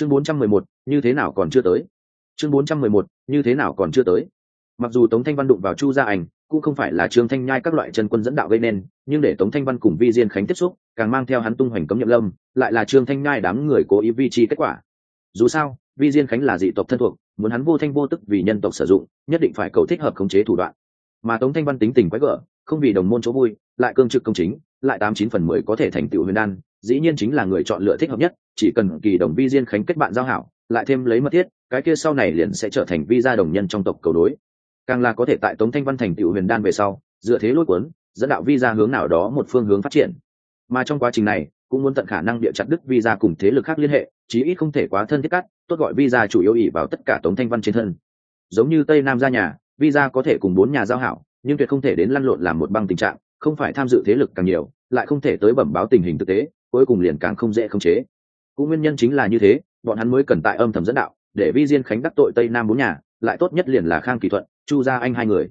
chương 411, như thế nào còn chưa tới? Chương 411, như thế nào còn chưa tới? Mặc dù tống thanh văn đụng vào chu gia ảnh cũng không phải là trương thanh nhai các loại chân quân dẫn đạo gây nên nhưng để tống thanh văn cùng vi diên khánh tiếp xúc càng mang theo hắn tung hoành cấm nhậm lâm lại là trương thanh nhai đám người cố ý vi chi kết quả. Dù sao vi diên khánh là dị tộc thân thuộc muốn hắn vô thanh vô tức vì nhân tộc sử dụng nhất định phải cầu thích hợp khống chế thủ đoạn. Mà tống thanh văn tính tình quái gở không vì đồng môn chỗ vui lại cương trực công chính lại tám chín phần mười có thể thành tựu huyền đan dĩ nhiên chính là người chọn lựa thích hợp nhất, chỉ cần kỳ đồng vi diên khánh kết bạn giao hảo, lại thêm lấy mật thiết, cái kia sau này liền sẽ trở thành vi gia đồng nhân trong tộc cầu đối càng là có thể tại tống thanh văn thành tựu huyền đan về sau, dựa thế lôi cuốn, dẫn đạo vi ra hướng nào đó một phương hướng phát triển. Mà trong quá trình này, cũng muốn tận khả năng địa chặt đức vi ra cùng thế lực khác liên hệ, chí ít không thể quá thân thiết cắt, tốt gọi vi ra chủ yếu ỉ vào tất cả tống thanh văn trên thân. Giống như tây nam ra nhà vi ra có thể cùng bốn nhà giao hảo, nhưng tuyệt không thể đến lăn lộn làm một băng tình trạng, không phải tham dự thế lực càng nhiều, lại không thể tới bẩm báo tình hình thực tế cuối cùng liền càng không dễ khống chế. Cũng nguyên nhân chính là như thế, bọn hắn mới cần tại âm thầm dẫn đạo, để vi diên khánh đắc tội tây nam bốn nhà, lại tốt nhất liền là khang kỳ thuận, chu gia anh hai người.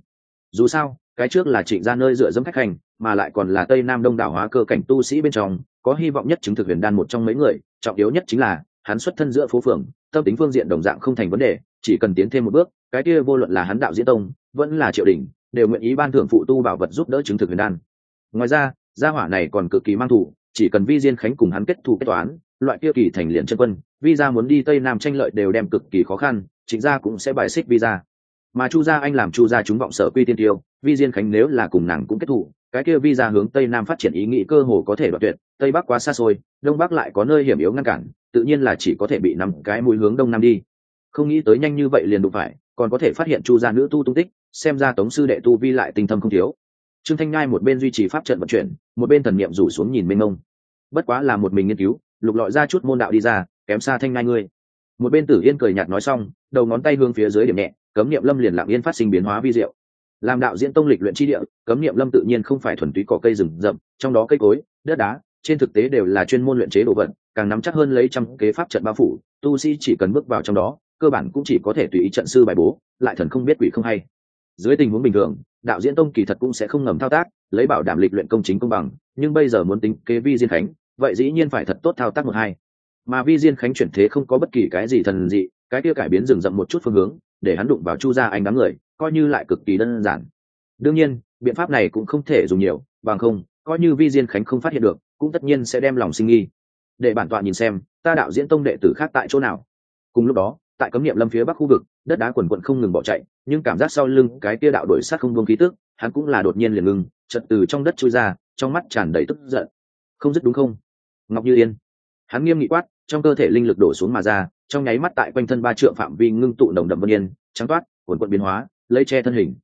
Dù sao, cái trước là trịnh ra nơi dựa dẫm khách hành, mà lại còn là tây nam đông đảo hóa cơ cảnh tu sĩ bên trong, có hy vọng nhất chứng thực huyền đan một trong mấy người, trọng yếu nhất chính là, hắn xuất thân giữa phố phường, tâm tính phương diện đồng dạng không thành vấn đề, chỉ cần tiến thêm một bước, cái kia vô luận là hắn đạo diễn tông, vẫn là triệu đình, đều nguyện ý ban thưởng phụ tu bảo vật giúp đỡ chứng thực huyền đan. Ngoài ra, gia hỏa này còn cực kỳ mang thủ chỉ cần vi diên khánh cùng hắn kết thù kết toán, loại kia kỳ thành liền chân quân, vi muốn đi tây nam tranh lợi đều đem cực kỳ khó khăn chính ra cũng sẽ bài xích vi mà chu gia anh làm chu gia chúng vọng sở quy tiên tiêu, vi diên khánh nếu là cùng nàng cũng kết thù, cái kia vi hướng tây nam phát triển ý nghĩ cơ hồ có thể đoạt tuyệt, tây bắc quá xa xôi, đông bắc lại có nơi hiểm yếu ngăn cản, tự nhiên là chỉ có thể bị nằm cái mũi hướng đông nam đi. Không nghĩ tới nhanh như vậy liền đụng phải, còn có thể phát hiện chu gia nữ tu tung tích, xem ra tống sư đệ tu vi lại tinh thâm không thiếu trương thanh nhai một bên duy trì pháp trận vận chuyển, một bên thần niệm rủ xuống nhìn mênh mông bất quá là một mình nghiên cứu, lục lọi ra chút môn đạo đi ra, kém xa thanh nhai ngươi. Một bên tử yên cười nhạt nói xong, đầu ngón tay hướng phía dưới điểm nhẹ, cấm niệm lâm liền lặng yên phát sinh biến hóa vi diệu. Làm đạo diễn tông lịch luyện chi địa, cấm niệm lâm tự nhiên không phải thuần túy cỏ cây rừng rậm, trong đó cây cối, đất đá, trên thực tế đều là chuyên môn luyện chế đồ vật, càng nắm chắc hơn lấy trăm kế pháp trận bao phủ, tu sĩ chỉ cần bước vào trong đó, cơ bản cũng chỉ có thể tùy ý trận sư bài bố, lại thần không biết quỷ không hay dưới tình huống bình thường, đạo diễn tông kỳ thật cũng sẽ không ngầm thao tác, lấy bảo đảm lịch luyện công chính công bằng, nhưng bây giờ muốn tính kế vi diên khánh, vậy dĩ nhiên phải thật tốt thao tác một hai. Mà vi diên khánh chuyển thế không có bất kỳ cái gì thần dị, cái kia cải biến rừng rậm một chút phương hướng, để hắn đụng vào chu gia anh đám người, coi như lại cực kỳ đơn giản. Đương nhiên, biện pháp này cũng không thể dùng nhiều, bằng không, coi như vi diên khánh không phát hiện được, cũng tất nhiên sẽ đem lòng sinh nghi. Để bản tọa nhìn xem, ta đạo diễn tông đệ tử khác tại chỗ nào. Cùng lúc đó tại cấm niệm lâm phía bắc khu vực, đất đá quần quận không ngừng bỏ chạy, nhưng cảm giác sau lưng cái kia đạo đổi sát không buông khí tức, hắn cũng là đột nhiên liền ngừng chật từ trong đất trôi ra, trong mắt tràn đầy tức giận. Không dứt đúng không? Ngọc như yên. Hắn nghiêm nghị quát, trong cơ thể linh lực đổ xuống mà ra, trong nháy mắt tại quanh thân ba trượng phạm vi ngưng tụ nồng đậm vân yên, trắng toát, quần quận biến hóa, lấy che thân hình.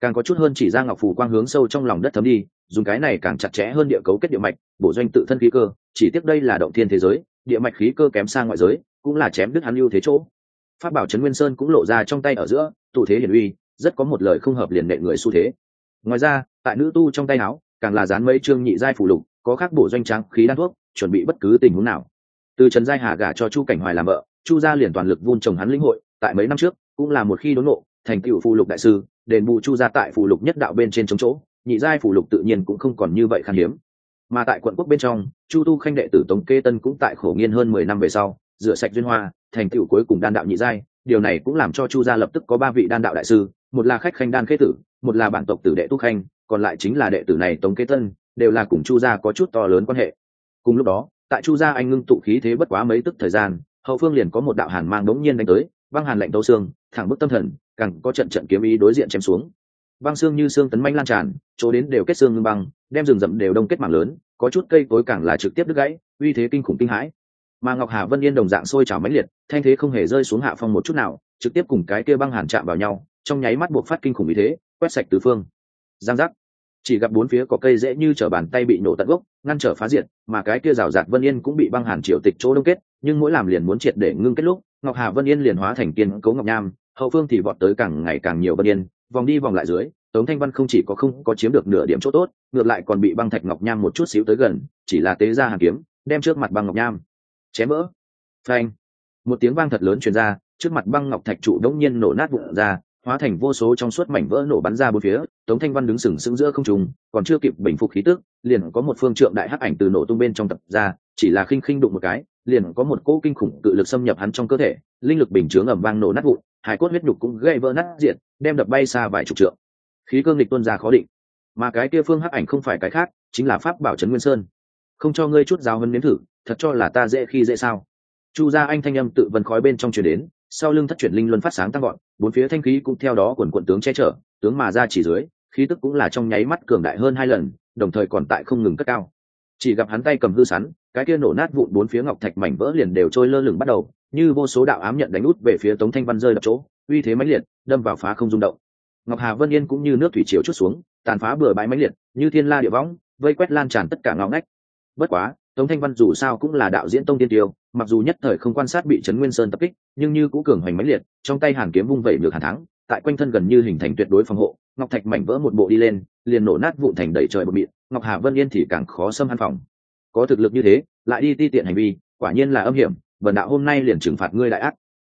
Càng có chút hơn chỉ ra ngọc phù quang hướng sâu trong lòng đất thấm đi, dùng cái này càng chặt chẽ hơn địa cấu kết địa mạch, bổ doanh tự thân khí cơ, chỉ tiếc đây là động thiên thế giới, địa mạch khí cơ kém sang ngoại giới, cũng là chém đứt hắn ưu thế chỗ pháp bảo trấn nguyên sơn cũng lộ ra trong tay ở giữa, tụ thế hiển uy, rất có một lời không hợp liền nệ người xu thế. Ngoài ra, tại nữ tu trong tay áo, càng là dán mấy trương nhị giai phủ lục, có khác bổ doanh trắng khí đan thuốc, chuẩn bị bất cứ tình huống nào. Từ trần giai hà gả cho chu cảnh hoài làm vợ, chu gia liền toàn lực vun trồng hắn lĩnh hội, tại mấy năm trước, cũng là một khi đốn nộ thành tựu phù lục đại sư, đền bù chu gia tại phù lục nhất đạo bên trên chống chỗ, nhị giai phù lục tự nhiên cũng không còn như vậy khan hiếm. Mà tại quận quốc bên trong, chu tu khanh đệ tử tống kê tân cũng tại khổ nghiên hơn mười năm về sau, rửa sạch duyên hoa thành tựu cuối cùng đan đạo nhị giai, điều này cũng làm cho chu gia lập tức có ba vị đan đạo đại sư, một là khách khanh đan khế tử, một là bản tộc tử đệ tu khanh, còn lại chính là đệ tử này tống kế tân, đều là cùng chu gia có chút to lớn quan hệ. Cùng lúc đó, tại chu gia anh ngưng tụ khí thế bất quá mấy tức thời gian, hậu phương liền có một đạo hàn mang đống nhiên đánh tới, băng hàn lạnh tấu xương, thẳng bức tâm thần, càng có trận trận kiếm ý đối diện chém xuống. Băng xương như xương tấn manh lan tràn, chỗ đến đều kết xương ngưng băng, đem rừng rậm đều đông kết mảng lớn, có chút cây cối càng là trực tiếp đứt gãy, uy thế kinh khủng kinh hãi mà ngọc hà vân yên đồng dạng sôi trào mãnh liệt, thanh thế không hề rơi xuống hạ phong một chút nào, trực tiếp cùng cái kia băng hàn chạm vào nhau, trong nháy mắt buộc phát kinh khủng ý thế, quét sạch tứ phương. Giang giác. Chỉ gặp bốn phía có cây dễ như trở bàn tay bị nổ tận gốc, ngăn trở phá diệt, mà cái kia rào rạt vân yên cũng bị băng hàn triều tịch chỗ đông kết, nhưng mỗi làm liền muốn triệt để ngưng kết lúc, ngọc hà vân yên liền hóa thành kiên cấu ngọc nham, hậu phương thì vọt tới càng ngày càng nhiều vân yên, vòng đi vòng lại dưới, tống thanh văn không chỉ có không có chiếm được nửa điểm chỗ tốt, ngược lại còn bị băng thạch ngọc nham một chút xíu tới gần, chỉ là tế ra hàng kiếm, đem trước mặt băng ngọc nham chém vỡ phanh. Một tiếng vang thật lớn truyền ra, trước mặt băng ngọc thạch trụ đống nhiên nổ nát vụn ra, hóa thành vô số trong suốt mảnh vỡ nổ bắn ra bốn phía, tống thanh văn đứng sừng sững giữa không trùng còn chưa kịp bình phục khí tức, liền có một phương trượng đại hắc ảnh từ nổ tung bên trong tập ra, chỉ là khinh khinh đụng một cái, liền có một cỗ kinh khủng tự lực xâm nhập hắn trong cơ thể, linh lực bình chướng ẩm vang nổ nát vụn hải cốt huyết nhục cũng gây vỡ nát diện, đem đập bay xa vài chục trượng. Khí cương địch tuân ra khó định. Mà cái kia phương hắc ảnh không phải cái khác, chính là pháp bảo trấn nguyên sơn. Không cho ngươi chút giáo hơn nếm thử thật cho là ta dễ khi dễ sao? Chu gia anh thanh âm tự vân khói bên trong chuyển đến, sau lưng thất chuyển linh luân phát sáng tăng gọn bốn phía thanh khí cũng theo đó quần quận tướng che chở, tướng mà ra chỉ dưới, khí tức cũng là trong nháy mắt cường đại hơn hai lần, đồng thời còn tại không ngừng cất cao. Chỉ gặp hắn tay cầm hư sắn, cái kia nổ nát vụn bốn phía ngọc thạch mảnh vỡ liền đều trôi lơ lửng bắt đầu, như vô số đạo ám nhận đánh út về phía tống thanh văn rơi đập chỗ, uy thế mãnh liệt, đâm vào phá không rung động. Ngọc hà vân yên cũng như nước thủy chiều chút xuống, tàn phá bừa bãi mãnh liệt, như thiên la địa võng, vây quét lan tràn tất cả ngõ ngách. Bất quá tống thanh văn dù sao cũng là đạo diễn tông tiên tiêu, mặc dù nhất thời không quan sát bị trấn nguyên sơn tập kích, nhưng như cũ cường hoành mãnh liệt, trong tay hàn kiếm vung vẩy được hàn thắng, tại quanh thân gần như hình thành tuyệt đối phòng hộ, ngọc thạch mảnh vỡ một bộ đi lên, liền nổ nát vụn thành đầy trời bột mịn, ngọc hà vân yên thì càng khó xâm hàn phòng. Có thực lực như thế, lại đi ti tiện hành vi, quả nhiên là âm hiểm, vần đạo hôm nay liền trừng phạt ngươi đại ác.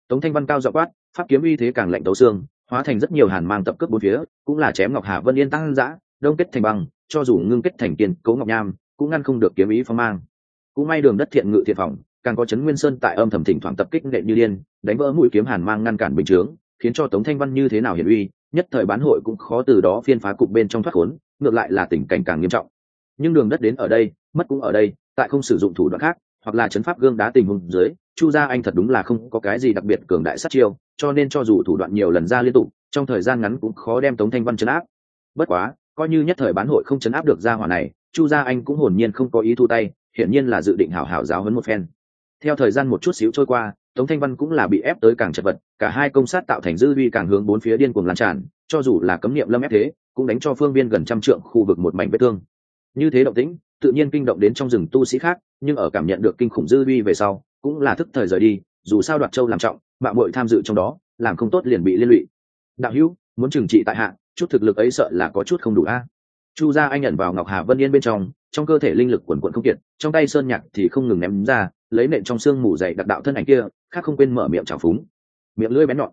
Tống thanh văn cao dọ quát, pháp kiếm uy thế càng lạnh tấu xương, hóa thành rất nhiều hàn mang tập cướp bốn phía, cũng là chém ngọc hà vân yên tăng dã, đông kết thành băng, cho dù ngưng kết thành tiền cấu ngọc nham, cũng ngăn không được kiếm ý phong mang cũng may đường đất thiện ngự thiện phòng, càng có chấn nguyên sơn tại âm thầm thỉnh thoảng tập kích nệ như điên, đánh vỡ mũi kiếm hàn mang ngăn cản bình chướng, khiến cho tống thanh văn như thế nào hiển uy, nhất thời bán hội cũng khó từ đó phiên phá cục bên trong thoát khốn, ngược lại là tình cảnh càng nghiêm trọng. Nhưng đường đất đến ở đây, mất cũng ở đây, tại không sử dụng thủ đoạn khác, hoặc là chấn pháp gương đá tình huống dưới, chu gia anh thật đúng là không có cái gì đặc biệt cường đại sát chiêu, cho nên cho dù thủ đoạn nhiều lần ra liên tục, trong thời gian ngắn cũng khó đem tống thanh văn chấn áp. Bất quá, coi như nhất thời bán hội không chấn áp được gia hỏa này, chu gia anh cũng hồn nhiên không có ý thu tay hiển nhiên là dự định hảo hảo giáo hấn một phen. Theo thời gian một chút xíu trôi qua, tống thanh văn cũng là bị ép tới càng chật vật, cả hai công sát tạo thành dư vi càng hướng bốn phía điên cuồng lan tràn, cho dù là cấm niệm lâm ép thế, cũng đánh cho phương viên gần trăm trượng khu vực một mảnh vết thương. Như thế động tĩnh, tự nhiên kinh động đến trong rừng tu sĩ khác, nhưng ở cảm nhận được kinh khủng dư vi về sau, cũng là thức thời rời đi, dù sao đoạt châu làm trọng mạng mội tham dự trong đó, làm không tốt liền bị liên lụy. Đạo hữu, muốn trừng trị tại hạ, chút thực lực ấy sợ là có chút không đủ a chu gia anh nhận vào ngọc hà vân yên bên trong trong cơ thể linh lực quần quận không kiệt, trong tay sơn nhạc thì không ngừng ném ra, lấy nện trong xương mù dày đặc đạo thân ảnh kia, khác không quên mở miệng trào phúng. Miệng lưỡi bén nhọn.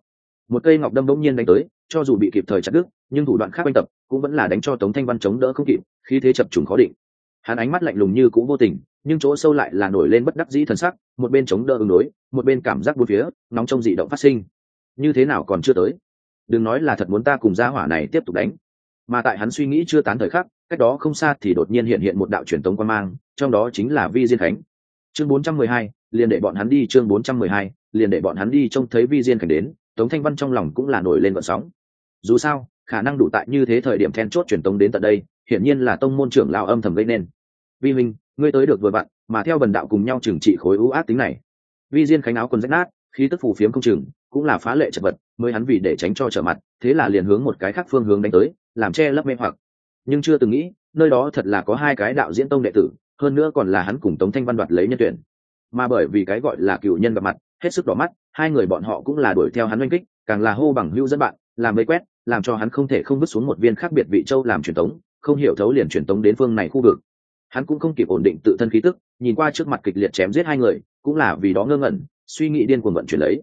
Một cây ngọc đâm bỗng nhiên đánh tới, cho dù bị kịp thời chặt đứt, nhưng thủ đoạn khác quanh tập cũng vẫn là đánh cho tống thanh văn chống đỡ không kịp khi thế chập trùng khó định. Hắn ánh mắt lạnh lùng như cũng vô tình, nhưng chỗ sâu lại là nổi lên bất đắc dĩ thần sắc, một bên chống đỡ ứng đối, một bên cảm giác bốn phía, nóng trong dị động phát sinh. Như thế nào còn chưa tới? Đừng nói là thật muốn ta cùng gia hỏa này tiếp tục đánh mà tại hắn suy nghĩ chưa tán thời khắc cách đó không xa thì đột nhiên hiện hiện một đạo truyền tống quan mang trong đó chính là vi diên khánh. Chương 412, liền để bọn hắn đi chương 412, liền để bọn hắn đi trông thấy vi diên khánh đến tống thanh văn trong lòng cũng là nổi lên vận sóng. Dù sao khả năng đủ tại như thế thời điểm then chốt truyền tống đến tận đây hiển nhiên là tông môn trưởng lao âm thầm gây nên. Vi huynh ngươi tới được vừa vặn mà theo bần đạo cùng nhau trừng trị khối ưu ác tính này. Vi diên khánh áo quần rách nát khí tức phù phiếm không chừng cũng là phá lệ chật vật mới hắn vì để tránh cho trở mặt thế là liền hướng một cái khác phương hướng đánh tới, làm che lấp mê hoặc. Nhưng chưa từng nghĩ, nơi đó thật là có hai cái đạo diễn tông đệ tử, hơn nữa còn là hắn cùng tống thanh văn đoạt lấy nhân tuyển. Mà bởi vì cái gọi là cựu nhân gặp mặt, hết sức đỏ mắt, hai người bọn họ cũng là đuổi theo hắn oanh kích, càng là hô bằng hưu dẫn bạn, làm mấy quét, làm cho hắn không thể không vứt xuống một viên khác biệt vị châu làm truyền tống, không hiểu thấu liền truyền tống đến phương này khu vực. Hắn cũng không kịp ổn định tự thân khí tức, nhìn qua trước mặt kịch liệt chém giết hai người, cũng là vì đó ngơ ngẩn, suy nghĩ điên cuồng vận chuyển lấy.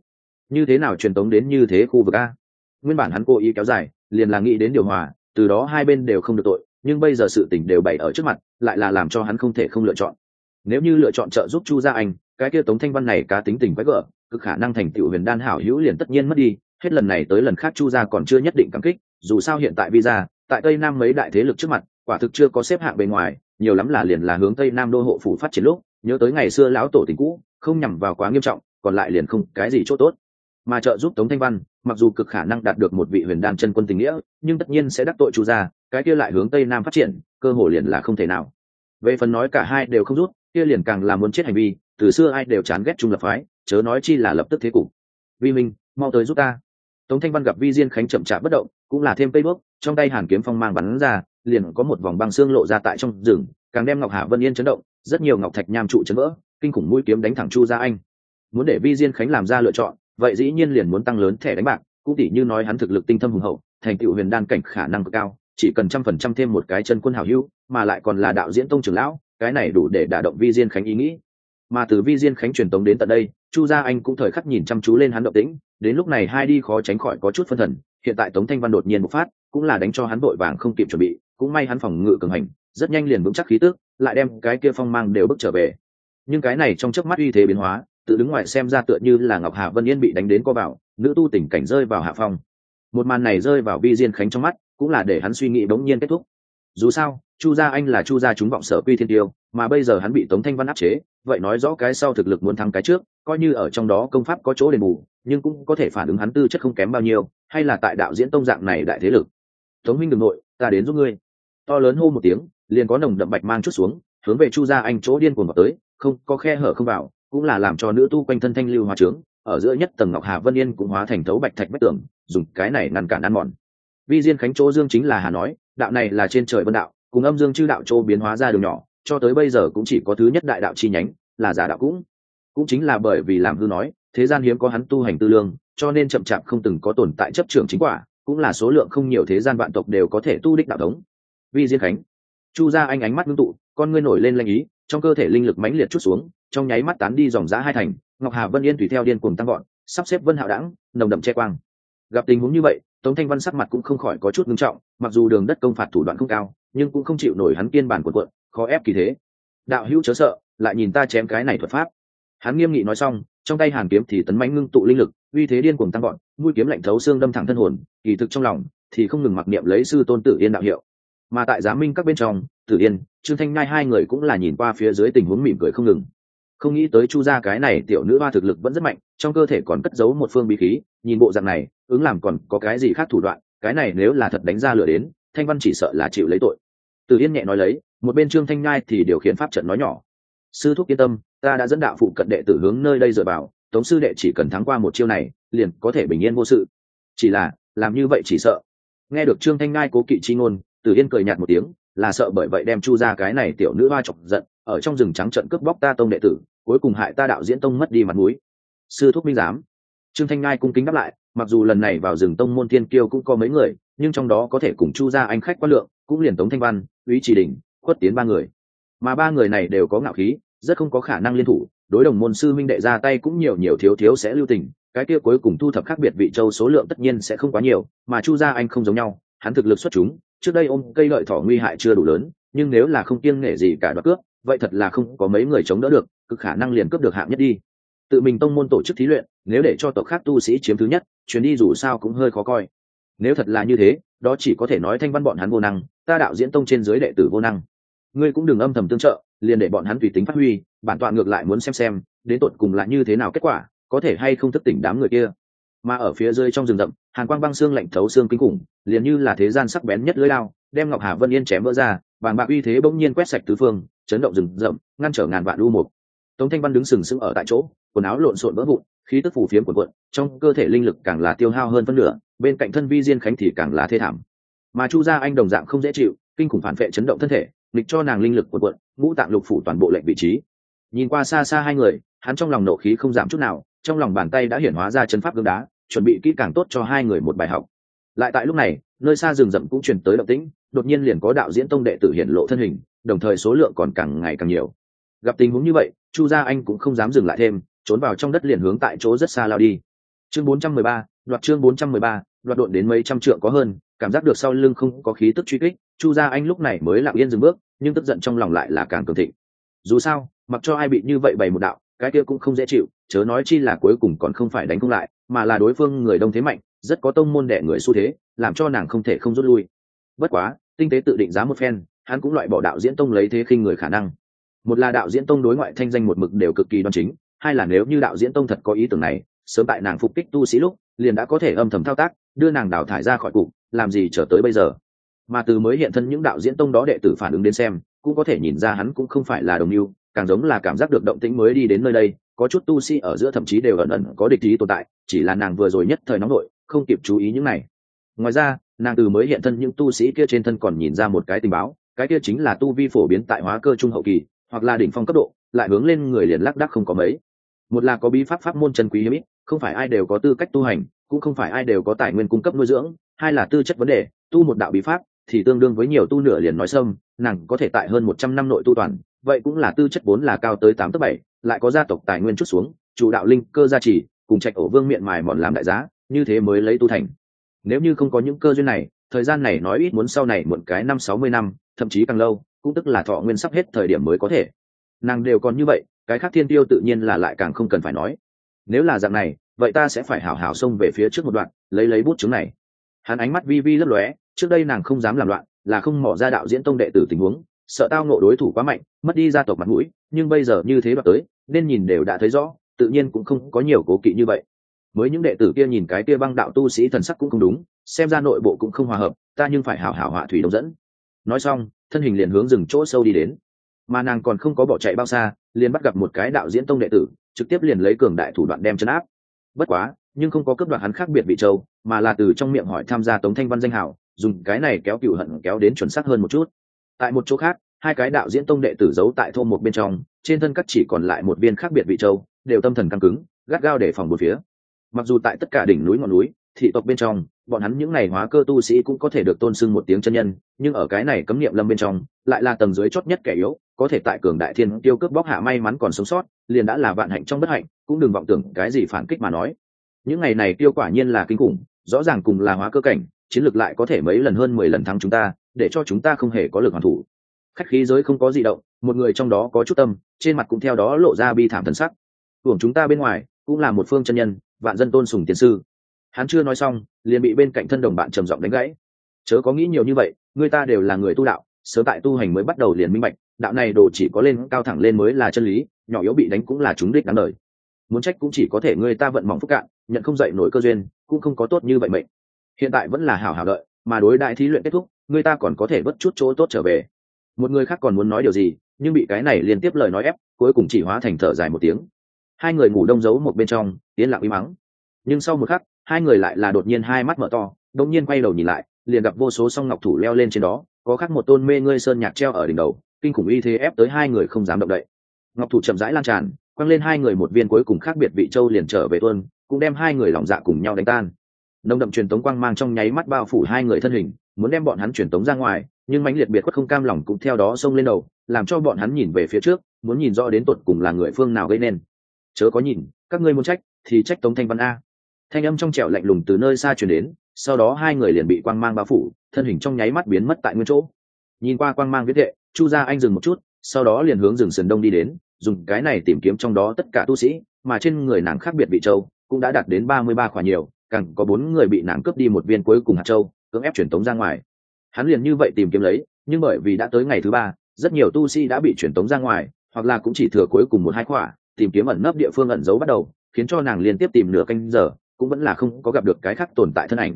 Như thế nào truyền tống đến như thế khu vực a? Nguyên bản hắn cố ý kéo dài, liền là nghĩ đến điều hòa, từ đó hai bên đều không được tội, nhưng bây giờ sự tình đều bày ở trước mặt, lại là làm cho hắn không thể không lựa chọn. Nếu như lựa chọn trợ giúp chu gia anh, cái kia tống thanh văn này cá tính tình quái gở, cực khả năng thành tựu huyền đan hảo hữu liền tất nhiên mất đi, hết lần này tới lần khác chu gia còn chưa nhất định cảm kích, dù sao hiện tại visa, tại tây nam mấy đại thế lực trước mặt, quả thực chưa có xếp hạng bề ngoài, nhiều lắm là liền là hướng tây nam đô hộ phủ phát triển lúc, nhớ tới ngày xưa lão tổ tình cũ, không nhằm vào quá nghiêm trọng, còn lại liền không cái gì chỗ tốt. Mà trợ giúp tống thanh văn mặc dù cực khả năng đạt được một vị huyền đan chân quân tình nghĩa, nhưng tất nhiên sẽ đắc tội chu gia, cái kia lại hướng tây nam phát triển, cơ hội liền là không thể nào. Về phần nói cả hai đều không rút, kia liền càng là muốn chết hành vi, từ xưa ai đều chán ghét trung lập phái, chớ nói chi là lập tức thế cục. Vi minh, mau tới giúp ta. Tống thanh văn gặp vi diên khánh chậm chạp bất động, cũng là thêm cây bước, trong tay hàn kiếm phong mang bắn ra, liền có một vòng băng xương lộ ra tại trong rừng, càng đem ngọc hạ vân yên chấn động, rất nhiều ngọc thạch nham trụ chấn vỡ, kinh khủng mũi kiếm đánh thẳng chu ra anh. Muốn để vi diên khánh làm ra lựa chọn vậy dĩ nhiên liền muốn tăng lớn thẻ đánh bạc, cũng tỉ như nói hắn thực lực tinh thâm hùng hậu, thành tựu huyền đan cảnh khả năng cực cao, chỉ cần trăm phần trăm thêm một cái chân quân hảo hữu, mà lại còn là đạo diễn tông trưởng lão, cái này đủ để đả động vi diên khánh ý nghĩ. Mà từ vi diên khánh truyền tống đến tận đây, chu gia anh cũng thời khắc nhìn chăm chú lên hắn động tĩnh, đến lúc này hai đi khó tránh khỏi có chút phân thần, hiện tại tống thanh văn đột nhiên bộc phát, cũng là đánh cho hắn vội vàng không kịp chuẩn bị, cũng may hắn phòng ngự cường hành, rất nhanh liền vững chắc khí tước lại đem cái kia phong mang đều bước trở về. Nhưng cái này trong chớp mắt uy thế biến hóa tự đứng ngoài xem ra tựa như là ngọc hà vân yên bị đánh đến co vào, nữ tu tình cảnh rơi vào hạ phong. Một màn này rơi vào vi diên khánh trong mắt, cũng là để hắn suy nghĩ bỗng nhiên kết thúc. Dù sao, chu gia anh là chu gia chúng vọng sở quy thiên tiêu, mà bây giờ hắn bị tống thanh văn áp chế, vậy nói rõ cái sau thực lực muốn thắng cái trước, coi như ở trong đó công pháp có chỗ đền bù, nhưng cũng có thể phản ứng hắn tư chất không kém bao nhiêu, hay là tại đạo diễn tông dạng này đại thế lực. Tống minh đ ừ n g nội, ta đến giúp ngươi. To lớn hô một tiếng, liền có nồng đậm bạch mang chút xuống, hướng về chu gia anh chỗ điên cuồng vào tới, không, có khe hở không vào cũng là làm cho nữ tu quanh thân thanh lưu hóa trướng, ở giữa nhất tầng ngọc hà vân yên cũng hóa thành thấu bạch thạch bất tường, dùng cái này ngăn cản ăn mòn. Vi diên khánh chỗ dương chính là hà nói, đạo này là trên trời vân đạo, cùng âm dương chư đạo chỗ biến hóa ra đường nhỏ, cho tới bây giờ cũng chỉ có thứ nhất đại đạo chi nhánh, là giả đạo cũng. Cũng chính là bởi vì làm hư nói, thế gian hiếm có hắn tu hành tư lương, cho nên chậm chạp không từng có tồn tại chấp trường chính quả, cũng là số lượng không nhiều thế gian vạn tộc đều có thể tu đích đạo thống. Vi diên khánh, chu ra anh ánh mắt ngưng tụ, con ngươi nổi lên lanh ý, trong cơ thể linh lực mãnh liệt chút xuống trong nháy mắt tán đi dòng giá hai thành, ngọc hà vân yên tùy theo điên cuồng tăng gọn sắp xếp vân hạo đẳng nồng đậm che quang. Gặp tình huống như vậy, tống thanh văn sắc mặt cũng không khỏi có chút ngưng trọng, mặc dù đường đất công phạt thủ đoạn không cao, nhưng cũng không chịu nổi hắn kiên bản quần quận khó ép kỳ thế. Đạo hữu chớ sợ, lại nhìn ta chém cái này thuật pháp. Hắn nghiêm nghị nói xong, trong tay hàn kiếm thì tấn mãnh ngưng tụ linh lực, uy thế điên cuồng tăng gọn mũi kiếm lạnh thấu xương đâm thẳng thân hồn, kỳ thực trong lòng thì không ngừng mặc niệm lấy sư tôn tử yên đạo hiệu. Mà tại giá minh các bên trong, tử yên, trương thanh nhai hai người cũng là nhìn qua phía dưới tình huống mỉm cười không ngừng không nghĩ tới chu gia cái này tiểu nữ hoa thực lực vẫn rất mạnh, trong cơ thể còn cất giấu một phương bí khí, nhìn bộ dạng này, ứng làm còn có cái gì khác thủ đoạn, cái này nếu là thật đánh ra lửa đến, thanh văn chỉ sợ là chịu lấy tội. Từ yên nhẹ nói lấy, một bên trương thanh ngai thì điều khiển pháp trận nói nhỏ. Sư thúc yên tâm, ta đã dẫn đạo phụ cận đệ tử hướng nơi đây dựa vào, tống sư đệ chỉ cần thắng qua một chiêu này, liền có thể bình yên vô sự. Chỉ là, làm như vậy chỉ sợ. Nghe được trương thanh ngai cố kỵ chi ngôn, từ yên cười nhạt một tiếng, là sợ bởi vậy đem chu ra cái này tiểu nữ hoa chọc giận, ở trong rừng trắng trận cướp bóc ta tông đệ tử cuối cùng hại ta đạo diễn tông mất đi mặt mũi. Sư thúc minh giám. Trương thanh ngai cung kính đáp lại, mặc dù lần này vào rừng tông môn thiên kiêu cũng có mấy người, nhưng trong đó có thể cùng chu ra anh khách quan lượng, cũng liền tống thanh văn úy trì đình, khuất tiến ba người. Mà ba người này đều có ngạo khí, rất không có khả năng liên thủ, đối đồng môn sư minh đệ ra tay cũng nhiều nhiều thiếu thiếu sẽ lưu tình, cái kia cuối cùng thu thập khác biệt vị châu số lượng tất nhiên sẽ không quá nhiều, mà chu gia anh không giống nhau, hắn thực lực xuất chúng, trước đây ôm cây lợi thỏ nguy hại chưa đủ lớn, nhưng nếu là không kiêng nể gì cả đoạt cướp, vậy thật là không có mấy người chống đỡ được cực khả năng liền cướp được hạng nhất đi. Tự mình tông môn tổ chức thí luyện, nếu để cho tộc khác tu sĩ chiếm thứ nhất, chuyến đi dù sao cũng hơi khó coi. Nếu thật là như thế, đó chỉ có thể nói thanh văn bọn hắn vô năng, ta đạo diễn tông trên dưới đệ tử vô năng. Ngươi cũng đừng âm thầm tương trợ, liền để bọn hắn tùy tính phát huy, bản tọa ngược lại muốn xem xem, đến tột cùng là như thế nào kết quả, có thể hay không thức tỉnh đám người kia. Mà ở phía dưới trong rừng rậm, hàn quang băng xương lạnh thấu xương kinh khủng, liền như là thế gian sắc bén nhất lưỡi lao, đem ngọc hà vân yên chém vỡ ra vàng bạc uy thế bỗng nhiên quét sạch tứ phương, chấn động rừng rậm, ngăn trở ngàn vạn u mục tống thanh văn đứng sừng sững ở tại chỗ, quần áo lộn xộn vỡ vụn, khí tức phủ phiếm quần quận trong cơ thể linh lực càng là tiêu hao hơn phân nửa, bên cạnh thân vi diên khánh thì càng là thê thảm. Mà chu gia anh đồng dạng không dễ chịu, kinh khủng phản vệ chấn động thân thể lịch cho nàng linh lực quần quận ngũ tạng lục phủ toàn bộ lệnh vị trí. Nhìn qua xa xa hai người, hắn trong lòng nộ khí không giảm chút nào, trong lòng bàn tay đã hiển hóa ra chân pháp gương đá, chuẩn bị kỹ càng tốt cho hai người một bài học. Lại tại lúc này, nơi xa rừng rậm cũng truyền tới động tĩnh, đột nhiên liền có đạo diễn tông đệ tử hiện lộ thân hình, đồng thời số lượng còn càng ngày càng nhiều. Gặp tình huống như vậy chu gia anh cũng không dám dừng lại thêm trốn vào trong đất liền hướng tại chỗ rất xa lao đi. Chương 413, đoạt chương 413, đoạt độn đến mấy trăm trượng có hơn cảm giác được sau lưng không có khí tức truy kích chu gia anh lúc này mới lặng yên dừng bước nhưng tức giận trong lòng lại là càng cường thịnh. Dù sao mặc cho ai bị như vậy bày một đạo cái kia cũng không dễ chịu chớ nói chi là cuối cùng còn không phải đánh không lại mà là đối phương người đông thế mạnh rất có tông môn đệ người xu thế làm cho nàng không thể không rút lui. Bất quá tinh tế tự định giá một phen hắn cũng loại bỏ đạo diễn tông lấy thế khinh người khả năng một là đạo diễn tông đối ngoại thanh danh một mực đều cực kỳ đoan chính, hai là nếu như đạo diễn tông thật có ý tưởng này, sớm tại nàng phục kích tu sĩ lúc, liền đã có thể âm thầm thao tác, đưa nàng đào thải ra khỏi cục, làm gì trở tới bây giờ. Mà từ mới hiện thân những đạo diễn tông đó đệ tử phản ứng đến xem, cũng có thể nhìn ra hắn cũng không phải là đồng mưu, càng giống là cảm giác được động tĩnh mới đi đến nơi đây, có chút tu sĩ ở giữa thậm chí đều ẩn ẩn có địch ý tồn tại, chỉ là nàng vừa rồi nhất thời nóng nổi không kịp chú ý những này. Ngoài ra, nàng từ mới hiện thân những tu sĩ kia trên thân còn nhìn ra một cái tình báo, cái kia chính là tu vi phổ biến tại hóa cơ trung hậu kỳ hoặc là đỉnh phong cấp độ, lại hướng lên người liền lắc đắc không có mấy. Một là có bí pháp pháp môn chân quý hiếm ít, không phải ai đều có tư cách tu hành, cũng không phải ai đều có tài nguyên cung cấp nuôi dưỡng. Hai là tư chất vấn đề, tu một đạo bí pháp thì tương đương với nhiều tu nửa liền nói sâm, nàng có thể tại hơn một trăm năm nội tu toàn, vậy cũng là tư chất vốn là cao tới tám tấc bảy, lại có gia tộc tài nguyên chút xuống, chủ đạo linh cơ gia trì, cùng trạch ổ vương miệng mài mòn làm đại giá, như thế mới lấy tu thành. Nếu như không có những cơ duyên này, thời gian này nói ít muốn sau này muộn cái năm sáu mươi năm, thậm chí càng lâu cũng tức là thọ nguyên sắp hết thời điểm mới có thể. Nàng đều còn như vậy, cái khác thiên tiêu tự nhiên là lại càng không cần phải nói. Nếu là dạng này, vậy ta sẽ phải hảo hảo xông về phía trước một đoạn, lấy lấy bút chứng này. Hắn ánh mắt vi vi lấp lóe, trước đây nàng không dám làm loạn, là không mỏ ra đạo diễn tông đệ tử tình huống, sợ tao nộ đối thủ quá mạnh, mất đi gia tộc mặt mũi, nhưng bây giờ như thế đoạt tới, nên nhìn đều đã thấy rõ, tự nhiên cũng không có nhiều cố kỵ như vậy. Mới những đệ tử kia nhìn cái kia băng đạo tu sĩ thần sắc cũng không đúng, xem ra nội bộ cũng không hòa hợp, ta nhưng phải hảo hảo họa thủy đồng dẫn. Nói xong thân hình liền hướng rừng chỗ sâu đi đến. Mà nàng còn không có bỏ chạy bao xa, liền bắt gặp một cái đạo diễn tông đệ tử, trực tiếp liền lấy cường đại thủ đoạn đem chấn áp. Bất quá, nhưng không có cướp đoạt hắn khác biệt vị châu, mà là từ trong miệng hỏi tham gia tống thanh văn danh hảo, dùng cái này kéo cựu hận kéo đến chuẩn xác hơn một chút. Tại một chỗ khác, hai cái đạo diễn tông đệ tử giấu tại thôn một bên trong, trên thân các chỉ còn lại một viên khác biệt vị châu, đều tâm thần căng cứng, gắt gao để phòng một phía. Mặc dù tại tất cả đỉnh núi ngọn núi, thị tộc bên trong bọn hắn những ngày hóa cơ tu sĩ cũng có thể được tôn sưng một tiếng chân nhân, nhưng ở cái này cấm niệm lâm bên trong, lại là tầng dưới chót nhất kẻ yếu, có thể tại cường đại thiên tiêu cướp bóc hạ may mắn còn sống sót, liền đã là vạn hạnh trong bất hạnh, cũng đừng vọng tưởng cái gì phản kích mà nói. Những ngày này tiêu quả nhiên là kinh khủng, rõ ràng cùng là hóa cơ cảnh, chiến lược lại có thể mấy lần hơn mười lần thắng chúng ta, để cho chúng ta không hề có lực hoàn thủ. Khách khí giới không có gì động, một người trong đó có chút tâm, trên mặt cũng theo đó lộ ra bi thảm thần sắc. Hưởng chúng ta bên ngoài, cũng là một phương chân nhân, vạn dân tôn sùng tiến sư hắn chưa nói xong, liền bị bên cạnh thân đồng bạn trầm giọng đánh gãy. Chớ có nghĩ nhiều như vậy, người ta đều là người tu đạo, sớm tại tu hành mới bắt đầu liền minh bạch, đạo này đồ chỉ có lên cao thẳng lên mới là chân lý, nhỏ yếu bị đánh cũng là chúng đích đáng đời. Muốn trách cũng chỉ có thể người ta vận mỏng phúc cạn, nhận không dậy nổi cơ duyên, cũng không có tốt như vậy mệnh. Hiện tại vẫn là hảo hảo đợi, mà đối đại thí luyện kết thúc, người ta còn có thể bất chút chỗ tốt trở về. Một người khác còn muốn nói điều gì, nhưng bị cái này liên tiếp lời nói ép, cuối cùng chỉ hóa thành thở dài một tiếng. Hai người ngủ đông giấu một bên trong tiến lặng im mắng nhưng sau một khắc hai người lại là đột nhiên hai mắt mở to, đột nhiên quay đầu nhìn lại, liền gặp vô số song ngọc thủ leo lên trên đó, có khắc một tôn mê ngươi sơn nhạc treo ở đỉnh đầu, kinh khủng y thế ép tới hai người không dám động đậy. Ngọc thủ chậm rãi lan tràn, quăng lên hai người một viên cuối cùng khác biệt vị châu liền trở về tuân cũng đem hai người lòng dạ cùng nhau đánh tan. Nông đậm truyền tống quang mang trong nháy mắt bao phủ hai người thân hình, muốn đem bọn hắn truyền tống ra ngoài, nhưng mãnh liệt biệt khuất không cam lòng cũng theo đó xông lên đầu, làm cho bọn hắn nhìn về phía trước, muốn nhìn rõ đến tột cùng là người phương nào gây nên. Chớ có nhìn, các ngươi muốn trách, thì trách tống thanh văn a thanh âm trong trẻo lạnh lùng từ nơi xa truyền đến, sau đó hai người liền bị quang mang bao phủ, thân hình trong nháy mắt biến mất tại nguyên chỗ. Nhìn qua quang mang viết hệ, chu gia anh dừng một chút, sau đó liền hướng rừng sườn đông đi đến, dùng cái này tìm kiếm trong đó tất cả tu sĩ, mà trên người nàng khác biệt vị châu cũng đã đạt đến ba mươi ba khỏa nhiều, càng có bốn người bị nàng cướp đi một viên cuối cùng hạt châu, cưỡng ép truyền tống ra ngoài. Hắn liền như vậy tìm kiếm lấy, nhưng bởi vì đã tới ngày thứ ba, rất nhiều tu sĩ đã bị truyền tống ra ngoài, hoặc là cũng chỉ thừa cuối cùng một hai khỏa, tìm kiếm ẩn nấp địa phương ẩn giấu bắt đầu, khiến cho nàng liên tiếp tìm nửa canh giờ cũng vẫn là không có gặp được cái khác tồn tại thân ảnh.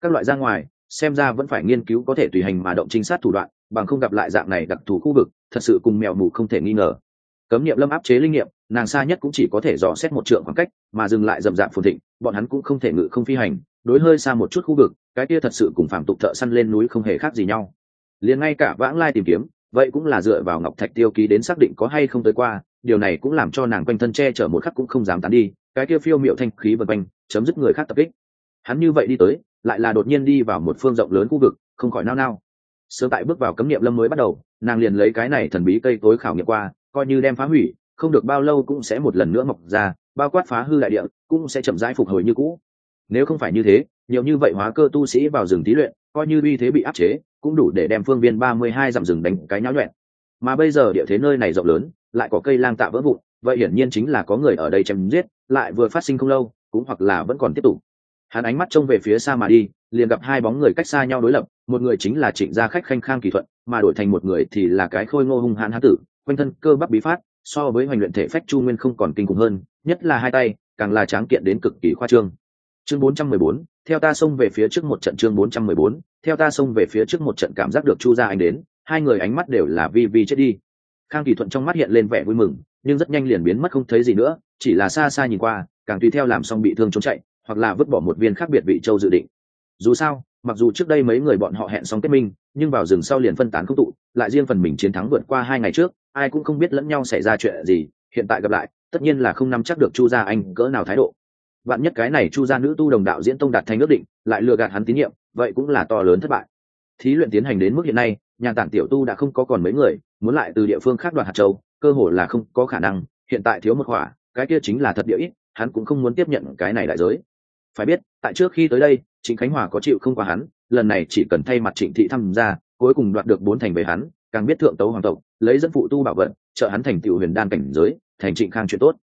Các loại ra ngoài, xem ra vẫn phải nghiên cứu có thể tùy hành mà động trinh sát thủ đoạn, bằng không gặp lại dạng này đặc thù khu vực, thật sự cùng mèo mù không thể nghi ngờ. Cấm niệm lâm áp chế linh nghiệm, nàng xa nhất cũng chỉ có thể dò xét một trượng khoảng cách, mà dừng lại rậm rạp phồn thịnh, bọn hắn cũng không thể ngự không phi hành, đối hơi xa một chút khu vực, cái kia thật sự cùng phàm tục thợ săn lên núi không hề khác gì nhau. Liền ngay cả vãng lai tìm kiếm, vậy cũng là dựa vào ngọc thạch tiêu ký đến xác định có hay không tới qua, điều này cũng làm cho nàng quanh thân che chở một khắc cũng không dám tán đi, cái kia phiêu miệu thanh khí vân quanh chấm dứt người khác tập kích. Hắn như vậy đi tới, lại là đột nhiên đi vào một phương rộng lớn khu vực, không khỏi nao nao. Sớm tại bước vào cấm niệm lâm mới bắt đầu, nàng liền lấy cái này thần bí cây tối khảo nghiệm qua, coi như đem phá hủy, không được bao lâu cũng sẽ một lần nữa mọc ra, bao quát phá hư đại địa, cũng sẽ chậm rãi phục hồi như cũ. Nếu không phải như thế, nhiều như vậy hóa cơ tu sĩ vào rừng thí luyện, coi như uy thế bị áp chế, cũng đủ để đem phương viên ba mươi hai dặm rừng đánh cái nháo nhuẹn mà bây giờ địa thế nơi này rộng lớn, lại có cây lang tạ vỡ vụn, vậy hiển nhiên chính là có người ở đây chém giết, lại vừa phát sinh không lâu cũng hoặc là vẫn còn tiếp tục. Hắn ánh mắt trông về phía xa mà đi liền gặp hai bóng người cách xa nhau đối lập một người chính là trịnh gia khách khanh khang kỳ thuận mà đổi thành một người thì là cái khôi ngô hung hãn hán tử quanh thân cơ bắp bí phát so với hoành luyện thể phách chu nguyên không còn kinh khủng hơn nhất là hai tay càng là tráng kiện đến cực kỳ khoa trương. Chương 414, theo ta xông về phía trước một trận chương 414, theo ta xông về phía trước một trận cảm giác được chu gia anh đến hai người ánh mắt đều là vi vi chết đi. Khang kỳ thuận trong mắt hiện lên vẻ vui mừng nhưng rất nhanh liền biến mất không thấy gì nữa chỉ là xa xa nhìn qua càng tùy theo làm xong bị thương trốn chạy, hoặc là vứt bỏ một viên khác biệt vị châu dự định. Dù sao, mặc dù trước đây mấy người bọn họ hẹn xong kết minh, nhưng vào rừng sau liền phân tán không tụ, lại riêng phần mình chiến thắng vượt qua hai ngày trước, ai cũng không biết lẫn nhau xảy ra chuyện gì, hiện tại gặp lại, tất nhiên là không nắm chắc được chu gia anh cỡ nào thái độ. Bạn nhất cái này chu gia nữ tu đồng đạo diễn tông đạt thành ước định, lại lừa gạt hắn tín nhiệm, vậy cũng là to lớn thất bại. Thí luyện tiến hành đến mức hiện nay nhà tản tiểu tu đã không có còn mấy người, muốn lại từ địa phương khác đoạt hạt châu, cơ hội là không có khả năng, hiện tại thiếu một khỏa, cái kia chính là thật địa ít hắn cũng không muốn tiếp nhận cái này đại giới. Phải biết, tại trước khi tới đây, trịnh khánh hòa có chịu không qua hắn, lần này chỉ cần thay mặt trịnh thị tham gia, cuối cùng đoạt được bốn thành về hắn, càng biết thượng tấu hoàng tộc, lấy dẫn phụ tu bảo vận trợ hắn thành tựu huyền đan cảnh giới, thành trịnh khang chuyện tốt.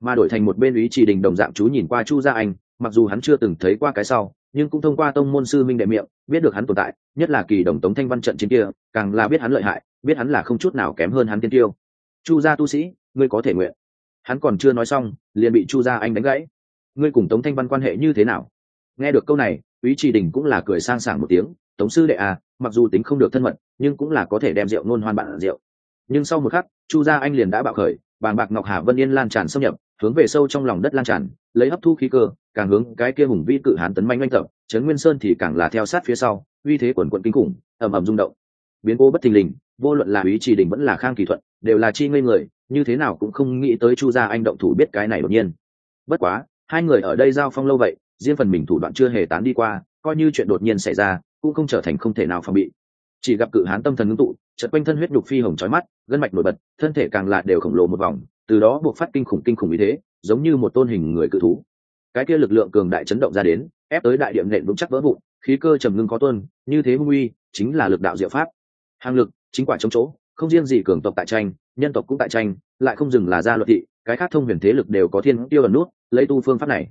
Mà đổi thành một bên ý chỉ đình đồng dạng chú nhìn qua chu gia anh, mặc dù hắn chưa từng thấy qua cái sau, nhưng cũng thông qua tông môn sư minh đệ miệng, biết được hắn tồn tại, nhất là kỳ đồng tống thanh văn trận chiến kia, càng là biết hắn lợi hại, biết hắn là không chút nào kém hơn hắn tiên tiêu. Chu gia tu sĩ, ngươi có thể nguyện hắn còn chưa nói xong, liền bị chu gia anh đánh gãy. Ngươi cùng tống thanh văn quan hệ như thế nào? Nghe được câu này ý chỉ đình cũng là cười sang sảng một tiếng, tống sư đệ à mặc dù tính không được thân mật, nhưng cũng là có thể đem rượu nôn hoan bạn rượu. Nhưng sau một khắc, chu gia anh liền đã bạo khởi bàn bạc ngọc hà vân yên lan tràn xâm nhập, hướng về sâu trong lòng đất lan tràn, lấy hấp thu khí cơ, càng hướng cái kia hùng vi cự hán tấn manh manh tập, trấn nguyên sơn thì càng là theo sát phía sau, uy thế quần quận kinh khủng, ầm ầm rung động. Biến cố bất thình lình, vô luận là ý chỉ đình vẫn là khang kỳ thuận, đều là chi ngây người như thế nào cũng không nghĩ tới chu gia anh động thủ biết cái này đột nhiên. Bất quá, hai người ở đây giao phong lâu vậy, riêng phần mình thủ đoạn chưa hề tán đi qua, coi như chuyện đột nhiên xảy ra, cũng không trở thành không thể nào phòng bị. Chỉ gặp cự hán tâm thần ngưng tụ, chợt quanh thân huyết nhục phi hồng chói mắt, gân mạch nổi bật, thân thể càng lạ đều khổng lồ một vòng, từ đó buộc phát kinh khủng kinh khủng như thế, giống như một tôn hình người cự thú. Cái kia lực lượng cường đại chấn động ra đến, ép tới đại điểm nện vững chắc vỡ vụn, khí cơ trầm ngưng có tuân như thế hung uy, chính là lực đạo diệu pháp. Hàng lực, chính quả chống chỗ không riêng gì cường tộc tại tranh, nhân tộc cũng tại tranh, lại không dừng là gia luật thị, cái khác thông huyền thế lực đều có thiên tiêu ẩn nút, lấy tu phương pháp này.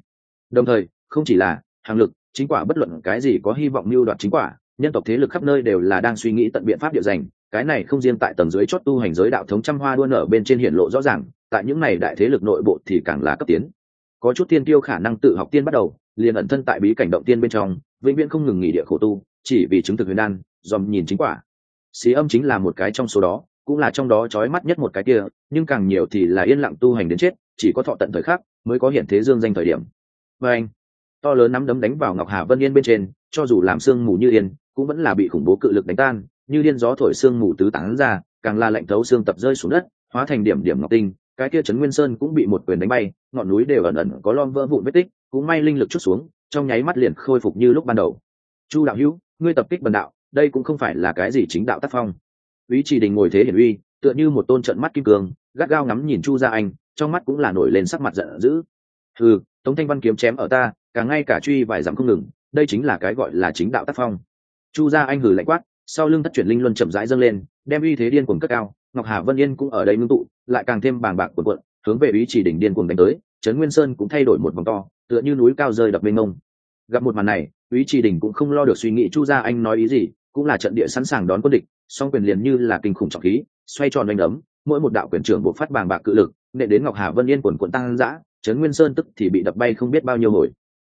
Đồng thời, không chỉ là hàng lực, chính quả bất luận cái gì có hy vọng mưu đoạt chính quả, nhân tộc thế lực khắp nơi đều là đang suy nghĩ tận biện pháp địa dành cái này không riêng tại tầng dưới chót tu hành giới đạo thống trăm hoa đua nở bên trên hiển lộ rõ ràng, tại những này đại thế lực nội bộ thì càng là cấp tiến. Có chút tiên tiêu khả năng tự học tiên bắt đầu, liền ẩn thân tại bí cảnh động tiên bên trong, vĩnh viễn không ngừng nghỉ địa khổ tu, chỉ vì chứng thực huyền đan, dòm nhìn chính quả xí âm chính là một cái trong số đó, cũng là trong đó trói mắt nhất một cái kia, nhưng càng nhiều thì là yên lặng tu hành đến chết, chỉ có thọ tận thời khắc mới có hiện thế dương danh thời điểm. Và anh, to lớn nắm đấm đánh vào ngọc hà vân yên bên trên, cho dù làm sương mù như yên, cũng vẫn là bị khủng bố cự lực đánh tan, như điên gió thổi sương mù tứ tán ra, càng là lạnh thấu xương tập rơi xuống đất, hóa thành điểm điểm ngọc tinh, cái kia trấn nguyên sơn cũng bị một quyền đánh bay, ngọn núi đều ẩn ẩn có lon vỡ vụn vết tích, cũng may linh lực chút xuống, trong nháy mắt liền khôi phục như lúc ban đầu. Chu đạo hữu, ngươi tập kích bần đạo đây cũng không phải là cái gì chính đạo tác phong. Ý chỉ đình ngồi thế hiển uy, tựa như một tôn trận mắt kim cương, gắt gao ngắm nhìn chu gia anh, trong mắt cũng là nổi lên sắc mặt giận dữ. Ừ tống thanh văn kiếm chém ở ta, cả ngay cả truy vài dặm không ngừng, đây chính là cái gọi là chính đạo tác phong. Chu gia anh hử lạnh quát, sau lưng thất chuyển linh luân chậm rãi dâng lên, đem uy thế điên cuồng cất cao, ngọc hà vân yên cũng ở đây ngưng tụ, lại càng thêm bàng bạc cuộn cuộn, hướng về ý chỉ đỉnh điên cuồng đánh tới, trấn nguyên sơn cũng thay đổi một vòng to, tựa như núi cao rơi đập bên ngông gặp một màn này, ý chỉ đỉnh cũng không lo được suy nghĩ chu gia anh nói ý gì cũng là trận địa sẵn sàng đón quân địch, song quyền liền như là kinh khủng trọng khí, xoay tròn oanh đấm, mỗi một đạo quyền trưởng buộc phát bàng bạc cự lực nệ đến ngọc hà vân yên quần quận tăng dã, trấn nguyên sơn tức thì bị đập bay không biết bao nhiêu hồi.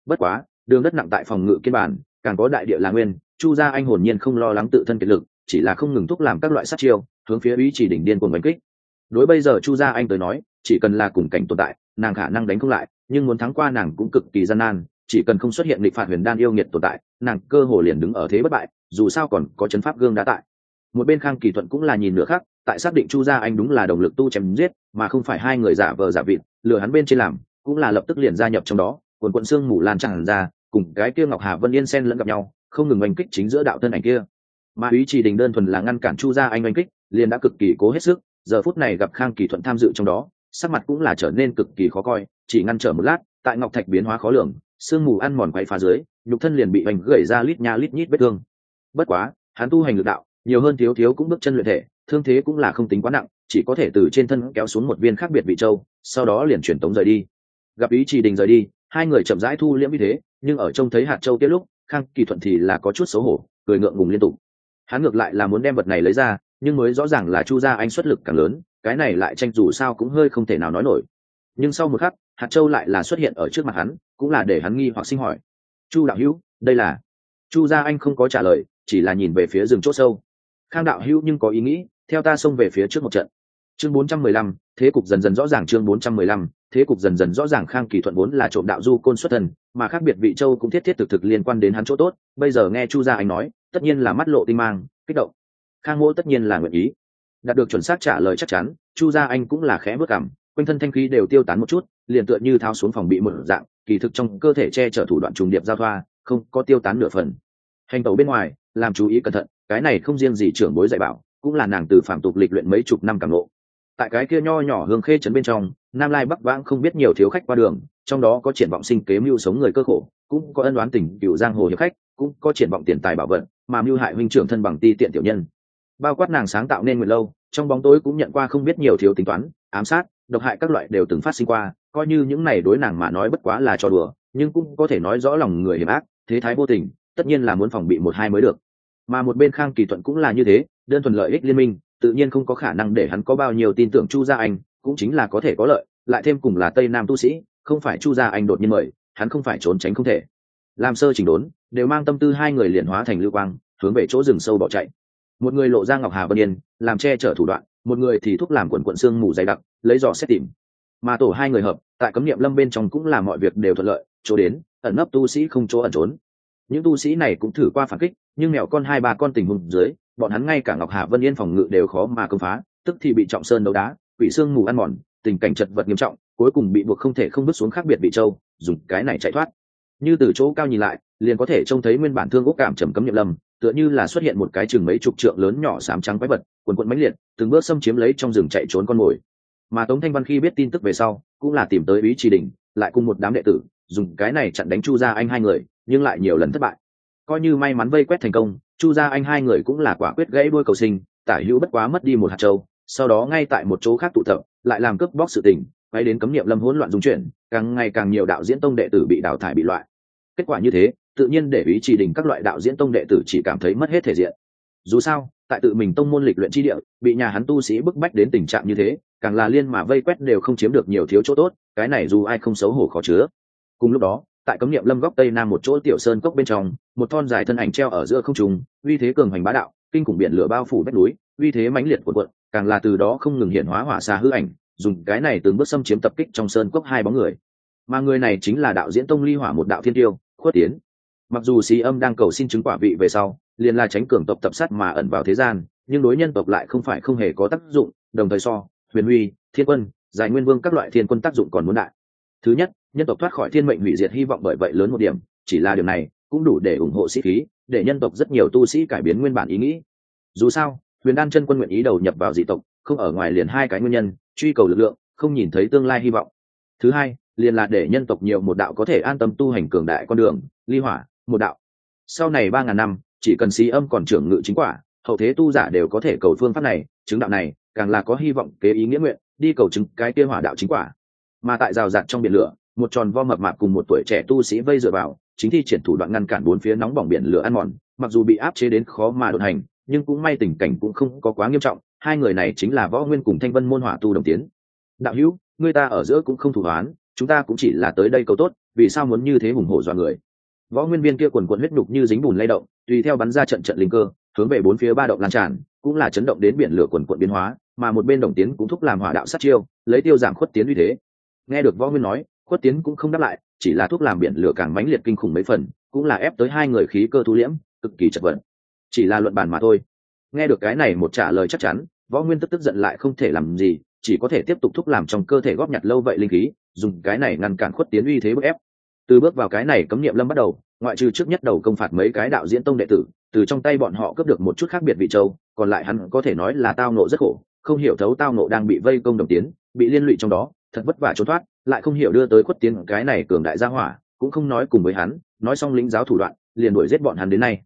Bất quá, đường đất nặng tại phòng ngự kiên bản, càng có đại địa là nguyên, chu gia anh hồn nhiên không lo lắng tự thân kiệt lực, chỉ là không ngừng thúc làm các loại sát chiêu, hướng phía ý chỉ đỉnh điên cuồng đánh kích. Đối bây giờ chu gia anh tới nói, chỉ cần là cùng cảnh tồn tại, nàng khả năng đánh không lại, nhưng muốn thắng qua nàng cũng cực kỳ gian nan chỉ cần không xuất hiện lịch phạt huyền đan yêu nghiệt tồn tại, nàng cơ hồ liền đứng ở thế bất bại, dù sao còn có chấn pháp gương đã tại. Một bên khang kỳ thuận cũng là nhìn nửa khác tại xác định chu gia anh đúng là đồng lực tu chém giết, mà không phải hai người giả vờ giả vịt, lừa hắn bên trên làm, cũng là lập tức liền gia nhập trong đó, quần quận xương mù lan tràn ra, cùng cái kia ngọc hà vân yên sen lẫn gặp nhau, không ngừng oanh kích chính giữa đạo thân ảnh kia. Mà ý chỉ đình đơn thuần là ngăn cản chu gia anh oanh kích, liền đã cực kỳ cố hết sức, giờ phút này gặp khang kỳ thuận tham dự trong đó, sắc mặt cũng là trở nên cực kỳ khó coi, chỉ ngăn trở một lát tại ngọc thạch biến hóa khó lường, sương mù ăn mòn quay phá dưới, nhục thân liền bị bành gãy ra lít nha lít nhít vết thương. Bất quá, hắn tu hành lực đạo, nhiều hơn thiếu thiếu cũng bước chân luyện thể, thương thế cũng là không tính quá nặng, chỉ có thể từ trên thân kéo xuống một viên khác biệt vị châu, sau đó liền chuyển tống rời đi. Gặp ý chỉ đình rời đi, hai người chậm rãi thu liễm như thế, nhưng ở trông thấy hạt châu tiếp lúc, khang kỳ thuận thì là có chút xấu hổ, cười ngượng ngùng liên tục. Hắn ngược lại là muốn đem vật này lấy ra, nhưng mới rõ ràng là chu gia anh xuất lực càng lớn, cái này lại tranh dù sao cũng hơi không thể nào nói nổi. Nhưng sau một khắc hạt châu lại là xuất hiện ở trước mặt hắn cũng là để hắn nghi hoặc sinh hỏi. Chu đạo hữu đây là? Chu gia anh không có trả lời chỉ là nhìn về phía rừng c h ỗ sâu. Khang đạo hữu nhưng có ý nghĩ theo ta xông về phía trước một trận. Chương 415, thế cục dần dần rõ ràng chương 415, thế cục dần dần rõ ràng khang kỳ thuận vốn là trộm đạo du côn xuất thần mà khác biệt vị châu cũng thiết thiết thực thực liên quan đến hắn chỗ tốt bây giờ nghe chu gia anh nói tất nhiên là mắt lộ tinh mang kích động. Khang mỗ tất nhiên là nguyện ý. Đạt được chuẩn xác trả lời chắc chắn chu gia anh cũng là khẽ bước cảm quanh thân thanh khí đều tiêu tán một chút, liền tựa như thao xuống phòng bị một dạng, kỳ thực trong cơ thể che chở thủ đoạn trùng điệp giao thoa, không có tiêu tán nửa phần. Hành tẩu bên ngoài, làm chú ý cẩn thận, cái này không riêng gì trưởng bối dạy bảo, cũng là nàng từ phạm tục lịch luyện mấy chục năm cảm lộ tại cái kia nho nhỏ hương khê trấn bên trong, nam lai bắc vãng không biết nhiều thiếu khách qua đường, trong đó có triển vọng sinh kế mưu sống người cơ khổ, cũng có ân đoán tình cựu giang hồ hiệp khách, cũng có triển vọng tiền tài bảo vận mà mưu hại huynh trưởng thân bằng ti tiện tiểu nhân. Bao quát nàng sáng tạo nên nguyện lâu, trong bóng tối cũng nhận qua không biết nhiều thiếu tính toán, ám sát độc hại các loại đều từng phát sinh qua, coi như những này đối nàng mà nói bất quá là trò đùa, nhưng cũng có thể nói rõ lòng người hiểm ác, thế thái vô tình, tất nhiên là muốn phòng bị một hai mới được. Mà một bên khang kỳ thuận cũng là như thế, đơn thuần lợi ích liên minh, tự nhiên không có khả năng để hắn có bao nhiêu tin tưởng chu gia anh, cũng chính là có thể có lợi, lại thêm cùng là tây nam tu sĩ, không phải chu gia anh đột nhiên mời, hắn không phải trốn tránh không thể. Làm sơ chỉnh đốn, đều mang tâm tư hai người liền hóa thành lưu quang, hướng về chỗ rừng sâu bỏ chạy. Một người lộ ra ngọc hà vân yên, làm che chở thủ đoạn, một người thì thúc làm quần quận xương mù dày đặc lấy dò xét tìm. Mà tổ hai người hợp, tại cấm niệm lâm bên trong cũng là mọi việc đều thuận lợi, chỗ đến, ẩn nấp tu sĩ không chỗ ẩn trốn. Những tu sĩ này cũng thử qua phản kích, nhưng mèo con hai ba con tình huống dưới, bọn hắn ngay cả ngọc hà vân yên phòng ngự đều khó mà công phá, tức thì bị trọng sơn đấu đá, quỷ xương mù ăn mòn, tình cảnh chật vật nghiêm trọng, cuối cùng bị buộc không thể không bước xuống khác biệt bị châu, dùng cái này chạy thoát. Như từ chỗ cao nhìn lại, liền có thể trông thấy nguyên bản thương ốc cảm trầm cấm nhiệm lâm, tựa như là xuất hiện một cái chừng mấy chục trượng lớn nhỏ sám trắng quái vật, quần quận mãnh liệt, từng bước xâm chiếm lấy trong rừng chạy trốn con mồi mà tống thanh văn khi biết tin tức về sau, cũng là tìm tới ý trì đình, lại cùng một đám đệ tử, dùng cái này chặn đánh chu ra anh hai người, nhưng lại nhiều lần thất bại. Coi như may mắn vây quét thành công, chu ra anh hai người cũng là quả quyết gãy đôi cầu sinh, tả hữu bất quá mất đi một hạt châu, sau đó ngay tại một chỗ khác tụ tập, lại làm cướp bóc sự tình, quay đến cấm niệm lâm hỗn loạn dung chuyển, càng ngày càng nhiều đạo diễn tông đệ tử bị đào thải bị loại. Kết quả như thế, tự nhiên để ý chỉ đình các loại đạo diễn tông đệ tử chỉ cảm thấy mất hết thể diện dù sao, tại tự mình tông môn lịch luyện chi địa, bị nhà hắn tu sĩ bức bách đến tình trạng như thế, càng là liên mà vây quét đều không chiếm được nhiều thiếu chỗ tốt, cái này dù ai không xấu hổ khó chứa. Cùng lúc đó, tại cấm niệm lâm góc tây nam một chỗ tiểu sơn cốc bên trong, một thon dài thân ảnh treo ở giữa không trung, uy thế cường hoành bá đạo, kinh khủng biển lửa bao phủ vách núi, uy thế mãnh liệt của quận càng là từ đó không ngừng hiện hóa hỏa xa hư ảnh, dùng cái này từng bước xâm chiếm tập kích trong sơn cốc hai bóng người. Mà người này chính là đạo diễn tông ly hỏa một đạo thiên tiêu, khuất tiến. Mặc dù xí âm đang cầu xin chứng quả vị về sau liền là tránh cường tộc tập sát mà ẩn vào thế gian, nhưng đối nhân tộc lại không phải không hề có tác dụng, đồng thời so, huyền huy thiên quân, giải nguyên vương các loại thiên quân tác dụng còn muốn đại. Thứ nhất, nhân tộc thoát khỏi thiên mệnh hủy diệt hy vọng bởi vậy lớn một điểm, chỉ là điều này cũng đủ để ủng hộ sĩ khí, để nhân tộc rất nhiều tu sĩ cải biến nguyên bản ý nghĩ. Dù sao, huyền đan chân quân nguyện ý đầu nhập vào dị tộc, không ở ngoài liền hai cái nguyên nhân, truy cầu lực lượng, không nhìn thấy tương lai hy vọng. Thứ hai, liền là để nhân tộc nhiều một đạo có thể an tâm tu hành cường đại con đường, ly hỏa, một đạo. Sau này ba ngàn năm chỉ cần xí âm còn trưởng ngự chính quả, hậu thế tu giả đều có thể cầu phương pháp này, chứng đạo này, càng là có hy vọng kế ý nghĩa nguyện, đi cầu chứng cái kia hỏa đạo chính quả. Mà tại rào rạt trong biển lửa, một tròn vo mập mạp cùng một tuổi trẻ tu sĩ vây dựa vào, chính thi triển thủ đoạn ngăn cản bốn phía nóng bỏng biển lửa ăn mòn, mặc dù bị áp chế đến khó mà đột hành, nhưng cũng may tình cảnh cũng không có quá nghiêm trọng, hai người này chính là võ nguyên cùng thanh vân môn hỏa tu đồng tiến. Đạo hữu, người ta ở giữa cũng không thủ đoán chúng ta cũng chỉ là tới đây cầu tốt, vì sao muốn như thế hùng hổ dọa người? Võ nguyên viên kia quần quần huyết nhục như dính bùn lay động tùy theo bắn ra trận trận linh cơ, hướng về bốn phía ba động lan tràn, cũng là chấn động đến biển lửa quần quận biến hóa, mà một bên đồng tiến cũng thúc làm hỏa đạo sát chiêu, lấy tiêu giảm khuất tiến uy thế. Nghe được võ nguyên nói, khuất tiến cũng không đáp lại, chỉ là thúc làm biển lửa càng mãnh liệt kinh khủng mấy phần, cũng là ép tới hai người khí cơ thu liễm, cực kỳ chật vật. Chỉ là luận bàn mà thôi. Nghe được cái này một trả lời chắc chắn, võ nguyên tức tức giận lại không thể làm gì, chỉ có thể tiếp tục thúc làm trong cơ thể góp nhặt lâu vậy linh khí, dùng cái này ngăn cản khuất tiến uy thế bức ép. Từ bước vào cái này cấm niệm lâm bắt đầu ngoại trừ trước nhất đầu công phạt mấy cái đạo diễn tông đệ tử, từ trong tay bọn họ cướp được một chút khác biệt vị châu, còn lại hắn có thể nói là tao nộ rất khổ, không hiểu thấu tao nộ đang bị vây công đồng tiến, bị liên lụy trong đó, thật vất vả trốn thoát, lại không hiểu đưa tới khuất tiến cái này cường đại gia hỏa, cũng không nói cùng với hắn, nói xong lĩnh giáo thủ đoạn, liền đuổi giết bọn hắn đến nay.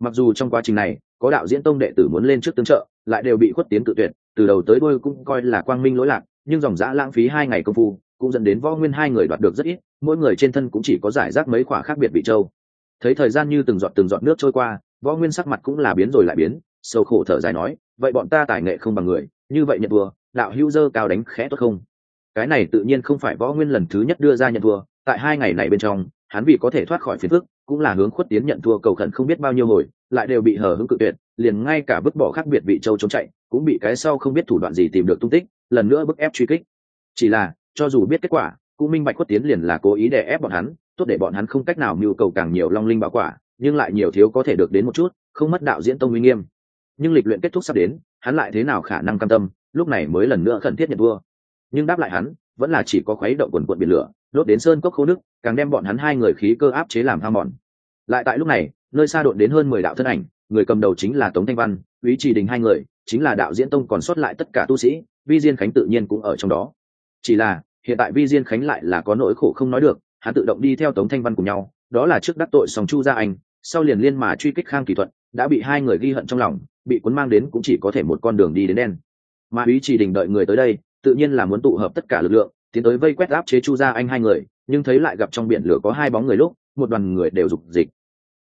Mặc dù trong quá trình này, có đạo diễn tông đệ tử muốn lên trước tương trợ, lại đều bị khuất tiến tự tuyệt, từ đầu tới đôi cũng coi là quang minh lỗi lạc, nhưng dòng dã lãng phí hai ngày công phu cũng dẫn đến võ nguyên hai người đoạt được rất ít, mỗi người trên thân cũng chỉ có giải rác mấy khoả khác biệt vị châu. Thấy thời gian như từng giọt từng giọt nước trôi qua, võ nguyên sắc mặt cũng là biến rồi lại biến sâu khổ thở dài nói, vậy bọn ta tài nghệ không bằng người, như vậy nhận thua, đạo hữu dơ cao đánh khẽ tốt không? Cái này tự nhiên không phải võ nguyên lần thứ nhất đưa ra nhận thua, tại hai ngày này bên trong, hắn vì có thể thoát khỏi phiền phức, cũng là hướng khuất tiến nhận thua cầu khẩn không biết bao nhiêu hồi, lại đều bị hờ hững cự tuyệt, liền ngay cả bức bỏ khác biệt vị châu trốn chạy, cũng bị cái sau không biết thủ đoạn gì tìm được tung tích, lần nữa bức ép truy kích. Chỉ là cho dù biết kết quả, cũng minh bạch khuất tiến liền là cố ý để ép bọn hắn, tốt để bọn hắn không cách nào mưu cầu càng nhiều long linh bảo quả, nhưng lại nhiều thiếu có thể được đến một chút, không mất đạo diễn tông uy nghiêm. Nhưng lịch luyện kết thúc sắp đến, hắn lại thế nào khả năng cam tâm, lúc này mới lần nữa khẩn thiết nhận vua. Nhưng đáp lại hắn, vẫn là chỉ có khuấy động quần quận biển lửa, đốt đến sơn cốc khô nước, càng đem bọn hắn hai người khí cơ áp chế làm ham mòn. Lại tại lúc này, nơi xa đột đến hơn mười đạo thân ảnh, người cầm đầu chính là tống thanh văn ý trì đình hai người, chính là đạo diễn tông còn sót lại tất cả tu sĩ vi diên khánh tự nhiên cũng ở trong đó chỉ là, hiện tại vi diên khánh lại là có nỗi khổ không nói được, hắn tự động đi theo tống thanh văn cùng nhau, đó là trước đắc tội sòng chu gia anh, sau liền liên mà truy kích khang kỳ thuận, đã bị hai người ghi hận trong lòng, bị cuốn mang đến cũng chỉ có thể một con đường đi đến đen. Mà ý chỉ đình đợi người tới đây, tự nhiên là muốn tụ hợp tất cả lực lượng, tiến tới vây quét áp chế chu gia anh hai người, nhưng thấy lại gặp trong biển lửa có hai bóng người lúc, một đoàn người đều rục dịch.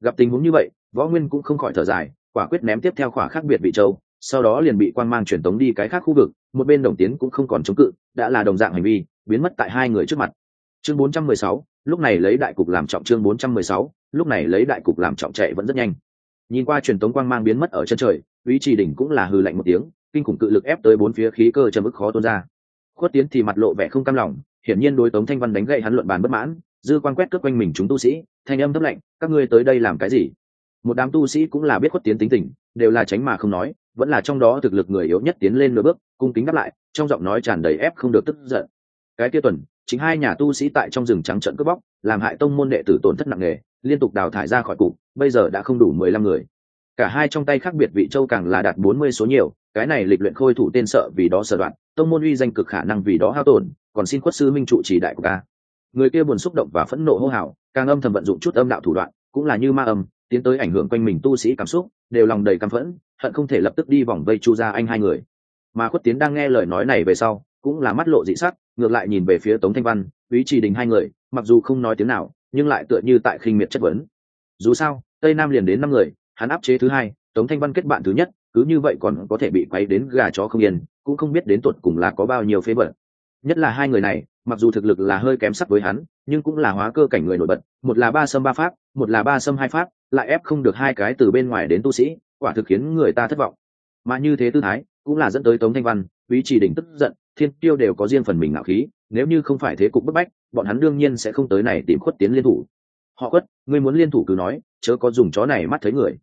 Gặp tình huống như vậy, võ nguyên cũng không khỏi thở dài, quả quyết ném tiếp theo khỏa khác biệt vị châu sau đó liền bị quan mang truyền tống đi cái khác khu vực một bên đồng tiến cũng không còn chống cự đã là đồng dạng hành vi biến mất tại hai người trước mặt. Chương 416, lúc này lấy đại cục làm trọng chương 416, lúc này lấy đại cục làm trọng chạy vẫn rất nhanh. Nhìn qua truyền tống quang mang biến mất ở chân trời ý trì đỉnh cũng là hư lạnh một tiếng kinh khủng cự lực ép tới bốn phía khí cơ châm ức khó tuôn ra. Khuất tiến thì mặt lộ vẻ không cam lòng hiển nhiên đối tống thanh văn đánh gậy hắn luận bàn bất mãn dư quan quét cướp quanh mình chúng tu sĩ thanh âm thấp lạnh các ngươi tới đây làm cái gì? Một đám tu sĩ cũng là biết khuất tiến tính tình đều là tránh mà không nói vẫn là trong đó thực lực người yếu nhất tiến lên nửa bước, cung kính đáp lại, trong giọng nói tràn đầy ép không được tức giận. Cái kia tuần, chính hai nhà tu sĩ tại trong rừng trắng trận cướp bóc, làm hại tông môn đệ tử tổn thất nặng nề, liên tục đào thải ra khỏi cục, bây giờ đã không đủ mười lăm người. Cả hai trong tay khác biệt vị châu càng là đạt bốn mươi số nhiều, cái này lịch luyện khôi thủ tên sợ vì đó sở đoạn, tông môn uy danh cực khả năng vì đó hao tổn, còn xin khuất sư minh trụ chỉ đại của ca người kia buồn xúc động và phẫn nộ hô hào, càng âm thầm vận dụng chút âm đạo thủ đoạn, cũng là như ma âm, tiến tới ảnh hưởng quanh mình tu sĩ cảm xúc, đều lòng đầy căm phẫn hận không thể lập tức đi vòng vây chu ra anh hai người mà khuất tiến đang nghe lời nói này về sau, cũng là mắt lộ dị sắc, ngược lại nhìn về phía tống thanh văn, quý trì đình hai người, mặc dù không nói tiếng nào, nhưng lại tựa như tại khinh miệt chất vấn dù sao, tây nam liền đến năm người, hắn áp chế thứ hai, tống thanh văn kết bạn thứ nhất, cứ như vậy còn có thể bị quay đến gà chó không yên, cũng không biết đến tuột cùng là có bao nhiêu phế vật. nhất là hai người này, mặc dù thực lực là hơi kém sắc với hắn, nhưng cũng là hóa cơ cảnh người nổi bật, một là ba sâm ba pháp, một là ba sâm hai pháp, lại ép không được hai cái từ bên ngoài đến tu sĩ quả thực khiến người ta thất vọng. Mà như thế tư thái, cũng là dẫn tới tống thanh văn ý chỉ đỉnh tức giận, thiên tiêu đều có riêng phần mình ngạo khí, nếu như không phải thế cục bức bách, bọn hắn đương nhiên sẽ không tới này tìm khuất tiến liên thủ. Họ khuất, ngươi muốn liên thủ cứ nói, chớ có dùng chó này mắt thấy người.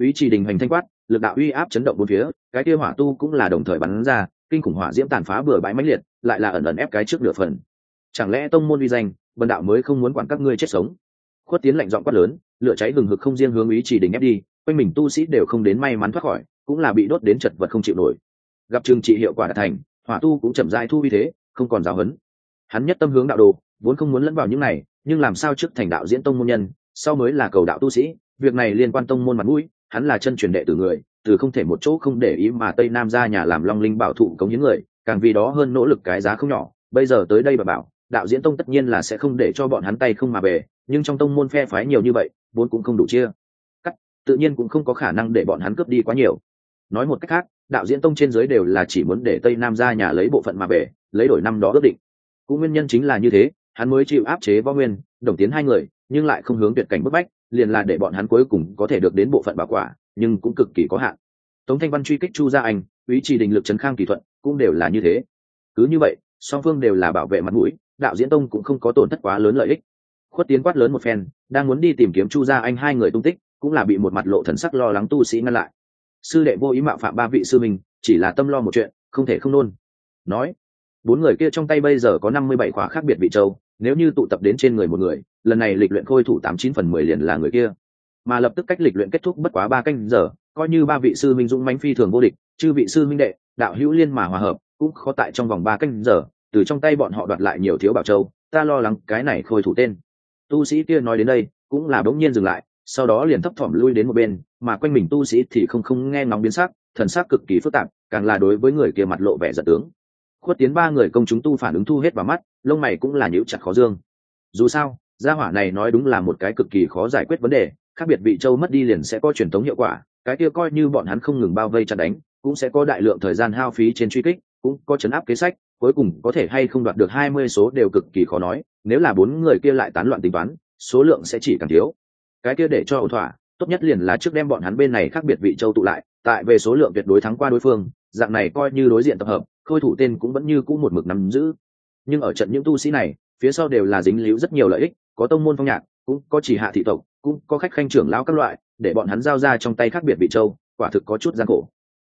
Ý chỉ đình hành thanh quát, lực đạo uy áp chấn động bốn phía, cái kia hỏa tu cũng là đồng thời bắn ra, kinh khủng hỏa diễm tàn phá bừa bãi mãnh liệt, lại là ẩn ẩn ép cái trước nửa phần. Chẳng lẽ tông môn uy danh, bần đạo mới không muốn quản các ngươi chết sống? Khuất tiến lạnh giọng quát lớn, lửa cháy hừng hực không riêng hướng ý chỉ đình ép đi quanh mình tu sĩ đều không đến may mắn thoát khỏi, cũng là bị đốt đến chật vật không chịu nổi. Gặp trừng trị hiệu quả đã thành, hỏa tu cũng chậm dai thu uy thế, không còn giáo hấn hắn nhất tâm hướng đạo đồ, vốn không muốn lẫn vào những này, nhưng làm sao trước thành đạo diễn tông môn nhân, sau mới là cầu đạo tu sĩ, việc này liên quan tông môn mặt mũi, hắn là chân truyền đệ tử người, từ không thể một chỗ không để ý mà tây nam ra nhà làm long linh bảo thụ cống những người, càng vì đó hơn nỗ lực cái giá không nhỏ, bây giờ tới đây bà bảo, đạo diễn tông tất nhiên là sẽ không để cho bọn hắn tay không mà về, nhưng trong tông môn phe phái nhiều như vậy, vốn cũng không đủ chia tự nhiên cũng không có khả năng để bọn hắn cướp đi quá nhiều. Nói một cách khác, đạo diễn tông trên dưới đều là chỉ muốn để tây nam ra nhà lấy bộ phận mà về, lấy đổi năm đó ước định. Cũng nguyên nhân chính là như thế, hắn mới chịu áp chế võ nguyên, đồng tiến hai người, nhưng lại không hướng tuyệt cảnh bức bách, liền là để bọn hắn cuối cùng có thể được đến bộ phận bảo quả, nhưng cũng cực kỳ có hạn. Tống thanh văn truy kích chu gia anh, ý chỉ đình lực trấn khang kỳ thuận, cũng đều là như thế. Cứ như vậy, song phương đều là bảo vệ mặt mũi, đạo diễn tông cũng không có tổn thất quá lớn lợi ích. Khuất tiến quát lớn một phen, đang muốn đi tìm kiếm chu gia anh hai người tung tích cũng là bị một mặt lộ thần sắc lo lắng tu sĩ ngăn lại. Sư đệ vô ý mạo phạm ba vị sư mình chỉ là tâm lo một chuyện, không thể không nôn. Nói, bốn người kia trong tay bây giờ có năm mươi bảy khóa khác biệt vị châu, nếu như tụ tập đến trên người một người, lần này lịch luyện khôi thủ tám chín phần mười liền là người kia. Mà lập tức cách lịch luyện kết thúc bất quá ba canh giờ, coi như ba vị sư minh dũng mãnh phi thường vô địch, chư vị sư minh đệ, đạo hữu liên mà hòa hợp, cũng khó tại trong vòng ba canh giờ, từ trong tay bọn họ đoạt lại nhiều thiếu bảo châu, ta lo lắng cái này khôi thủ tên. Tu sĩ kia nói đến đây, cũng là bỗng nhiên dừng lại sau đó liền thấp thỏm lui đến một bên, mà quanh mình tu sĩ thì không không nghe ngóng biến sắc, thần sắc cực kỳ phức tạp, càng là đối với người kia mặt lộ vẻ giật tướng. Khuất tiến ba người công chúng tu phản ứng thu hết vào mắt, lông mày cũng là nhíu chặt khó dương. Dù sao, gia hỏa này nói đúng là một cái cực kỳ khó giải quyết vấn đề, khác biệt vị châu mất đi liền sẽ có truyền thống hiệu quả, cái kia coi như bọn hắn không ngừng bao vây chặt đánh, cũng sẽ có đại lượng thời gian hao phí trên truy kích, cũng có chấn áp kế sách, cuối cùng có thể hay không đoạt được hai mươi số đều cực kỳ khó nói, nếu là bốn người kia lại tán loạn tính toán, số lượng sẽ chỉ càng thiếu cái kia để cho ổn thỏa, tốt nhất liền là trước đem bọn hắn bên này khác biệt vị châu tụ lại, tại về số lượng tuyệt đối thắng qua đối phương, dạng này coi như đối diện tập hợp, khôi thủ tên cũng vẫn như cũ một mực nắm giữ. Nhưng ở trận những tu sĩ này, phía sau đều là dính líu rất nhiều lợi ích, có tông môn phong nhạc, cũng có chỉ hạ thị tộc, cũng có khách khanh trưởng lão các loại, để bọn hắn giao ra trong tay khác biệt vị châu, quả thực có chút gian khổ.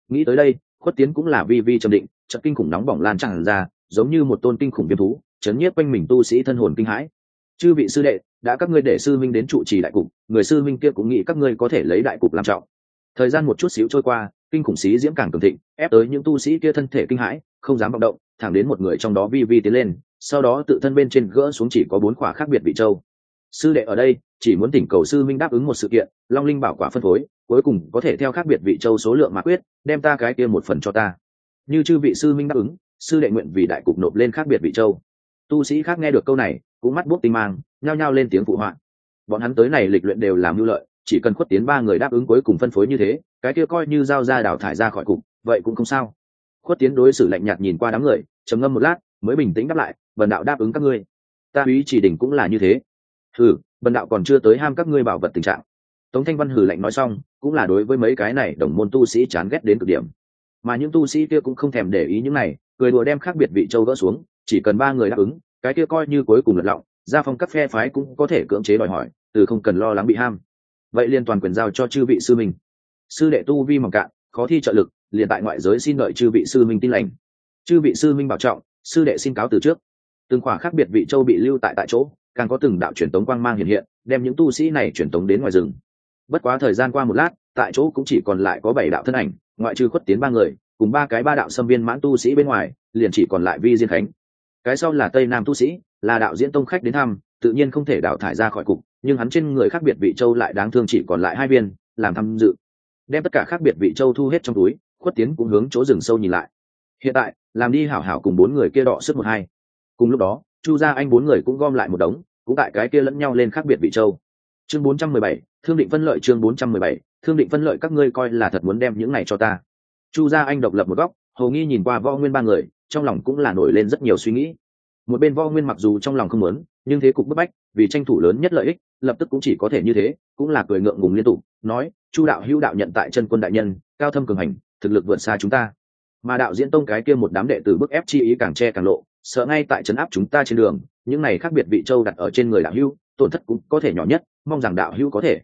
Nghĩ tới đây, khuất tiến cũng là vi vi trầm định, trận kinh khủng nóng bỏng lan tràn ra, giống như một tôn kinh khủng viêm thú, chấn nhiếp quanh mình tu sĩ thân hồn kinh hãi chư vị sư đệ, đã các ngươi để sư minh đến trụ trì đại cục, người sư minh kia cũng nghĩ các ngươi có thể lấy đại cục làm trọng. Thời gian một chút xíu trôi qua, kinh khủng xí diễm càng cường thịnh, ép tới những tu sĩ kia thân thể kinh hãi, không dám vọng động, thẳng đến một người trong đó vi vi tiến lên, sau đó tự thân bên trên gỡ xuống chỉ có bốn khỏa khác biệt vị châu. Sư đệ ở đây, chỉ muốn tỉnh cầu sư minh đáp ứng một sự kiện, long linh bảo quả phân phối, cuối cùng có thể theo khác biệt vị châu số lượng mà quyết, đem ta cái kia một phần cho ta. Như chư vị sư minh đáp ứng, sư đệ nguyện vì đại cục nộp lên khác biệt vị châu tu sĩ khác nghe được câu này, cũng mắt buốc tinh mang, nhao nhao lên tiếng phụ họa. Bọn hắn tới này lịch luyện đều làm hưu lợi, chỉ cần khuất tiến ba người đáp ứng cuối cùng phân phối như thế, cái kia coi như giao ra đào thải ra khỏi cục, vậy cũng không sao. Khuất tiến đối xử lạnh nhạt nhìn qua đám người, trầm ngâm một lát, mới bình tĩnh đáp lại vần đạo đáp ứng các ngươi. Ta úy chỉ đỉnh cũng là như thế. Hừ vần đạo còn chưa tới ham các ngươi bảo vật tình trạng. Tống thanh văn hừ lạnh nói xong, cũng là đối với mấy cái này đồng môn tu sĩ chán ghét đến cực điểm. Mà những tu sĩ kia cũng không thèm để ý những này, cười đùa đem khác biệt vị châu gỡ xuống chỉ cần ba người đáp ứng, cái kia coi như cuối cùng lật lọng, gia phong các phe phái cũng có thể cưỡng chế đòi hỏi, từ không cần lo lắng bị ham. Vậy liên toàn quyền giao cho chư vị sư minh. Sư đệ tu vi mỏng cạn, khó thi trợ lực, liền tại ngoại giới xin đợi chư vị sư minh tin lành. Chư vị sư minh bảo trọng, sư đệ xin cáo từ trước. Từng khoảng khác biệt vị châu bị lưu tại tại chỗ, càng có từng đạo truyền tống quang mang hiện hiện, đem những tu sĩ này truyền tống đến ngoài rừng. Bất quá thời gian qua một lát, tại chỗ cũng chỉ còn lại có bảy đạo thân ảnh, ngoại trừ khuất tiến ba người, cùng ba cái ba đạo xâm viên mãn tu sĩ bên ngoài, liền chỉ còn lại vi diên khánh cái sau là tây nam tu sĩ, là đạo diễn tông khách đến thăm, tự nhiên không thể đào thải ra khỏi cục, nhưng hắn trên người khác biệt vị châu lại đáng thương chỉ còn lại hai viên, làm tham dự. Đem tất cả khác biệt vị châu thu hết trong túi, khuất tiến cũng hướng chỗ rừng sâu nhìn lại. Hiện tại, làm đi hảo hảo cùng bốn người kia đọ sức một hai. Cùng lúc đó, chu gia anh bốn người cũng gom lại một đống, cũng tại cái kia lẫn nhau lên khác biệt vị châu. Chương bốn trăm mười bảy, thương định phân lợi chương bốn trăm mười bảy, thương định phân lợi các ngươi coi là thật muốn đem những này cho ta. Chu gia anh độc lập một góc hầu nghi nhìn qua võ nguyên ba người trong lòng cũng là nổi lên rất nhiều suy nghĩ. Một bên võ nguyên mặc dù trong lòng không muốn, nhưng thế cục bức bách, vì tranh thủ lớn nhất lợi ích, lập tức cũng chỉ có thể như thế, cũng là cười ngượng ngùng liên tục, nói, chu đạo hữu đạo nhận tại chân quân đại nhân, cao thâm cường hành, thực lực vượt xa chúng ta. Mà đạo diễn tông cái kia một đám đệ tử bức ép chi ý càng che càng lộ, sợ ngay tại trấn áp chúng ta trên đường, những này khác biệt vị châu đặt ở trên người đạo hữu, tổn thất cũng có thể nhỏ nhất, mong rằng đạo hữu có thể.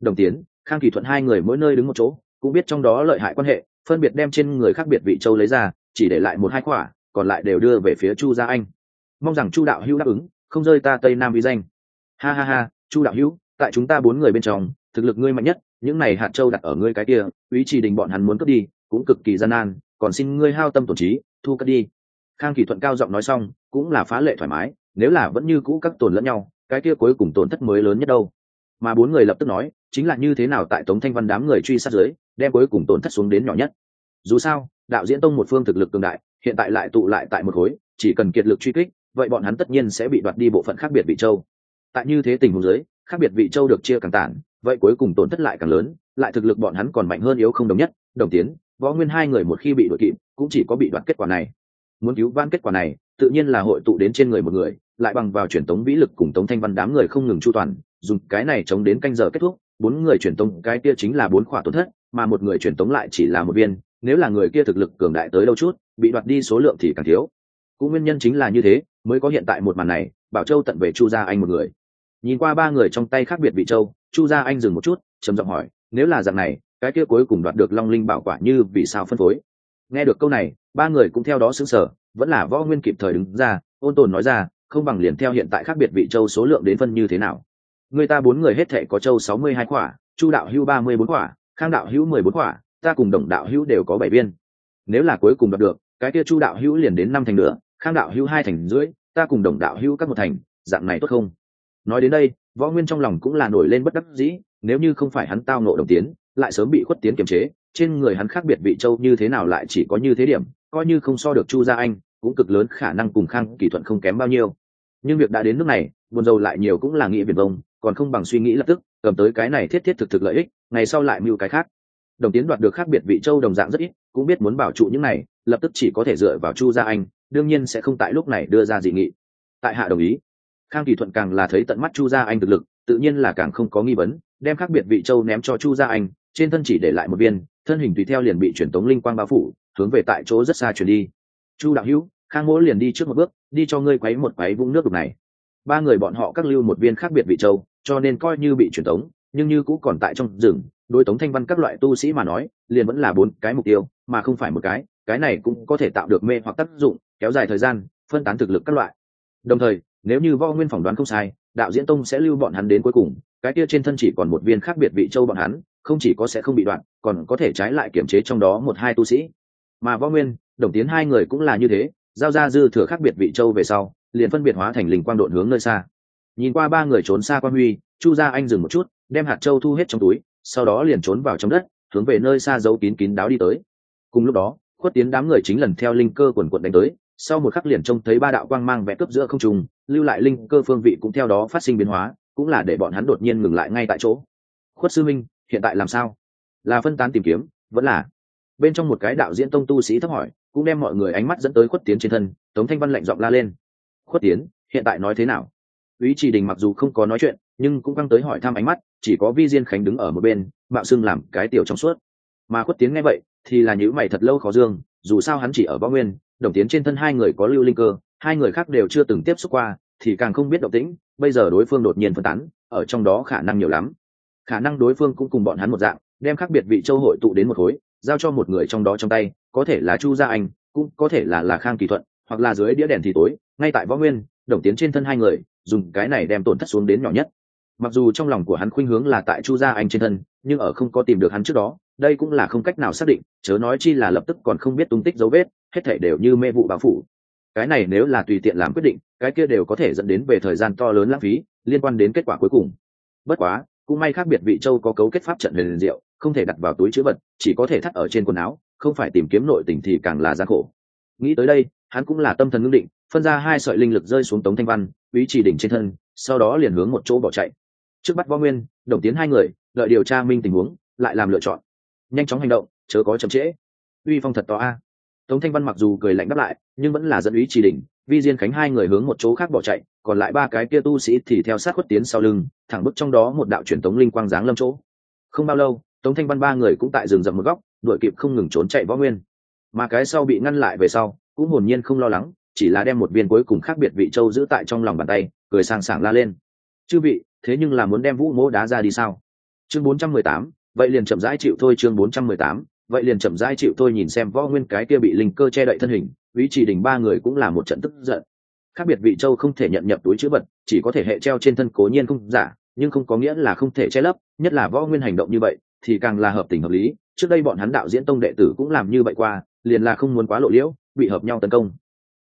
Đồng tiến, khang kỳ thuận hai người mỗi nơi đứng một chỗ, cũng biết trong đó lợi hại quan hệ, phân biệt đem trên người khác biệt vị châu lấy ra chỉ để lại một hai quả, còn lại đều đưa về phía chu gia anh. Mong rằng chu đạo hữu đáp ứng, không rơi ta tây nam vi danh. Ha ha ha, chu đạo hữu, tại chúng ta bốn người bên trong, thực lực ngươi mạnh nhất, những này hạt châu đặt ở ngươi cái kia, ý chỉ đình bọn hắn muốn cướp đi, cũng cực kỳ gian nan, còn xin ngươi hao tâm tổn trí, thu cất đi. Khang kỳ thuận cao giọng nói xong, cũng là phá lệ thoải mái, nếu là vẫn như cũ các tổn lẫn nhau, cái kia cuối cùng tổn thất mới lớn nhất đâu. Mà bốn người lập tức nói, chính là như thế nào tại tống thanh văn đám người truy sát dưới, đem cuối cùng tổn thất xuống đến nhỏ nhất. Dù sao đạo diễn tông một phương thực lực cường đại, hiện tại lại tụ lại tại một khối, chỉ cần kiệt lực truy kích, vậy bọn hắn tất nhiên sẽ bị đoạt đi bộ phận khác biệt vị châu. Tại như thế tình huống giới khác biệt vị châu được chia càng tản, vậy cuối cùng tổn thất lại càng lớn, lại thực lực bọn hắn còn mạnh hơn yếu không đồng nhất. Đồng tiến, võ nguyên hai người một khi bị đội kịp, cũng chỉ có bị đoạt kết quả này. Muốn cứu van kết quả này, tự nhiên là hội tụ đến trên người một người, lại bằng vào truyền tống vĩ lực cùng tống thanh văn đám người không ngừng chu toàn, dùng cái này chống đến canh giờ kết thúc, bốn người truyền tống, cái kia chính là bốn khỏa tổn thất, mà một người truyền tống lại chỉ là một viên nếu là người kia thực lực cường đại tới đâu chút, bị đoạt đi số lượng thì càng thiếu. Cũng nguyên nhân chính là như thế, mới có hiện tại một màn này, bảo châu tận về chu gia anh một người. Nhìn qua ba người trong tay khác biệt vị châu, chu gia anh dừng một chút, trầm giọng hỏi, nếu là dạng này, cái kia cuối cùng đoạt được long linh bảo quả như vì sao phân phối? Nghe được câu này, ba người cũng theo đó xứng sở vẫn là võ nguyên kịp thời đứng ra, ôn tồn nói ra, không bằng liền theo hiện tại khác biệt vị châu số lượng đến phân như thế nào. Người ta bốn người hết thệ có châu sáu mươi hai quả, chu đạo hữu ba mươi bốn quả, khang đạo hữu mười bốn quả ta cùng đồng đạo hữu đều có bảy viên. Nếu là cuối cùng đạt được, cái kia chu đạo hữu liền đến năm thành nữa, khang đạo hữu hai thành rưỡi, ta cùng đồng đạo hữu các một thành, dạng này tốt không? Nói đến đây, võ nguyên trong lòng cũng là nổi lên bất đắc dĩ, nếu như không phải hắn tao nộ đồng tiến, lại sớm bị khuất tiến kiềm chế, trên người hắn khác biệt vị châu như thế nào lại chỉ có như thế điểm, coi như không so được chu gia anh, cũng cực lớn khả năng cùng khang kỷ thuận không kém bao nhiêu. Nhưng việc đã đến nước này, buồn dầu lại nhiều cũng là nghĩ viền vông, còn không bằng suy nghĩ lập tức, cầm tới cái này thiết thiết thực thực lợi ích, ngày sau lại mưu cái khác đồng tiến đoạt được khác biệt vị châu đồng dạng rất ít, cũng biết muốn bảo trụ những này, lập tức chỉ có thể dựa vào chu gia anh, đương nhiên sẽ không tại lúc này đưa ra dị nghị. Tại hạ đồng ý. Khang kỳ thuận càng là thấy tận mắt chu gia anh thực lực, tự nhiên là càng không có nghi vấn, đem khác biệt vị châu ném cho chu gia anh, trên thân chỉ để lại một viên, thân hình tùy theo liền bị truyền tống linh quang bao phủ, hướng về tại chỗ rất xa chuyển đi. Chu đạo hữu, khang mỗ liền đi trước một bước, đi cho ngươi quấy một quấy vũng nước đục này. Ba người bọn họ các lưu một viên khác biệt vị châu, cho nên coi như bị truyền tống, nhưng như cũ còn tại trong rừng đối tống thanh văn các loại tu sĩ mà nói, liền vẫn là bốn cái mục tiêu, mà không phải một cái cái này cũng có thể tạo được mê hoặc tác dụng, kéo dài thời gian, phân tán thực lực các loại. Đồng thời, nếu như võ nguyên phỏng đoán không sai, đạo diễn tông sẽ lưu bọn hắn đến cuối cùng, cái kia trên thân chỉ còn một viên khác biệt vị châu bọn hắn, không chỉ có sẽ không bị đoạn, còn có thể trái lại kiểm chế trong đó một hai tu sĩ. Mà võ nguyên, đồng tiến hai người cũng là như thế, giao ra dư thừa khác biệt vị châu về sau, liền phân biệt hóa thành linh quang độn hướng nơi xa. Nhìn qua ba người trốn xa quan huy, chu gia anh dừng một chút, đem hạt châu thu hết trong túi sau đó liền trốn vào trong đất, hướng về nơi xa giấu kín kín đáo đi tới. Cùng lúc đó, khuất tiến đám người chính lần theo linh cơ quần quận đánh tới, sau một khắc liền trông thấy ba đạo quang mang vẽ cướp giữa không trùng lưu lại linh cơ phương vị cũng theo đó phát sinh biến hóa, cũng là để bọn hắn đột nhiên ngừng lại ngay tại chỗ. Khuất sư minh, hiện tại làm sao? Là phân tán tìm kiếm, vẫn là? Bên trong một cái đạo diễn tông tu sĩ thấp hỏi, cũng đem mọi người ánh mắt dẫn tới khuất tiến trên thân, tống thanh văn lạnh giọng la lên. Khuất tiến, hiện tại nói thế nào? Ý chỉ đình mặc dù không có nói chuyện, nhưng cũng căng tới hỏi thăm ánh mắt, chỉ có vi diên khánh đứng ở một bên, mạo xưng làm cái tiểu trong suốt. Mà khuất tiến nghe vậy, thì là những mày thật lâu khó dương dù sao hắn chỉ ở võ nguyên, đồng tiến trên thân hai người có lưu linh cơ, hai người khác đều chưa từng tiếp xúc qua, thì càng không biết động tĩnh, bây giờ đối phương đột nhiên phân tán, ở trong đó khả năng nhiều lắm. Khả năng đối phương cũng cùng bọn hắn một dạng, đem khác biệt vị châu hội tụ đến một khối, giao cho một người trong đó trong tay, có thể là chu gia anh, cũng có thể là là khang kỳ thuận, hoặc là dưới đĩa đèn thì tối, ngay tại võ nguyên, đồng tiến trên thân hai người dùng cái này đem tổn thất xuống đến nhỏ nhất. Mặc dù trong lòng của hắn khuynh hướng là tại chu gia anh trên thân, nhưng ở không có tìm được hắn trước đó, đây cũng là không cách nào xác định, chớ nói chi là lập tức còn không biết tung tích dấu vết, hết thể đều như mê vụ bao phủ. Cái này nếu là tùy tiện làm quyết định, cái kia đều có thể dẫn đến về thời gian to lớn lãng phí, liên quan đến kết quả cuối cùng. Bất quá, cũng may khác biệt vị châu có cấu kết pháp trận huyền diệu, không thể đặt vào túi chữ vật, chỉ có thể thắt ở trên quần áo, không phải tìm kiếm nội tình thì càng là gian khổ. Nghĩ tới đây, hắn cũng là tâm thần ngưng định, phân ra hai sợi linh lực rơi xuống tống thanh văn ý chỉ đỉnh trên thân, sau đó liền hướng một chỗ bỏ chạy. Trước bắt võ nguyên, đồng tiến hai người lợi điều tra minh tình huống, lại làm lựa chọn. Nhanh chóng hành động, chớ có chậm trễ. Uy phong thật to a. Tống thanh văn mặc dù cười lạnh đáp lại, nhưng vẫn là dẫn ý chỉ đỉnh, vi diên khánh hai người hướng một chỗ khác bỏ chạy, còn lại ba cái kia tu sĩ thì theo sát khuất tiến sau lưng, thẳng bức trong đó một đạo truyền tống linh quang giáng lâm chỗ. Không bao lâu, tống thanh văn ba người cũng tại rừng rậm một góc, đuổi kịp không ngừng trốn chạy võ nguyên. Mà cái sau bị ngăn lại về sau, cũng hồn nhiên không lo lắng chỉ là đem một viên cuối cùng khác biệt vị châu giữ tại trong lòng bàn tay, cười sang sảng la lên. Chư vị, thế nhưng là muốn đem vũ mỗ đá ra đi sao? Chương bốn trăm mười tám, vậy liền chậm rãi chịu thôi chương bốn trăm mười tám, vậy liền chậm rãi chịu thôi nhìn xem võ nguyên cái kia bị linh cơ che đậy thân hình, ý chỉ đình ba người cũng là một trận tức giận. Khác biệt vị châu không thể nhận nhập túi chữ vật, chỉ có thể hệ treo trên thân cố nhiên không giả, nhưng không có nghĩa là không thể che lấp, nhất là võ nguyên hành động như vậy, thì càng là hợp tình hợp lý. Trước đây bọn hắn đạo diễn tông đệ tử cũng làm như vậy qua, liền là không muốn quá lộ liễu, bị hợp nhau tấn công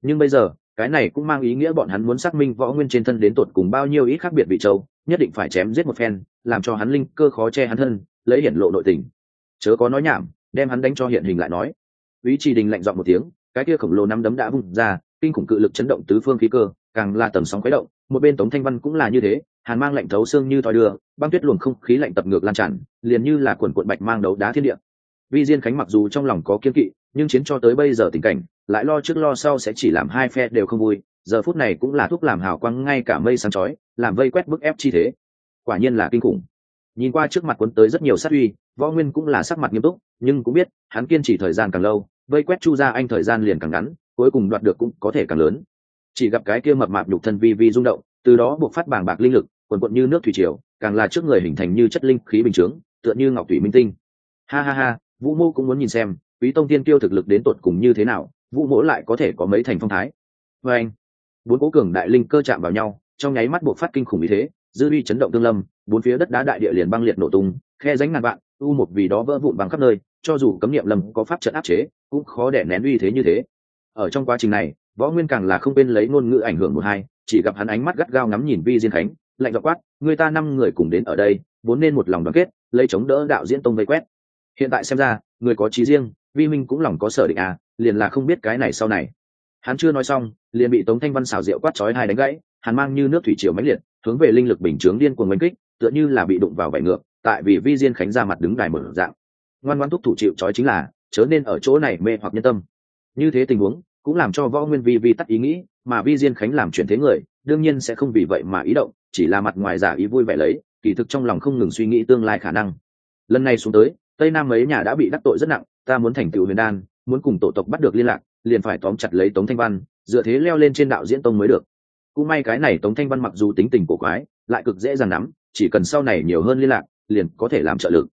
nhưng bây giờ, cái này cũng mang ý nghĩa bọn hắn muốn xác minh võ nguyên trên thân đến tột cùng bao nhiêu ít khác biệt vị châu, nhất định phải chém giết một phen, làm cho hắn linh cơ khó che hắn thân, lấy hiển lộ nội tình. Chớ có nói nhảm, đem hắn đánh cho hiện hình lại nói. Ý chỉ đình lạnh dọn một tiếng, cái kia khổng lồ năm đấm đã vung ra, kinh khủng cự lực chấn động tứ phương khí cơ, càng là tầng sóng khuấy động, một bên tống thanh văn cũng là như thế, hàn mang lạnh thấu xương như thòi đưa, băng tuyết luồng không khí lạnh tập ngược lan tràn, liền như là quần cuộn bạch mang đấu đá thiên địa. Vi diên khánh mặc dù trong lòng có kiên kỵ, nhưng chiến cho tới bây giờ tình cảnh lại lo trước lo sau sẽ chỉ làm hai phe đều không vui, giờ phút này cũng là thuốc làm hào quang ngay cả mây sáng chói, làm vây quét bức ép chi thế. Quả nhiên là kinh khủng. Nhìn qua trước mặt cuốn tới rất nhiều sát uy, võ nguyên cũng là sắc mặt nghiêm túc, nhưng cũng biết, hắn kiên trì thời gian càng lâu, vây quét chu ra anh thời gian liền càng ngắn, cuối cùng đoạt được cũng có thể càng lớn. Chỉ gặp cái kia mập mạp nhục thân vi vi rung động, từ đó buộc phát bàng bạc linh lực, quần quận như nước thủy triều, càng là trước người hình thành như chất linh khí bình chướng, tựa như ngọc thủy minh tinh. Ha ha ha, vũ mô cũng muốn nhìn xem, quý tông tiên tiêu thực lực đến tột cùng như thế nào vũ mỗ lại có thể có mấy thành phong thái. Vê anh, bốn cố cường đại linh cơ chạm vào nhau, trong nháy mắt buộc phát kinh khủng ý thế, dư uy chấn động tương lâm, bốn phía đất đá đại địa liền băng liệt nổ tung, khe ránh ngàn vạn, u một vì đó vỡ vụn bằng khắp nơi, cho dù cấm niệm lầm có pháp trận áp chế, cũng khó để nén uy thế như thế. Ở trong quá trình này, võ nguyên càng là không bên lấy ngôn ngữ ảnh hưởng một hai, chỉ gặp hắn ánh mắt gắt gao ngắm nhìn vi diên khánh, lạnh dọ quát, người ta năm người cùng đến ở đây, vốn nên một lòng đoàn kết, lấy chống đỡ đạo diễn tông vây quét. Hiện tại xem ra, người có trí riêng, vi minh cũng lòng có sở định à liền là không biết cái này sau này. Hắn chưa nói xong, liền bị tống thanh văn xào rượu quát chói hai đánh gãy, hắn mang như nước thủy triều mãnh liệt, hướng về linh lực bình chướng điên cuồng oanh kích, tựa như là bị đụng vào vải ngược, tại vì vi diên khánh ra mặt đứng đài mở dạng. Ngoan ngoan thúc thủ chịu chói chính là, chớ nên ở chỗ này mê hoặc nhân tâm. Như thế tình huống, cũng làm cho võ nguyên vi vi tắt ý nghĩ, mà vi diên khánh làm chuyện thế người, đương nhiên sẽ không vì vậy mà ý động, chỉ là mặt ngoài giả ý vui vẻ lấy, kỳ thực trong lòng không ngừng suy nghĩ tương lai khả năng. Lần này xuống tới, tây nam mấy nhà đã bị đắc tội rất nặng, ta muốn thành tựu huyền đan muốn cùng tổ tộc bắt được liên lạc, liền phải tóm chặt lấy tống thanh văn, dựa thế leo lên trên đạo diễn tông mới được. Cũng may cái này tống thanh văn mặc dù tính tình cổ quái, lại cực dễ dàng nắm, chỉ cần sau này nhiều hơn liên lạc, liền có thể làm trợ lực.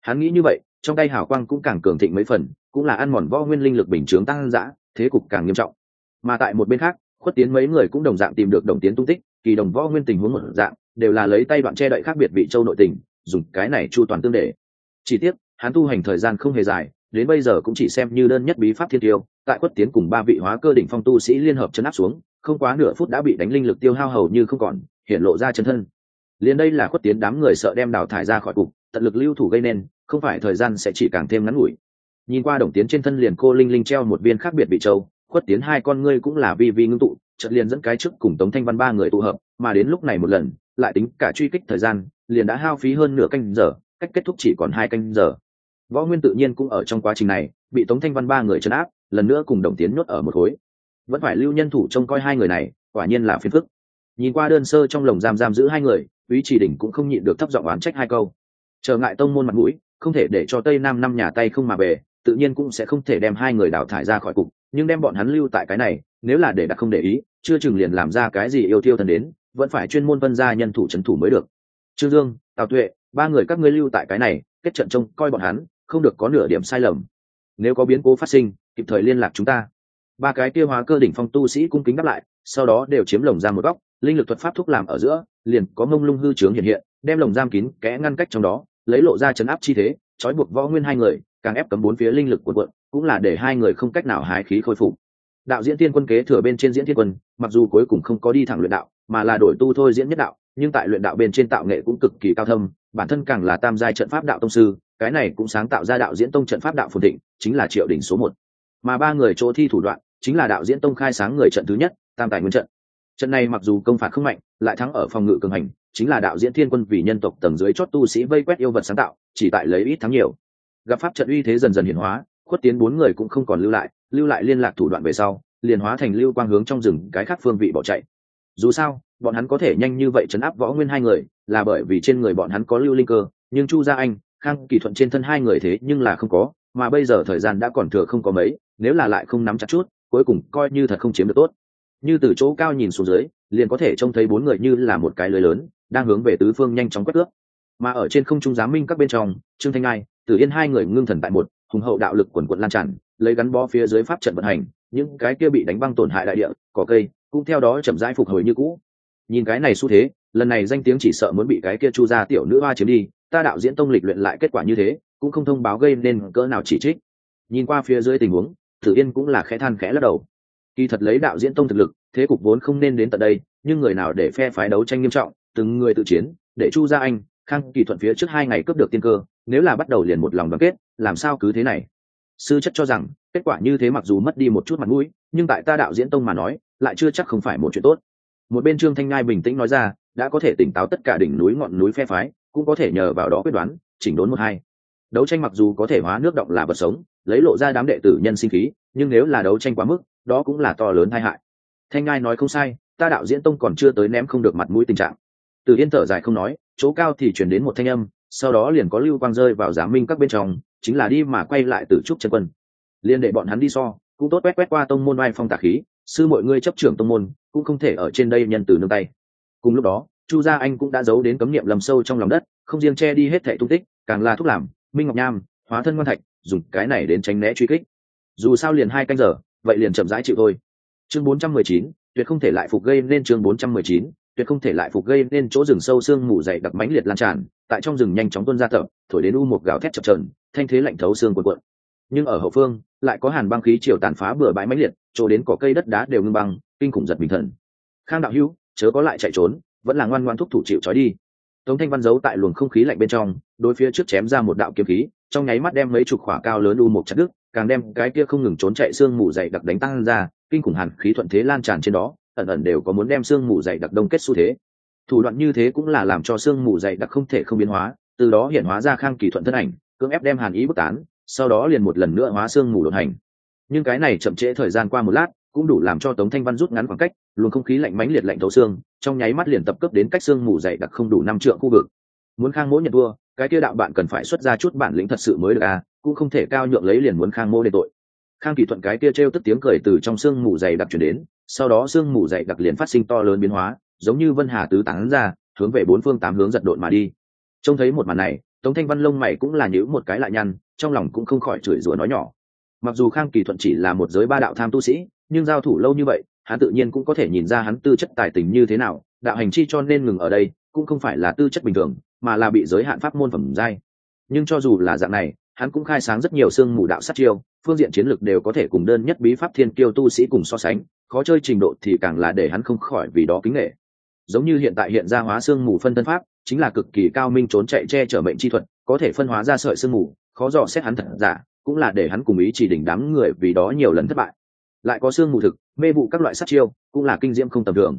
Hắn nghĩ như vậy, trong tay hào quang cũng càng cường thịnh mấy phần, cũng là ăn mòn võ nguyên linh lực bình chướng tăng dã, thế cục càng nghiêm trọng. Mà tại một bên khác, khuất tiến mấy người cũng đồng dạng tìm được đồng tiến tung tích, kỳ đồng võ nguyên tình huống một dạng, đều là lấy tay đoạn che đậy khác biệt vị châu nội tình, dùng cái này chu toàn tương để. Chỉ tiếc, hắn tu hành thời gian không hề dài đến bây giờ cũng chỉ xem như đơn nhất bí pháp thiên tiêu, tại quất tiến cùng ba vị hóa cơ đỉnh phong tu sĩ liên hợp chấn áp xuống, không quá nửa phút đã bị đánh linh lực tiêu hao hầu như không còn, hiện lộ ra chân thân liền đây là khuất tiến đám người sợ đem đào thải ra khỏi cục, tận lực lưu thủ gây nên, không phải thời gian sẽ chỉ càng thêm ngắn ngủi nhìn qua đồng tiến trên thân liền cô linh linh treo một viên khác biệt bị trâu. khuất tiến hai con ngươi cũng là vi vi ngưng tụ, chợt liền dẫn cái trước cùng tống thanh văn ba người tụ hợp, mà đến lúc này một lần, lại tính cả truy kích thời gian, liền đã hao phí hơn nửa canh giờ, cách kết thúc chỉ còn hai canh giờ võ nguyên tự nhiên cũng ở trong quá trình này, bị tống thanh văn ba người chấn áp, lần nữa cùng đồng tiến nhốt ở một khối. Vẫn phải lưu nhân thủ trông coi hai người này, quả nhiên là phiền phức. Nhìn qua đơn sơ trong lồng giam giam giữ hai người ý chỉ đỉnh cũng không nhịn được thấp giọng oán trách hai câu. Trở ngại tông môn mặt mũi, không thể để cho tây nam năm nhà tay không mà về, tự nhiên cũng sẽ không thể đem hai người đào thải ra khỏi cục, nhưng đem bọn hắn lưu tại cái này, nếu là để đặt không để ý, chưa chừng liền làm ra cái gì yêu thiêu thần đến, vẫn phải chuyên môn vân ra nhân thủ trấn thủ mới được. Trương dương, tào tuệ, ba người các ngươi lưu tại cái này, kết trận trông coi bọn hắn không được có nửa điểm sai lầm. Nếu có biến cố phát sinh, kịp thời liên lạc chúng ta. Ba cái tiêu hóa cơ đỉnh phong tu sĩ cung kính đáp lại, sau đó đều chiếm lồng giam một góc, linh lực thuật pháp thúc làm ở giữa, liền có mông lung hư trướng hiện hiện, đem lồng giam kín, kẽ ngăn cách trong đó, lấy lộ ra chấn áp chi thế, trói buộc võ nguyên hai người, càng ép cấm bốn phía linh lực của quận cũng là để hai người không cách nào hái khí khôi phục. Đạo diễn tiên quân kế thừa bên trên diễn thiên quân, mặc dù cuối cùng không có đi thẳng luyện đạo, mà là đổi tu thôi diễn nhất đạo, nhưng tại luyện đạo bên trên tạo nghệ cũng cực kỳ cao thâm, bản thân càng là tam giai trận pháp đạo tông sư cái này cũng sáng tạo ra đạo diễn tông trận pháp đạo phồn thịnh, chính là triệu đỉnh số một. Mà ba người chỗ thi thủ đoạn, chính là đạo diễn tông khai sáng người trận thứ nhất, tam tài nguyên trận. Trận này mặc dù công phạt không mạnh, lại thắng ở phòng ngự cường hành, chính là đạo diễn thiên quân vì nhân tộc tầng dưới chót tu sĩ vây quét yêu vật sáng tạo, chỉ tại lấy ít thắng nhiều. Gặp pháp trận uy thế dần dần hiển hóa, khuất tiến bốn người cũng không còn lưu lại lưu lại liên lạc thủ đoạn về sau, liền hóa thành lưu quang hướng trong rừng cái khác phương vị bỏ chạy. Dù sao, bọn hắn có thể nhanh như vậy chấn áp võ nguyên hai người, là bởi vì trên người bọn hắn có lưu linh cơ, nhưng chu gia anh khang kỳ thuận trên thân hai người thế nhưng là không có, mà bây giờ thời gian đã còn thừa không có mấy, nếu là lại không nắm chặt chút, cuối cùng coi như thật không chiếm được tốt. Như từ chỗ cao nhìn xuống dưới, liền có thể trông thấy bốn người như là một cái lưới lớn, đang hướng về tứ phương nhanh chóng quét ước. Mà ở trên không trung giám minh các bên trong, trương thanh ai tử yên hai người ngưng thần tại một, hùng hậu đạo lực quần quận lan tràn, lấy gắn bó phía dưới pháp trận vận hành, những cái kia bị đánh băng tổn hại đại địa, cỏ cây, cũng theo đó chậm rãi phục hồi như cũ. Nhìn cái này xu thế, lần này danh tiếng chỉ sợ muốn bị cái kia chu ra tiểu nữ hoa chiếm đi ta đạo diễn tông lịch luyện lại kết quả như thế, cũng không thông báo gây nên cỡ nào chỉ trích. Nhìn qua phía dưới tình huống, tử yên cũng là khẽ than khẽ lắc đầu. Kỳ thật lấy đạo diễn tông thực lực, thế cục vốn không nên đến tận đây, nhưng người nào để phe phái đấu tranh nghiêm trọng, từng người tự chiến, để chu gia anh, khang kỳ thuận phía trước hai ngày cướp được tiên cơ, nếu là bắt đầu liền một lòng đoàn kết, làm sao cứ thế này? Sư chất cho rằng, kết quả như thế mặc dù mất đi một chút mặt mũi, nhưng tại ta đạo diễn tông mà nói, lại chưa chắc không phải một chuyện tốt. Một bên trương thanh ngai bình tĩnh nói ra, đã có thể tỉnh táo tất cả đỉnh núi ngọn núi phe phái cũng có thể nhờ vào đó quyết đoán, chỉnh đốn một hai. Đấu tranh mặc dù có thể hóa nước động là vật sống, lấy lộ ra đám đệ tử nhân sinh khí, nhưng nếu là đấu tranh quá mức, đó cũng là to lớn tai hại. Thanh ngai nói không sai, ta đạo diễn tông còn chưa tới ném không được mặt mũi tình trạng. Từ yên thở dài không nói, chỗ cao thì chuyển đến một thanh âm, sau đó liền có lưu quang rơi vào giám minh các bên trong, chính là đi mà quay lại từ trúc chân quân. Liên để bọn hắn đi so, cũng tốt quét quét qua tông môn oai phong tà khí, sư mọi ngươi chấp trưởng tông môn, cũng không thể ở trên đây nhân từ nương tay. Cùng lúc đó chu gia anh cũng đã giấu đến cấm niệm lầm sâu trong lòng đất không riêng che đi hết thẻ tung tích càng là thúc làm minh ngọc nham hóa thân ngoan thạch dùng cái này đến tránh né truy kích. Dù sao liền hai canh giờ vậy liền chậm rãi chịu thôi. Chương 419, tuyệt không thể lại phục gây nên chương 419, tuyệt không thể lại phục gây nên chỗ rừng sâu xương mù dày đặc mãnh liệt lan tràn tại trong rừng nhanh chóng tuôn ra thở thổi đến u một gào thét chập trờn thanh thế lạnh thấu xương cuộn cuộn. Nhưng ở hậu phương lại có hàn băng khí chiều tàn phá bừa bãi mãnh liệt chỗ đến cỏ cây đất đá đều ngưng băng kinh khủng giật bình thần. Khang đạo hữu chớ có lại chạy trốn vẫn là ngoan ngoan thúc thủ chịu trói đi. Tống thanh văn giấu tại luồng không khí lạnh bên trong, đối phía trước chém ra một đạo kiếm khí, trong nháy mắt đem mấy chục khỏa cao lớn u một chặt đứt, càng đem cái kia không ngừng trốn chạy xương mù dày đặc đánh tăng ra, kinh khủng hàn khí thuận thế lan tràn trên đó, ẩn ẩn đều có muốn đem xương mù dày đặc đông kết xu thế. Thủ đoạn như thế cũng là làm cho xương mù dày đặc không thể không biến hóa, từ đó hiện hóa ra khang kỳ thuận thân ảnh, cưỡng ép đem hàn ý bất tán, sau đó liền một lần nữa hóa xương mù đột hành. Nhưng cái này chậm trễ thời gian qua một lát cũng đủ làm cho tống thanh văn rút ngắn khoảng cách, luồng không khí lạnh mãnh liệt lạnh thấu xương, trong nháy mắt liền tập cấp đến cách xương mù dày đặc không đủ năm trượng khu vực. Muốn khang mỗ nhận vua cái kia đạo bạn cần phải xuất ra chút bản lĩnh thật sự mới được à cũng không thể cao nhượng lấy liền muốn khang mỗ đền tội. Khang kỳ thuận cái kia trêu tức tiếng cười từ trong xương mù dày đặc chuyển đến, sau đó xương mù dày đặc liền phát sinh to lớn biến hóa, giống như vân hà tứ tán ra, hướng về bốn phương tám hướng giật độn mà đi. Trông thấy một màn này, tống thanh văn lông mày cũng là nhữ một cái lại nhăn, trong lòng cũng không khỏi chửi rủa nói nhỏ. Mặc dù khang kỳ thuận chỉ là một giới ba đạo tham tu sĩ nhưng giao thủ lâu như vậy, hắn tự nhiên cũng có thể nhìn ra hắn tư chất tài tình như thế nào, đạo hành chi cho nên ngừng ở đây, cũng không phải là tư chất bình thường, mà là bị giới hạn pháp môn phẩm giai. Nhưng cho dù là dạng này, hắn cũng khai sáng rất nhiều xương mù đạo sát chiêu, phương diện chiến lược đều có thể cùng đơn nhất bí pháp thiên kiêu tu sĩ cùng so sánh, khó chơi trình độ thì càng là để hắn không khỏi vì đó kính nghệ giống như hiện tại hiện ra hóa xương mù phân thân pháp, chính là cực kỳ cao minh trốn chạy che chở mệnh chi thuật, có thể phân hóa ra sợi xương mù, khó dò xét hắn thật giả, cũng là để hắn cùng ý chỉ đỉnh đám người vì đó nhiều lần thất bại lại có xương mù thực, mê vụ các loại sát chiêu, cũng là kinh diễm không tầm thường.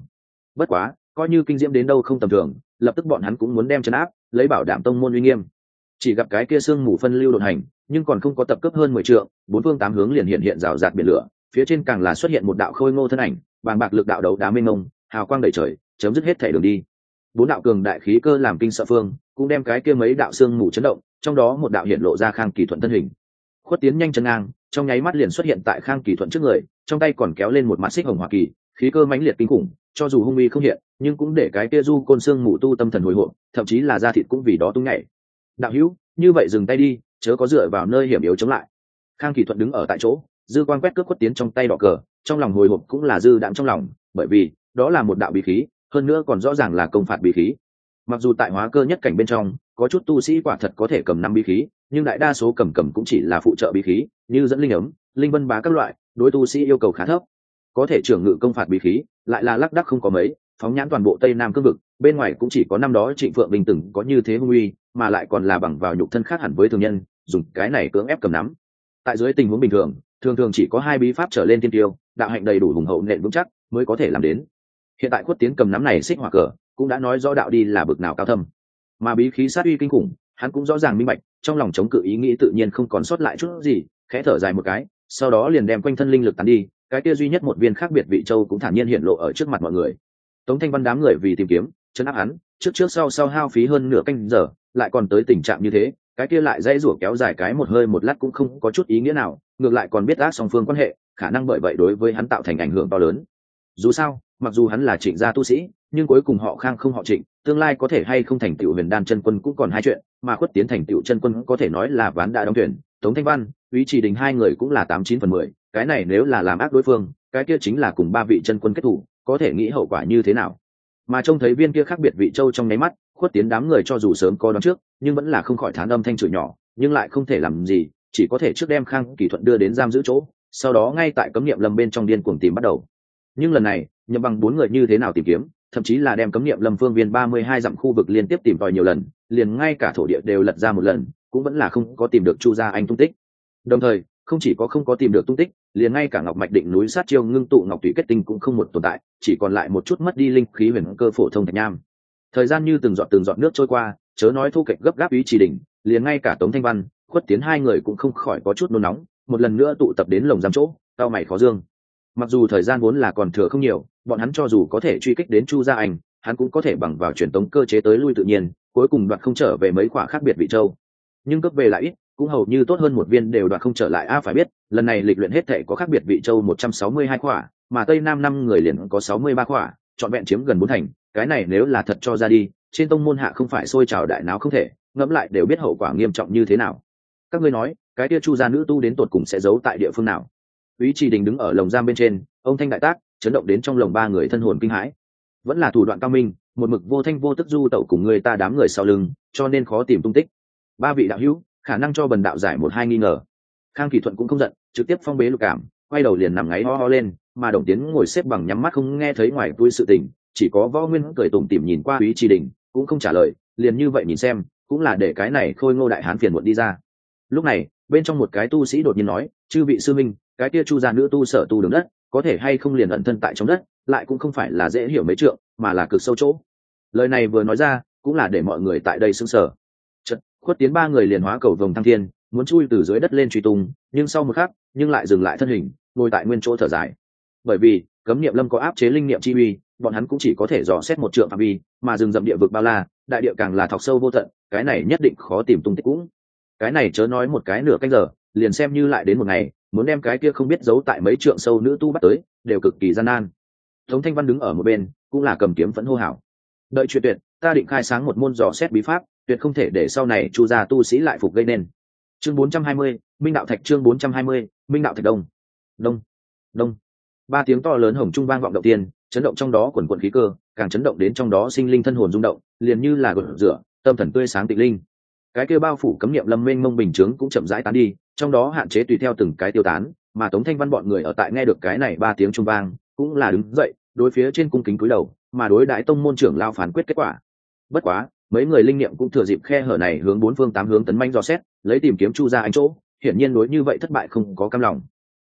Bất quá, coi như kinh diễm đến đâu không tầm thường, lập tức bọn hắn cũng muốn đem chấn áp, lấy bảo đảm tông môn uy nghiêm. Chỉ gặp cái kia xương mù phân lưu đột hành, nhưng còn không có tập cấp hơn mười trượng, bốn phương tám hướng liền hiện hiện rào rạt biển lửa, phía trên càng là xuất hiện một đạo khôi ngô thân ảnh, bàng bạc lực đạo đấu đá mênh mông, hào quang đầy trời, chấm dứt hết thể đường đi. Bốn đạo cường đại khí cơ làm kinh sợ phương, cũng đem cái kia mấy đạo xương mù chấn động, trong đó một đạo hiện lộ ra khang kỳ thuận thân hình. Khuất tiến nhanh chân ngang trong nháy mắt liền xuất hiện tại khang kỳ thuận trước người, trong tay còn kéo lên một mặt xích hồng hoa kỳ, khí cơ mãnh liệt kinh khủng, cho dù hung uy không hiện, nhưng cũng để cái kia du côn xương mù tu tâm thần hồi hộp, thậm chí là da thịt cũng vì đó tung nhảy. Đạo hữu, như vậy dừng tay đi, chớ có dựa vào nơi hiểm yếu chống lại. Khang kỳ thuận đứng ở tại chỗ, dư quan quét cướp khuất tiến trong tay đỏ cờ, trong lòng hồi hộp cũng là dư đạm trong lòng, bởi vì đó là một đạo bí khí, hơn nữa còn rõ ràng là công phạt bí khí. Mặc dù tại hóa cơ nhất cảnh bên trong, có chút tu sĩ quả thật có thể cầm năm bí khí, nhưng đại đa số cầm cầm cũng chỉ là phụ trợ bí khí như dẫn linh ấm, linh vân bá các loại, đối tu sĩ yêu cầu khá thấp. Có thể trưởng ngự công phạt bí khí, lại là lác đắc không có mấy, phóng nhãn toàn bộ tây nam cương vực, bên ngoài cũng chỉ có năm đó trịnh phượng bình từng có như thế hung uy, mà lại còn là bằng vào nhục thân khác hẳn với thường nhân, dùng cái này cưỡng ép cầm nắm. Tại dưới tình huống bình thường thường thường chỉ có hai bí pháp trở lên tiên tiêu, đạo hạnh đầy đủ hùng hậu nện vững chắc mới có thể làm đến. Hiện tại khuất tiến cầm nắm này xích hỏa cờ, cũng đã nói rõ đạo đi là bực nào cao thâm. Mà bí khí sát uy kinh khủng, hắn cũng rõ ràng minh bạch, trong lòng chống cự ý nghĩ tự nhiên không còn sót lại chút gì khẽ thở dài một cái, sau đó liền đem quanh thân linh lực tán đi, cái kia duy nhất một viên khác biệt vị châu cũng thản nhiên hiện lộ ở trước mặt mọi người. Tống thanh văn đám người vì tìm kiếm, chấn áp hắn, trước trước sau sau hao phí hơn nửa canh giờ, lại còn tới tình trạng như thế, cái kia lại dãy rủa kéo dài cái một hơi một lát cũng không có chút ý nghĩa nào, ngược lại còn biết ác song phương quan hệ, khả năng bởi vậy đối với hắn tạo thành ảnh hưởng to lớn. Dù sao, mặc dù hắn là trịnh gia tu sĩ, nhưng cuối cùng họ khang không họ trịnh, tương lai có thể hay không thành tựu huyền đan chân quân cũng còn hai chuyện, mà khuất tiến thành tựu chân quân có thể nói là ván đã đóng thuyền. Tống thanh văn ý chỉ đình hai người cũng là tám chín phần mười, cái này nếu là làm ác đối phương, cái kia chính là cùng ba vị chân quân kết thủ, có thể nghĩ hậu quả như thế nào? Mà trông thấy viên kia khác biệt vị châu trong nháy mắt, khuất tiến đám người cho dù sớm có đón trước, nhưng vẫn là không khỏi thán âm thanh chửi nhỏ, nhưng lại không thể làm gì, chỉ có thể trước đem khang kỷ thuận đưa đến giam giữ chỗ, sau đó ngay tại cấm niệm lâm bên trong điên cuồng tìm bắt đầu. Nhưng lần này, nhậm bằng bốn người như thế nào tìm kiếm, thậm chí là đem cấm niệm lâm phương viên ba mươi hai dặm khu vực liên tiếp tìm tòi nhiều lần, liền ngay cả thổ địa đều lật ra một lần, cũng vẫn là không có tìm được chu gia anh tung tích đồng thời, không chỉ có không có tìm được tung tích, liền ngay cả ngọc mạch định núi sát chiêu ngưng tụ ngọc thủy kết tinh cũng không một tồn tại, chỉ còn lại một chút mất đi linh khí huyền cơ phổ thông thạch nham. Thời gian như từng giọt từng giọt nước trôi qua, chớ nói thu kệch gấp gáp ý chỉ đỉnh, liền ngay cả tống thanh văn, khuất tiến hai người cũng không khỏi có chút nôn nóng, một lần nữa tụ tập đến lồng giam chỗ tao mày khó dương. Mặc dù thời gian vốn là còn thừa không nhiều, bọn hắn cho dù có thể truy kích đến chu gia anh, hắn cũng có thể bằng vào truyền tống cơ chế tới lui tự nhiên, cuối cùng đoạt không trở về mấy khoả khác biệt vị châu. Nhưng cấp về lại ít cũng hầu như tốt hơn một viên đều đoạt không trở lại. A phải biết lần này lịch luyện hết thể có khác biệt vị châu một trăm sáu mươi hai khỏa, mà tây nam năm người liền có sáu mươi ba khỏa, trọn vẹn chiếm gần bốn thành. Cái này nếu là thật cho ra đi trên tông môn hạ không phải xôi trào đại não không thể ngẫm lại đều biết hậu quả nghiêm trọng như thế nào. Các ngươi nói cái tia chu gia nữ tu đến tột cùng sẽ giấu tại địa phương nào? Ý chỉ đình đứng ở lồng giam bên trên ông thanh đại tác chấn động đến trong lồng ba người thân hồn kinh hãi. Vẫn là thủ đoạn cao minh một mực vô thanh vô tức du tẩu cùng người ta đám người sau lưng cho nên khó tìm tung tích. Ba vị đạo hữu khả năng cho bần đạo giải một hai nghi ngờ. Khang kỳ thuận cũng không giận, trực tiếp phong bế lục cảm, quay đầu liền nằm ngáy ho ho lên, mà đồng tiến ngồi xếp bằng nhắm mắt không nghe thấy ngoài vui sự tình, chỉ có võ nguyên cười tủm tỉm nhìn qua quý tri đình, cũng không trả lời, liền như vậy nhìn xem, cũng là để cái này khôi ngô đại hán phiền muộn đi ra. Lúc này, bên trong một cái tu sĩ đột nhiên nói, chư vị sư minh, cái kia chu gia nữ tu sở tu đường đất, có thể hay không liền ẩn thân tại trong đất, lại cũng không phải là dễ hiểu mấy trượng, mà là cực sâu chỗ. Lời này vừa nói ra, cũng là để mọi người tại đây sững sờ khuất tiến ba người liền hóa cầu vồng thăng thiên, muốn chui từ dưới đất lên truy tung, nhưng sau một khắc, nhưng lại dừng lại thân hình, ngồi tại nguyên chỗ thở dài. Bởi vì, cấm niệm lâm có áp chế linh niệm chi uy, bọn hắn cũng chỉ có thể dò xét một trượng phạm vi, mà rừng rậm địa vực bao la, đại địa càng là thọc sâu vô tận, cái này nhất định khó tìm tung tích cũng. Cái này chớ nói một cái nửa canh giờ, liền xem như lại đến một ngày, muốn đem cái kia không biết giấu tại mấy trượng sâu nữ tu bắt tới, đều cực kỳ gian nan. Tống thanh văn đứng ở một bên, cũng là cầm kiếm vẫn hô hào. Đợi chuyện tuyệt, ta định khai sáng một môn dò xét bí pháp tuyệt không thể để sau này chu gia tu sĩ lại phục gây nên. Chương 420, minh đạo thạch chương 420, minh đạo thạch đông. Đông đông. Ba tiếng to lớn hồng trung vang vọng đầu tiên chấn động trong đó quần quần khí cơ càng chấn động đến trong đó sinh linh thân hồn rung động liền như là gột rửa tâm thần tươi sáng tịnh linh. Cái kia bao phủ cấm niệm lâm mênh mông bình chướng cũng chậm rãi tán đi trong đó hạn chế tùy theo từng cái tiêu tán mà tống thanh văn bọn người ở tại nghe được cái này ba tiếng trung vang cũng là đứng dậy đối phía trên cung kính cúi đầu mà đối đại tông môn trưởng lao phán quyết kết quả. Bất quá mấy người linh nghiệm cũng thừa dịp khe hở này hướng bốn phương tám hướng tấn manh dò xét, lấy tìm kiếm chu ra anh chỗ, hiển nhiên đối như vậy thất bại không có cam lòng.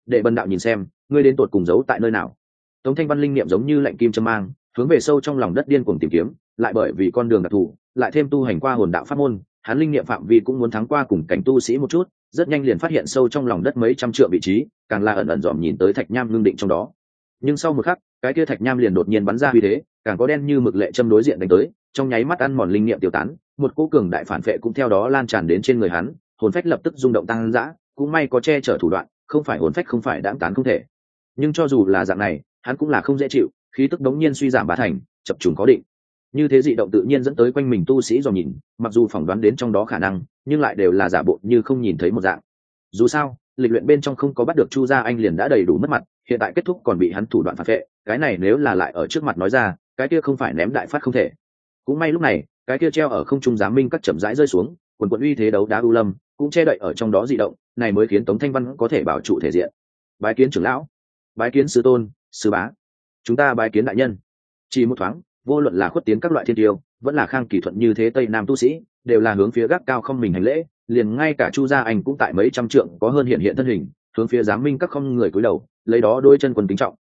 Để bần đạo nhìn xem, ngươi đến tột cùng giấu tại nơi nào? Tống thanh văn linh nghiệm giống như lạnh kim châm mang, hướng về sâu trong lòng đất điên cuồng tìm kiếm, lại bởi vì con đường đặc thù, lại thêm tu hành qua hồn đạo pháp môn, hắn linh nghiệm phạm vi cũng muốn thắng qua cùng cảnh tu sĩ một chút, rất nhanh liền phát hiện sâu trong lòng đất mấy trăm triệu vị trí, càng là ẩn ẩn dòm nhìn tới thạch nham ngưng định trong đó. Nhưng sau một khắc, cái kia thạch nham liền đột nhiên bắn ra vì thế, càng có đen như mực lệ châm đối diện đánh tới trong nháy mắt ăn mòn linh nghiệm tiêu tán, một cỗ cường đại phản vệ cũng theo đó lan tràn đến trên người hắn, hồn phách lập tức rung động tăng dã, cũng may có che chở thủ đoạn, không phải hồn phách không phải đáng tán không thể. Nhưng cho dù là dạng này, hắn cũng là không dễ chịu, khí tức đống nhiên suy giảm bá thành, chập trùng có định. Như thế dị động tự nhiên dẫn tới quanh mình tu sĩ dò nhìn, mặc dù phỏng đoán đến trong đó khả năng, nhưng lại đều là giả bộ như không nhìn thấy một dạng. Dù sao, lịch luyện bên trong không có bắt được chu gia anh liền đã đầy đủ mất mặt, hiện tại kết thúc còn bị hắn thủ đoạn phản vệ, cái này nếu là lại ở trước mặt nói ra, cái kia không phải ném đại phát không thể cũng may lúc này, cái kia treo ở không trung giám minh các chậm rãi rơi xuống, quần quận uy thế đấu đá ưu lâm, cũng che đậy ở trong đó dị động, này mới khiến tống thanh văn có thể bảo trụ thể diện. Bái kiến trưởng lão, bái kiến sư tôn, sư bá. Chúng ta bái kiến đại nhân. Chỉ một thoáng, vô luận là khuất tiến các loại thiên tiêu, vẫn là khang kỳ thuận như thế tây nam tu sĩ, đều là hướng phía gác cao không mình hành lễ, liền ngay cả chu gia anh cũng tại mấy trăm trượng có hơn hiện hiện thân hình, hướng phía giám minh các không người cúi đầu, lấy đó đôi chân quần kính trọng.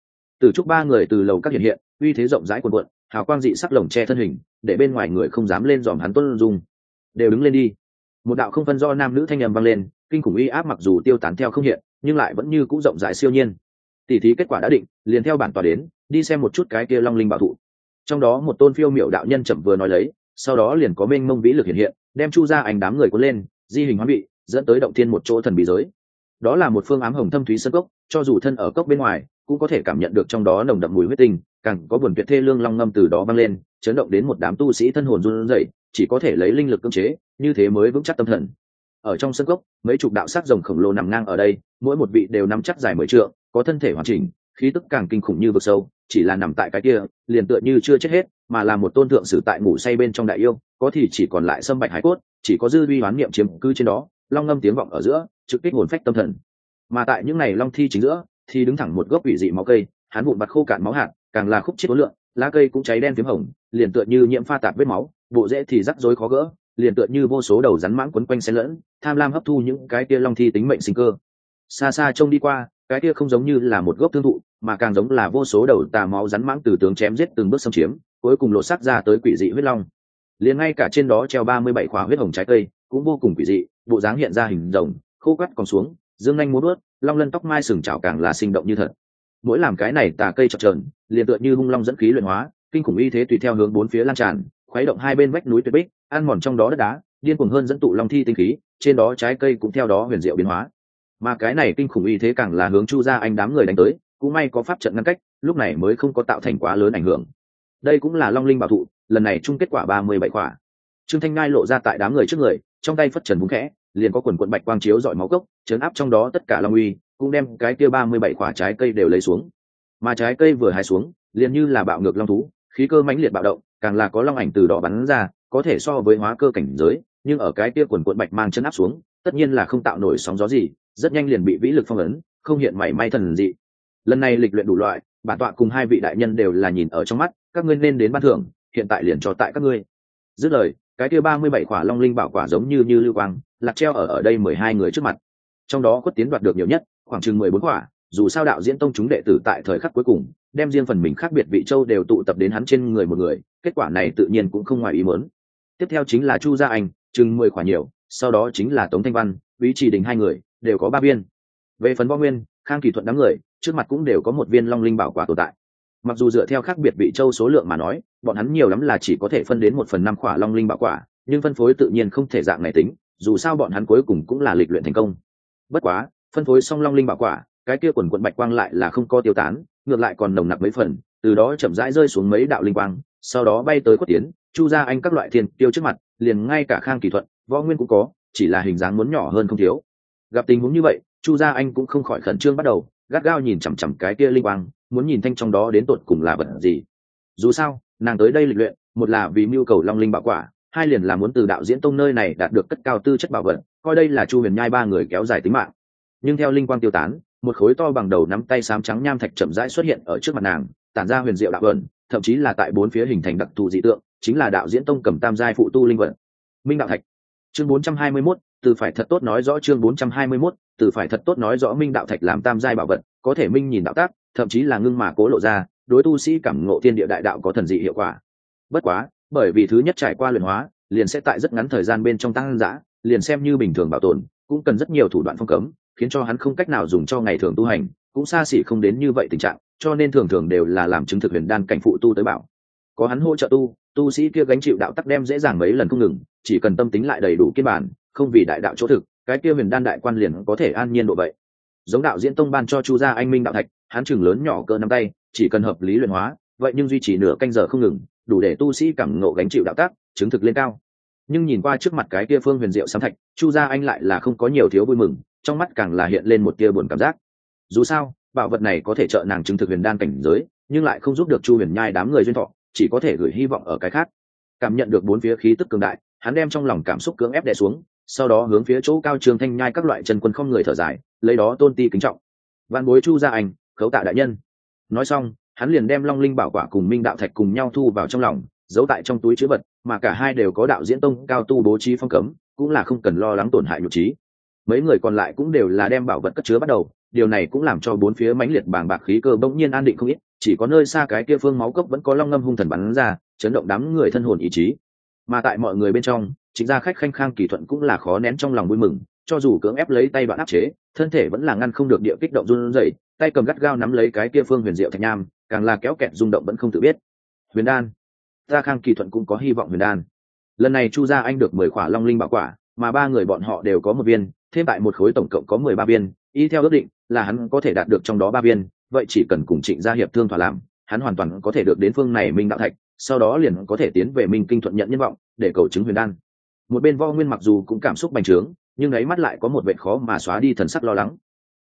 Từ chúc ba người từ lầu các hiện hiện, uy thế rộng rãi quần quận hào quang dị sắc lồng che thân hình để bên ngoài người không dám lên dòm hắn tuân dung. Đều đứng lên đi. Một đạo không phân do nam nữ thanh nhầm vang lên, kinh khủng uy áp mặc dù tiêu tán theo không hiện, nhưng lại vẫn như c ũ rộng rãi siêu nhiên. Tỉ thí kết quả đã định, liền theo bản tòa đến, đi xem một chút cái kia long linh bảo thụ. Trong đó một tôn phiêu miệu đạo nhân chậm vừa nói lấy, sau đó liền có mênh mông vĩ lực hiện hiện, đem chu ra ảnh đám người cuốn lên, di hình hóa bị, dẫn tới động thiên một chỗ thần bí giới. Đó là một phương ám hồng thâm thúy sân cốc, cho dù thân ở cốc bên ngoài, cũng có thể cảm nhận được trong đó nồng đậm mùi huyết tinh càng có buồn tuyệt thê lương long ngâm từ đó vang lên, chấn động đến một đám tu sĩ thân hồn run rẩy, chỉ có thể lấy linh lực cưỡng chế, như thế mới vững chắc tâm thần. Ở trong sân cốc, mấy chục đạo sắc rồng khổng lồ nằm ngang ở đây, mỗi một vị đều nắm chắc dài mười trượng, có thân thể hoàn chỉnh, khí tức càng kinh khủng như vực sâu, chỉ là nằm tại cái kia, liền tựa như chưa chết hết, mà là một tôn thượng sử tại ngủ say bên trong đại yêu, có thì chỉ còn lại sâm bạch hải cốt, chỉ có dư vi hoán niệm chiếm cư trên đó, long ngâm tiếng vọng ở giữa, trực kích hồn phách tâm thần. Mà tại những ngày long thi chính giữa, thì đứng thẳng một gốc ủy dị máu cây hắn vụn bặt khô cạn máu hạt càng là khúc chết ối lượng, lá cây cũng cháy đen p hồng, liền tựa như nhiễm pha tạp vết máu, bộ rễ thì rắc rối khó gỡ, liền tựa như vô số đầu rắn mãng quấn quanh xen lẫn, tham lam hấp thu những cái kia long thi tính mệnh sinh cơ. Xa xa trông đi qua, cái kia không giống như là một gốc tương thụ, mà càng giống là vô số đầu tà máu rắn mãng từ tướng chém giết từng bước xâm chiếm, cuối cùng lột xác ra tới quỷ dị huyết long. Liền ngay cả trên đó treo ba mươi bảy khóa huyết hồng trái cây, cũng vô cùng quỷ dị, bộ dáng hiện ra hình rồng, khô cắt còn xuống, dương nhanh muốn ướt long lân tóc mai sừng chảo càng là sinh động như thật mỗi làm cái này tà cây chập trờn liền tựa như hung long dẫn khí luyện hóa, kinh khủng y thế tùy theo hướng bốn phía lan tràn, khuấy động hai bên vách núi tuyệt bích, ăn mòn trong đó đất đá, điên cuồng hơn dẫn tụ long thi tinh khí, trên đó trái cây cũng theo đó huyền diệu biến hóa. Mà cái này kinh khủng y thế càng là hướng chu ra anh đám người đánh tới, cũng may có pháp trận ngăn cách, lúc này mới không có tạo thành quá lớn ảnh hưởng. Đây cũng là long linh bảo thụ, lần này chung kết quả ba mươi bảy quả. Trương thanh ngai lộ ra tại đám người trước người, trong tay phất trần búng khẽ, liền có quần quận bạch quang chiếu dọi máu cốc chấn áp trong đó tất cả long uy cũng đem cái kia ba mươi bảy quả trái cây đều lấy xuống. Mà trái cây vừa hái xuống, liền như là bạo ngược long thú, khí cơ mãnh liệt bạo động, càng là có long ảnh từ đó bắn ra, có thể so với hóa cơ cảnh giới, nhưng ở cái kia quần quận bạch mang chân áp xuống, tất nhiên là không tạo nổi sóng gió gì, rất nhanh liền bị vĩ lực phong ấn, không hiện mảy may thần dị. Lần này lịch luyện đủ loại, bản tọa cùng hai vị đại nhân đều là nhìn ở trong mắt, các ngươi nên đến ban thưởng, hiện tại liền cho tại các ngươi. Dứt lời, cái kia ba mươi bảy quả long linh bảo quả giống như như lưu quang, lạc treo ở ở đây mười hai người trước mặt. Trong đó quất tiến đoạt được nhiều nhất khoảng chừng mười bốn quả, dù sao đạo diễn tông chúng đệ tử tại thời khắc cuối cùng, đem riêng phần mình khác biệt vị châu đều tụ tập đến hắn trên người một người, kết quả này tự nhiên cũng không ngoài ý muốn. Tiếp theo chính là chu gia anh, chừng mười quả nhiều, sau đó chính là tống thanh văn ý chỉ đình hai người, đều có ba viên. Về phần võ nguyên, khang kỳ thuận đám người, trước mặt cũng đều có một viên long linh bảo quả tồn tại. Mặc dù dựa theo khác biệt vị châu số lượng mà nói, bọn hắn nhiều lắm là chỉ có thể phân đến một phần năm quả long linh bảo quả, nhưng phân phối tự nhiên không thể dạng này tính, dù sao bọn hắn cuối cùng cũng là lịch luyện thành công. Bất quá phân phối xong long linh bảo quả, cái kia quần quận bạch quang lại là không có tiêu tán, ngược lại còn nồng nặc mấy phần, từ đó chậm rãi rơi xuống mấy đạo linh quang, sau đó bay tới quất tiến, chu ra anh các loại thiên tiêu trước mặt, liền ngay cả khang kỳ thuận, võ nguyên cũng có, chỉ là hình dáng muốn nhỏ hơn không thiếu. Gặp tình huống như vậy, chu gia anh cũng không khỏi khẩn trương bắt đầu, gắt gao nhìn chằm chằm cái kia linh quang, muốn nhìn thanh trong đó đến tột cùng là vật gì. Dù sao, nàng tới đây lịch luyện, một là vì mưu cầu long linh bảo quả, hai liền là muốn từ đạo diễn tông nơi này đạt được cất cao tư chất bảo vật, coi đây là chu huyền nhai ba người kéo dài tính mạng nhưng theo linh quang tiêu tán một khối to bằng đầu nắm tay xám trắng nham thạch chậm rãi xuất hiện ở trước mặt nàng tản ra huyền diệu đạo vợn thậm chí là tại bốn phía hình thành đặc thù dị tượng chính là đạo diễn tông cầm tam giai phụ tu linh vận, minh đạo thạch. Chương 421, từ phải thật tốt nói rõ chương 421, từ phải thật tốt nói rõ minh đạo thạch làm tam giai bảo vật có thể minh nhìn đạo tác thậm chí là ngưng mà cố lộ ra đối tu sĩ cảm ngộ thiên địa đại đạo có thần dị hiệu quả. Bất quá bởi vì thứ nhất trải qua luyện hóa liền sẽ tại rất ngắn thời gian bên trong tăng giã liền xem như bình thường bảo tồn cũng cần rất nhiều thủ đoạn phong cấm khiến cho hắn không cách nào dùng cho ngày thường tu hành, cũng xa xỉ không đến như vậy tình trạng, cho nên thường thường đều là làm chứng thực huyền đan cảnh phụ tu tới bảo. Có hắn hỗ trợ tu tu sĩ kia gánh chịu đạo tắc đem dễ dàng mấy lần không ngừng, chỉ cần tâm tính lại đầy đủ kiên bản, không vì đại đạo chỗ thực, cái kia huyền đan đại quan liền có thể an nhiên độ vậy. Giống đạo diễn tông ban cho chu gia anh minh đạo thạch, hắn chừng lớn nhỏ cỡ nắm tay, chỉ cần hợp lý luyện hóa, vậy nhưng duy trì nửa canh giờ không ngừng, đủ để tu sĩ cảm ngộ gánh chịu đạo tác chứng thực lên cao. Nhưng nhìn qua trước mặt cái kia phương huyền diệu sám thạch, chu gia anh lại là không có nhiều thiếu vui mừng trong mắt càng là hiện lên một tia buồn cảm giác. Dù sao, bảo vật này có thể trợ nàng chứng thực huyền đan cảnh giới, nhưng lại không giúp được chu huyền nhai đám người duyên thọ, chỉ có thể gửi hy vọng ở cái khác. Cảm nhận được bốn phía khí tức cường đại, hắn đem trong lòng cảm xúc cưỡng ép đè xuống, sau đó hướng phía chỗ cao trường thanh nhai các loại chân quân không người thở dài, lấy đó tôn ti kính trọng. Văn bối chu gia ảnh khấu tạ đại nhân. Nói xong, hắn liền đem long linh bảo quả cùng minh đạo thạch cùng nhau thu vào trong lòng, giấu tại trong túi chữ vật, mà cả hai đều có đạo diễn tông cao tu bố trí phong cấm, cũng là không cần lo lắng tổn hại nhục trí mấy người còn lại cũng đều là đem bảo vật cất chứa bắt đầu, điều này cũng làm cho bốn phía mãnh liệt bàng bạc khí cơ bỗng nhiên an định không ít, chỉ có nơi xa cái kia phương máu cốc vẫn có long ngâm hung thần bắn ra, chấn động đám người thân hồn ý chí. Mà tại mọi người bên trong, chính ra khách khanh khang kỳ thuận cũng là khó nén trong lòng vui mừng, cho dù cưỡng ép lấy tay bạn áp chế, thân thể vẫn là ngăn không được địa kích động run rẩy, tay cầm gắt gao nắm lấy cái kia phương huyền diệu thạch nham, càng là kéo kẹt rung động vẫn không tự biết. Huyền đan ta khang kỳ thuận cũng có hy vọng huyền đan. Lần này chu gia anh được mười khỏa long linh bảo quả mà ba người bọn họ đều có một viên, thêm tại một khối tổng cộng có mười ba viên, y theo ước định là hắn có thể đạt được trong đó ba viên, vậy chỉ cần cùng trịnh gia hiệp thương thỏa làm, hắn hoàn toàn có thể được đến phương này minh đạo thạch, sau đó liền có thể tiến về minh kinh thuận nhận nhân vọng để cầu chứng huyền đan. Một bên võ nguyên mặc dù cũng cảm xúc bành trướng, nhưng ấy mắt lại có một vệ khó mà xóa đi thần sắc lo lắng.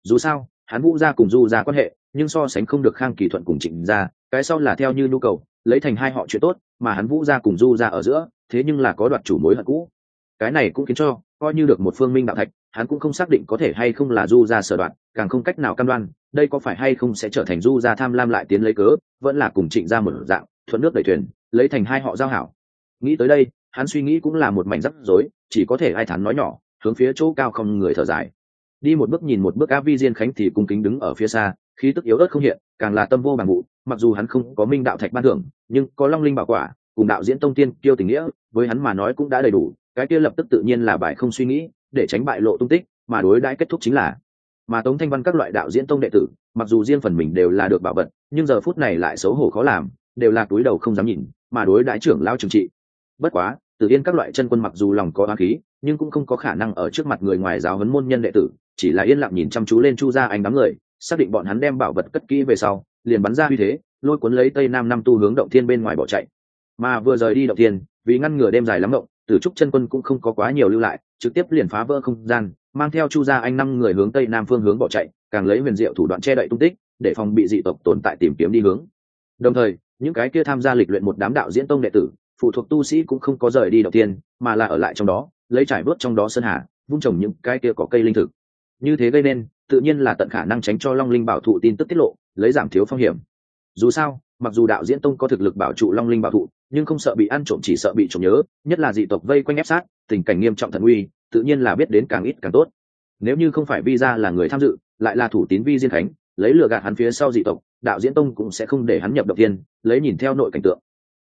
Dù sao, hắn vũ ra cùng du ra quan hệ, nhưng so sánh không được khang kỳ thuận cùng trịnh ra cái sau là theo như nhu cầu, lấy thành hai họ chuyện tốt, mà hắn vũ ra cùng du ra ở giữa, thế nhưng là có đoạt chủ mối hận cũ cái này cũng khiến cho coi như được một phương minh đạo thạch, hắn cũng không xác định có thể hay không là du ra sở đoạn, càng không cách nào cam đoan, đây có phải hay không sẽ trở thành du ra tham lam lại tiến lấy cớ, vẫn là cùng trịnh ra một dạng, thuận nước đẩy thuyền, lấy thành hai họ giao hảo. Nghĩ tới đây, hắn suy nghĩ cũng là một mảnh rắc rối, chỉ có thể ai thắn nói nhỏ, hướng phía chỗ cao không người thở dài. Đi một bước nhìn một bước áp vi diên khánh thì cung kính đứng ở phía xa, khí tức yếu ớt không hiện, càng là tâm vô bằng vụ mặc dù hắn không có minh đạo thạch ban thưởng, nhưng có long linh bảo quả, cùng đạo diễn tông tiên tiêu tình nghĩa, với hắn mà nói cũng đã đầy đủ cái kia lập tức tự nhiên là bài không suy nghĩ, để tránh bại lộ tung tích, mà đối đãi kết thúc chính là, mà tống thanh văn các loại đạo diễn tông đệ tử, mặc dù riêng phần mình đều là được bảo vật, nhưng giờ phút này lại xấu hổ khó làm, đều là túi đầu không dám nhìn, mà đối đãi trưởng lao trừng trị. Bất quá tự yên các loại chân quân mặc dù lòng có oán khí, nhưng cũng không có khả năng ở trước mặt người ngoài giáo huấn môn nhân đệ tử, chỉ là yên lặng nhìn chăm chú lên chu gia anh đám người, xác định bọn hắn đem bảo vật cất kỹ về sau, liền bắn ra uy thế, lôi cuốn lấy tây nam năm tu hướng động thiên bên ngoài bỏ chạy. Mà vừa rời đi động thiên, vì ngăn ngừa đêm dài lắm động tử trúc chân quân cũng không có quá nhiều lưu lại, trực tiếp liền phá vỡ không gian, mang theo chu gia anh năm người hướng tây nam phương hướng bỏ chạy, càng lấy huyền diệu thủ đoạn che đậy tung tích, để phòng bị dị tộc tồn tại tìm kiếm đi hướng. Đồng thời, những cái kia tham gia lịch luyện một đám đạo diễn tông đệ tử, phụ thuộc tu sĩ cũng không có rời đi đầu tiên, mà là ở lại trong đó, lấy trải bớt trong đó sơn hà, vung trồng những cái kia có cây linh thực. Như thế gây nên, tự nhiên là tận khả năng tránh cho long linh bảo thụ tin tức tiết lộ, lấy giảm thiếu phong hiểm. Dù sao mặc dù đạo diễn tông có thực lực bảo trụ long linh bảo thụ, nhưng không sợ bị ăn trộm, chỉ sợ bị trộm nhớ, nhất là dị tộc vây quanh ép sát, tình cảnh nghiêm trọng thần uy, tự nhiên là biết đến càng ít càng tốt. Nếu như không phải vi ra là người tham dự, lại là thủ tín vi diên khánh, lấy lừa gạt hắn phía sau dị tộc, đạo diễn tông cũng sẽ không để hắn nhập động tiên lấy nhìn theo nội cảnh tượng.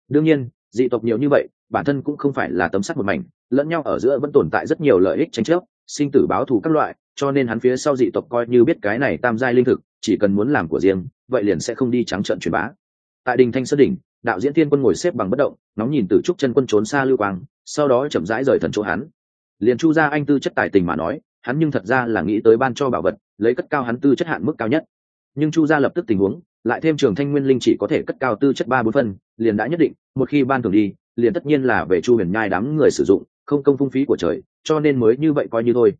Đương nhiên, dị tộc nhiều như vậy, bản thân cũng không phải là tấm sắt một mảnh, lẫn nhau ở giữa vẫn tồn tại rất nhiều lợi ích tranh chấp, sinh tử báo thù các loại, cho nên hắn phía sau dị tộc coi như biết cái này tam giai linh thực, chỉ cần muốn làm của riêng, vậy liền sẽ không đi trắng trợn truyền bá tại đình thanh sơn đỉnh, đạo diễn tiên quân ngồi xếp bằng bất động nóng nhìn từ trúc chân quân trốn xa lưu quang, sau đó chậm rãi rời thần chỗ hắn. Liền chu ra anh tư chất tài tình mà nói, hắn nhưng thật ra là nghĩ tới ban cho bảo vật, lấy cất cao hắn tư chất hạn mức cao nhất. Nhưng chu gia lập tức tình huống, lại thêm trường thanh nguyên linh chỉ có thể cất cao tư chất ba bốn phân, liền đã nhất định, một khi ban thường đi, liền tất nhiên là về chu huyền nhai đám người sử dụng, không công phung phí của trời, cho nên mới như vậy coi như thôi.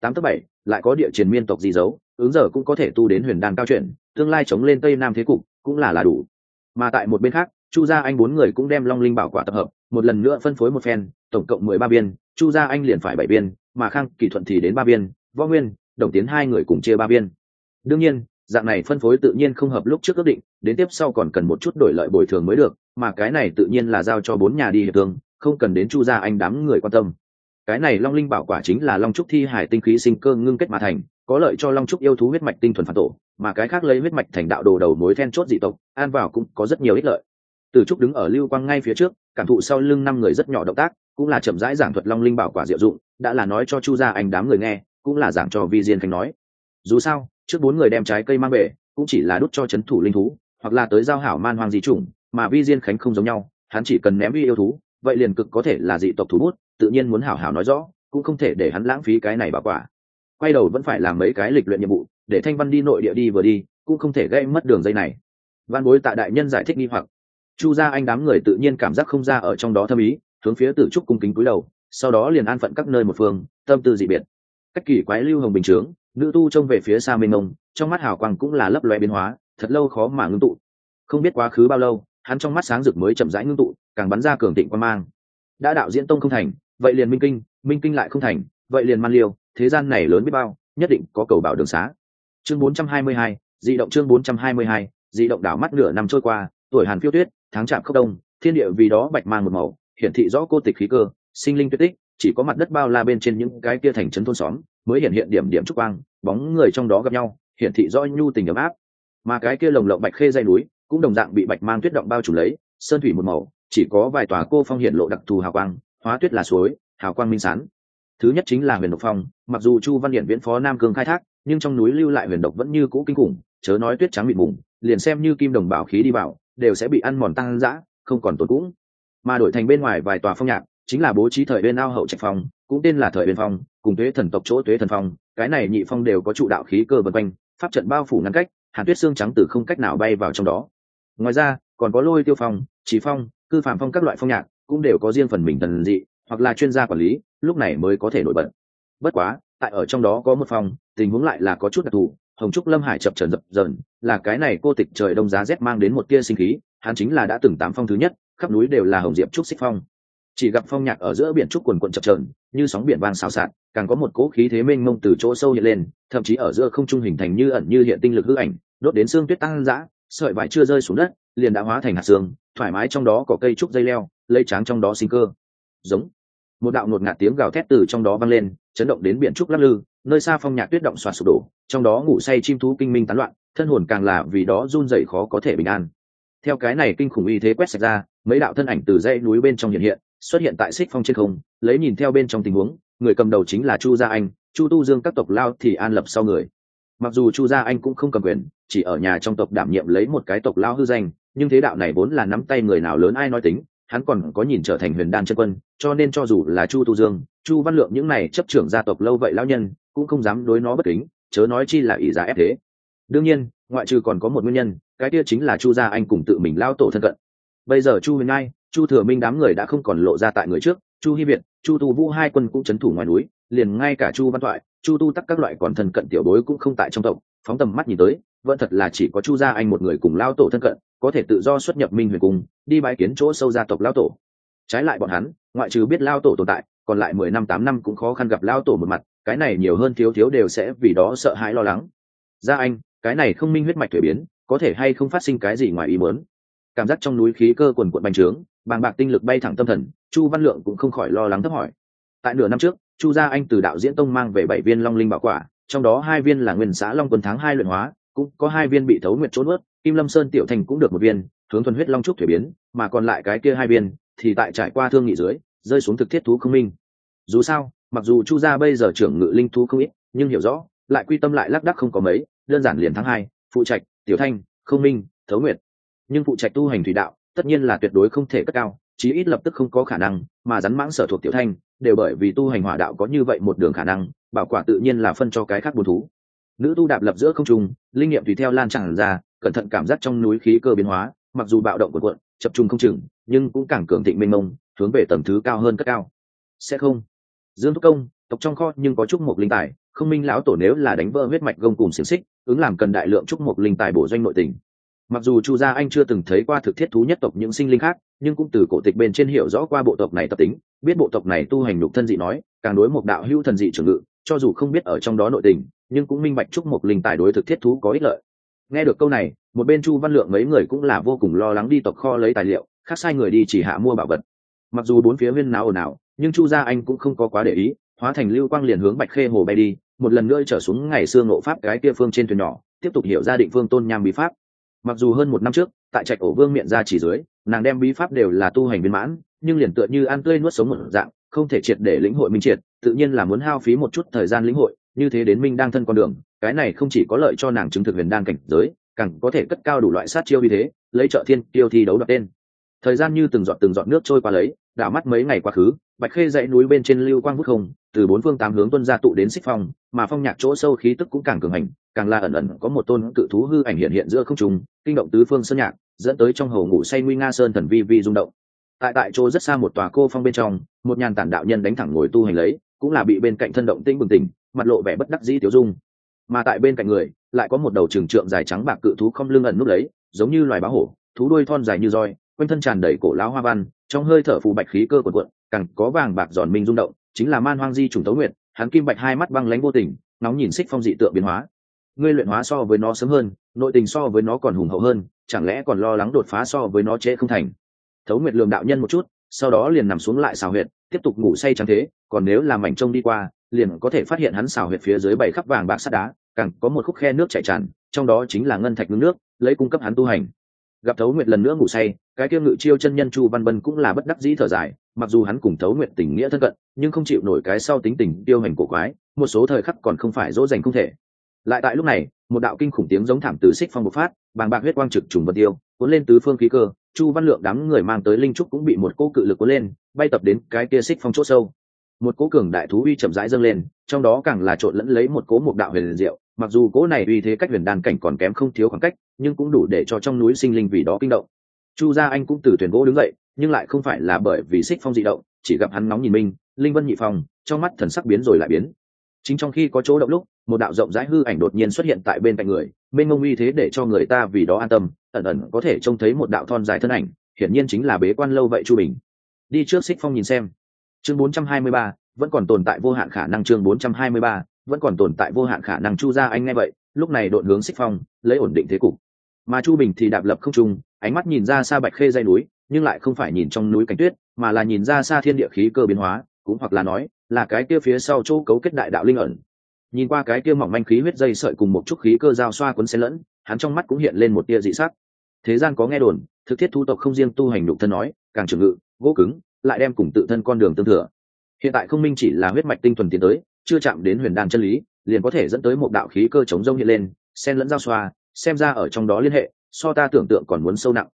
Tám thứ bảy, lại có địa triền miên tộc gì giấu ứng giờ cũng có thể tu đến huyền đan cao chuyện tương lai chống lên tây nam thế cục, cũng là là đủ mà tại một bên khác chu gia anh bốn người cũng đem long linh bảo quả tập hợp một lần nữa phân phối một phen tổng cộng mười ba viên, chu gia anh liền phải bảy viên, mà khang kỳ thuận thì đến ba viên, võ nguyên đồng tiến hai người cùng chia ba viên. đương nhiên dạng này phân phối tự nhiên không hợp lúc trước ước định đến tiếp sau còn cần một chút đổi lợi bồi thường mới được mà cái này tự nhiên là giao cho bốn nhà đi hiệp thương không cần đến chu gia anh đám người quan tâm cái này long linh bảo quả chính là long trúc thi hải tinh khí sinh cơ ngưng kết mà thành có lợi cho long trúc yêu thú huyết mạch tinh thuần phản tổ mà cái khác lấy huyết mạch thành đạo đồ đầu mối then chốt dị tộc an vào cũng có rất nhiều ích lợi. Từ trúc đứng ở lưu quang ngay phía trước, cảm thụ sau lưng năm người rất nhỏ động tác, cũng là chậm rãi giảng thuật long linh bảo quả diệu dụng, đã là nói cho chu gia anh đám người nghe, cũng là giảng cho vi diên khánh nói. Dù sao, trước bốn người đem trái cây mang về, cũng chỉ là đút cho c h ấ n thủ linh thú, hoặc là tới giao hảo man hoang di chủng, mà vi diên khánh không giống nhau, hắn chỉ cần ném vi yêu thú, vậy liền cực có thể là dị tộc thú bút, tự nhiên muốn hảo hảo nói rõ, cũng không thể để hắn lãng phí cái này bảo quả. Quay đầu vẫn phải làm mấy cái lịch luyện nhiệm vụ để thanh văn đi nội địa đi vừa đi, cũng không thể gây mất đường dây này. Văn bối tạ đại nhân giải thích nghi hoặc. Chu ra anh đám người tự nhiên cảm giác không ra ở trong đó thâm ý, hướng phía tử trúc cung kính cúi đầu, sau đó liền an phận các nơi một phương, tâm tư dị biệt. Cách kỳ quái lưu hồng bình chướng, nữ tu trông về phía xa mênh mông, trong mắt hào quang cũng là lấp loe biến hóa, thật lâu khó mà ngưng tụ. Không biết quá khứ bao lâu, hắn trong mắt sáng rực mới chậm rãi ngưng tụ, càng bắn ra cường tịnh quan mang. Đã đạo diễn tông không thành, vậy liền minh kinh minh kinh lại không thành, vậy liền man liêu, thế gian này lớn biết bao, nhất định có cầu bảo đường xá chương 422, di động chương 422, di động đảo mắt nửa năm trôi qua tuổi hàn phiêu tuyết tháng chạm khốc đông thiên địa vì đó bạch mang một màu hiển thị rõ cô tịch khí cơ sinh linh tuyệt tích chỉ có mặt đất bao la bên trên những cái kia thành trấn thôn xóm mới hiện hiện điểm điểm trúc quang bóng người trong đó gặp nhau hiển thị rõ nhu tình ấm áp. Mà cái kia lồng lộng bạch khê dây núi cũng đồng dạng bị bạch mang tuyết động bao trùm lấy sơn thủy một màu chỉ có vài tòa cô phong hiện lộ đặc thù hào quang hóa tuyết là suối hào quang minh sán thứ nhất chính là huyền độc phong mặc dù chu văn điện viễn phó nam cương khai thác nhưng trong núi lưu lại huyền độc vẫn như cũ kinh khủng, chớ nói tuyết trắng bị mùng, liền xem như kim đồng bảo khí đi vào, đều sẽ bị ăn mòn tăng dã, không còn tổn cũng. Mà đổi thành bên ngoài vài tòa phong nhạc, chính là bố trí thời bên ao hậu trạch phong, cũng tên là thời bên phong, cùng tuế thần tộc chỗ tuế thần phong, cái này nhị phong đều có trụ đạo khí cơ vân quanh, pháp trận bao phủ ngăn cách, hàn tuyết xương trắng từ không cách nào bay vào trong đó. Ngoài ra, còn có lôi tiêu phong trí phong, cư phạm phong các loại phong nhạc, cũng đều có riêng phần mình thần dị, hoặc là chuyên gia quản lý, lúc này mới có thể nổi bật. Bất quá tại ở trong đó có một phòng, tình huống lại là có chút đặc thù, hồng trúc lâm hải chập trần dập dờn, là cái này cô tịch trời đông giá rét mang đến một tia sinh khí, hắn chính là đã từng tám phong thứ nhất, khắp núi đều là hồng diệp trúc xích phong. Chỉ gặp phong nhạc ở giữa biển trúc quần quận chập trờn như sóng biển vang xào xạc, càng có một cỗ khí thế mênh mông từ chỗ sâu hiện lên, thậm chí ở giữa không trung hình thành như ẩn như hiện tinh lực hư ảnh, đốt đến xương tuyết tăng dã sợi vải chưa rơi xuống đất, liền đã hóa thành hạt xương, thoải mái trong đó có cây trúc dây leo lây tráng trong đó sinh cơ. Giống một đạo ngột ngạt tiếng gào thét từ trong đó vang lên, chấn động đến biển trúc lắc lư, nơi xa phong nhạc tuyết động xoạt sụp đổ, trong đó ngủ say chim thú kinh minh tán loạn, thân hồn càng là vì đó run rẩy khó có thể bình an. Theo cái này kinh khủng uy thế quét sạch ra, mấy đạo thân ảnh từ dãy núi bên trong hiện hiện, xuất hiện tại xích phong trên không, lấy nhìn theo bên trong tình huống, người cầm đầu chính là chu gia anh, chu tu dương các tộc lao thì an lập sau người. Mặc dù chu gia anh cũng không cầm quyền, chỉ ở nhà trong tộc đảm nhiệm lấy một cái tộc lao hư danh, nhưng thế đạo này vốn là nắm tay người nào lớn ai nói tính hắn còn có nhìn trở thành huyền đan chân quân, cho nên cho dù là chu tu dương, chu văn lượng những này chấp trưởng gia tộc lâu vậy lão nhân, cũng không dám đối nó bất kính, chớ nói chi là ý giá ép thế. Đương nhiên, ngoại trừ còn có một nguyên nhân, cái kia chính là chu gia anh cùng tự mình lao tổ thân cận. Bây giờ chu huyền ngai, chu thừa minh đám người đã không còn lộ ra tại người trước, chu hy việt, chu tu vũ hai quân cũng c h ấ n thủ ngoài núi, liền ngay cả chu văn thoại, chu tu tắc các loại còn thân cận tiểu bối cũng không tại trong tộc, phóng tầm mắt nhìn tới, vẫn thật là chỉ có chu gia anh một người cùng lao tổ thân cận có thể tự do xuất nhập minh huyền cung, đi bãi kiến chỗ sâu gia tộc lao tổ. Trái lại bọn hắn, ngoại trừ biết lao tổ tồn tại, còn lại mười năm, tám năm cũng khó khăn gặp lao tổ một mặt, cái này nhiều hơn thiếu thiếu đều sẽ vì đó sợ hãi lo lắng. Gia anh, cái này không minh huyết mạch thuế biến, có thể hay không phát sinh cái gì ngoài ý muốn? Cảm giác trong núi khí cơ quần quận bành trướng, bàng bạc tinh lực bay thẳng tâm thần, chu văn lượng cũng không khỏi lo lắng thấp hỏi. Tại nửa năm trước, chu gia anh từ đạo diễn tông mang về bảy viên long linh bảo quả, trong đó hai viên là nguyên xã long quân tháng hai luyện hóa cũng có hai viên bị thấu nguyệt trốn ướt, kim lâm sơn tiểu thành cũng được một viên, hướng thuần huyết long trúc thuế biến, mà còn lại cái kia hai viên thì tại trải qua thương nghị dưới, rơi xuống thực thiết thú không minh. Dù sao, mặc dù chu gia bây giờ trưởng ngự linh thú không ít, nhưng hiểu rõ, lại quy tâm lại lác đắc không có mấy, đơn giản liền tháng hai, phụ trạch, tiểu thanh, không minh, thấu nguyệt. Nhưng phụ trạch tu hành thủy đạo, tất nhiên là tuyệt đối không thể cất cao, chí ít lập tức không có khả năng, mà rắn mãng sở thuộc tiểu thanh, đều bởi vì tu hành hỏa đạo có như vậy một đường khả năng, bảo quả tự nhiên là phân cho cái khác buồn thú nữ tu đạp lập giữa không trung, linh nghiệm tùy theo lan tràn ra, cẩn thận cảm giác trong núi khí cơ biến hóa, mặc dù bạo động của quận, chập trung không chừng, nhưng cũng càng cường thịnh mênh mông, hướng về tầng thứ cao hơn cất cao. Sẽ không. Dương thúc công, tộc trong kho nhưng có trúc mộc linh tài, không minh lão tổ nếu là đánh vỡ huyết mạch gông cùng xiềng xích, ứng làm cần đại lượng trúc mộc linh tài bổ doanh nội tình. Mặc dù chu gia anh chưa từng thấy qua thực thiết thú nhất tộc những sinh linh khác, nhưng cũng từ cổ tịch bên trên hiểu rõ qua bộ tộc này tập tính, biết bộ tộc này tu hành nhục thân dị nói, càng đối một đạo hữu thần dị trưởng ngự cho dù không biết ở trong đó nội tình, nhưng cũng minh bạch chúc một linh tài đối thực thiết thú có ích lợi. Nghe được câu này, một bên chu văn lượng mấy người cũng là vô cùng lo lắng đi tộc kho lấy tài liệu, khác sai người đi chỉ hạ mua bảo vật. Mặc dù bốn phía huyên náo ồn ào, nhưng chu gia anh cũng không có quá để ý, hóa thành lưu quang liền hướng bạch khê hồ bay đi, một lần nữa trở xuống ngày xưa ngộ pháp cái kia phương trên thuyền nhỏ, tiếp tục hiểu ra định phương tôn nham bí pháp. Mặc dù hơn một năm trước, tại trạch ổ vương miệng ra chỉ dưới, nàng đem bí pháp đều là tu hành viên mãn, nhưng liền tựa như ăn tươi nuốt sống một dạng không thể triệt để lĩnh hội minh triệt, tự nhiên là muốn hao phí một chút thời gian lĩnh hội, như thế đến minh đang thân con đường, cái này không chỉ có lợi cho nàng chứng thực huyền đan cảnh giới, càng có thể cất cao đủ loại sát chiêu như thế, lấy trợ thiên tiêu thi đấu đập tên. Thời gian như từng giọt từng giọt nước trôi qua lấy, đảo mắt mấy ngày quá khứ, bạch khê dãy núi bên trên lưu quang vút không, từ bốn phương tám hướng tuân ra tụ đến xích phong, mà phong nhạc chỗ sâu khí tức cũng càng cường hành, càng là ẩn ẩn có một tôn cự thú hư ảnh hiện hiện giữa không trung, kinh động tứ phương sơn nhạc, dẫn tới trong hầu ngủ say nguy nga sơn thần vi vi rung động tại tại chỗ rất xa một tòa cô phong bên trong, một nhàn tản đạo nhân đánh thẳng ngồi tu hành lấy, cũng là bị bên cạnh thân động tĩnh bừng tỉnh, mặt lộ vẻ bất đắc dĩ tiểu dung. Mà tại bên cạnh người, lại có một đầu trường trượng dài trắng bạc cự thú không lưng ẩn núp lấy, giống như loài báo hổ, thú đuôi thon dài như roi, quanh thân tràn đầy cổ lão hoa văn, trong hơi thở phù bạch khí cơ quần quận càng có vàng bạc giòn minh rung động, chính là man hoang di trùng tấu nguyện hắn kim bạch hai mắt băng lánh vô tình nóng nhìn xích phong dị tượng biến hóa. Ngươi luyện hóa so với nó sớm hơn, nội tình so với nó còn hùng hậu hơn, chẳng lẽ còn lo lắng đột phá so với nó trễ không thành? Thấu nguyệt lường đạo nhân một chút, sau đó liền nằm xuống lại xào huyệt, tiếp tục ngủ say trắng thế, còn nếu làm mảnh trông đi qua, liền có thể phát hiện hắn xào huyệt phía dưới bảy khắp vàng bạc sắt đá, càng có một khúc khe nước chảy tràn, trong đó chính là ngân thạch ngưng nước, lấy cung cấp hắn tu hành. Gặp thấu nguyệt lần nữa ngủ say, cái kia ngự chiêu chân nhân chu văn bân cũng là bất đắc dĩ thở dài, mặc dù hắn cùng thấu nguyệt tình nghĩa thân cận, nhưng không chịu nổi cái sau tính tình tiêu hành cổ quái, một số thời khắc còn không phải dỗ dành không thể lại tại lúc này, một đạo kinh khủng tiếng giống thảm từ xích phong bộc phát, bàng bạc huyết quang trực trùng vật tiêu, cuốn lên tứ phương khí cơ, chu văn lượng đám người mang tới linh trúc cũng bị một cỗ cự lực cuốn lên, bay tập đến cái kia xích phong chỗ sâu. Một cỗ cường đại thú uy chậm rãi dâng lên, trong đó càng là trộn lẫn lấy một cỗ một đạo huyền diệu, mặc dù cỗ này uy thế cách huyền đan cảnh còn kém không thiếu khoảng cách, nhưng cũng đủ để cho trong núi sinh linh vì đó kinh động. Chu gia anh cũng từ thuyền gỗ đứng dậy, nhưng lại không phải là bởi vì xích phong dị động, chỉ gặp hắn nóng nhìn minh linh vân nhị phong trong mắt thần sắc biến rồi lại biến chính trong khi có chỗ động lúc một đạo rộng rãi hư ảnh đột nhiên xuất hiện tại bên cạnh người mênh mông uy thế để cho người ta vì đó an tâm ẩn ẩn có thể trông thấy một đạo thon dài thân ảnh hiển nhiên chính là bế quan lâu vậy chu bình. Đi trước xích phong nhìn xem. Chương 423, vẫn còn tồn tại vô hạn khả năng chương 423, vẫn còn tồn tại vô hạn khả năng chu ra anh nghe vậy lúc này đội hướng xích phong lấy ổn định thế cục. Mà chu bình thì đạp lập không trung ánh mắt nhìn ra xa bạch khê dây núi nhưng lại không phải nhìn trong núi cảnh tuyết mà là nhìn ra xa thiên địa khí cơ biến hóa cũng hoặc là nói là cái kia phía sau chỗ cấu kết đại đạo linh ẩn. Nhìn qua cái kia mỏng manh khí huyết dây sợi cùng một chút khí cơ giao xoa cuốn xen lẫn, hắn trong mắt cũng hiện lên một tia dị sắc. Thế gian có nghe đồn, thực thiết thu tộc không riêng tu hành nhục thân nói, càng trường ngự, gỗ cứng, lại đem cùng tự thân con đường tương thừa. Hiện tại không minh chỉ là huyết mạch tinh thuần tiến tới, chưa chạm đến huyền đan chân lý, liền có thể dẫn tới một đạo khí cơ chống rông hiện lên, xen lẫn giao xoa, xem ra ở trong đó liên hệ, so ta tưởng tượng còn muốn sâu nặng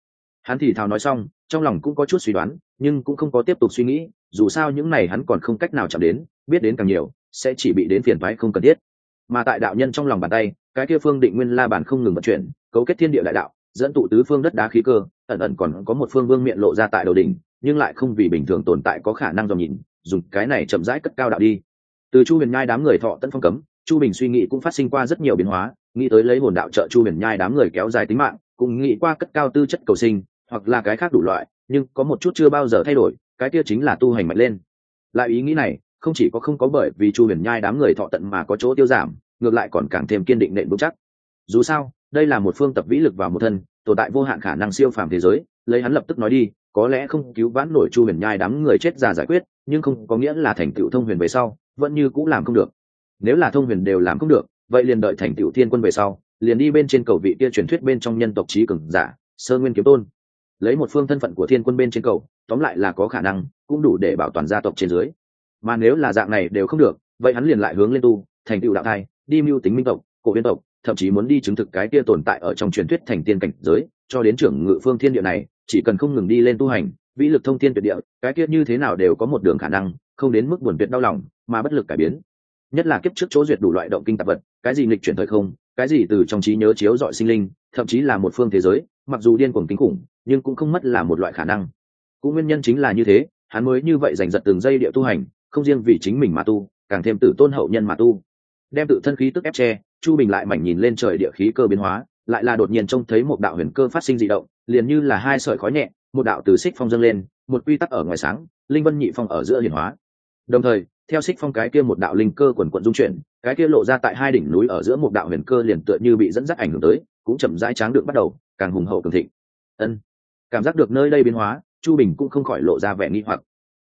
hắn thì thào nói xong, trong lòng cũng có chút suy đoán, nhưng cũng không có tiếp tục suy nghĩ, dù sao những này hắn còn không cách nào chạm đến, biết đến càng nhiều, sẽ chỉ bị đến phiền thoái không cần thiết. Mà tại đạo nhân trong lòng bàn tay, cái kia phương định nguyên la bàn không ngừng vận chuyển, cấu kết thiên địa đại đạo, dẫn tụ tứ phương đất đá khí cơ, ẩn ẩn còn có một phương vương miệng lộ ra tại đầu đỉnh, nhưng lại không vì bình thường tồn tại có khả năng dòm nhìn, dùng cái này chậm rãi cất cao đạo đi. Từ chu huyền nhai đám người thọ tận phong cấm, chu bình suy nghĩ cũng phát sinh qua rất nhiều biến hóa, nghĩ tới lấy hồn đạo trợ chu huyền nhai đám người kéo dài tính mạng cùng nghĩ qua cất cao tư chất cầu sinh hoặc là cái khác đủ loại, nhưng có một chút chưa bao giờ thay đổi, cái kia chính là tu hành mạnh lên. Lại ý nghĩ này, không chỉ có không có bởi vì chu huyền nhai đám người thọ tận mà có chỗ tiêu giảm, ngược lại còn càng thêm kiên định nện vững chắc. Dù sao, đây là một phương tập vĩ lực vào một thân, tồn tại vô hạn khả năng siêu phàm thế giới, lấy hắn lập tức nói đi, có lẽ không cứu vãn nổi chu huyền nhai đám người chết già giải quyết, nhưng không có nghĩa là thành tựu thông huyền về sau, vẫn như cũng làm không được. Nếu là thông huyền đều làm không được, vậy liền đợi thành tựu thiên quân về sau, liền đi bên trên cầu vị kia truyền thuyết bên trong nhân tộc trí cường giả, sơ nguyên kiếm tôn lấy một phương thân phận của thiên quân bên trên cầu, tóm lại là có khả năng, cũng đủ để bảo toàn gia tộc trên dưới. Mà nếu là dạng này đều không được, vậy hắn liền lại hướng lên tu, thành tựu đạo thai, đi mưu tính minh tộc, cổ viên tộc, thậm chí muốn đi chứng thực cái kia tồn tại ở trong truyền thuyết thành tiên cảnh giới, cho đến trưởng ngự phương thiên địa này, chỉ cần không ngừng đi lên tu hành, vĩ lực thông thiên tuyệt địa, cái kia như thế nào đều có một đường khả năng, không đến mức buồn tuyệt đau lòng, mà bất lực cải biến. Nhất là kiếp trước chỗ duyệt đủ loại động kinh tạp vật, cái gì nghịch chuyển thời không, cái gì từ trong trí nhớ chiếu dọi sinh linh, thậm chí là một phương thế giới mặc dù điên cuồng kinh khủng, nhưng cũng không mất là một loại khả năng. Cũng nguyên nhân chính là như thế, hắn mới như vậy giành giật từng giây địa tu hành, không riêng vì chính mình mà tu, càng thêm tử tôn hậu nhân mà tu. Đem tự thân khí tức ép che, chu bình lại mảnh nhìn lên trời địa khí cơ biến hóa, lại là đột nhiên trông thấy một đạo huyền cơ phát sinh dị động, liền như là hai sợi khói nhẹ, một đạo từ xích phong dâng lên, một quy tắc ở ngoài sáng, linh vân nhị phong ở giữa hiển hóa. Đồng thời, theo xích phong cái kia một đạo linh cơ quần quận dung chuyển, cái kia lộ ra tại hai đỉnh núi ở giữa một đạo huyền cơ liền tựa như bị dẫn dắt ảnh hưởng tới cũng chậm rãi tráng được bắt đầu, càng hùng hậu cường thịnh. Ân, cảm giác được nơi đây biến hóa, chu bình cũng không khỏi lộ ra vẻ nghi hoặc.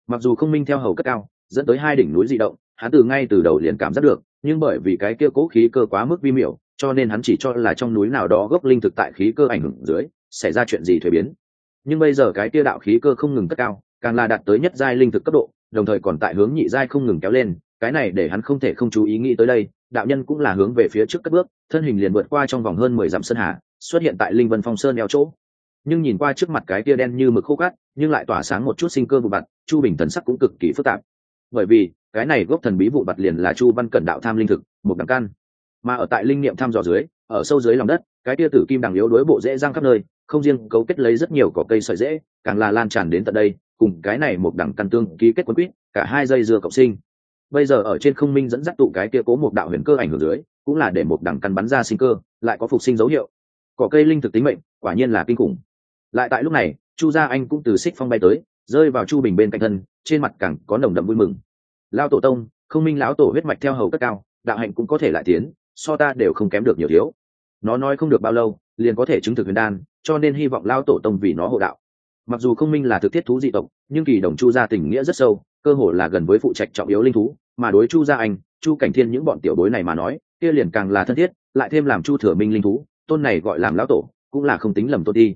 Mặc dù không minh theo hầu cất cao, dẫn tới hai đỉnh núi di động, hắn từ ngay từ đầu liền cảm giác được, nhưng bởi vì cái kia cố khí cơ quá mức vi miểu, cho nên hắn chỉ cho là trong núi nào đó gốc linh thực tại khí cơ ảnh hưởng dưới, xảy ra chuyện gì thuế biến. Nhưng bây giờ cái kia đạo khí cơ không ngừng cất cao, càng là đạt tới nhất giai linh thực cấp độ, đồng thời còn tại hướng nhị giai không ngừng kéo lên, cái này để hắn không thể không chú ý nghĩ tới đây đạo nhân cũng là hướng về phía trước các bước, thân hình liền vượt qua trong vòng hơn mười dặm sơn hà, xuất hiện tại linh vân phong sơn đeo chỗ. Nhưng nhìn qua trước mặt cái tia đen như mực khô cát, nhưng lại tỏa sáng một chút sinh cơ vụ bặt chu bình thần sắc cũng cực kỳ phức tạp. Bởi vì, cái này gốc thần bí vụ bặt liền là chu văn cẩn đạo tham linh thực, một đẳng căn. Mà ở tại linh niệm thăm dò dưới, ở sâu dưới lòng đất, cái tia tử kim đằng yếu đối bộ dễ răng khắp nơi, không riêng cấu kết lấy rất nhiều cỏ cây sợi dễ, càng là lan tràn đến tận đây, cùng cái này một đẳng căn tương ký kết quân quýt, cả hai dây dưa cộng sinh bây giờ ở trên không minh dẫn dắt tụ cái kia cố một đạo huyền cơ ảnh hưởng dưới, cũng là để một đẳng căn bắn ra sinh cơ, lại có phục sinh dấu hiệu. Cỏ cây linh thực tính mệnh, quả nhiên là kinh khủng. Lại tại lúc này, chu gia anh cũng từ xích phong bay tới, rơi vào chu bình bên cạnh thân, trên mặt càng có nồng đậm vui mừng. Lao tổ tông, không minh lão tổ huyết mạch theo hầu cất cao, đạo hạnh cũng có thể lại tiến, so ta đều không kém được nhiều thiếu. Nó nói không được bao lâu, liền có thể chứng thực huyền đan, cho nên hy vọng lao tổ tông vì nó hộ đạo. Mặc dù không minh là thực thiết thú dị tộc, nhưng kỳ đồng chu gia tình nghĩa rất sâu, cơ hồ là gần với phụ trách trọng yếu linh thú mà đối chu gia anh chu cảnh thiên những bọn tiểu bối này mà nói kia liền càng là thân thiết lại thêm làm chu thừa minh linh thú tôn này gọi làm lão tổ cũng là không tính lầm tôn đi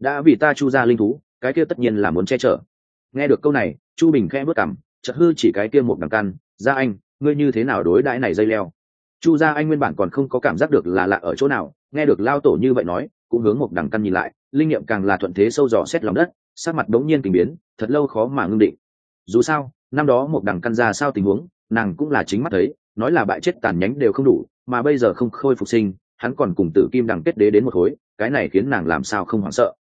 đã vì ta chu gia linh thú cái kia tất nhiên là muốn che chở. Nghe được câu này chu bình khẽ bước cằm, chợt hư chỉ cái kia một đằng căn gia anh ngươi như thế nào đối đãi này dây leo? Chu gia anh nguyên bản còn không có cảm giác được là lạ ở chỗ nào nghe được lao tổ như vậy nói cũng hướng một đằng căn nhìn lại linh nghiệm càng là thuận thế sâu dò xét lòng đất sát mặt đống nhiên tình biến thật lâu khó mà ngưng định. Dù sao năm đó một đằng căn ra sao tình huống, nàng cũng là chính mắt thấy, nói là bại chết tàn nhánh đều không đủ, mà bây giờ không khôi phục sinh, hắn còn cùng tử kim đằng kết đế đến một khối cái này khiến nàng làm sao không hoảng sợ.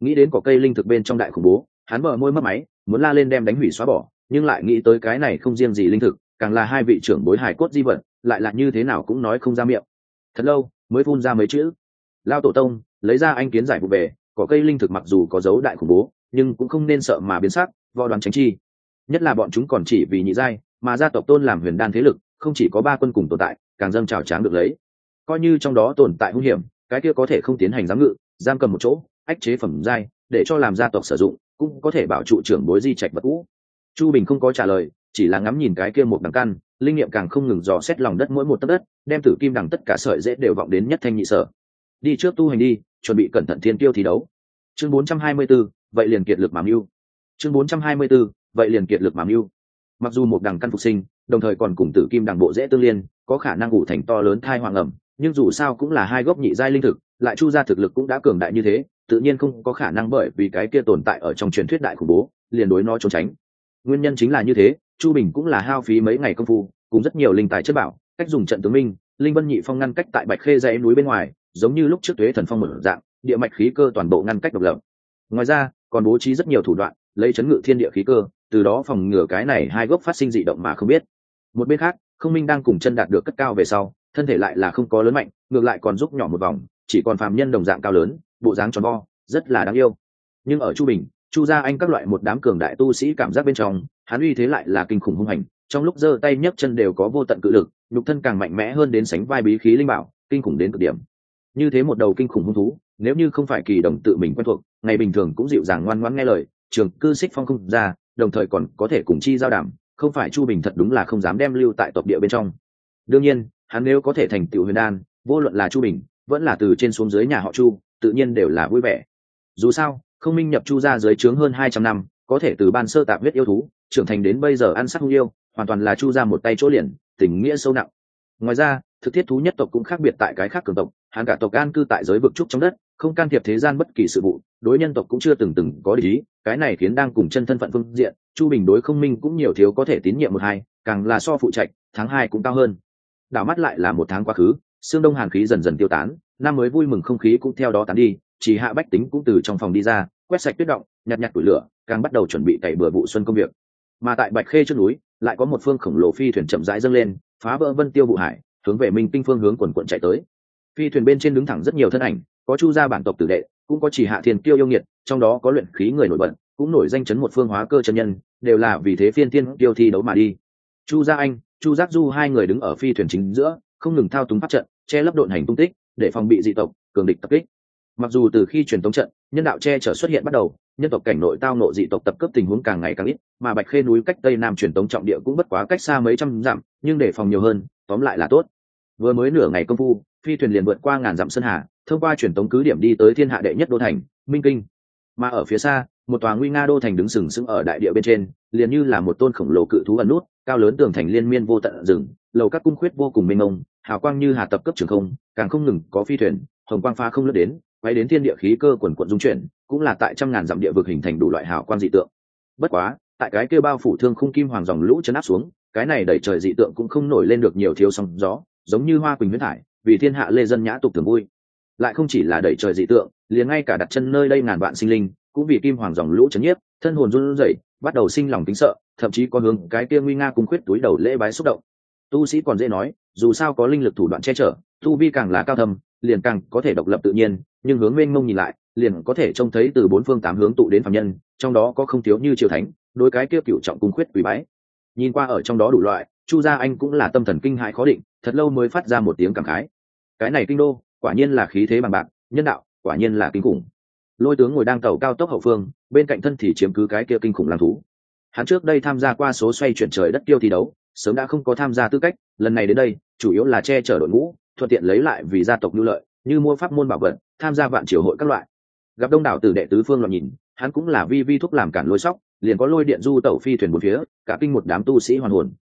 Nghĩ đến có cây linh thực bên trong đại khủng bố, hắn mở môi mất máy, muốn la lên đem đánh hủy xóa bỏ, nhưng lại nghĩ tới cái này không riêng gì linh thực, càng là hai vị trưởng bối hải cốt di vật, lại là như thế nào cũng nói không ra miệng. Thật lâu, mới phun ra mấy chữ. Lao tổ tông, lấy ra anh kiến giải vụ về có cây linh thực mặc dù có dấu đại khủng bố, nhưng cũng không nên sợ mà biến sắc vò đoán tránh chi nhất là bọn chúng còn chỉ vì nhị giai mà gia tộc tôn làm huyền đan thế lực không chỉ có ba quân cùng tồn tại càng dâng trào tráng được lấy. Coi như trong đó tồn tại hung hiểm cái kia có thể không tiến hành giám ngự giam cầm một chỗ ách chế phẩm giai để cho làm gia tộc sử dụng cũng có thể bảo trụ trưởng bối di trạch vật cũ. Chu bình không có trả lời chỉ là ngắm nhìn cái kia một đằng căn linh nghiệm càng không ngừng dò xét lòng đất mỗi một tấc đất đem tử kim đằng tất cả sợi dễ đều vọng đến nhất thanh nhị sở. Đi trước tu hành đi chuẩn bị cẩn thận thiên tiêu thi đấu. Chương 424, vậy liền kiệt lực mà mưu. Chương 424, vậy liền kiệt lực mà mưu. Mặc dù một đằng căn phục sinh, đồng thời còn cùng tử kim đằng bộ dễ tương liên, có khả năng ủ thành to lớn thai hoàng ẩm, nhưng dù sao cũng là hai gốc nhị giai linh thực, lại chu ra thực lực cũng đã cường đại như thế, tự nhiên không có khả năng bởi vì cái kia tồn tại ở trong truyền thuyết đại khủng bố, liền đối nó trốn tránh. Nguyên nhân chính là như thế, chu bình cũng là hao phí mấy ngày công phu, cùng rất nhiều linh tài chất bảo, cách dùng trận tướng minh, linh vân nhị phong ngăn cách tại bạch khê dãy núi bên ngoài, giống như lúc trước tuế thần phong một dạng, địa mạch khí cơ toàn bộ ngăn cách độc lập. Ngoài ra, còn bố trí rất nhiều thủ đoạn, lấy chấn ngự thiên địa khí cơ từ đó phòng ngừa cái này hai gốc phát sinh dị động mà không biết. Một bên khác không minh đang cùng chân đạt được cất cao về sau, thân thể lại là không có lớn mạnh, ngược lại còn giúp nhỏ một vòng, chỉ còn phàm nhân đồng dạng cao lớn, bộ dáng tròn vo, rất là đáng yêu. Nhưng ở chu bình, chu gia anh các loại một đám cường đại tu sĩ cảm giác bên trong, hắn uy thế lại là kinh khủng hung hành, trong lúc giơ tay nhấc chân đều có vô tận cự lực, nhục thân càng mạnh mẽ hơn đến sánh vai bí khí linh bảo, kinh khủng đến cực điểm. Như thế một đầu kinh khủng hung thú, nếu như không phải kỳ đồng tự mình quen thuộc, ngày bình thường cũng dịu dàng ngoan ngoãn nghe lời, trường cư xích phong không ra đồng thời còn có thể cùng chi giao đảm không phải chu bình thật đúng là không dám đem lưu tại tộc địa bên trong. Đương nhiên, hắn nếu có thể thành tựu huyền đan, vô luận là chu bình, vẫn là từ trên xuống dưới nhà họ chu, tự nhiên đều là vui vẻ. Dù sao, không minh nhập chu ra dưới trướng hơn hai trăm năm, có thể từ ban sơ tạp huyết yêu thú, trưởng thành đến bây giờ ăn sắc hung yêu, hoàn toàn là chu ra một tay chỗ liền, tình nghĩa sâu nặng. Ngoài ra, thực thiết thú nhất tộc cũng khác biệt tại cái khác cường tộc, hắn cả tộc an cư tại giới vực trúc trong đất không can thiệp thế gian bất kỳ sự vụ, đối nhân tộc cũng chưa từng từng có lý. Cái này khiến đang cùng chân thân phận phương diện, chu bình đối không minh cũng nhiều thiếu có thể tín nhiệm một hai, càng là so phụ trạch, tháng hai cũng cao hơn. Đảo mắt lại là một tháng quá khứ, xương đông hàn khí dần dần tiêu tán, năm mới vui mừng không khí cũng theo đó tán đi, chỉ hạ bách tính cũng từ trong phòng đi ra, quét sạch tuyết động, nhặt nhặt củi lửa, càng bắt đầu chuẩn bị cày bừa vụ xuân công việc. Mà tại bạch khê trước núi, lại có một phương khổng lồ phi thuyền chậm rãi dâng lên, phá vỡ vân tiêu vụ hải, hướng về minh tinh phương hướng quần quận chạy tới. Phi thuyền bên trên đứng thẳng rất nhiều thân ảnh có chu gia bản tộc tử đệ, cũng có chỉ hạ thiên kiêu yêu nghiệt, trong đó có luyện khí người nổi bật, cũng nổi danh chấn một phương hóa cơ chân nhân, đều là vì thế phiên thiên kiêu thi đấu mà đi. Chu gia anh, chu giác du hai người đứng ở phi thuyền chính giữa, không ngừng thao túng pháp trận, che lấp độn hành tung tích, để phòng bị dị tộc, cường địch tập kích. Mặc dù từ khi truyền tống trận, nhân đạo che chở xuất hiện bắt đầu, nhân tộc cảnh nội tao nộ dị tộc tập cấp tình huống càng ngày càng ít, mà bạch khê núi cách tây nam truyền tống trọng địa cũng bất quá cách xa mấy trăm dặm, nhưng để phòng nhiều hơn, tóm lại là tốt. Vừa mới nửa ngày công phu, phi thuyền liền vượt qua ngàn dặm sơn hà thông qua truyền tống cứ điểm đi tới thiên hạ đệ nhất đô thành minh kinh. Mà ở phía xa một tòa nguy nga đô thành đứng sừng sững ở đại địa bên trên liền như là một tôn khổng lồ cự thú ẩn nút cao lớn tường thành liên miên vô tận rừng lầu các cung khuyết vô cùng mênh mông hào quang như hà tập cấp trường không càng không ngừng có phi thuyền hồng quang pha không lướt đến quay đến thiên địa khí cơ quần quận dung chuyển cũng là tại trăm ngàn dặm địa vực hình thành đủ loại hào quang dị tượng. Bất quá tại cái kêu bao phủ thương khung kim hoàng dòng lũ chấn áp xuống cái này đẩy trời dị tượng cũng không nổi lên được nhiều thiếu sóng gió giống như hoa quỳnh huyết hải, vì thiên hạ lê dân nhã tục thường vui lại không chỉ là đẩy trời dị tượng, liền ngay cả đặt chân nơi đây ngàn vạn sinh linh, cũng vì kim hoàng dòng lũ chấn nhiếp, thân hồn run rẩy, bắt đầu sinh lòng kính sợ, thậm chí có hướng cái kia nguy nga cung khuyết túi đầu lễ bái xúc động. Tu sĩ còn dễ nói, dù sao có linh lực thủ đoạn che chở, tu vi càng là cao thâm, liền càng có thể độc lập tự nhiên, nhưng hướng mênh mông nhìn lại, liền có thể trông thấy từ bốn phương tám hướng tụ đến phạm nhân, trong đó có không thiếu như triều thánh, đối cái kia cựu trọng cung khuyết quỷ bái. Nhìn qua ở trong đó đủ loại, chu gia anh cũng là tâm thần kinh hãi khó định, thật lâu mới phát ra một tiếng cảm khái. Cái này kinh đô quả nhiên là khí thế bằng bạc, nhân đạo, quả nhiên là kinh khủng. Lôi tướng ngồi đang tàu cao tốc hậu phương, bên cạnh thân thì chiếm cứ cái kia kinh khủng làm thú. Hắn trước đây tham gia qua số xoay chuyển trời đất tiêu thi đấu, sớm đã không có tham gia tư cách, lần này đến đây, chủ yếu là che chở đội ngũ, thuận tiện lấy lại vì gia tộc nhu lợi, như mua pháp môn bảo vật, tham gia vạn triều hội các loại. Gặp đông đảo tử đệ tứ phương loạn nhìn, hắn cũng là vi vi thúc làm cản lôi sóc, liền có lôi điện du tẩu phi thuyền một phía, cả kinh một đám tu sĩ hoàn hồn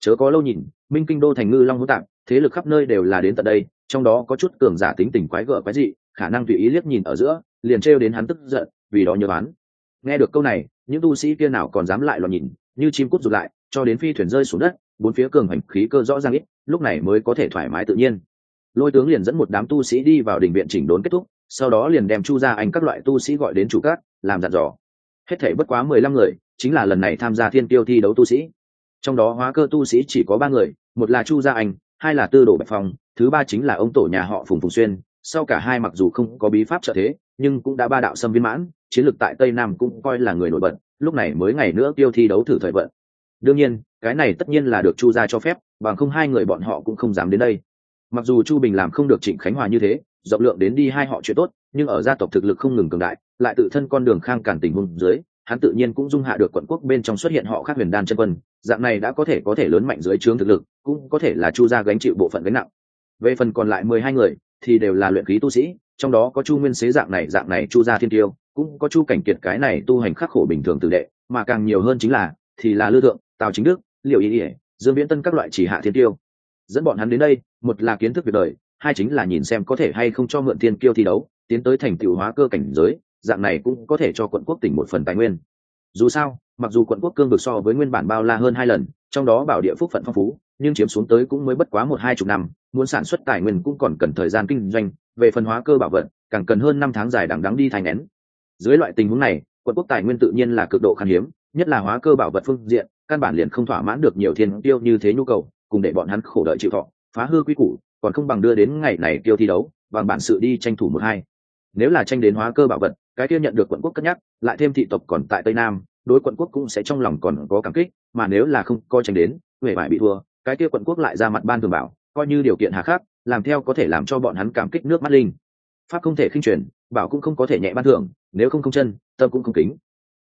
chớ có lâu nhìn, minh kinh đô thành ngư long hữu tạng thế lực khắp nơi đều là đến tận đây, trong đó có chút cường giả tính tình quái gở quái dị, khả năng tùy ý liếc nhìn ở giữa, liền trêu đến hắn tức giận, vì đó nhớ bán nghe được câu này, những tu sĩ kia nào còn dám lại loạn nhìn, như chim cút rụt lại, cho đến phi thuyền rơi xuống đất, bốn phía cường hành khí cơ rõ ràng ít, lúc này mới có thể thoải mái tự nhiên. Lôi tướng liền dẫn một đám tu sĩ đi vào đình viện chỉnh đốn kết thúc, sau đó liền đem chu ra anh các loại tu sĩ gọi đến chủ cát làm dặn dò. Hết thể bất quá mười lăm người, chính là lần này tham gia thiên tiêu thi đấu tu sĩ trong đó hóa cơ tu sĩ chỉ có ba người, một là chu gia anh, hai là tư đồ bạch phong, thứ ba chính là ông tổ nhà họ phùng phùng xuyên. Sau cả hai mặc dù không có bí pháp trợ thế, nhưng cũng đã ba đạo xâm viên mãn, chiến lược tại tây nam cũng coi là người nổi bật, lúc này mới ngày nữa tiêu thi đấu thử thời vận. Đương nhiên, cái này tất nhiên là được chu gia cho phép, bằng không hai người bọn họ cũng không dám đến đây. Mặc dù chu bình làm không được trịnh khánh hòa như thế, rộng lượng đến đi hai họ chuyện tốt, nhưng ở gia tộc thực lực không ngừng cường đại, lại tự thân con đường khang cản tình hùng dưới, hắn tự nhiên cũng dung hạ được quận quốc bên trong xuất hiện họ khác huyền đan chân quân dạng này đã có thể có thể lớn mạnh dưới trướng thực lực, cũng có thể là chu gia gánh chịu bộ phận gánh nặng. Về phần còn lại mười hai người, thì đều là luyện khí tu sĩ, trong đó có chu nguyên xế dạng này dạng này chu gia thiên tiêu, cũng có chu cảnh kiệt cái này tu hành khắc khổ bình thường tự đệ, mà càng nhiều hơn chính là, thì là lư thượng, tào chính đức liệu ý ỉa dương viễn tân các loại chỉ hạ thiên tiêu. Dẫn bọn hắn đến đây, một là kiến thức việc đời, hai chính là nhìn xem có thể hay không cho mượn thiên kiêu thi đấu, tiến tới thành tựu hóa cơ cảnh giới, dạng này cũng có thể cho quận quốc tỉnh một phần tài nguyên dù sao, mặc dù quận quốc cương vực so với nguyên bản bao la hơn hai lần, trong đó bảo địa phúc phận phong phú, nhưng chiếm xuống tới cũng mới bất quá một hai chục năm, muốn sản xuất tài nguyên cũng còn cần thời gian kinh doanh, về phần hóa cơ bảo vật, càng cần hơn năm tháng dài đằng đắng đi thành nén. Dưới loại tình huống này, quận quốc tài nguyên tự nhiên là cực độ khan hiếm, nhất là hóa cơ bảo vật phương diện, căn bản liền không thỏa mãn được nhiều thiên tiêu như thế nhu cầu, cùng để bọn hắn khổ đợi chịu thọ, phá hư quy củ, còn không bằng đưa đến ngày này tiêu thi đấu, bằng bản sự đi tranh thủ một hai. Nếu là tranh đến hóa cơ bảo vật cái kia nhận được quận quốc cất nhắc lại thêm thị tộc còn tại tây nam đối quận quốc cũng sẽ trong lòng còn có cảm kích mà nếu là không coi tranh đến huệ bại bị thua cái kia quận quốc lại ra mặt ban thường bảo coi như điều kiện hà khắc làm theo có thể làm cho bọn hắn cảm kích nước mắt linh. Pháp không thể khinh truyền bảo cũng không có thể nhẹ ban thưởng nếu không không chân tâm cũng không kính.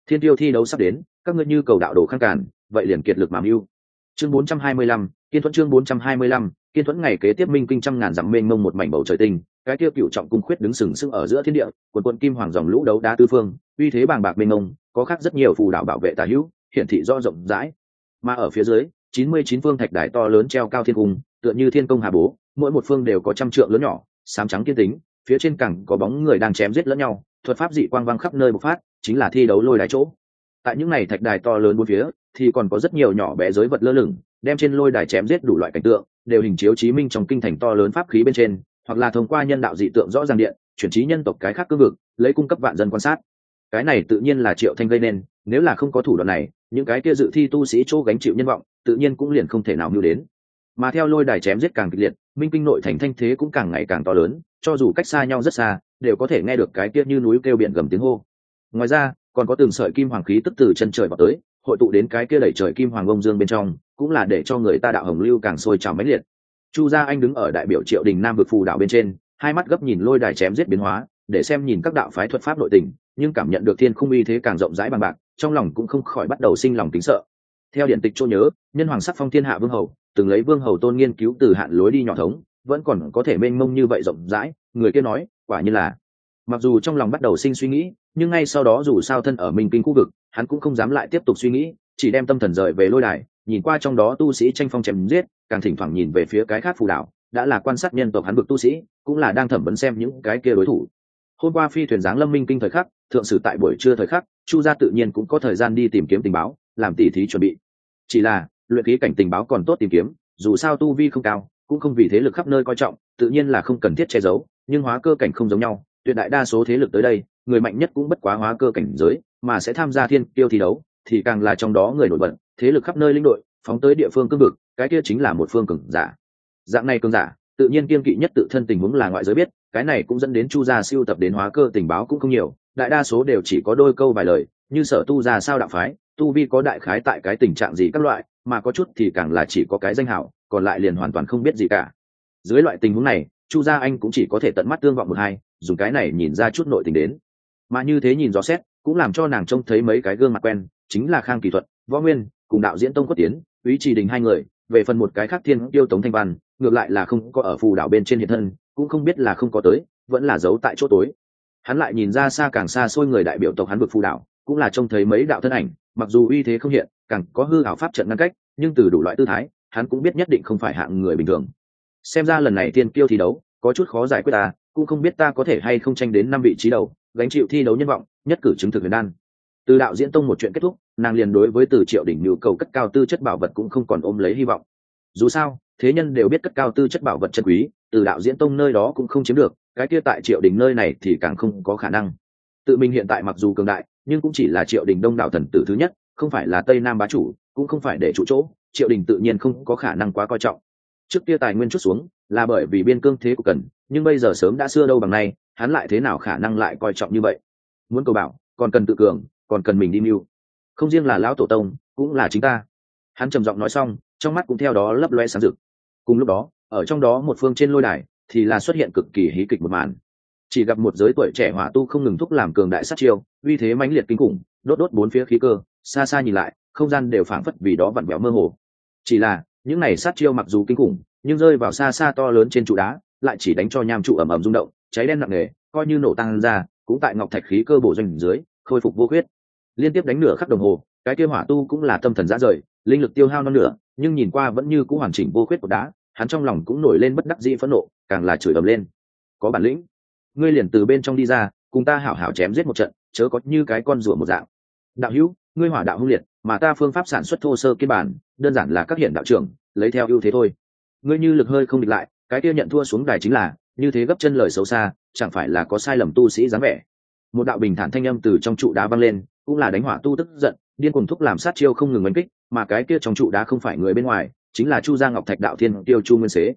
Thiên tiêu thi đấu sắp đến các ngươi như cầu đạo đồ khăn cản vậy liền kiệt lực mà mưu. Chương 425, kiên thuẫn chương 425, kiên thuẫn ngày kế tiếp minh kinh trăm ngàn dặm mênh mông một mảnh bầu trời tinh cái tiêu cựu trọng cung khuyết đứng sừng sững ở giữa thiên địa, quần quân kim hoàng dòng lũ đấu đá tư phương, uy thế bàng bạc mênh mông, có khác rất nhiều phù đạo bảo vệ tà hữu, hiển thị do rộng rãi. Mà ở phía dưới, chín mươi chín phương thạch đài to lớn treo cao thiên cung, tựa như thiên công hà bố, mỗi một phương đều có trăm trượng lớn nhỏ sám trắng kiên tính, phía trên cẳng có bóng người đang chém giết lẫn nhau, thuật pháp dị quang vang khắp nơi bộc phát, chính là thi đấu lôi đài chỗ. Tại những này thạch đài to lớn bốn phía, thì còn có rất nhiều nhỏ bé giới vật lơ lửng, đem trên lôi đài chém giết đủ loại cảnh tượng, đều hình chiếu chí minh trong kinh thành to lớn pháp khí bên trên hoặc là thông qua nhân đạo dị tượng rõ ràng điện, chuyển trí nhân tộc cái khác cương vực, lấy cung cấp vạn dân quan sát. Cái này tự nhiên là triệu thanh gây nên, nếu là không có thủ đoạn này, những cái kia dự thi tu sĩ chỗ gánh chịu nhân vọng, tự nhiên cũng liền không thể nào mưu đến. Mà theo lôi đài chém giết càng kịch liệt, minh kinh nội thành thanh thế cũng càng ngày càng to lớn, cho dù cách xa nhau rất xa, đều có thể nghe được cái kia như núi kêu biển gầm tiếng hô. Ngoài ra, còn có từng sợi kim hoàng khí tức từ chân trời vào tới, hội tụ đến cái kia đẩy trời kim hoàng ông dương bên trong, cũng là để cho người ta đạo hồng lưu càng sôi trào mãnh liệt chu gia anh đứng ở đại biểu triệu đình nam vực phù đạo bên trên, hai mắt gấp nhìn lôi đài chém giết biến hóa, để xem nhìn các đạo phái thuật pháp nội tình, nhưng cảm nhận được thiên khung uy thế càng rộng rãi bằng bạc, trong lòng cũng không khỏi bắt đầu sinh lòng kính sợ. Theo điện tịch chỗ nhớ, nhân hoàng sắc phong thiên hạ vương hầu, từng lấy vương hầu tôn nghiên cứu từ hạn lối đi nhỏ thống, vẫn còn có thể mênh mông như vậy rộng rãi, người kia nói, quả như là. Mặc dù trong lòng bắt đầu sinh suy nghĩ, nhưng ngay sau đó dù sao thân ở minh kinh khu vực, hắn cũng không dám lại tiếp tục suy nghĩ, chỉ đem tâm thần rời về lôi đài nhìn qua trong đó tu sĩ tranh phong chém giết, càng thỉnh thoảng nhìn về phía cái khác phù đảo đã là quan sát nhân tộc hắn vực tu sĩ, cũng là đang thẩm vấn xem những cái kia đối thủ. Hôm qua phi thuyền giáng lâm minh kinh thời khắc, thượng sử tại buổi trưa thời khắc, chu gia tự nhiên cũng có thời gian đi tìm kiếm tình báo, làm tỉ thí chuẩn bị. Chỉ là, luyện khí cảnh tình báo còn tốt tìm kiếm, dù sao tu vi không cao, cũng không vì thế lực khắp nơi coi trọng, tự nhiên là không cần thiết che giấu, nhưng hóa cơ cảnh không giống nhau, tuyệt đại đa số thế lực tới đây, người mạnh nhất cũng bất quá hóa cơ cảnh giới, mà sẽ tham gia thiên tiêu thi đấu, thì càng là trong đó người nổi bật thế lực khắp nơi linh đội, phóng tới địa phương cương vực, cái kia chính là một phương cường giả. Dạng này cường giả, tự nhiên kiên kỵ nhất tự thân tình huống là ngoại giới biết, cái này cũng dẫn đến chu gia siêu tập đến hóa cơ tình báo cũng không nhiều, đại đa số đều chỉ có đôi câu vài lời, như sở tu ra sao đạo phái, tu vi có đại khái tại cái tình trạng gì các loại, mà có chút thì càng là chỉ có cái danh hảo, còn lại liền hoàn toàn không biết gì cả. Dưới loại tình huống này, chu gia anh cũng chỉ có thể tận mắt tương vọng một hai, dùng cái này nhìn ra chút nội tình đến. Mà như thế nhìn rõ xét, cũng làm cho nàng trông thấy mấy cái gương mặt quen, chính là khang kỳ thuật võ nguyên cùng đạo diễn tông quốc tiến ý trì đình hai người, về phần một cái khác thiên tiêu tống thanh văn, ngược lại là không có ở phù đảo bên trên hiện thân, cũng không biết là không có tới, vẫn là giấu tại chỗ tối. Hắn lại nhìn ra xa càng xa xôi người đại biểu tộc hắn vực phù đảo, cũng là trông thấy mấy đạo thân ảnh, mặc dù uy thế không hiện, càng có hư ảo pháp trận ngăn cách, nhưng từ đủ loại tư thái, hắn cũng biết nhất định không phải hạng người bình thường. Xem ra lần này tiên kiêu thi đấu, có chút khó giải quyết ta, cũng không biết ta có thể hay không tranh đến năm vị trí đầu, gánh chịu thi đấu nhân vọng, nhất cử chứng thực huyền đan. Từ đạo diễn tông một chuyện kết thúc nàng liền đối với từ triệu đỉnh nhu cầu cất cao tư chất bảo vật cũng không còn ôm lấy hy vọng. Dù sao, thế nhân đều biết cất cao tư chất bảo vật chân quý, từ đạo diễn tông nơi đó cũng không chiếm được, cái kia tại triệu đình nơi này thì càng không có khả năng. Tự mình hiện tại mặc dù cường đại, nhưng cũng chỉ là triệu đình đông đạo thần tử thứ nhất, không phải là tây nam bá chủ, cũng không phải để chủ chỗ, triệu đình tự nhiên không có khả năng quá coi trọng. Trước kia tài nguyên chút xuống, là bởi vì biên cương thế của cần, nhưng bây giờ sớm đã xưa đâu bằng nay, hắn lại thế nào khả năng lại coi trọng như vậy? Muốn cầu bảo, còn cần tự cường, còn cần mình đi mưu không riêng là lão tổ tông, cũng là chính ta. Hắn trầm giọng nói xong, trong mắt cũng theo đó lấp loe sáng rực. Cùng lúc đó, ở trong đó một phương trên lôi đài, thì là xuất hiện cực kỳ hí kịch một màn. Chỉ gặp một giới tuổi trẻ hỏa tu không ngừng thúc làm cường đại sát chiêu, uy thế mãnh liệt kinh khủng, đốt đốt bốn phía khí cơ, xa xa nhìn lại, không gian đều phảng phất vì đó vặn vẹo mơ hồ. Chỉ là, những này sát chiêu mặc dù kinh khủng, nhưng rơi vào xa xa to lớn trên trụ đá, lại chỉ đánh cho nham trụ ẩm ẩm rung động, cháy đen nặng nề, coi như nổ tăng ra, cũng tại ngọc thạch khí cơ bổ doanh dưới, khôi phục vô khuyết liên tiếp đánh nửa khắc đồng hồ, cái kia hỏa tu cũng là tâm thần dã rời, linh lực tiêu hao non nửa, nhưng nhìn qua vẫn như cũng hoàn chỉnh vô khuyết của đá, hắn trong lòng cũng nổi lên bất đắc dĩ phẫn nộ, càng là chửi ầm lên. Có bản lĩnh, ngươi liền từ bên trong đi ra, cùng ta hảo hảo chém giết một trận, chớ có như cái con rùa một dạng. Đạo hữu, ngươi hỏa đạo hung liệt, mà ta phương pháp sản xuất thô sơ kiên bản, đơn giản là các hiện đạo trưởng, lấy theo ưu thế thôi. Ngươi như lực hơi không địch lại, cái kia nhận thua xuống đài chính là, như thế gấp chân lời xấu xa, chẳng phải là có sai lầm tu sĩ dáng vẻ. Một đạo bình thản thanh âm từ trong trụ đá văng lên cũng là đánh hỏa tu tức giận, điên cùng thúc làm sát chiêu không ngừng đánh kích, mà cái kia trong trụ đá không phải người bên ngoài, chính là chu gia ngọc thạch đạo thiên tiêu chu nguyên xế.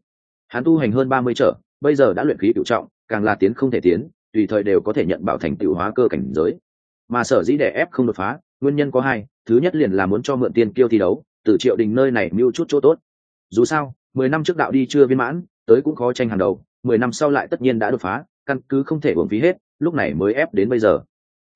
Hắn tu hành hơn ba mươi trở, bây giờ đã luyện khí cựu trọng, càng là tiến không thể tiến, tùy thời đều có thể nhận bảo thành tựu hóa cơ cảnh giới. Mà sở dĩ để ép không đột phá, nguyên nhân có hai, thứ nhất liền là muốn cho mượn tiên kiêu thi đấu, từ triệu đình nơi này mưu chút chỗ tốt. Dù sao, mười năm trước đạo đi chưa viên mãn, tới cũng khó tranh hàng đầu, mười năm sau lại tất nhiên đã đột phá, căn cứ không thể uống phí hết, lúc này mới ép đến bây giờ.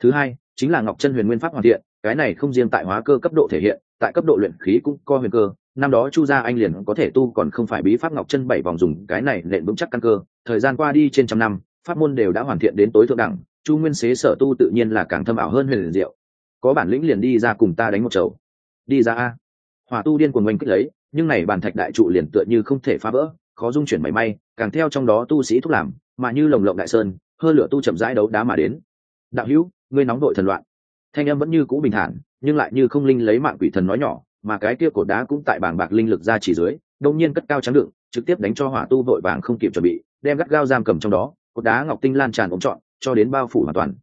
Thứ hai chính là ngọc chân huyền nguyên pháp hoàn thiện, cái này không riêng tại hóa cơ cấp độ thể hiện, tại cấp độ luyện khí cũng co huyền cơ. Năm đó chu gia anh liền có thể tu còn không phải bí pháp ngọc chân bảy vòng dùng, cái này nện vững chắc căn cơ. Thời gian qua đi trên trăm năm, pháp môn đều đã hoàn thiện đến tối thượng đẳng, chu nguyên xế sở tu tự nhiên là càng thâm ảo hơn huyền diệu. Có bản lĩnh liền đi ra cùng ta đánh một chầu. Đi ra a. Hỏa tu điên cuồng oanh kích lấy, nhưng này bàn thạch đại trụ liền tựa như không thể phá vỡ, khó dung chuyển mảy may, càng theo trong đó tu sĩ thúc làm, mà như lồng lộng đại sơn hơ lửa tu chậm rãi đấu đá mà đến. Đạo hữu ngươi nóng đội thần loạn. Thanh âm vẫn như cũ bình thản nhưng lại như không linh lấy mạng quỷ thần nói nhỏ mà cái kia cột đá cũng tại bảng bạc linh lực ra chỉ dưới đông nhiên cất cao trắng đựng trực tiếp đánh cho hỏa tu vội vàng không kịp chuẩn bị đem gắt gao giam cầm trong đó cột đá ngọc tinh lan tràn ống trọn cho đến bao phủ hoàn toàn.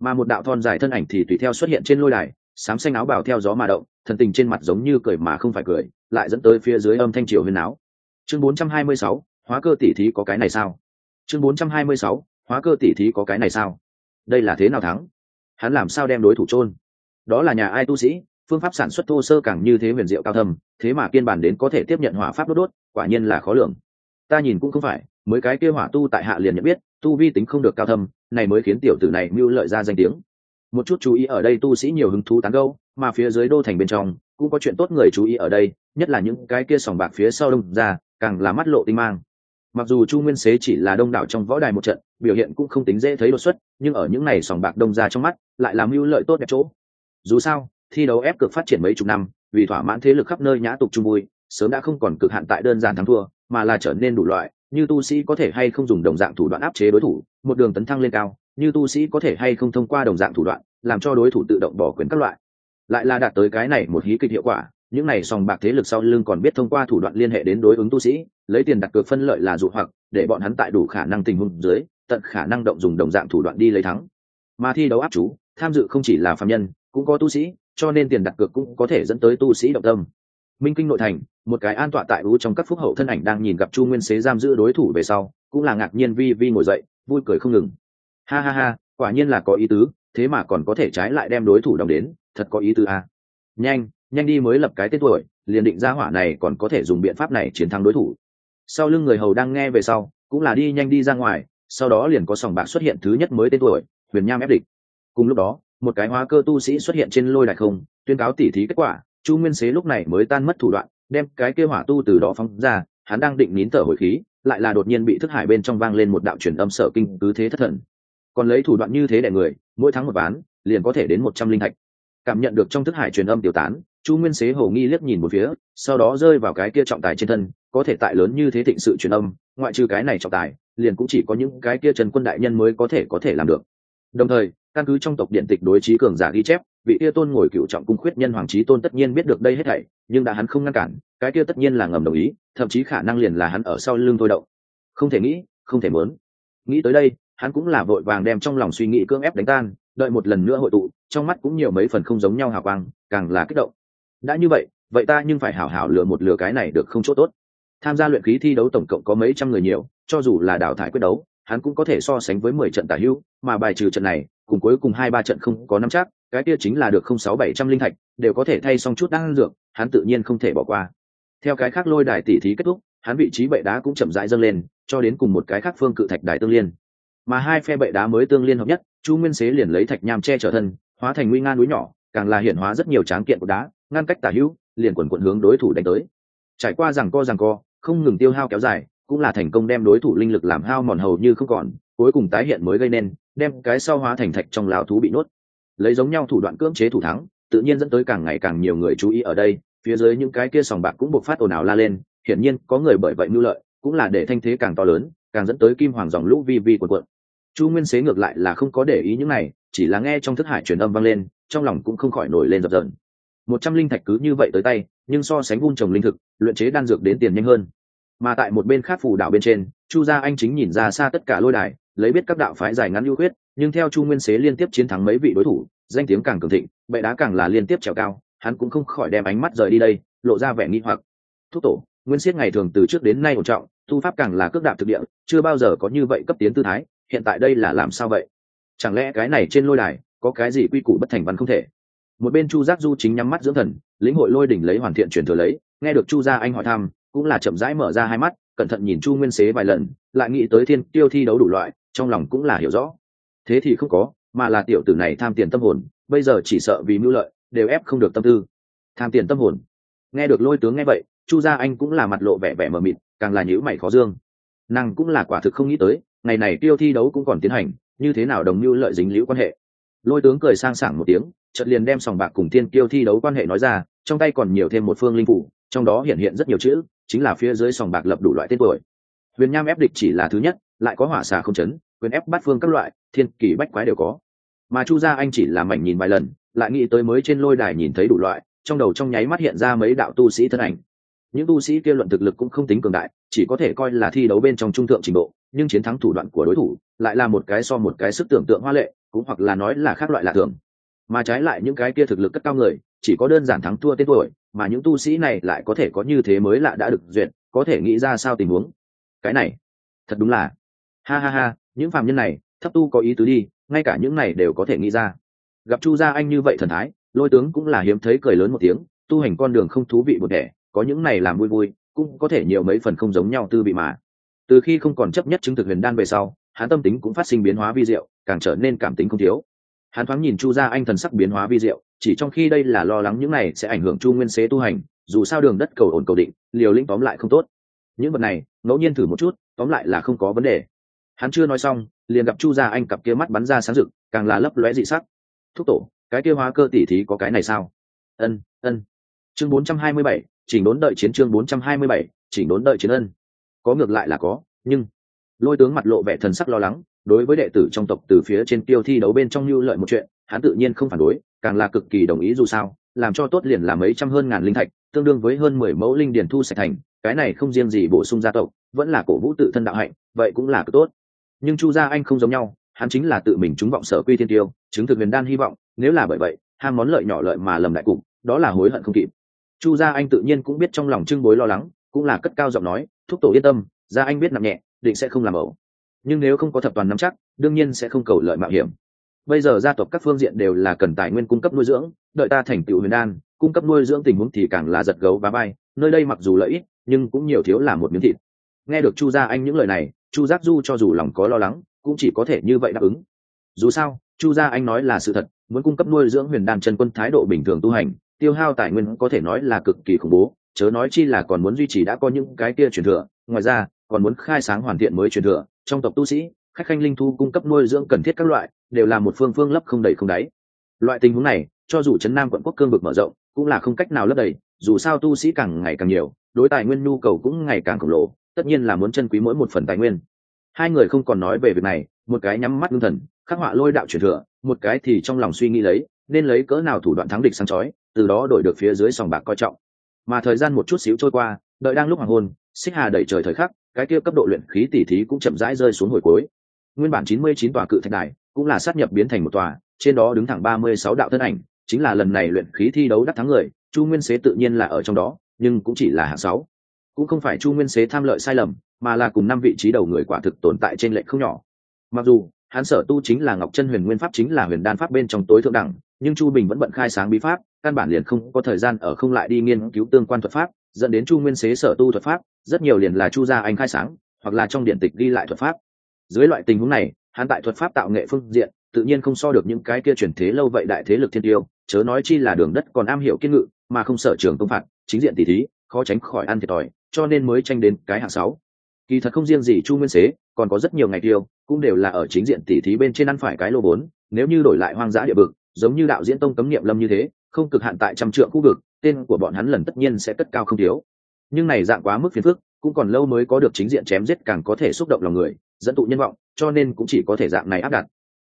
Mà một đạo thon dài thân ảnh thì tùy theo xuất hiện trên lôi đài sám xanh áo bào theo gió mà động thần tình trên mặt giống như cười mà không phải cười lại dẫn tới phía dưới âm thanh triều huyền áo. Chương 426, hóa cơ tỷ thí có cái này sao? Chương 426, hóa cơ tỷ thí có cái này sao? Đây là thế nào thắng? Hắn làm sao đem đối thủ chôn? Đó là nhà ai tu sĩ, phương pháp sản xuất thô sơ càng như thế huyền diệu cao thâm, thế mà kiên bản đến có thể tiếp nhận hỏa pháp đốt đốt, quả nhiên là khó lường. Ta nhìn cũng không phải, mới cái kia hỏa tu tại hạ liền nhận biết, tu vi tính không được cao thâm, này mới khiến tiểu tử này mưu lợi ra danh tiếng. Một chút chú ý ở đây tu sĩ nhiều hứng thú tán gâu mà phía dưới đô thành bên trong, cũng có chuyện tốt người chú ý ở đây, nhất là những cái kia sòng bạc phía sau đông ra, càng là mắt lộ tinh mang mặc dù chu nguyên xế chỉ là đông đảo trong võ đài một trận, biểu hiện cũng không tính dễ thấy đột xuất, nhưng ở những ngày sòng bạc đông ra trong mắt, lại làm mưu lợi tốt đẹp chỗ. Dù sao, thi đấu ép cực phát triển mấy chục năm, vì thỏa mãn thế lực khắp nơi nhã tục chung vui, sớm đã không còn cực hạn tại đơn giản thắng thua, mà là trở nên đủ loại, như tu sĩ có thể hay không dùng đồng dạng thủ đoạn áp chế đối thủ, một đường tấn thăng lên cao, như tu sĩ có thể hay không thông qua đồng dạng thủ đoạn, làm cho đối thủ tự động bỏ quyền các loại. Lại là đạt tới cái này một hí kịch hiệu quả những này sòng bạc thế lực sau lưng còn biết thông qua thủ đoạn liên hệ đến đối ứng tu sĩ, lấy tiền đặt cược phân lợi là dụ hoặc, để bọn hắn tại đủ khả năng tình huống dưới, tận khả năng động dùng đồng dạng thủ đoạn đi lấy thắng. Mà thi đấu áp chú, tham dự không chỉ là phạm nhân, cũng có tu sĩ, cho nên tiền đặt cược cũng có thể dẫn tới tu sĩ động tâm. Minh kinh nội thành, một cái an tọa tại ú trong các phúc hậu thân ảnh đang nhìn gặp chu nguyên xế giam giữ đối thủ về sau, cũng là ngạc nhiên vi vi ngồi dậy, vui cười không ngừng. Ha ha ha, quả nhiên là có ý tứ, thế mà còn có thể trái lại đem đối thủ đồng đến, thật có ý tứ à. nhanh nhanh đi mới lập cái tên tuổi, liền định ra hỏa này còn có thể dùng biện pháp này chiến thắng đối thủ. Sau lưng người hầu đang nghe về sau, cũng là đi nhanh đi ra ngoài, sau đó liền có sòng bạc xuất hiện thứ nhất mới tên tuổi, huyền nham ép địch. Cùng lúc đó, một cái hóa cơ tu sĩ xuất hiện trên lôi đại không, tuyên cáo tỉ thí kết quả, chu nguyên xế lúc này mới tan mất thủ đoạn, đem cái kêu hỏa tu từ đó phóng ra, hắn đang định nín thở hồi khí, lại là đột nhiên bị thức hải bên trong vang lên một đạo truyền âm sở kinh, cứ thế thất thần. Còn lấy thủ đoạn như thế để người, mỗi tháng một ván, liền có thể đến một trăm linh thạch. Cảm nhận được trong thức hải truyền âm tiểu tán chu nguyên xế hầu nghi liếc nhìn một phía, sau đó rơi vào cái kia trọng tài trên thân, có thể tại lớn như thế thịnh sự truyền âm, ngoại trừ cái này trọng tài, liền cũng chỉ có những cái kia trần quân đại nhân mới có thể có thể làm được. Đồng thời, căn cứ trong tộc điện tịch đối trí cường giả ghi chép, vị kia tôn ngồi cựu trọng cung khuyết nhân hoàng trí tôn tất nhiên biết được đây hết thảy, nhưng đã hắn không ngăn cản, cái kia tất nhiên là ngầm đồng ý, thậm chí khả năng liền là hắn ở sau lưng thôi động. Không thể nghĩ, không thể muốn. Nghĩ tới đây, hắn cũng là vội vàng đem trong lòng suy nghĩ cưỡng ép đánh tan, đợi một lần nữa hội tụ, trong mắt cũng nhiều mấy phần không giống nhau hào quang, càng là kích động đã như vậy vậy ta nhưng phải hảo hảo lừa một lừa cái này được không chỗ tốt. Tham gia luyện khí thi đấu tổng cộng có mấy trăm người nhiều, cho dù là đào thải quyết đấu, hắn cũng có thể so sánh với mười trận tả hữu, mà bài trừ trận này, cùng cuối cùng hai ba trận không có năm chắc, cái kia chính là được không sáu bảy trăm linh thạch, đều có thể thay xong chút đang dược, hắn tự nhiên không thể bỏ qua. Theo cái khác lôi đài tỉ thí kết thúc, hắn vị trí bệ đá cũng chậm rãi dâng lên, cho đến cùng một cái khác phương cự thạch đài tương liên. Mà hai phe bệ đá mới tương liên hợp nhất, chu nguyên xế liền lấy thạch nham che trở thân, hóa thành nguy nga núi nhỏ, càng là hiện hóa rất nhiều tráng kiện của đá ngăn cách tả hữu, liền quần quận hướng đối thủ đánh tới. Trải qua rằng co rằng co, không ngừng tiêu hao kéo dài, cũng là thành công đem đối thủ linh lực làm hao mòn hầu như không còn, cuối cùng tái hiện mới gây nên, đem cái sau hóa thành thạch trong lão thú bị nuốt. Lấy giống nhau thủ đoạn cưỡng chế thủ thắng, tự nhiên dẫn tới càng ngày càng nhiều người chú ý ở đây, phía dưới những cái kia sòng bạc cũng bộc phát ồn ào la lên, hiển nhiên có người bởi vậy mưu lợi, cũng là để thanh thế càng to lớn, càng dẫn tới kim hoàng dòng lũ vi vi quần quận chu nguyên xế ngược lại là không có để ý những này, chỉ là nghe trong thức hải truyền âm vang lên, trong lòng cũng không khỏi nổi lên dập dần một trăm linh thạch cứ như vậy tới tay, nhưng so sánh vun trồng linh thực, luyện chế đan dược đến tiền nhanh hơn. Mà tại một bên khác phủ đảo bên trên, chu gia anh chính nhìn ra xa tất cả lôi đài, lấy biết các đạo phái dài ngắn ưu khuyết, nhưng theo chu nguyên xế liên tiếp chiến thắng mấy vị đối thủ, danh tiếng càng cường thịnh, bệ đá càng là liên tiếp trèo cao, hắn cũng không khỏi đem ánh mắt rời đi đây, lộ ra vẻ nghi hoặc. Thúc tổ, nguyên siết ngày thường từ trước đến nay ổn trọng, thu pháp càng là cước đạp thực địa, chưa bao giờ có như vậy cấp tiến tư thái, hiện tại đây là làm sao vậy? Chẳng lẽ cái này trên lôi đài, có cái gì quy củ bất thành văn không thể? Một bên chu giác du chính nhắm mắt dưỡng thần, lĩnh hội lôi đỉnh lấy hoàn thiện truyền thừa lấy, nghe được chu gia anh hỏi thăm, cũng là chậm rãi mở ra hai mắt, cẩn thận nhìn chu nguyên xế vài lần, lại nghĩ tới thiên tiêu thi đấu đủ loại, trong lòng cũng là hiểu rõ. Thế thì không có, mà là tiểu tử này tham tiền tâm hồn, bây giờ chỉ sợ vì mưu lợi, đều ép không được tâm tư. Tham tiền tâm hồn. Nghe được lôi tướng nghe vậy, chu gia anh cũng là mặt lộ vẻ vẻ mờ mịt, càng là nhữ mày khó dương. Nàng cũng là quả thực không nghĩ tới, ngày này tiêu thi đấu cũng còn tiến hành, như thế nào đồng mưu lợi dính liễu quan hệ. Lôi tướng cười sang sảng một tiếng chợt liền đem sòng bạc cùng tiên kiêu thi đấu quan hệ nói ra, trong tay còn nhiều thêm một phương linh phủ, trong đó hiện hiện rất nhiều chữ, chính là phía dưới sòng bạc lập đủ loại tên tuổi. Huyền nham ép địch chỉ là thứ nhất, lại có hỏa xà không chấn, quyền ép bát phương các loại, thiên kỳ bách quái đều có. Mà chu gia anh chỉ là mảnh nhìn vài lần, lại nghĩ tới mới trên lôi đài nhìn thấy đủ loại, trong đầu trong nháy mắt hiện ra mấy đạo tu sĩ thân ảnh. Những tu sĩ kia luận thực lực cũng không tính cường đại, chỉ có thể coi là thi đấu bên trong trung thượng trình độ, nhưng chiến thắng thủ đoạn của đối thủ, lại là một cái so một cái sức tưởng tượng hoa lệ, cũng hoặc là nói là khác loại lạ thường mà trái lại những cái kia thực lực cất cao người, chỉ có đơn giản thắng thua tên tuổi, mà những tu sĩ này lại có thể có như thế mới lạ đã được duyệt, có thể nghĩ ra sao tình huống. Cái này, thật đúng là, ha ha ha, những phạm nhân này, thấp tu có ý tứ đi, ngay cả những này đều có thể nghĩ ra. Gặp chu gia anh như vậy thần thái, lôi tướng cũng là hiếm thấy cười lớn một tiếng, tu hành con đường không thú vị một đẻ có những này làm vui vui, cũng có thể nhiều mấy phần không giống nhau tư vị mà. Từ khi không còn chấp nhất chứng thực huyền đan về sau, hắn tâm tính cũng phát sinh biến hóa vi diệu, càng trở nên cảm tính không thiếu hắn thoáng nhìn chu gia anh thần sắc biến hóa vi diệu chỉ trong khi đây là lo lắng những này sẽ ảnh hưởng chu nguyên xế tu hành dù sao đường đất cầu ổn cầu định liều lĩnh tóm lại không tốt. Những vật này ngẫu nhiên thử một chút tóm lại là không có vấn đề. Hắn chưa nói xong liền gặp chu gia anh cặp kia mắt bắn ra sáng rực càng là lấp lóe dị sắc. Thúc tổ cái kia hóa cơ tỉ thí có cái này sao? Ân ân. Chương 427, chỉnh đốn đợi chiến chương 427, chỉnh đốn đợi chiến ân. Có ngược lại là có nhưng lôi tướng mặt lộ vẻ thần sắc lo lắng đối với đệ tử trong tộc từ phía trên tiêu thi đấu bên trong lưu lợi một chuyện, hắn tự nhiên không phản đối, càng là cực kỳ đồng ý dù sao, làm cho tốt liền là mấy trăm hơn ngàn linh thạch, tương đương với hơn mười mẫu linh điền thu sạch thành, cái này không riêng gì bổ sung gia tộc, vẫn là cổ vũ tự thân đạo hạnh, vậy cũng là cực tốt. Nhưng chu gia anh không giống nhau, hắn chính là tự mình trúng vọng sở quy thiên tiêu, chứng thực huyền đan hy vọng, nếu là bởi vậy, ham món lợi nhỏ lợi mà lầm đại cục, đó là hối hận không kịp. Chu gia anh tự nhiên cũng biết trong lòng trưng bối lo lắng, cũng là cất cao giọng nói, thúc tổ yên tâm, gia anh biết nặng nhẹ, định sẽ không làm ẩu nhưng nếu không có thập toàn nắm chắc, đương nhiên sẽ không cầu lợi mạo hiểm. Bây giờ gia tộc các phương diện đều là cần tài nguyên cung cấp nuôi dưỡng, đợi ta thành tựu huyền đan, cung cấp nuôi dưỡng tình huống thì càng là giật gấu và bay, nơi đây mặc dù lợi ích nhưng cũng nhiều thiếu là một miếng thịt. Nghe được chu gia anh những lời này, chu giác du cho dù lòng có lo lắng, cũng chỉ có thể như vậy đáp ứng. Dù sao, chu gia anh nói là sự thật, muốn cung cấp nuôi dưỡng huyền đan chân quân thái độ bình thường tu hành, tiêu hao tài nguyên có thể nói là cực kỳ khủng bố, chớ nói chi là còn muốn duy trì đã có những cái kia truyền thừa, ngoài ra, còn muốn khai sáng hoàn thiện mới truyền thừa trong tộc tu sĩ, khách khanh linh thu cung cấp nuôi dưỡng cần thiết các loại, đều là một phương phương lấp không đầy không đáy. Loại tình huống này, cho dù trấn nam quận quốc cương vực mở rộng, cũng là không cách nào lấp đầy, dù sao tu sĩ càng ngày càng nhiều, đối tài nguyên nhu cầu cũng ngày càng khổng lồ, tất nhiên là muốn chân quý mỗi một phần tài nguyên. Hai người không còn nói về việc này, một cái nhắm mắt ngưng thần, khắc họa lôi đạo truyền thừa, một cái thì trong lòng suy nghĩ lấy, nên lấy cỡ nào thủ đoạn thắng địch sáng chói, từ đó đổi được phía dưới sòng bạc coi trọng. Mà thời gian một chút xíu trôi qua, đợi đang lúc hoàng hôn, xích hà đẩy trời thời khắc cái kia cấp độ luyện khí tỉ thí cũng chậm rãi rơi xuống hồi cuối. Nguyên bản chín mươi chín tòa cự thạch đài cũng là sát nhập biến thành một tòa, trên đó đứng thẳng ba mươi sáu đạo thân ảnh, chính là lần này luyện khí thi đấu đắc thắng người, chu nguyên xế tự nhiên là ở trong đó, nhưng cũng chỉ là hạng sáu. Cũng không phải chu nguyên xế tham lợi sai lầm, mà là cùng năm vị trí đầu người quả thực tồn tại trên lệnh không nhỏ. Mặc dù, hắn sở tu chính là ngọc chân huyền nguyên pháp chính là huyền đan pháp bên trong tối thượng đẳng, nhưng chu bình vẫn bận khai sáng bí pháp, căn bản liền không có thời gian ở không lại đi nghiên cứu tương quan thuật pháp, dẫn đến chu nguyên xế sở tu thuật pháp rất nhiều liền là chu gia anh khai sáng, hoặc là trong điện tịch ghi lại thuật pháp. Dưới loại tình huống này, hắn tại thuật pháp tạo nghệ phương diện, tự nhiên không so được những cái kia chuyển thế lâu vậy đại thế lực thiên tiêu, chớ nói chi là đường đất còn am hiểu kiên ngự, mà không sở trường công phạt, chính diện tỷ thí, khó tránh khỏi ăn thiệt thòi, cho nên mới tranh đến cái hạng sáu. Kỳ thật không riêng gì chu nguyên xế, còn có rất nhiều ngày tiêu, cũng đều là ở chính diện tỷ thí bên trên ăn phải cái lô vốn, nếu như đổi lại hoang dã địa vực, giống như đạo diễn tông cấm niệm lâm như thế, không cực hạn tại trăm trượng khu vực, tên của bọn hắn lần tất nhiên sẽ cất cao không thiếu nhưng này dạng quá mức phiền phức, cũng còn lâu mới có được chính diện chém giết càng có thể xúc động lòng người, dẫn tụ nhân vọng, cho nên cũng chỉ có thể dạng này áp đặt.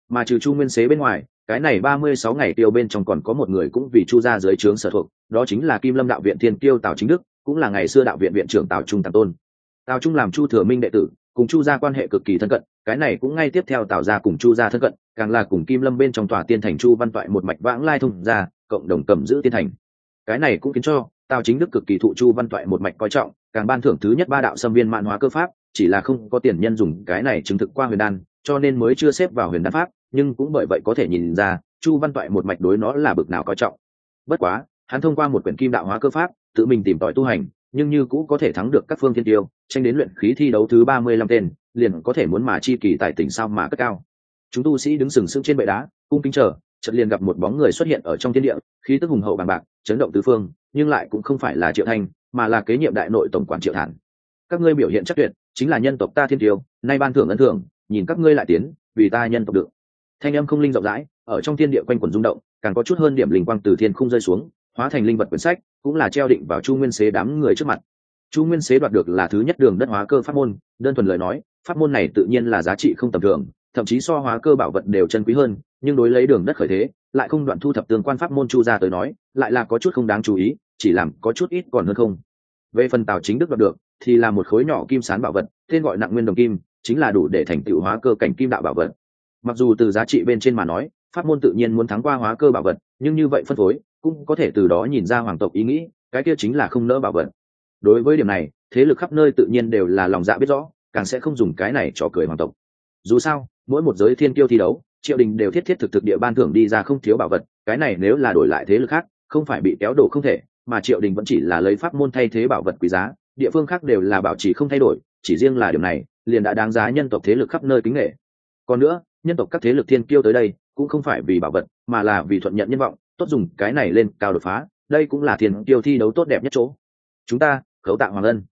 Mà trừ chu nguyên xế bên ngoài, cái này ba mươi sáu ngày tiêu bên trong còn có một người cũng vì chu ra dưới trướng sở thuộc, đó chính là kim lâm đạo viện thiên tiêu tào chính đức, cũng là ngày xưa đạo viện viện trưởng tào trung tàng tôn. Tào trung làm chu thừa minh đệ tử, cùng chu gia quan hệ cực kỳ thân cận, cái này cũng ngay tiếp theo tạo ra cùng chu gia thân cận, càng là cùng kim lâm bên trong tòa tiên thành chu văn toại một mạch vãng lai thông ra, cộng đồng cầm giữ tiên thành. Cái này cũng khiến cho tào chính đức cực kỳ thụ chu văn toại một mạch coi trọng, càng ban thưởng thứ nhất ba đạo xâm viên mạn hóa cơ pháp, chỉ là không có tiền nhân dùng cái này chứng thực qua huyền đan, cho nên mới chưa xếp vào huyền đan pháp, nhưng cũng bởi vậy có thể nhìn ra, chu văn toại một mạch đối nó là bực nào coi trọng. Bất quá, hắn thông qua một quyển kim đạo hóa cơ pháp, tự mình tìm tòi tu hành, nhưng như cũ có thể thắng được các phương thiên tiêu, tranh đến luyện khí thi đấu thứ ba mươi lăm tên, liền có thể muốn mà chi kỳ tại tỉnh sao mà cất cao. Chúng tu sĩ đứng sừng sững trên bệ đá, cung kính chờ, chợt liền gặp một bóng người xuất hiện ở trong thiên địa, khí tức hùng hậu bằng bạc chấn động tứ phương, nhưng lại cũng không phải là triệu thanh, mà là kế nhiệm đại nội tổng quản triệu thản. Các ngươi biểu hiện chắc tuyệt, chính là nhân tộc ta thiên tiêu, nay ban thưởng ân thưởng, nhìn các ngươi lại tiến, vì ta nhân tộc được. Thanh âm không linh rộng rãi, ở trong thiên địa quanh quần rung động, càng có chút hơn điểm linh quang từ thiên không rơi xuống, hóa thành linh vật quyển sách, cũng là treo định vào chu nguyên xế đám người trước mặt. Chu nguyên xế đoạt được là thứ nhất đường đất hóa cơ pháp môn, đơn thuần lời nói, pháp môn này tự nhiên là giá trị không tầm thường thậm chí so hóa cơ bảo vật đều chân quý hơn, nhưng đối lấy đường đất khởi thế, lại không đoạn thu thập tương quan pháp môn chu ra tới nói, lại là có chút không đáng chú ý, chỉ làm có chút ít còn hơn không. Về phần tào chính đức đoạt được, thì là một khối nhỏ kim sán bảo vật, tên gọi nặng nguyên đồng kim, chính là đủ để thành tựu hóa cơ cảnh kim đạo bảo vật. Mặc dù từ giá trị bên trên mà nói, pháp môn tự nhiên muốn thắng qua hóa cơ bảo vật, nhưng như vậy phân phối, cũng có thể từ đó nhìn ra hoàng tộc ý nghĩ, cái kia chính là không nỡ bảo vật. Đối với điểm này, thế lực khắp nơi tự nhiên đều là lòng dạ biết rõ, càng sẽ không dùng cái này cho cười hoàng tộc. Dù sao mỗi một giới thiên kiêu thi đấu, triệu đình đều thiết thiết thực thực địa ban thưởng đi ra không thiếu bảo vật, cái này nếu là đổi lại thế lực khác, không phải bị kéo đổ không thể, mà triệu đình vẫn chỉ là lấy pháp môn thay thế bảo vật quý giá, địa phương khác đều là bảo trì không thay đổi, chỉ riêng là điều này, liền đã đáng giá nhân tộc thế lực khắp nơi kính nghệ còn nữa, nhân tộc các thế lực thiên kiêu tới đây, cũng không phải vì bảo vật, mà là vì thuận nhận nhân vọng, tốt dùng cái này lên, cao đột phá, đây cũng là thiên kiêu thi đấu tốt đẹp nhất chỗ. Chúng ta, khấu tạ hoàng ân.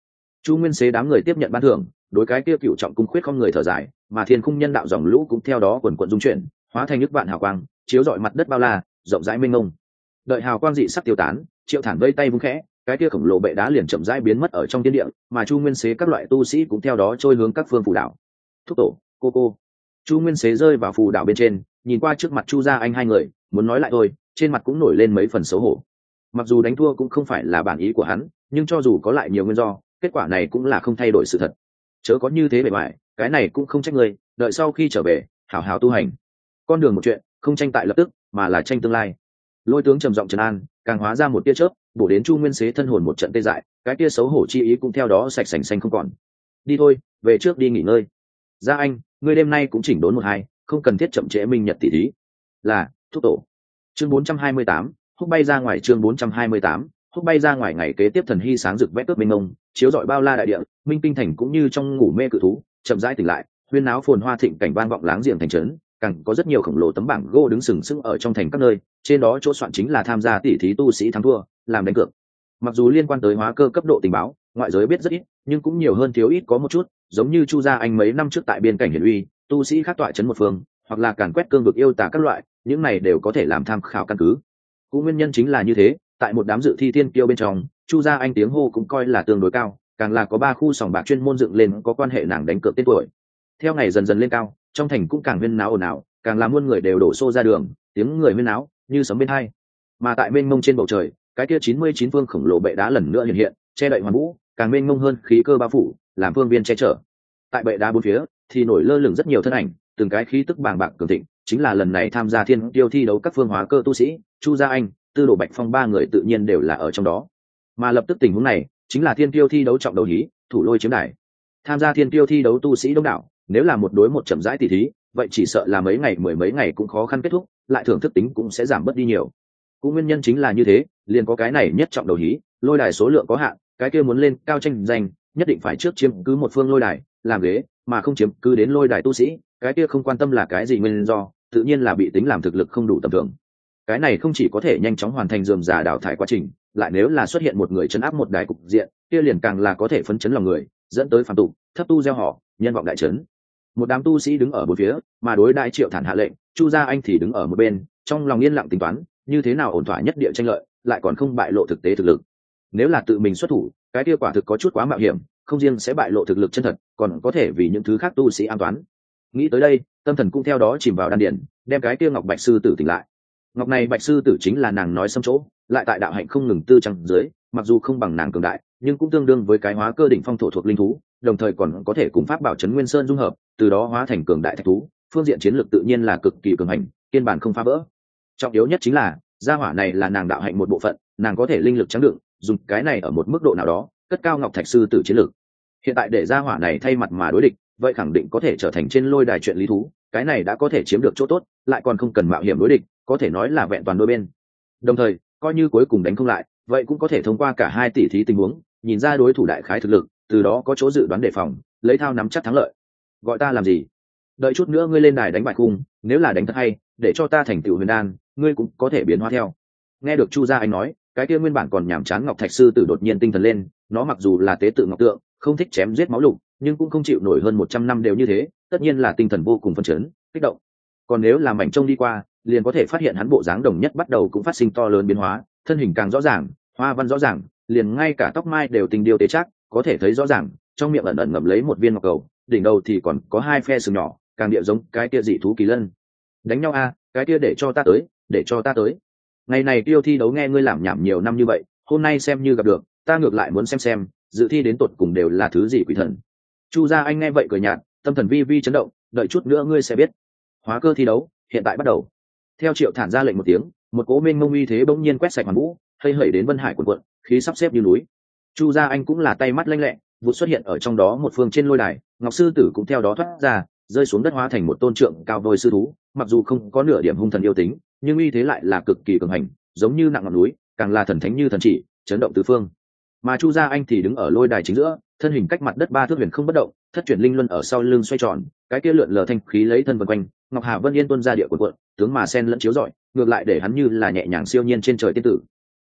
Chu nguyên xế đám người tiếp nhận ban thưởng đối cái kia cựu trọng cung khuyết không người thở dài, mà thiên khung nhân đạo dòng lũ cũng theo đó quần quận dung chuyển, hóa thành nước vạn hào quang, chiếu rọi mặt đất bao la, rộng rãi mênh mông. Đợi hào quang dị sắc tiêu tán, triệu thản vây tay vung khẽ, cái kia khổng lồ bệ đá liền chậm rãi biến mất ở trong thiên địa, mà chu nguyên xế các loại tu sĩ cũng theo đó trôi hướng các phương phù đảo. Thúc tổ, cô cô. Chu nguyên xế rơi vào phù đảo bên trên, nhìn qua trước mặt chu gia anh hai người, muốn nói lại thôi, trên mặt cũng nổi lên mấy phần xấu hổ. Mặc dù đánh thua cũng không phải là bản ý của hắn, nhưng cho dù có lại nhiều nguyên do, kết quả này cũng là không thay đổi sự thật chớ có như thế bề ngoài, cái này cũng không trách người đợi sau khi trở về, hảo hảo tu hành. Con đường một chuyện, không tranh tại lập tức, mà là tranh tương lai. Lôi tướng trầm giọng trần an, càng hóa ra một tia chớp, bổ đến chu nguyên xế thân hồn một trận tê dại, cái tia xấu hổ chi ý cũng theo đó sạch sành xanh không còn. Đi thôi, về trước đi nghỉ ngơi. Ra anh, ngươi đêm nay cũng chỉnh đốn một hai, không cần thiết chậm trễ minh nhật tỷ thí. Là, thúc tổ. Chương bốn trăm hai mươi tám, húc bay ra ngoài chương bốn trăm hai mươi tám húc bay ra ngoài ngày kế tiếp thần hy sáng rực vét cướp minh ông chiếu dọi bao la đại địa, minh kinh thành cũng như trong ngủ mê cự thú, chậm rãi tỉnh lại, huyên náo phồn hoa thịnh cảnh vang vọng láng giềng thành trấn, càng có rất nhiều khổng lồ tấm bảng gỗ đứng sừng sững ở trong thành các nơi, trên đó chỗ soạn chính là tham gia tỷ thí tu sĩ thắng thua, làm đánh cược. Mặc dù liên quan tới hóa cơ cấp độ tình báo, ngoại giới biết rất ít, nhưng cũng nhiều hơn thiếu ít có một chút, giống như chu gia anh mấy năm trước tại biên cảnh hiển uy, tu sĩ khác tọa chấn một phương, hoặc là càn quét cương vực yêu tả các loại, những này đều có thể làm tham khảo căn cứ. Cũng nguyên nhân chính là như thế tại một đám dự thi thiên kiêu bên trong, chu gia anh tiếng hô cũng coi là tương đối cao, càng là có ba khu sòng bạc chuyên môn dựng lên có quan hệ nàng đánh cược tên tuổi. Theo ngày dần dần lên cao, trong thành cũng càng huyên náo ồn ào, càng làm muôn người đều đổ xô ra đường, tiếng người huyên náo như sấm bên hai. Mà tại bên mông trên bầu trời, cái kia chín mươi chín phương khổng lồ bệ đá lần nữa hiện hiện, che đậy hoàn vũ, càng mênh mông hơn khí cơ bao phủ, làm phương viên che chở. Tại bệ đá bốn phía, thì nổi lơ lửng rất nhiều thân ảnh, từng cái khí tức bàng bạc cường thịnh, chính là lần này tham gia thiên tiêu thi đấu các phương hóa cơ tu sĩ, chu gia anh tư đồ bạch phong ba người tự nhiên đều là ở trong đó. Mà lập tức tình huống này, chính là thiên tiêu thi đấu trọng đấu hí, thủ lôi chiếm đài. Tham gia thiên tiêu thi đấu tu sĩ đông đảo, nếu là một đối một chậm rãi tỉ thí, vậy chỉ sợ là mấy ngày, mười mấy ngày cũng khó khăn kết thúc, lại thưởng thức tính cũng sẽ giảm bớt đi nhiều. Cũng nguyên nhân chính là như thế, liền có cái này nhất trọng đầu hí, lôi đài số lượng có hạn, cái kia muốn lên cao tranh giành, nhất định phải trước chiếm cứ một phương lôi đài, làm ghế, mà không chiếm cứ đến lôi đài tu sĩ, cái kia không quan tâm là cái gì nguyên do, tự nhiên là bị tính làm thực lực không đủ tầm thường cái này không chỉ có thể nhanh chóng hoàn thành dườm giả đào thải quá trình, lại nếu là xuất hiện một người chấn áp một đài cục diện, kia liền càng là có thể phấn chấn lòng người, dẫn tới phản tục, thấp tu gieo họ, nhân vọng đại trấn một đám tu sĩ đứng ở một phía, mà đối đại triệu thản hạ lệnh, chu gia anh thì đứng ở một bên, trong lòng yên lặng tính toán, như thế nào ổn thỏa nhất địa tranh lợi, lại còn không bại lộ thực tế thực lực. Nếu là tự mình xuất thủ, cái kia quả thực có chút quá mạo hiểm, không riêng sẽ bại lộ thực lực chân thật, còn có thể vì những thứ khác tu sĩ an toán. Nghĩ tới đây, tâm thần cũng theo đó chìm vào đan điển đem cái kia ngọc bạch sư tử tỉnh lại ngọc này bạch sư tử chính là nàng nói xâm chỗ, lại tại đạo hạnh không ngừng tư trăng dưới, mặc dù không bằng nàng cường đại, nhưng cũng tương đương với cái hóa cơ đỉnh phong thổ thuộc linh thú, đồng thời còn có thể cùng pháp bảo trấn nguyên sơn dung hợp, từ đó hóa thành cường đại thạch thú, phương diện chiến lược tự nhiên là cực kỳ cường hành, kiên bản không phá vỡ. Trọng yếu nhất chính là, gia hỏa này là nàng đạo hạnh một bộ phận, nàng có thể linh lực trắng đựng, dùng cái này ở một mức độ nào đó, cất cao ngọc thạch sư tử chiến lược. Hiện tại để gia hỏa này thay mặt mà đối địch, vậy khẳng định có thể trở thành trên lôi đài chuyện lý thú, cái này đã có thể chiếm được chỗ tốt, lại còn không cần mạo hiểm đối địch có thể nói là vẹn toàn đôi bên. Đồng thời, coi như cuối cùng đánh không lại, vậy cũng có thể thông qua cả hai tỷ thí tình huống, nhìn ra đối thủ đại khái thực lực, từ đó có chỗ dự đoán đề phòng, lấy thao nắm chắc thắng lợi. Gọi ta làm gì? Đợi chút nữa ngươi lên đài đánh bại cung nếu là đánh thật hay, để cho ta thành tựu huyền đan, ngươi cũng có thể biến hóa theo. Nghe được chu gia anh nói, cái kia nguyên bản còn nhàm chán ngọc thạch sư tử đột nhiên tinh thần lên, nó mặc dù là tế tự ngọc tượng, không thích chém giết máu lục, nhưng cũng không chịu nổi hơn một trăm năm đều như thế, tất nhiên là tinh thần vô cùng phân chấn, kích động. Còn nếu là mảnh trông đi qua liền có thể phát hiện hắn bộ dáng đồng nhất bắt đầu cũng phát sinh to lớn biến hóa, thân hình càng rõ ràng, hoa văn rõ ràng, liền ngay cả tóc mai đều tình điều tế chắc, có thể thấy rõ ràng, trong miệng ẩn ẩn ngậm lấy một viên ngọc cầu, đỉnh đầu thì còn có hai phe sừng nhỏ, càng địa giống cái kia dị thú kỳ lân. Đánh nhau a cái kia để cho ta tới, để cho ta tới. Ngày này tiêu thi đấu nghe ngươi làm nhảm nhiều năm như vậy, hôm nay xem như gặp được, ta ngược lại muốn xem xem, dự thi đến tột cùng đều là thứ gì quỷ thần. Chu gia anh nghe vậy cười nhạt, tâm thần vi vi chấn động, đợi chút nữa ngươi sẽ biết. Hóa cơ thi đấu, hiện tại bắt đầu theo triệu thản ra lệnh một tiếng, một cố minh mông uy thế bỗng nhiên quét sạch hoàn vũ hơi hẩy đến vân hải quần quận, khí sắp xếp như núi. Chu gia anh cũng là tay mắt lanh lẹ, vụ xuất hiện ở trong đó một phương trên lôi đài, ngọc sư tử cũng theo đó thoát ra, rơi xuống đất hóa thành một tôn trượng cao vôi sư thú, mặc dù không có nửa điểm hung thần yêu tính, nhưng uy thế lại là cực kỳ cường hành, giống như nặng ngọn núi, càng là thần thánh như thần chỉ, chấn động tứ phương. Mà chu gia anh thì đứng ở lôi đài chính giữa, thân hình cách mặt đất ba thước huyền không bất động, thất chuyển linh luân ở sau lưng xoay tròn, cái kia lượn lờ thanh khí lấy thân vân quanh, ngọc hà vân yên tuân ra địa quần quận tướng mà sen lẫn chiếu rọi, ngược lại để hắn như là nhẹ nhàng siêu nhiên trên trời tiên tử.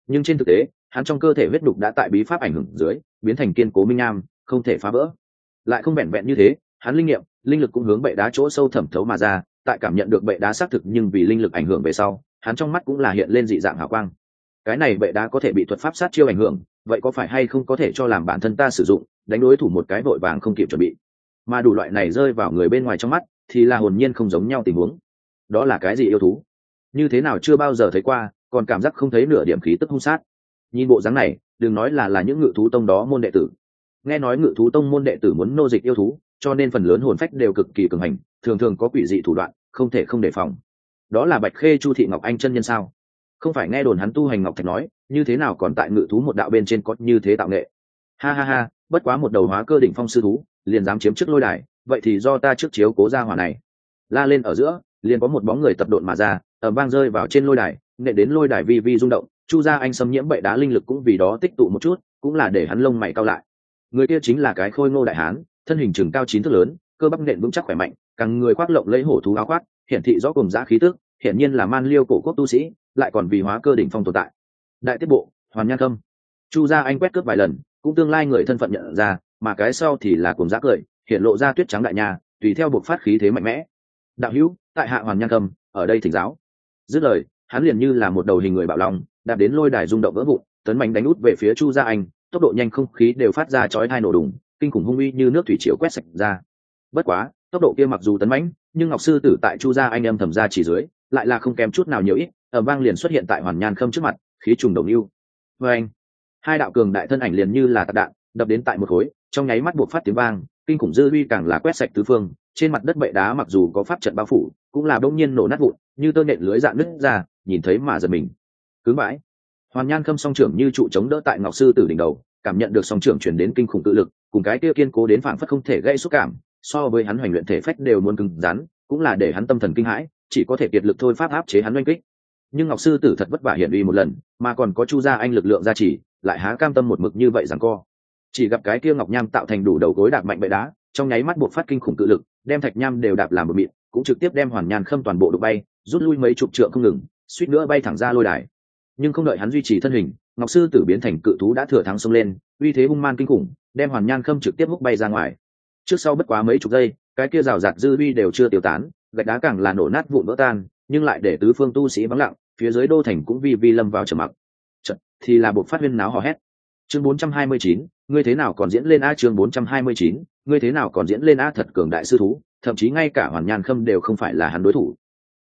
Nhưng trên thực tế, hắn trong cơ thể huyết đục đã tại bí pháp ảnh hưởng dưới, biến thành kiên cố minh nam không thể phá vỡ. Lại không vẹn vẹn như thế, hắn linh nghiệm, linh lực cũng hướng bệ đá chỗ sâu thẩm thấu mà ra, tại cảm nhận được bệ đá xác thực nhưng vì linh lực ảnh hưởng về sau, hắn trong mắt cũng là hiện lên dị dạng hào quang. Cái này bệ đá có thể bị thuật pháp sát chiêu ảnh hưởng, vậy có phải hay không có thể cho làm bản thân ta sử dụng, đánh đối thủ một cái vội vàng không kịp chuẩn bị. Mà đủ loại này rơi vào người bên ngoài trong mắt, thì là hồn nhiên không giống nhau tình huống đó là cái gì yêu thú? Như thế nào chưa bao giờ thấy qua, còn cảm giác không thấy nửa điểm khí tức hung sát. Nhìn bộ dáng này, đừng nói là là những ngự thú tông đó môn đệ tử. Nghe nói ngự thú tông môn đệ tử muốn nô dịch yêu thú, cho nên phần lớn hồn phách đều cực kỳ cường hành, thường thường có quỷ dị thủ đoạn, không thể không đề phòng. Đó là bạch khê chu thị ngọc anh chân nhân sao? Không phải nghe đồn hắn tu hành ngọc thạch nói, như thế nào còn tại ngự thú một đạo bên trên có như thế tạo nghệ? Ha ha ha, bất quá một đầu hóa cơ đỉnh phong sư thú, liền dám chiếm trước lôi đài, vậy thì do ta trước chiếu cố ra hỏa này. La lên ở giữa liền có một bóng người tập độn mà ra, ở vang rơi vào trên lôi đài nệ đến lôi đài vi vi rung động, chu gia anh xâm nhiễm bậy đá linh lực cũng vì đó tích tụ một chút, cũng là để hắn lông mày cao lại. Người kia chính là cái khôi ngô đại hán, thân hình chừng cao chín thước lớn, cơ bắp nện vững chắc khỏe mạnh, càng người khoác lộng lấy hổ thú áo khoác, hiển thị rõ cùng giã khí tước hiển nhiên là man liêu cổ quốc tu sĩ, lại còn vì hóa cơ đỉnh phong tồn tại. Đại tiết bộ, hoàn nhan khâm chu gia anh quét cướp vài lần, cũng tương lai người thân phận nhận ra, mà cái sau thì là cùng giã cười, hiện lộ ra tuyết trắng đại nhà tùy theo buộc phát khí thế mạnh mẽ đạo hữu, tại hạ hoàn nhan cầm, ở đây thỉnh giáo. Dứt lời, hắn liền như là một đầu hình người bạo lòng, đạp đến lôi đài rung động vỡ vụn, tấn mạnh đánh út về phía chu gia anh, tốc độ nhanh không khí đều phát ra chói hai nổ đùng, kinh khủng hung uy như nước thủy chiều quét sạch ra. Bất quá, tốc độ kia mặc dù tấn mãnh, nhưng ngọc sư tử tại chu gia anh em thầm ra chỉ dưới, lại là không kém chút nào nhiều ít ở vang liền xuất hiện tại hoàn nhan khâm trước mặt, khí trùng đồng yêu vê anh hai đạo cường đại thân ảnh liền như là tạc đạn, đập đến tại một khối, trong nháy mắt buộc phát tiếng vang kinh khủng dư uy càng là quét sạch tứ phương, trên mặt đất bệ đá mặc dù có pháp trận bao phủ, cũng là đông nhiên nổ nát vụn, như tơ nện lưới dạn nứt ra, nhìn thấy mà giật mình. Cứng bãi. Hoàn nhan khâm song trưởng như trụ chống đỡ tại ngọc sư tử đỉnh đầu, cảm nhận được song trưởng chuyển đến kinh khủng tự lực, cùng cái kia kiên cố đến phản phất không thể gây xúc cảm, so với hắn hoành luyện thể phách đều muốn cứng rắn, cũng là để hắn tâm thần kinh hãi, chỉ có thể kiệt lực thôi pháp áp chế hắn oanh kích. Nhưng ngọc sư tử thật vất vả hiện uy một lần, mà còn có chu gia anh lực lượng gia trì, lại há cam tâm một mực như vậy rằng co chỉ gặp cái kia ngọc nham tạo thành đủ đầu gối đạp mạnh bệ đá trong nháy mắt buộc phát kinh khủng cự lực đem thạch nham đều đạp làm một mịn cũng trực tiếp đem hoàn nhàn khâm toàn bộ đụng bay rút lui mấy chục trượng không ngừng suýt nữa bay thẳng ra lôi đài. Nhưng không đợi hắn duy trì thân hình ngọc sư tử biến thành cự thú đã thừa thắng xông lên uy thế hung man kinh khủng đem hoàn nhan khâm trực tiếp hút bay ra ngoài. Trước sau bất quá mấy chục giây cái kia rào rạt dư uy đều chưa tiêu tán gạch đá càng là nổ nát vụn vỡ tan nhưng lại để tứ phương tu sĩ vắng lặng phía dưới đô thành cũng vi vi lâm vào trầm mặc. Chật, thì là buộc phát huyên náo hò hét chương 429, ngươi thế nào còn diễn lên a chương 429, ngươi thế nào còn diễn lên a thật cường đại sư thú thậm chí ngay cả hoàn nhan khâm đều không phải là hắn đối thủ.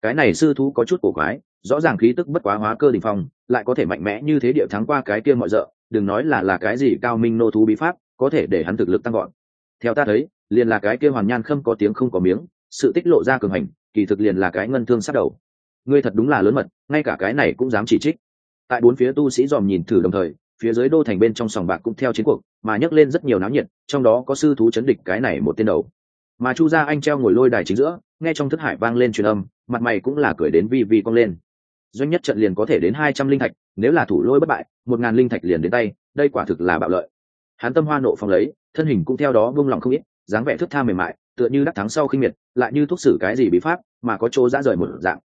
Cái này sư thú có chút cổ quái rõ ràng khí tức bất quá hóa cơ đỉnh phong lại có thể mạnh mẽ như thế địa thắng qua cái kia mọi dợ đừng nói là là cái gì cao minh nô thú bí pháp có thể để hắn thực lực tăng gọn theo ta thấy liền là cái kia hoàn nhan khâm có tiếng không có miếng sự tích lộ ra cường hành kỳ thực liền là cái ngân thương sát đầu. Ngươi thật đúng là lớn mật ngay cả cái này cũng dám chỉ trích. Tại bốn phía tu sĩ dòm nhìn thử đồng thời phía dưới đô thành bên trong sòng bạc cũng theo chiến cuộc, mà nhấc lên rất nhiều náo nhiệt, trong đó có sư thú chấn địch cái này một tên đầu. Mà chu gia anh treo ngồi lôi đài chính giữa, nghe trong thức hải vang lên truyền âm, mặt mày cũng là cười đến vi vi cong lên. Doanh nhất trận liền có thể đến hai trăm linh thạch, nếu là thủ lôi bất bại, một ngàn linh thạch liền đến tay, đây quả thực là bạo lợi. Hắn tâm hoa nộ phong lấy, thân hình cũng theo đó vung lòng không ít, dáng vẻ thức tha mềm mại, tựa như đắc thắng sau khinh miệt, lại như thuốc xử cái gì bí pháp, mà có chỗ dã rời một dạng.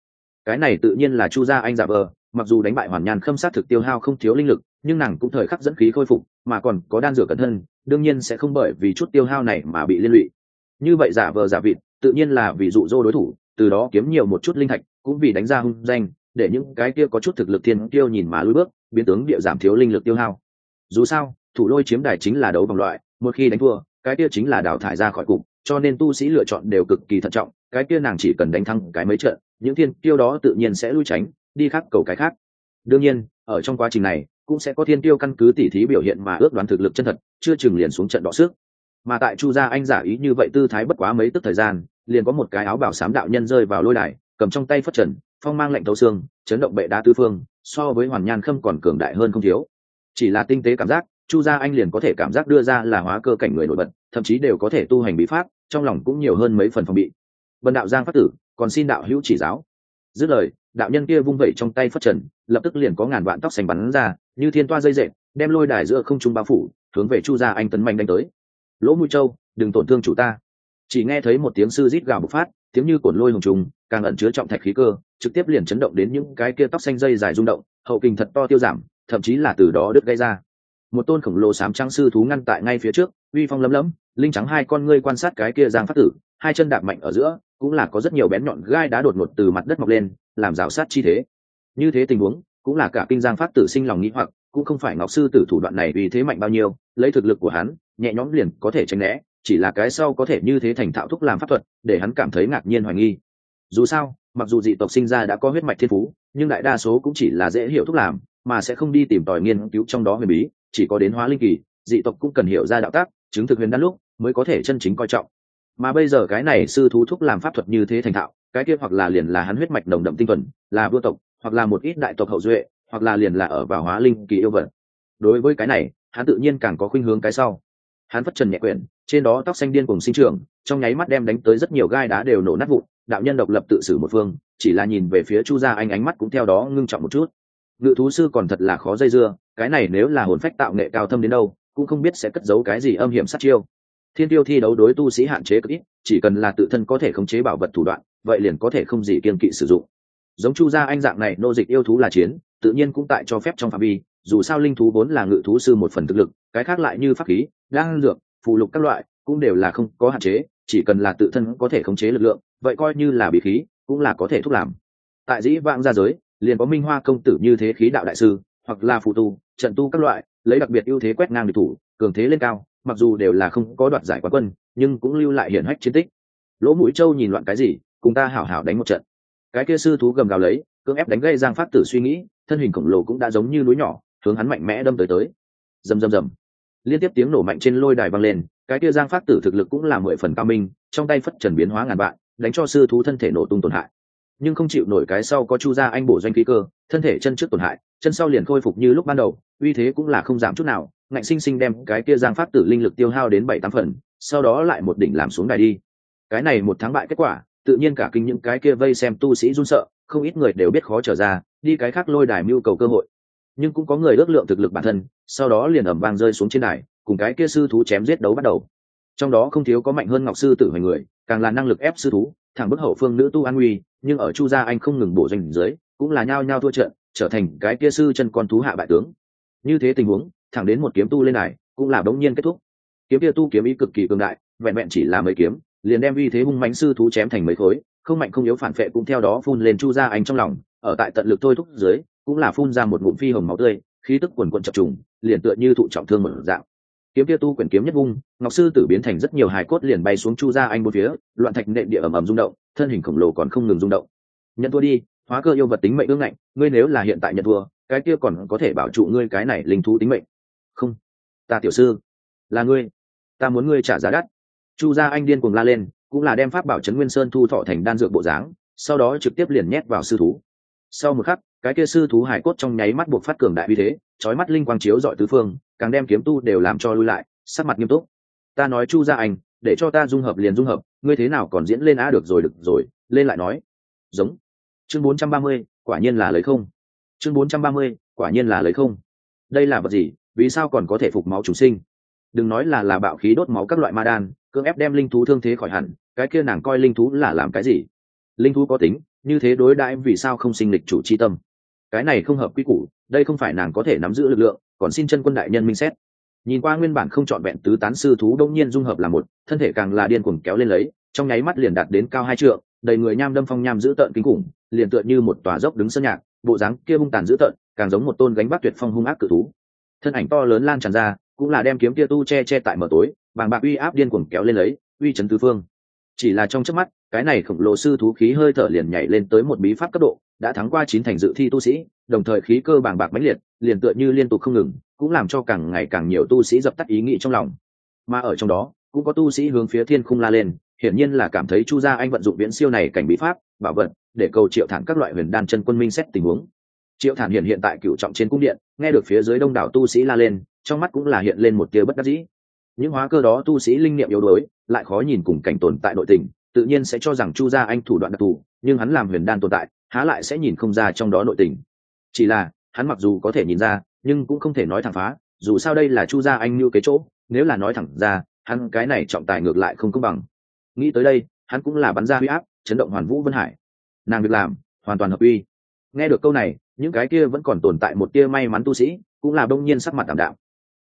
Cái này tự nhiên là chu gia anh giả vờ, mặc dù đánh bại hoàn nhàn khâm sát thực tiêu hao không thiếu linh lực nhưng nàng cũng thời khắc dẫn khí khôi phục, mà còn có đan rửa cẩn thân, đương nhiên sẽ không bởi vì chút tiêu hao này mà bị liên lụy. Như vậy giả vờ giả vịt, tự nhiên là vì dụ dỗ đối thủ, từ đó kiếm nhiều một chút linh thạch, cũng vì đánh ra hung danh, để những cái kia có chút thực lực thiên tiêu nhìn mà lùi bước, biến tướng địa giảm thiếu linh lực tiêu hao. Dù sao, thủ lôi chiếm đài chính là đấu vòng loại, một khi đánh thua, cái kia chính là đào thải ra khỏi cục, cho nên tu sĩ lựa chọn đều cực kỳ thận trọng, cái kia nàng chỉ cần đánh thắng cái mấy trận, những thiên tiêu đó tự nhiên sẽ lui tránh, đi khác cầu cái khác. Đương nhiên, ở trong quá trình này cũng sẽ có thiên tiêu căn cứ tỉ thí biểu hiện mà ước đoán thực lực chân thật, chưa chừng liền xuống trận đọ sức. Mà tại chu gia anh giả ý như vậy tư thái bất quá mấy tức thời gian, liền có một cái áo bảo sám đạo nhân rơi vào lôi đài, cầm trong tay phất trần, phong mang lệnh thấu xương, chấn động bệ đá tư phương, so với hoàn nhan khâm còn cường đại hơn không thiếu. Chỉ là tinh tế cảm giác, chu gia anh liền có thể cảm giác đưa ra là hóa cơ cảnh người nổi bật, thậm chí đều có thể tu hành bí pháp, trong lòng cũng nhiều hơn mấy phần phòng bị. Vân đạo giang phát tử, còn xin đạo hữu chỉ giáo. Dứt lời, đạo nhân kia vung vẩy trong tay phất trần, lập tức liền có ngàn vạn tóc xanh bắn ra như thiên toa dây dệt, đem lôi đài giữa không trung bao phủ, hướng về chu gia anh tấn mạnh đánh tới. Lỗ mũi châu, đừng tổn thương chủ ta. Chỉ nghe thấy một tiếng sư rít gào bộc phát, tiếng như cồn lôi hùng trùng, càng ẩn chứa trọng thạch khí cơ, trực tiếp liền chấn động đến những cái kia tóc xanh dây dài rung động, hậu kinh thật to tiêu giảm, thậm chí là từ đó đứt gây ra. Một tôn khổng lồ sám trắng sư thú ngăn tại ngay phía trước, uy phong lấm lấm, linh trắng hai con ngươi quan sát cái kia giang phát tử, hai chân đạp mạnh ở giữa, cũng là có rất nhiều bén nhọn gai đá đột ngột từ mặt đất mọc lên, làm rào sát chi thế. Như thế tình huống cũng là cả kinh giang phát tử sinh lòng nghĩ hoặc, cũng không phải ngọc sư tử thủ đoạn này vì thế mạnh bao nhiêu, lấy thực lực của hắn, nhẹ nhõm liền có thể tránh né, chỉ là cái sau có thể như thế thành thạo thúc làm pháp thuật, để hắn cảm thấy ngạc nhiên hoài nghi. Dù sao, mặc dù dị tộc sinh ra đã có huyết mạch thiên phú, nhưng đại đa số cũng chỉ là dễ hiểu thúc làm, mà sẽ không đi tìm tòi nghiên cứu trong đó huyền bí, chỉ có đến hóa linh kỳ, dị tộc cũng cần hiểu ra đạo tác, chứng thực huyền đan lúc mới có thể chân chính coi trọng. Mà bây giờ cái này sư thú thúc làm pháp thuật như thế thành thạo, cái kia hoặc là liền là hắn huyết mạch nồng đậm tinh thuần, là vua tộc hoặc là một ít đại tộc hậu duệ, hoặc là liền là ở vào hóa linh kỳ yêu vật. Đối với cái này, hắn tự nhiên càng có khuynh hướng cái sau. Hắn phất trần nhẹ quyển, trên đó tóc xanh điên cùng sinh trưởng, trong nháy mắt đem đánh tới rất nhiều gai đá đều nổ nát vụn, đạo nhân độc lập tự xử một phương, chỉ là nhìn về phía chu gia anh ánh mắt cũng theo đó ngưng trọng một chút. Ngự thú sư còn thật là khó dây dưa, cái này nếu là hồn phách tạo nghệ cao thâm đến đâu, cũng không biết sẽ cất giấu cái gì âm hiểm sát chiêu. Thiên tiêu thi đấu đối tu sĩ hạn chế cực ít, chỉ cần là tự thân có thể khống chế bảo vật thủ đoạn, vậy liền có thể không gì kiên kỵ sử dụng giống chu gia anh dạng này, nô dịch yêu thú là chiến, tự nhiên cũng tại cho phép trong phạm vi, dù sao linh thú vốn là ngự thú sư một phần thực lực, cái khác lại như pháp khí, đan dược phụ lục các loại, cũng đều là không có hạn chế, chỉ cần là tự thân có thể khống chế lực lượng, vậy coi như là bị khí, cũng là có thể thúc làm. Tại dĩ vãng gia giới, liền có minh hoa công tử như thế khí đạo đại sư, hoặc là phụ tu, trận tu các loại, lấy đặc biệt ưu thế quét ngang địch thủ, cường thế lên cao, mặc dù đều là không có đoạt giải quán quân, nhưng cũng lưu lại hiển hách chiến tích. Lỗ mũi châu nhìn loạn cái gì, cùng ta hảo hảo đánh một trận cái kia sư thú gầm gào lấy, cưỡng ép đánh gây giang phát tử suy nghĩ, thân hình khổng lồ cũng đã giống như núi nhỏ, hướng hắn mạnh mẽ đâm tới tới. Rầm rầm rầm. Liên tiếp tiếng nổ mạnh trên lôi đài vang lên, cái kia giang phát tử thực lực cũng là mười phần cao minh, trong tay phất trần biến hóa ngàn vạn, đánh cho sư thú thân thể nổ tung tổn hại. Nhưng không chịu nổi cái sau có chu ra anh bổ doanh khí cơ, thân thể chân trước tổn hại, chân sau liền khôi phục như lúc ban đầu, uy thế cũng là không giảm chút nào. Ngạnh sinh sinh đem cái kia giang phát tử linh lực tiêu hao đến bảy tám phần, sau đó lại một đỉnh làm xuống đài đi. Cái này một thắng bại kết quả tự nhiên cả kinh những cái kia vây xem tu sĩ run sợ, không ít người đều biết khó trở ra, đi cái khác lôi đài mưu cầu cơ hội. Nhưng cũng có người ước lượng thực lực bản thân, sau đó liền ẩm vang rơi xuống trên đài, cùng cái kia sư thú chém giết đấu bắt đầu. Trong đó không thiếu có mạnh hơn ngọc sư tử hoành người, càng là năng lực ép sư thú, thẳng bức hậu phương nữ tu an nguy, nhưng ở chu gia anh không ngừng bổ doanh dưới, cũng là nhao nhao thua trận, trở thành cái kia sư chân con thú hạ bại tướng. Như thế tình huống, thẳng đến một kiếm tu lên này cũng là bỗng nhiên kết thúc. Kiếm kia tu kiếm ý cực kỳ cường đại, vẹn vẹn chỉ là mấy kiếm liền đem uy thế hung mãnh sư thú chém thành mấy khối, không mạnh không yếu phản vệ cũng theo đó phun lên chu gia anh trong lòng, ở tại tận lực thôi thúc dưới, cũng là phun ra một ngụm phi hồng máu tươi, khí tức quần quần chập trùng, liền tựa như thụ trọng thương một dạng. Kiếm kia tu quyển kiếm nhất vung ngọc sư tử biến thành rất nhiều hài cốt liền bay xuống chu gia anh một phía, loạn thạch nệm địa ầm ầm rung động, thân hình khổng lồ còn không ngừng rung động. Nhận thua đi, hóa cơ yêu vật tính mệnh ương ngạnh, ngươi nếu là hiện tại nhận thua, cái kia còn có thể bảo trụ ngươi cái này linh thú tính mệnh. Không, ta tiểu sư, là ngươi, ta muốn ngươi trả giá đắt chu gia anh điên cuồng la lên cũng là đem pháp bảo trấn nguyên sơn thu thọ thành đan dược bộ dáng sau đó trực tiếp liền nhét vào sư thú. Sau một khắc cái kia sư thú hải cốt trong nháy mắt buộc phát cường đại uy thế trói mắt linh quang chiếu dọi tứ phương càng đem kiếm tu đều làm cho lui lại sắc mặt nghiêm túc. Ta nói chu gia anh để cho ta dung hợp liền dung hợp ngươi thế nào còn diễn lên a được rồi được rồi lên lại nói. Giống. Chương 430, quả nhiên là lấy không. Chương 430, quả nhiên là lấy không. Đây là vật gì vì sao còn có thể phục máu chủ sinh? Đừng nói là là bạo khí đốt máu các loại ma đan cưỡng ép đem linh thú thương thế khỏi hẳn, cái kia nàng coi linh thú là làm cái gì? Linh thú có tính, như thế đối đãi vì sao không sinh lịch chủ c h i tâm? Cái này không hợp quy củ, đây không phải nàng có thể nắm giữ lực lượng, còn xin chân quân đại nhân minh xét. Nhìn qua nguyên bản không trọn vẹn tứ tán sư thú đông nhiên dung hợp là một, thân thể càng là điên cuồng kéo lên lấy, trong nháy mắt liền đạt đến cao hai trượng, đầy người nham đâm phong nham giữ tợn kinh khủng, liền tựa như một tòa dốc đứng sân nhạc, bộ dáng kia hung tàn dữ tợn, càng giống một tôn gánh vác tuyệt phong hung ác cự thú. Thân ảnh to lớn lan tràn ra, cũng là đem kiếm kia tu che che tại mờ tối bàng bạc uy áp điên cuồng kéo lên lấy, uy chấn tứ phương. Chỉ là trong chớp mắt, cái này khổng lồ sư thú khí hơi thở liền nhảy lên tới một bí pháp cấp độ, đã thắng qua chín thành dự thi tu sĩ, đồng thời khí cơ bàng bạc mãnh liệt, liền tựa như liên tục không ngừng, cũng làm cho càng ngày càng nhiều tu sĩ dập tắt ý nghĩ trong lòng. Mà ở trong đó, cũng có tu sĩ hướng phía thiên khung la lên, hiển nhiên là cảm thấy chu gia anh vận dụng viễn siêu này cảnh bí pháp, bảo vật, để cầu triệu thản các loại huyền đan chân quân minh xét tình huống. Triệu thản hiện hiện tại cựu trọng trên cung điện, nghe được phía dưới đông đảo tu sĩ la lên, trong mắt cũng là hiện lên một tia bất đắc dĩ những hóa cơ đó tu sĩ linh niệm yếu đuối, lại khó nhìn cùng cảnh tồn tại nội tình, tự nhiên sẽ cho rằng chu gia anh thủ đoạn đặc thù, nhưng hắn làm huyền đan tồn tại, há lại sẽ nhìn không ra trong đó nội tình. Chỉ là, hắn mặc dù có thể nhìn ra, nhưng cũng không thể nói thẳng phá, dù sao đây là chu gia anh như cái chỗ, nếu là nói thẳng ra, hắn cái này trọng tài ngược lại không công bằng. Nghĩ tới đây, hắn cũng là bắn ra huy áp, chấn động hoàn vũ vân hải. Nàng việc làm, hoàn toàn hợp uy. Nghe được câu này, những cái kia vẫn còn tồn tại một tia may mắn tu sĩ, cũng là đông nhiên sắc mặt đảm đạo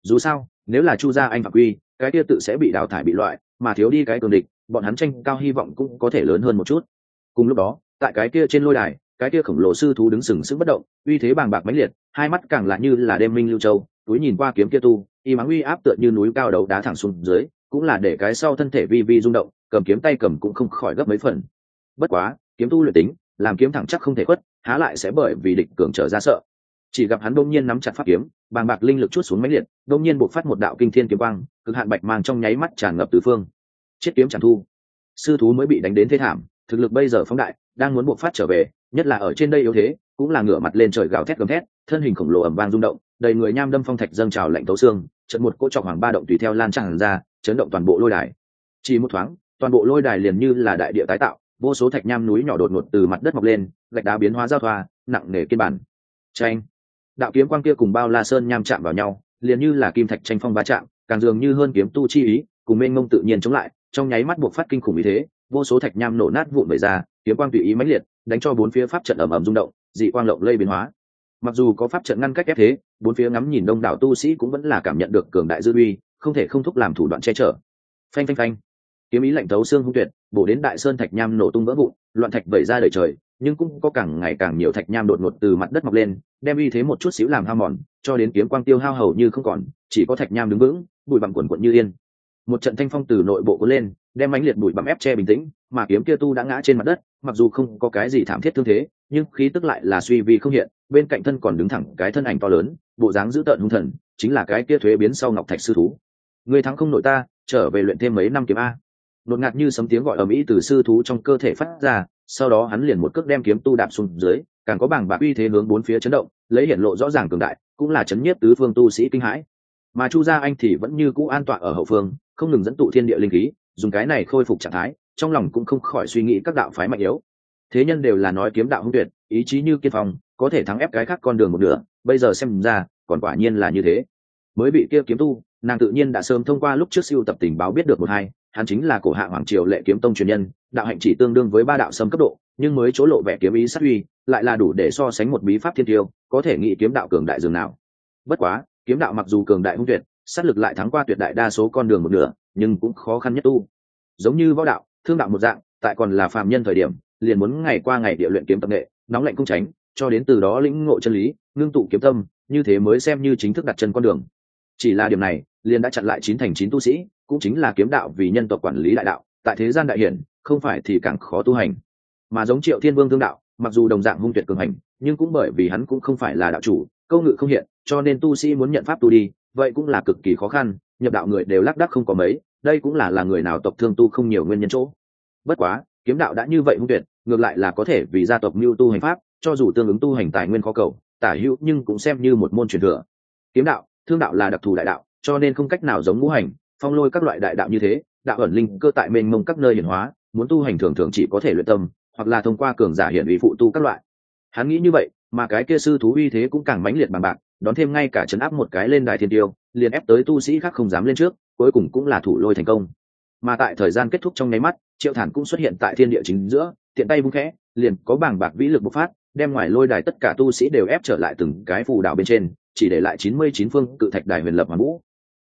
dù sao, nếu là chu gia anh phạm quy, cái kia tự sẽ bị đào thải bị loại, mà thiếu đi cái cường địch, bọn hắn tranh cao hy vọng cũng có thể lớn hơn một chút. Cùng lúc đó, tại cái kia trên lôi đài, cái kia khổng lồ sư thú đứng sừng sững bất động, uy thế bàng bạc mãnh liệt, hai mắt càng lạ như là đêm minh lưu châu, túi nhìn qua kiếm kia tu, y mắng uy áp tựa như núi cao đầu đá thẳng xuống dưới, cũng là để cái sau thân thể vi vi rung động, cầm kiếm tay cầm cũng không khỏi gấp mấy phần. Bất quá, kiếm tu luyện tính, làm kiếm thẳng chắc không thể khuất, há lại sẽ bởi vì địch cường trở ra sợ chỉ gặp hắn đông nhiên nắm chặt pháp kiếm, bàng bạc linh lực chút xuống máy liệt đông nhiên buộc phát một đạo kinh thiên kiếm quang, cực hạn bạch mang trong nháy mắt tràn ngập tứ phương. Chết kiếm chẳng thu. Sư thú mới bị đánh đến thế thảm, thực lực bây giờ phóng đại, đang muốn buộc phát trở về, nhất là ở trên đây yếu thế, cũng là ngửa mặt lên trời gào thét gầm thét, thân hình khổng lồ ẩm vang rung động, đầy người nham đâm phong thạch dâng trào lạnh tấu xương trận một cỗ trọc hoàng ba động tùy theo lan tràn ra, chấn động toàn bộ lôi đài. Chỉ một thoáng, toàn bộ lôi đài liền như là đại địa tái tạo, vô số thạch nham núi nhỏ đột ngột từ mặt đất mọc lên, gạch đá biến hóa giao thoa, nặng nề kiên bản. Tranh đạo kiếm quang kia cùng bao la sơn nham chạm vào nhau, liền như là kim thạch tranh phong va chạm, càng dường như hơn kiếm tu chi ý, cùng mênh mông tự nhiên chống lại, trong nháy mắt buộc phát kinh khủng ý thế, vô số thạch nham nổ nát vụn vẩy ra, kiếm quang tùy ý mãnh liệt, đánh cho bốn phía pháp trận ẩm ẩm rung động, dị quang lộng lây biến hóa. Mặc dù có pháp trận ngăn cách ép thế, bốn phía ngắm nhìn đông đảo tu sĩ cũng vẫn là cảm nhận được cường đại dư uy, không thể không thúc làm thủ đoạn che chở. Phanh phanh phanh. Kiếm ý lạnh thấu xương hung tuyệt, bổ đến đại sơn thạch nham nổ tung vỡ vụn, loạn thạch vẩy ra đời trời nhưng cũng có càng ngày càng nhiều thạch nham đột ngột từ mặt đất mọc lên, đem uy thế một chút xíu làm hao mòn, cho đến kiếm quang tiêu hao hầu như không còn, chỉ có thạch nham đứng vững, bụi bặm quần quận như yên. Một trận thanh phong từ nội bộ cuốn lên, đem ánh liệt bụi bặm ép che bình tĩnh, mà kiếm kia tu đã ngã trên mặt đất, mặc dù không có cái gì thảm thiết thương thế, nhưng khí tức lại là suy vi không hiện, bên cạnh thân còn đứng thẳng cái thân ảnh to lớn, bộ dáng dữ tợn hung thần, chính là cái kia thuế biến sau ngọc thạch sư thú. Người thắng không nội ta, trở về luyện thêm mấy năm kiếm a. Đột ngạt như sấm tiếng gọi ở mỹ từ sư thú trong cơ thể phát ra sau đó hắn liền một cước đem kiếm tu đạp xuống dưới, càng có bảng bạc uy thế hướng bốn phía chấn động, lấy hiển lộ rõ ràng cường đại, cũng là chấn nhiếp tứ phương tu sĩ kinh hãi. Mà chu gia anh thì vẫn như cũ an tọa ở hậu phương, không ngừng dẫn tụ thiên địa linh khí, dùng cái này khôi phục trạng thái, trong lòng cũng không khỏi suy nghĩ các đạo phái mạnh yếu. Thế nhân đều là nói kiếm đạo hung tuyệt, ý chí như kiên phong có thể thắng ép cái khác con đường một nửa, bây giờ xem ra, còn quả nhiên là như thế. Mới bị kia kiếm tu, nàng tự nhiên đã sớm thông qua lúc trước siêu tập tình báo biết được một hai, hắn chính là cổ hạ hoàng triều lệ kiếm tông truyền nhân đạo hạnh chỉ tương đương với ba đạo sâm cấp độ, nhưng mới chỗ lộ vẻ kiếm ý sát uy, lại là đủ để so sánh một bí pháp thiên tiêu, có thể nghĩ kiếm đạo cường đại dường nào. Bất quá, kiếm đạo mặc dù cường đại hung tuyệt, sát lực lại thắng qua tuyệt đại đa số con đường một nửa, nhưng cũng khó khăn nhất tu. Giống như võ đạo, thương đạo một dạng, tại còn là phàm nhân thời điểm, liền muốn ngày qua ngày địa luyện kiếm tập nghệ, nóng lạnh cung tránh, cho đến từ đó lĩnh ngộ chân lý, ngưng tụ kiếm tâm, như thế mới xem như chính thức đặt chân con đường. Chỉ là điểm này, liền đã chặn lại chín thành chín tu sĩ, cũng chính là kiếm đạo vì nhân tộc quản lý đại đạo, tại thế gian đại hiển không phải thì càng khó tu hành. Mà giống triệu thiên vương thương đạo, mặc dù đồng dạng hung tuyệt cường hành, nhưng cũng bởi vì hắn cũng không phải là đạo chủ, câu ngự không hiện, cho nên tu sĩ muốn nhận pháp tu đi, vậy cũng là cực kỳ khó khăn, nhập đạo người đều lác đác không có mấy, đây cũng là là người nào tộc thương tu không nhiều nguyên nhân chỗ. Bất quá, kiếm đạo đã như vậy hung tuyệt, ngược lại là có thể vì gia tộc mưu tu hành pháp, cho dù tương ứng tu hành tài nguyên khó cầu, tả hữu nhưng cũng xem như một môn truyền thừa. Kiếm đạo, thương đạo là đặc thù đại đạo, cho nên không cách nào giống ngũ hành, phong lôi các loại đại đạo như thế, đạo ẩn linh cơ tại mênh mông các nơi hiển hóa muốn tu hành thường thường chỉ có thể luyện tâm, hoặc là thông qua cường giả hiển uy phụ tu các loại. Hắn nghĩ như vậy, mà cái kia sư thú uy thế cũng càng mãnh liệt bằng bạc, đón thêm ngay cả chấn áp một cái lên đài thiên tiêu, liền ép tới tu sĩ khác không dám lên trước, cuối cùng cũng là thủ lôi thành công. Mà tại thời gian kết thúc trong nháy mắt, triệu thản cũng xuất hiện tại thiên địa chính giữa, tiện tay vung khẽ, liền có bảng bạc vĩ lực bộc phát, đem ngoài lôi đài tất cả tu sĩ đều ép trở lại từng cái phù đảo bên trên, chỉ để lại chín mươi chín phương cự thạch đài huyền lập hoàn vũ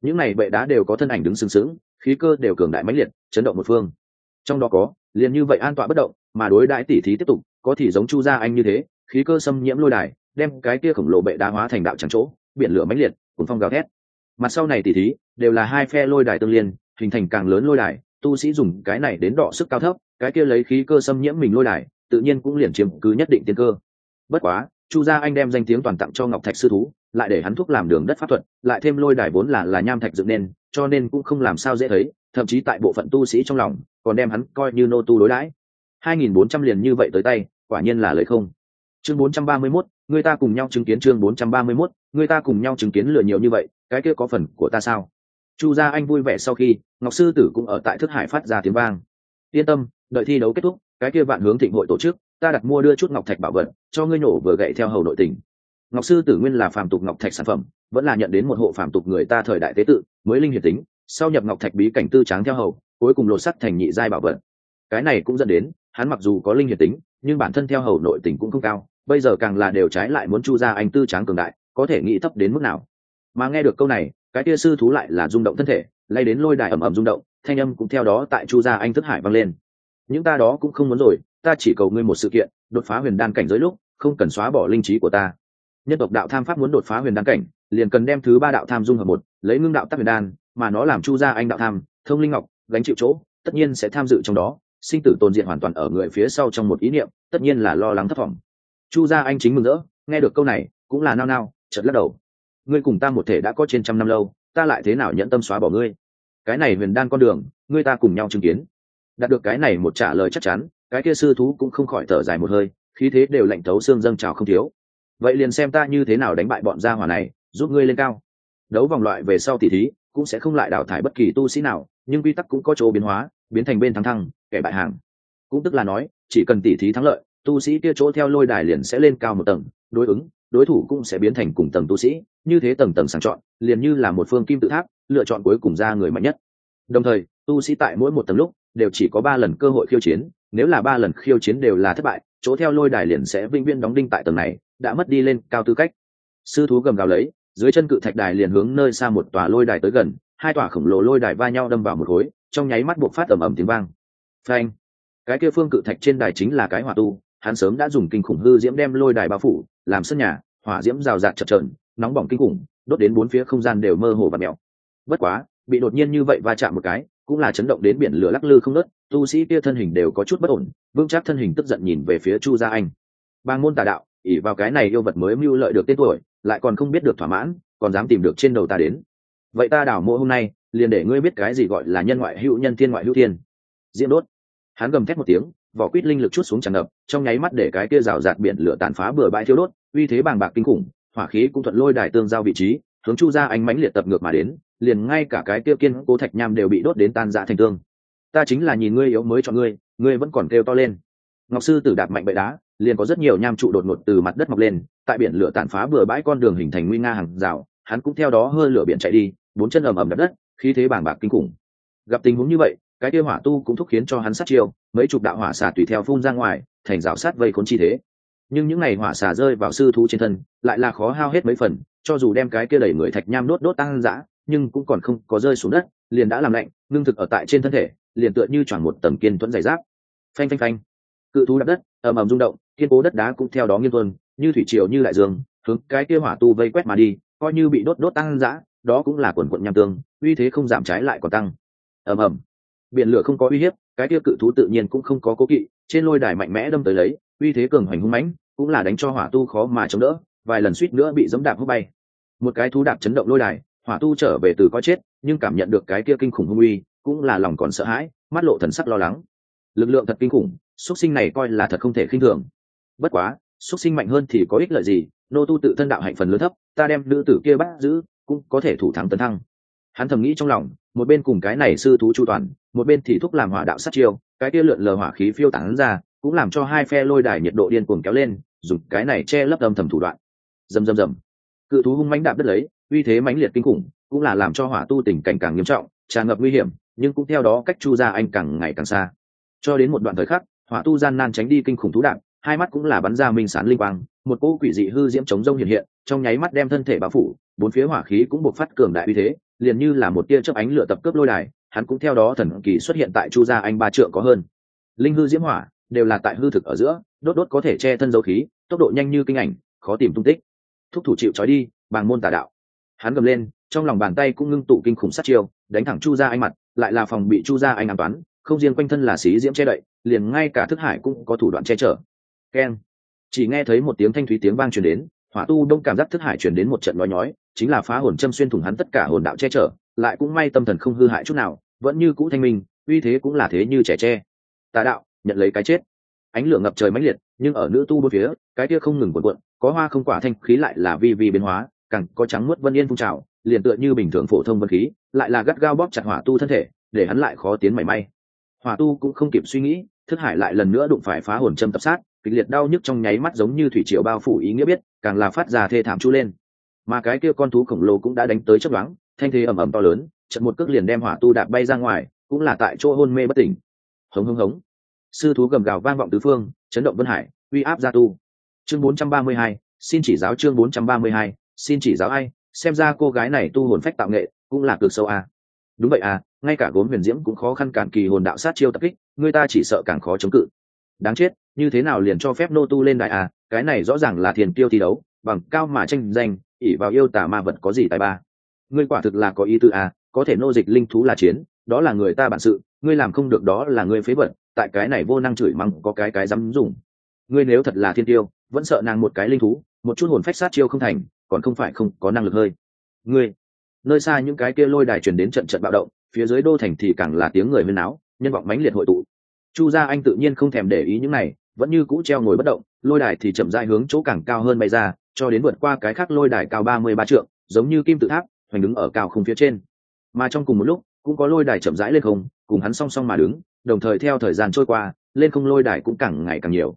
những này bệ đá đều có thân ảnh đứng sừng sững, khí cơ đều cường đại mãnh liệt, chấn động một phương trong đó có, liền như vậy an tọa bất động, mà đối đãi tỉ thí tiếp tục, có thì giống chu gia anh như thế, khí cơ xâm nhiễm lôi đài, đem cái kia khổng lồ bệ đá hóa thành đạo trắng chỗ, biển lửa mãnh liệt cuốn phong gào thét. Mặt sau này tỉ thí, đều là hai phe lôi đài tương liên, hình thành càng lớn lôi đài, tu sĩ dùng cái này đến đọ sức cao thấp, cái kia lấy khí cơ xâm nhiễm mình lôi đài, tự nhiên cũng liền chiếm cứ nhất định tiên cơ. Bất quá, chu gia anh đem danh tiếng toàn tặng cho ngọc thạch sư thú, lại để hắn thuốc làm đường đất pháp thuật, lại thêm lôi đài vốn là là nham thạch dựng nên, cho nên cũng không làm sao dễ thấy, thậm chí tại bộ phận tu sĩ trong lòng còn đem hắn coi như nô tu đối đãi. Hai nghìn bốn trăm liền như vậy tới tay quả nhiên là lợi không. Chương bốn trăm ba mươi 431, người ta cùng nhau chứng kiến chương bốn trăm ba mươi 431, người ta cùng nhau chứng kiến lừa nhiều như vậy cái kia có phần của ta sao? Chu gia anh vui vẻ sau khi ngọc sư tử cũng ở tại thức hải phát ra tiếng vang. Yên tâm đợi thi đấu kết thúc cái kia vạn hướng thịnh hội tổ chức ta đặt mua đưa chút ngọc thạch bảo vật cho ngươi nổ vừa gậy theo hầu nội tình. Ngọc sư tử nguyên là phàm tục ngọc thạch sản phẩm vẫn là nhận đến một hộ phàm tục người ta thời đại tế tự mới linh hiển tính sau nhập ngọc thạch bí cảnh tư tráng theo hầu cuối cùng lột sắt thành nhị giai bảo vật. Cái này cũng dẫn đến, hắn mặc dù có linh hiển tính, nhưng bản thân theo hầu nội tình cũng không cao, bây giờ càng là đều trái lại muốn chu ra anh tư tráng cường đại, có thể nghĩ thấp đến mức nào. Mà nghe được câu này, cái tia sư thú lại là rung động thân thể, lay đến lôi đài ầm ầm rung động, thanh âm cũng theo đó tại chu gia anh thức hải vang lên. Những ta đó cũng không muốn rồi, ta chỉ cầu ngươi một sự kiện, đột phá huyền đan cảnh giới lúc, không cần xóa bỏ linh trí của ta. Nhân tộc đạo tham pháp muốn đột phá huyền đan cảnh, liền cần đem thứ ba đạo tham dung hợp một, lấy ngưng đạo tắc huyền đan, mà nó làm chu gia anh đạo tham, thông linh ngọc gánh chịu chỗ, tất nhiên sẽ tham dự trong đó, sinh tử tồn diện hoàn toàn ở người phía sau trong một ý niệm, tất nhiên là lo lắng thất vọng. Chu gia anh chính mừng rỡ, nghe được câu này, cũng là nao nao chật lắc đầu. Ngươi cùng ta một thể đã có trên trăm năm lâu, ta lại thế nào nhẫn tâm xóa bỏ ngươi? Cái này huyền đan con đường, ngươi ta cùng nhau chứng kiến. Đạt được cái này một trả lời chắc chắn, cái kia sư thú cũng không khỏi thở dài một hơi, khí thế đều lạnh thấu xương dâng trào không thiếu. Vậy liền xem ta như thế nào đánh bại bọn gia hỏa này, giúp ngươi lên cao. Đấu vòng loại về sau tỉ thí cũng sẽ không lại đào thải bất kỳ tu sĩ nào, nhưng quy tắc cũng có chỗ biến hóa, biến thành bên thắng thăng, kẻ bại hàng. Cũng tức là nói, chỉ cần tỷ thí thắng lợi, tu sĩ kia chỗ theo lôi đài liền sẽ lên cao một tầng, đối ứng, đối thủ cũng sẽ biến thành cùng tầng tu sĩ, như thế tầng tầng sàng chọn, liền như là một phương kim tự tháp, lựa chọn cuối cùng ra người mạnh nhất. Đồng thời, tu sĩ tại mỗi một tầng lúc, đều chỉ có ba lần cơ hội khiêu chiến, nếu là ba lần khiêu chiến đều là thất bại, chỗ theo lôi đài liền sẽ vĩnh viễn đóng đinh tại tầng này, đã mất đi lên cao tư cách. Sư thú gầm gào lấy dưới chân cự thạch đài liền hướng nơi xa một tòa lôi đài tới gần, hai tòa khổng lồ lôi đài va nhau đâm vào một khối, trong nháy mắt buộc phát ầm ầm tiếng vang. Phanh! Cái kia phương cự thạch trên đài chính là cái hỏa tu, hắn sớm đã dùng kinh khủng hư diễm đem lôi đài bao phủ, làm sân nhà, hỏa diễm rào rạt chập trờn nóng bỏng kinh khủng, đốt đến bốn phía không gian đều mơ hồ và mèo. Bất quá, bị đột nhiên như vậy va chạm một cái, cũng là chấn động đến biển lửa lắc lư không nớt tu sĩ kia thân hình đều có chút bất ổn, vững chắc thân hình tức giận nhìn về phía chu gia anh. Bang môn tà đạo ỉ vào cái này yêu vật mới mưu lợi được tên tuổi, lại còn không biết được thỏa mãn, còn dám tìm được trên đầu ta đến. Vậy ta đảo mộ hôm nay, liền để ngươi biết cái gì gọi là nhân ngoại hữu nhân thiên ngoại hữu thiên. Diễn đốt. Hắn gầm thét một tiếng, vỏ quýt linh lực chút xuống tràn ngập, trong nháy mắt để cái kia rào rạt biển lửa tàn phá bừa bãi thiêu đốt, uy thế bàng bạc kinh khủng, hỏa khí cũng thuận lôi đài tương giao vị trí, hướng chu ra ánh mánh liệt tập ngược mà đến, liền ngay cả cái kia kiên cố thạch nham đều bị đốt đến tan dã thành tương. Ta chính là nhìn ngươi yếu mới cho ngươi ngươi vẫn còn kêu to lên. Ngọc sư tử đạp mạnh bệ đá liền có rất nhiều nham trụ đột ngột từ mặt đất mọc lên, tại biển lửa tàn phá bừa bãi con đường hình thành nguy nga hàng rào, hắn cũng theo đó hơi lửa biển chạy đi, bốn chân ầm ầm đập đất, khí thế bàng bạc kinh khủng. Gặp tình huống như vậy, cái kia hỏa tu cũng thúc khiến cho hắn sát chiêu, mấy chục đạo hỏa xà tùy theo phun ra ngoài, thành rào sát vây khốn chi thế. Nhưng những ngày hỏa xà rơi vào sư thú trên thân, lại là khó hao hết mấy phần, cho dù đem cái kia đẩy người thạch nham đốt đốt tăng dã, nhưng cũng còn không có rơi xuống đất, liền đã làm lạnh, ngưng thực ở tại trên thân thể, liền tựa như tròn một tầng kiên thuẫn dày giáp phanh phanh phanh. Cự thú đập đất ầm ầm rung động, kiên cố đất đá cũng theo đó nghiêng tuôn, như thủy triều như đại dương, hướng cái kia hỏa tu vây quét mà đi, coi như bị đốt đốt tăng dã, đó cũng là quần quận nham tương, uy thế không giảm trái lại còn tăng. Ầm ầm. Biển lửa không có uy hiếp, cái kia cự thú tự nhiên cũng không có cố kỵ, trên lôi đài mạnh mẽ đâm tới lấy, uy thế cường hoành hung mãnh, cũng là đánh cho hỏa tu khó mà chống đỡ, vài lần suýt nữa bị dẫm đạp hút bay. Một cái thú đạp chấn động lôi đài, hỏa tu trở về từ có chết, nhưng cảm nhận được cái kia kinh khủng hung uy, cũng là lòng còn sợ hãi, mắt lộ thần sắc lo lắng. Lực lượng thật kinh khủng xuất sinh này coi là thật không thể khinh thường. Bất quá xuất sinh mạnh hơn thì có ích lợi gì? Nô tu tự thân đạo hạnh phần lớn thấp, ta đem nữ tử kia bắt giữ, cũng có thể thủ thắng tấn thăng. Hắn thầm nghĩ trong lòng, một bên cùng cái này sư thú chu toàn, một bên thì thúc làm hỏa đạo sát chiêu, cái kia lượn lờ hỏa khí phiêu tán ra, cũng làm cho hai phe lôi đài nhiệt độ điên cuồng kéo lên, dùng cái này che lấp âm thầm thủ đoạn. Rầm rầm rầm. Cự thú hung mãnh đạp đất lấy, uy thế mãnh liệt kinh khủng, cũng là làm cho hỏa tu tình cảnh càng nghiêm trọng, tràn ngập nguy hiểm, nhưng cũng theo đó cách chu ra anh càng ngày càng xa. Cho đến một đoạn thời khắc hỏa tu gian nan tránh đi kinh khủng thú đạn, hai mắt cũng là bắn ra minh sán linh quang, một cỗ quỷ dị hư diễm chống rông hiện hiện, trong nháy mắt đem thân thể bao phủ, bốn phía hỏa khí cũng buộc phát cường đại uy thế, liền như là một tia chớp ánh lửa tập cướp lôi đài, hắn cũng theo đó thần kỳ xuất hiện tại chu gia anh ba trượng có hơn. Linh hư diễm hỏa đều là tại hư thực ở giữa, đốt đốt có thể che thân dấu khí, tốc độ nhanh như kinh ảnh, khó tìm tung tích. Thúc thủ chịu trói đi bằng môn tà đạo. Hắn gầm lên, trong lòng bàn tay cũng ngưng tụ kinh khủng sát chiêu, đánh thẳng chu gia anh mặt, lại là phòng bị chu gia anh an toán không riêng quanh thân là xí diễm che đậy, liền ngay cả thức hải cũng có thủ đoạn che chở. Keng chỉ nghe thấy một tiếng thanh thúy tiếng vang truyền đến, hỏa tu đông cảm giác thức hải truyền đến một trận nói nhói, chính là phá hồn châm xuyên thủng hắn tất cả hồn đạo che chở, lại cũng may tâm thần không hư hại chút nào, vẫn như cũ thanh minh, uy thế cũng là thế như trẻ tre. Tà đạo, nhận lấy cái chết. Ánh lửa ngập trời mãnh liệt, nhưng ở nữ tu bốn phía, cái kia không ngừng cuộn cuộn, có hoa không quả thanh khí lại là vi vi biến hóa, càng có trắng muốt vân yên phun trào, liền tựa như bình thường phổ thông vân khí, lại là gắt gao bóp chặt hỏa tu thân thể, để hắn lại khó tiến mảy may hỏa tu cũng không kịp suy nghĩ thức hải lại lần nữa đụng phải phá hồn châm tập sát kịch liệt đau nhức trong nháy mắt giống như thủy triều bao phủ ý nghĩa biết càng là phát ra thê thảm chu lên. Mà cái kia con thú khổng lồ cũng đã đánh tới chấp đoán thanh thế ầm ầm to lớn trận một cước liền đem hỏa tu đạp bay ra ngoài cũng là tại chỗ hôn mê bất tỉnh. Hống hống hống. Sư thú gầm gào vang vọng tứ phương chấn động vân hải uy áp gia tu. Chương 432, xin chỉ giáo chương 432, xin chỉ giáo ai xem ra cô gái này tu hồn phách tạo nghệ cũng là cực sâu à. đúng vậy à ngay cả gốm huyền diễm cũng khó khăn cản kỳ hồn đạo sát chiêu tập kích, người ta chỉ sợ càng khó chống cự. Đáng chết, như thế nào liền cho phép nô tu lên đại à? Cái này rõ ràng là thiền tiêu thi đấu, bằng cao mà tranh danh ỉ vào yêu tả ma vật có gì tài ba? Ngươi quả thực là có ý tư à có thể nô dịch linh thú là chiến, đó là người ta bản sự, ngươi làm không được đó là ngươi phế vật, tại cái này vô năng chửi mắng có cái cái dám dùng. Ngươi nếu thật là thiên tiêu, vẫn sợ nàng một cái linh thú, một chút hồn phách sát chiêu không thành, còn không phải không có năng lực hơi. Ngươi, nơi xa những cái kia lôi đài truyền đến trận trận bạo động phía dưới đô thành thì càng là tiếng người huyên náo, nhân vọng mãnh liệt hội tụ. Chu gia anh tự nhiên không thèm để ý những này, vẫn như cũ treo ngồi bất động, lôi đài thì chậm rãi hướng chỗ càng cao hơn bay ra, cho đến vượt qua cái khác lôi đài cao ba mươi ba trượng, giống như kim tự tháp, hoành đứng ở cao không phía trên. Mà trong cùng một lúc, cũng có lôi đài chậm rãi lên không, cùng hắn song song mà đứng, đồng thời theo thời gian trôi qua, lên không lôi đài cũng càng ngày càng nhiều.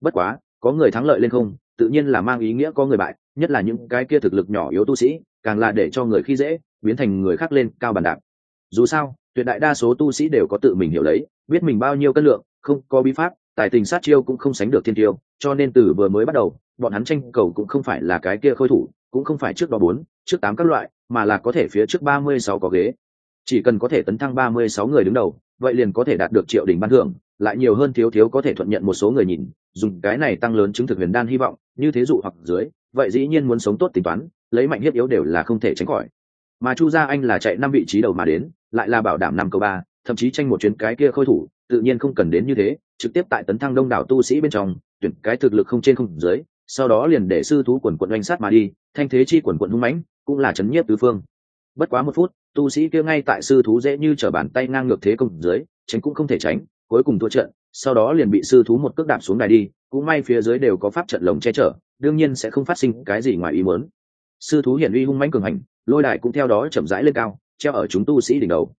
Bất quá, có người thắng lợi lên không, tự nhiên là mang ý nghĩa có người bại, nhất là những cái kia thực lực nhỏ yếu tu sĩ, càng là để cho người khi dễ, biến thành người khác lên cao bàn đạp dù sao, tuyệt đại đa số tu sĩ đều có tự mình hiểu lấy, biết mình bao nhiêu cân lượng, không có bí pháp, tài tình sát chiêu cũng không sánh được thiên tiêu, cho nên từ vừa mới bắt đầu, bọn hắn tranh cầu cũng không phải là cái kia khôi thủ, cũng không phải trước đó bốn, trước tám các loại, mà là có thể phía trước ba mươi sáu có ghế. Chỉ cần có thể tấn thăng ba mươi sáu người đứng đầu, vậy liền có thể đạt được triệu đỉnh ban thưởng, lại nhiều hơn thiếu thiếu có thể thuận nhận một số người nhìn, dùng cái này tăng lớn chứng thực huyền đan hy vọng, như thế dụ hoặc dưới, vậy dĩ nhiên muốn sống tốt tính toán, lấy mạnh hiếp yếu đều là không thể tránh khỏi mà chu gia anh là chạy năm vị trí đầu mà đến, lại là bảo đảm năm câu ba, thậm chí tranh một chuyến cái kia khôi thủ, tự nhiên không cần đến như thế, trực tiếp tại tấn thăng đông đảo tu sĩ bên trong, tuyển cái thực lực không trên không dưới, sau đó liền để sư thú quần quận oanh sát mà đi, thanh thế chi quần quận hung mãnh, cũng là chấn nhiếp tứ phương. Bất quá một phút, tu sĩ kia ngay tại sư thú dễ như t r ở bàn tay ngang ngược thế công dưới, tránh cũng không thể tránh, cuối cùng thua trận, sau đó liền bị sư thú một cước đạp xuống đài đi, cũng may phía dưới đều có pháp trận lồng che chở, đương nhiên sẽ không phát sinh cái gì ngoài ý muốn. Sư thú hiển uy hung mãnh cường hành lôi đài cũng theo đó chậm rãi lên cao treo ở chúng tu sĩ đỉnh đầu.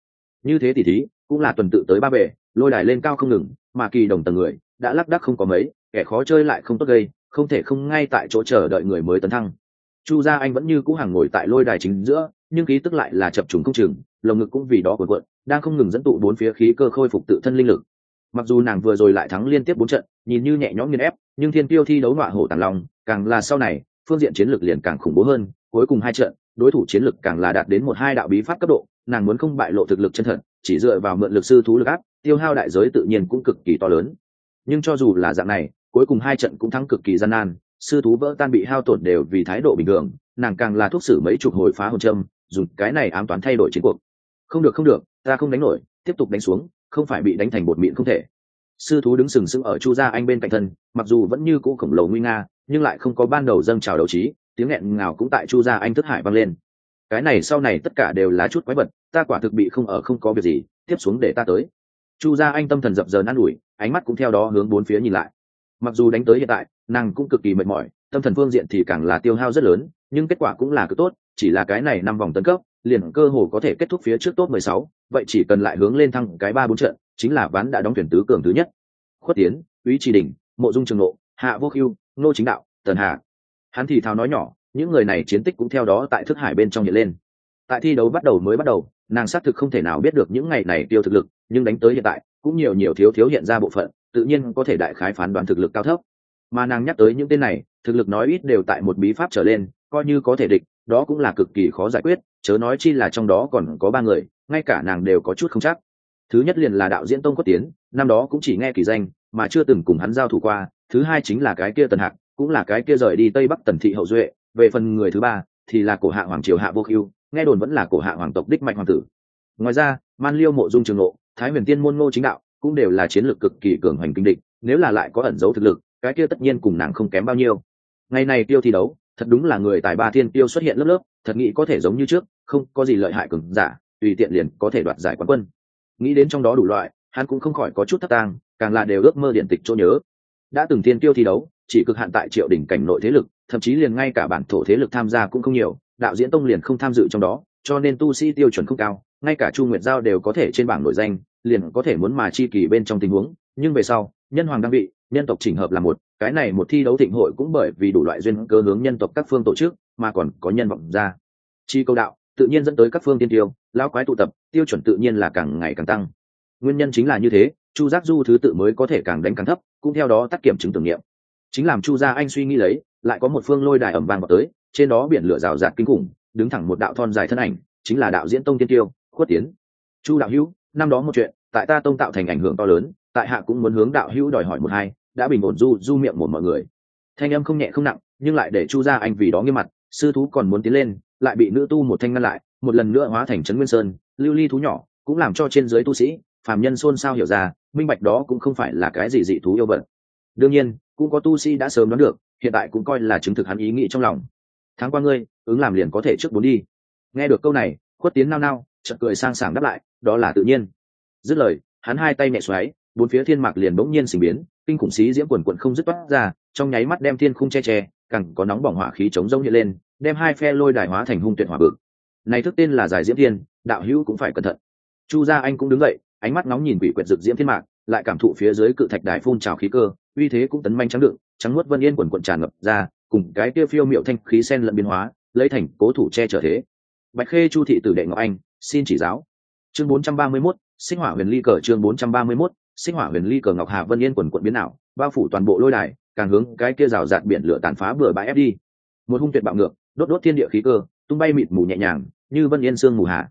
Như thế thì thí cũng là tuần tự tới ba bệ lôi đài lên cao không ngừng mà kỳ đồng tầng người đã lắc đắc không có mấy kẻ khó chơi lại không tốt gây không thể không ngay tại chỗ chờ đợi người mới tấn thăng. Chu gia anh vẫn như cũ hàng ngồi tại lôi đài chính giữa nhưng khí tức lại là chập trùng không chừng lồng ngực cũng vì đó cuộn cuộn đang không ngừng dẫn tụ bốn phía khí cơ khôi phục tự thân linh lực. Mặc dù nàng vừa rồi lại thắng liên tiếp bốn trận nhìn như nhẹ nhõm nghiên ép nhưng thiên tiêu thi đấu nọa hổ tàng lòng, càng là sau này phương diện chiến lược liền càng khủng bố hơn, cuối cùng hai trận, đối thủ chiến lược càng là đạt đến một hai đạo bí pháp cấp độ, nàng muốn không bại lộ thực lực chân thật, chỉ dựa vào mượn lực sư thú lực áp, tiêu hao đại giới tự nhiên cũng cực kỳ to lớn. Nhưng cho dù là dạng này, cuối cùng hai trận cũng thắng cực kỳ gian nan, sư thú vỡ tan bị hao tổn đều vì thái độ bình thường, nàng càng là thuốc sử mấy chục hồi phá hồn châm, dùng cái này ám toán thay đổi chiến cuộc. Không được không được, ta không đánh nổi, tiếp tục đánh xuống, không phải bị đánh thành bột mịn không thể. Sư thú đứng sừng sững ở chu gia anh bên cạnh thân, mặc dù vẫn như cũ khổng lồ nguy nga nhưng lại không có ban đầu dâng trào đấu trí tiếng nghẹn ngào cũng tại chu gia anh thức hải vang lên. Cái này sau này tất cả đều là chút quái vật ta quả thực bị không ở không có việc gì tiếp xuống để ta tới. Chu gia anh tâm thần dập dờn an ủi ánh mắt cũng theo đó hướng bốn phía nhìn lại. Mặc dù đánh tới hiện tại nàng cũng cực kỳ mệt mỏi tâm thần phương diện thì càng là tiêu hao rất lớn nhưng kết quả cũng là cực tốt chỉ là cái này năm vòng tấn cấp liền cơ hồ có thể kết thúc phía trước top 16, vậy chỉ cần lại hướng lên thăng cái ba bốn trận chính là ván đã đóng tuyển tứ cường thứ nhất. Khuất tiến úy tri đình mộ dung trường nộ hạ vô khưu nô chính đạo tần hà, hắn thì thào nói nhỏ những người này chiến tích cũng theo đó tại thức hải bên trong hiện lên. Tại thi đấu bắt đầu mới bắt đầu nàng xác thực không thể nào biết được những ngày này tiêu thực lực nhưng đánh tới hiện tại cũng nhiều nhiều thiếu thiếu hiện ra bộ phận tự nhiên có thể đại khái phán đoán thực lực cao thấp. Mà nàng nhắc tới những tên này thực lực nói ít đều tại một bí pháp trở lên coi như có thể địch đó cũng là cực kỳ khó giải quyết chớ nói chi là trong đó còn có ba người ngay cả nàng đều có chút không chắc. Thứ nhất liền là đạo diễn tông quốc tiến năm đó cũng chỉ nghe kỳ danh mà chưa từng cùng hắn giao thủ qua thứ hai chính là cái kia tần hạc, cũng là cái kia rời đi tây bắc tần thị hậu duệ, về phần người thứ ba thì là cổ hạ hoàng triều hạ vô khiêu, nghe đồn vẫn là cổ hạ hoàng tộc đích mạnh hoàng tử. Ngoài ra, man liêu mộ dung trường lộ, thái huyền tiên môn ngô chính đạo cũng đều là chiến lược cực kỳ cường hoành kinh địch, nếu là lại có ẩn dấu thực lực, cái kia tất nhiên cùng nàng không kém bao nhiêu. Ngày này tiêu thi đấu, thật đúng là người tài ba thiên tiêu xuất hiện lớp lớp, thật nghĩ có thể giống như trước, không có gì lợi hại cường giả, tùy tiện liền có thể đoạt giải quán quân. Nghĩ đến trong đó đủ loại, hắn cũng không khỏi có chút thất tang, càng là đều ước mơ điện tịch chỗ nhớ đã từng thiên tiêu thi đấu, chỉ cực hạn tại triệu đỉnh cảnh nội thế lực, thậm chí liền ngay cả bản thổ thế lực tham gia cũng không nhiều, đạo diễn tông liền không tham dự trong đó, cho nên tu sĩ tiêu chuẩn không cao, ngay cả chu nguyệt giao đều có thể trên bảng nội danh, liền có thể muốn mà chi kỳ bên trong tình huống, nhưng về sau, nhân hoàng đang bị nhân tộc chỉnh hợp là một, cái này một thi đấu thịnh hội cũng bởi vì đủ loại duyên cơ hướng nhân tộc các phương tổ chức, mà còn có nhân vọng ra. Chi câu đạo, tự nhiên dẫn tới các phương tiên tiêu, lão quái tụ tập, tiêu chuẩn tự nhiên là càng ngày càng tăng. Nguyên nhân chính là như thế, chu giác du thứ tự mới có thể càng đánh càng thấp cũng theo đó tắt kiểm chứng tưởng niệm. Chính làm chu gia anh suy nghĩ lấy, lại có một phương lôi đài ẩm vàng vào tới, trên đó biển lửa rào rạt kinh khủng, đứng thẳng một đạo thon dài thân ảnh, chính là đạo diễn tông tiên tiêu khuất tiến. Chu đạo hữu, năm đó một chuyện, tại ta tông tạo thành ảnh hưởng to lớn, tại hạ cũng muốn hướng đạo hữu đòi hỏi một hai, đã bình ổn du du miệng một mọi người. Thanh âm không nhẹ không nặng, nhưng lại để chu gia anh vì đó nghiêm mặt, sư thú còn muốn tiến lên, lại bị nữ tu một thanh ngăn lại, một lần nữa hóa thành trấn nguyên sơn, lưu ly thú nhỏ, cũng làm cho trên dưới tu sĩ, phàm nhân xôn xao hiểu ra minh bạch đó cũng không phải là cái gì dị thú yêu vật. Đương nhiên, cũng có tu sĩ đã sớm đoán được, hiện tại cũng coi là chứng thực hắn ý nghĩ trong lòng. Tháng qua ngươi, ứng làm liền có thể trước bốn đi. Nghe được câu này, khuất tiến nao nao, chợt cười sang sảng đáp lại, đó là tự nhiên. Dứt lời, hắn hai tay nhẹ xoáy, bốn phía thiên mạc liền bỗng nhiên sinh biến, kinh khủng xí diễm quần quần không dứt toát ra, trong nháy mắt đem thiên khung che che cẳng có nóng bỏng hỏa khí chống rông hiện lên, đem hai phe lôi đài hóa thành hung tuyệt hỏa bực. Này thức tên là giải diễm thiên, đạo hữu cũng phải cẩn thận. Chu gia anh cũng đứng dậy ánh mắt nóng nhìn quỷ quyệt rực diễm thiên mạc lại cảm thụ phía dưới cự thạch đài phun trào khí cơ uy thế cũng tấn manh trắng đựng trắng nuốt vân yên quần quần tràn ngập ra cùng cái kia phiêu miệu thanh khí sen lẫn biến hóa lấy thành cố thủ che trở thế. Bạch khê chu thị tử đệ ngọc anh xin chỉ giáo. Chương 431, sinh hỏa huyền ly cờ chương 431, sinh hỏa huyền ly cờ ngọc hà vân yên quần quận biến ảo bao phủ toàn bộ lôi đài càng hướng cái kia rào rạt biển lửa tàn phá bừa bãi ép đi. Một hung tuyệt bạo ngược đốt đốt thiên địa khí cơ tung bay mịt mù nhẹ nhàng như vân yên sương mù hạ.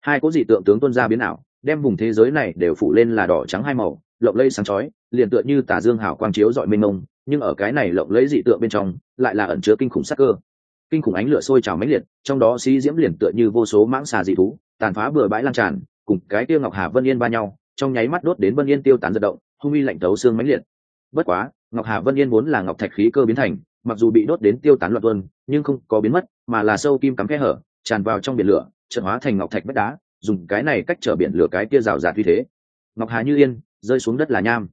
Hai có dị tượng tướng tuân ra biến ảo đem vùng thế giới này đều phủ lên là đỏ trắng hai màu lộng lây sáng chói liền tựa như tà dương hảo quang chiếu dọi mênh mông nhưng ở cái này lộng lẫy dị tượng bên trong lại là ẩn chứa kinh khủng sắc cơ. Kinh khủng ánh lửa sôi trào mãnh liệt trong đó xí diễm liền tựa như vô số mãng xà dị thú tàn phá bừa bãi lan tràn cùng cái tiêu ngọc hà vân yên ba nhau trong nháy mắt đốt đến vân yên tiêu tán giật động hung uy lạnh tấu xương mãnh liệt. Bất quá ngọc hà vân yên vốn là ngọc thạch khí cơ biến thành mặc dù bị đốt đến tiêu tán loạn vân, nhưng không có biến mất mà là sâu kim cắm kẽ hở tràn vào trong biển lửa trận hóa thành ngọc thạch vách đá dùng cái này cách trở biển lửa cái kia rào rạt như thế. Ngọc hà như yên, rơi xuống đất là nham.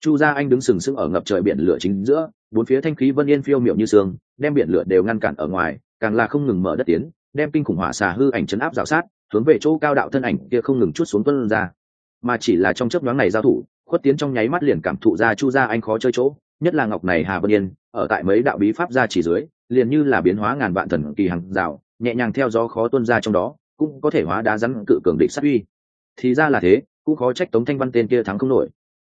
Chu gia anh đứng sừng sững ở ngập trời biển lửa chính giữa, bốn phía thanh khí vân yên phiêu miệu như sương, đem biển lửa đều ngăn cản ở ngoài, càng là không ngừng mở đất tiến, đem kinh khủng hỏa xà hư ảnh chấn áp rào sát, hướng về chỗ cao đạo thân ảnh kia không ngừng chút xuống tuân ra. Mà chỉ là trong chớp nhoáng này giao thủ, khuất tiến trong nháy mắt liền cảm thụ ra chu gia anh khó chơi chỗ, nhất là ngọc này hà vân yên, ở tại mấy đạo bí pháp gia chỉ dưới, liền như là biến hóa ngàn vạn thần kỳ hàng rào, nhẹ nhàng theo gió khó tuân ra trong đó cũng có thể hóa đá rắn cự cường địch sát uy. Thì ra là thế, cũng khó trách tống thanh văn tên kia thắng không nổi.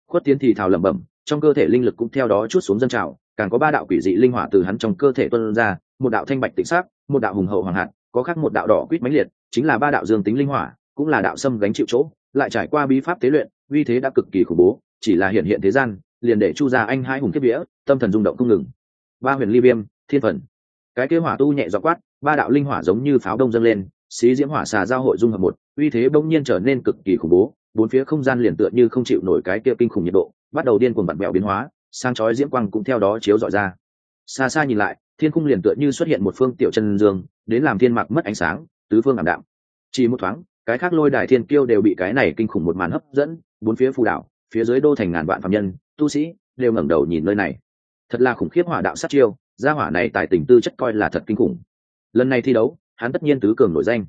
Khuất tiến thì thào lẩm bẩm, trong cơ thể linh lực cũng theo đó chút xuống dân trào, càng có ba đạo quỷ dị linh hỏa từ hắn trong cơ thể tuân ra, một đạo thanh bạch tịnh sắc, một đạo hùng hậu hoàng hạt, có khác một đạo đỏ quýt mãnh liệt, chính là ba đạo dương tính linh hỏa, cũng là đạo xâm gánh chịu chỗ, lại trải qua bí pháp tế luyện, uy thế đã cực kỳ khủng bố, chỉ là hiện hiện thế gian, liền để chu gia anh hai hùng kiếp vía, tâm thần rung động không ngừng. Ba huyền ly viêm, thiên phần. Cái kế hỏa tu nhẹ dọ quát, ba đạo linh hỏa giống như pháo đông dâng lên xí diễm hỏa xà giao hội dung hợp một, uy thế bỗng nhiên trở nên cực kỳ khủng bố, bốn phía không gian liền tựa như không chịu nổi cái kia kinh khủng nhiệt độ, bắt đầu điên cuồng bật bẹo biến hóa sang chói diễm quang cũng theo đó chiếu dọi ra. Xa xa nhìn lại, thiên cung liền tựa như xuất hiện một phương tiểu chân dương, đến làm thiên mạc mất ánh sáng, tứ phương ảm đạm. Chỉ một thoáng, cái khác lôi đài thiên kiêu đều bị cái này kinh khủng một màn hấp dẫn, bốn phía phù đảo phía dưới đô thành ngàn vạn phạm nhân, tu sĩ đều ngẩng đầu nhìn nơi này. Thật là khủng khiếp hỏa đạo sát chiêu, gia hỏa này tài tình tư chất coi là thật kinh khủng. Lần này thi đấu hắn tất nhiên tứ cường nổi danh.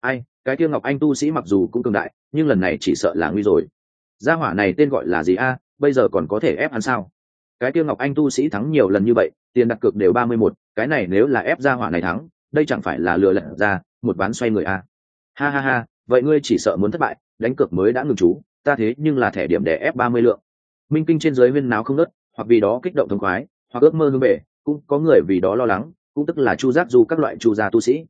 Ai, cái tiêu ngọc anh tu sĩ mặc dù cũng cường đại, nhưng lần này chỉ sợ là nguy rồi. Gia hỏa này tên gọi là gì a? Bây giờ còn có thể ép hắn sao? Cái tiêu ngọc anh tu sĩ thắng nhiều lần như vậy, tiền đặt cược đều ba mươi mốt cái này nếu là ép gia hỏa này thắng, đây chẳng phải là lừa lận ra, một ván xoay người a? Ha ha ha, vậy ngươi chỉ sợ muốn thất bại, đánh cược mới đã ngừng chú, ta thế nhưng là thẻ điểm để ép ba mươi lượng. Minh kinh trên dưới huyên náo không nớt hoặc vì đó kích động thông khoái, hoặc ước mơ hương bể cũng có người vì đó lo lắng, cũng tức là chu giác du các loại chu gia tu sĩ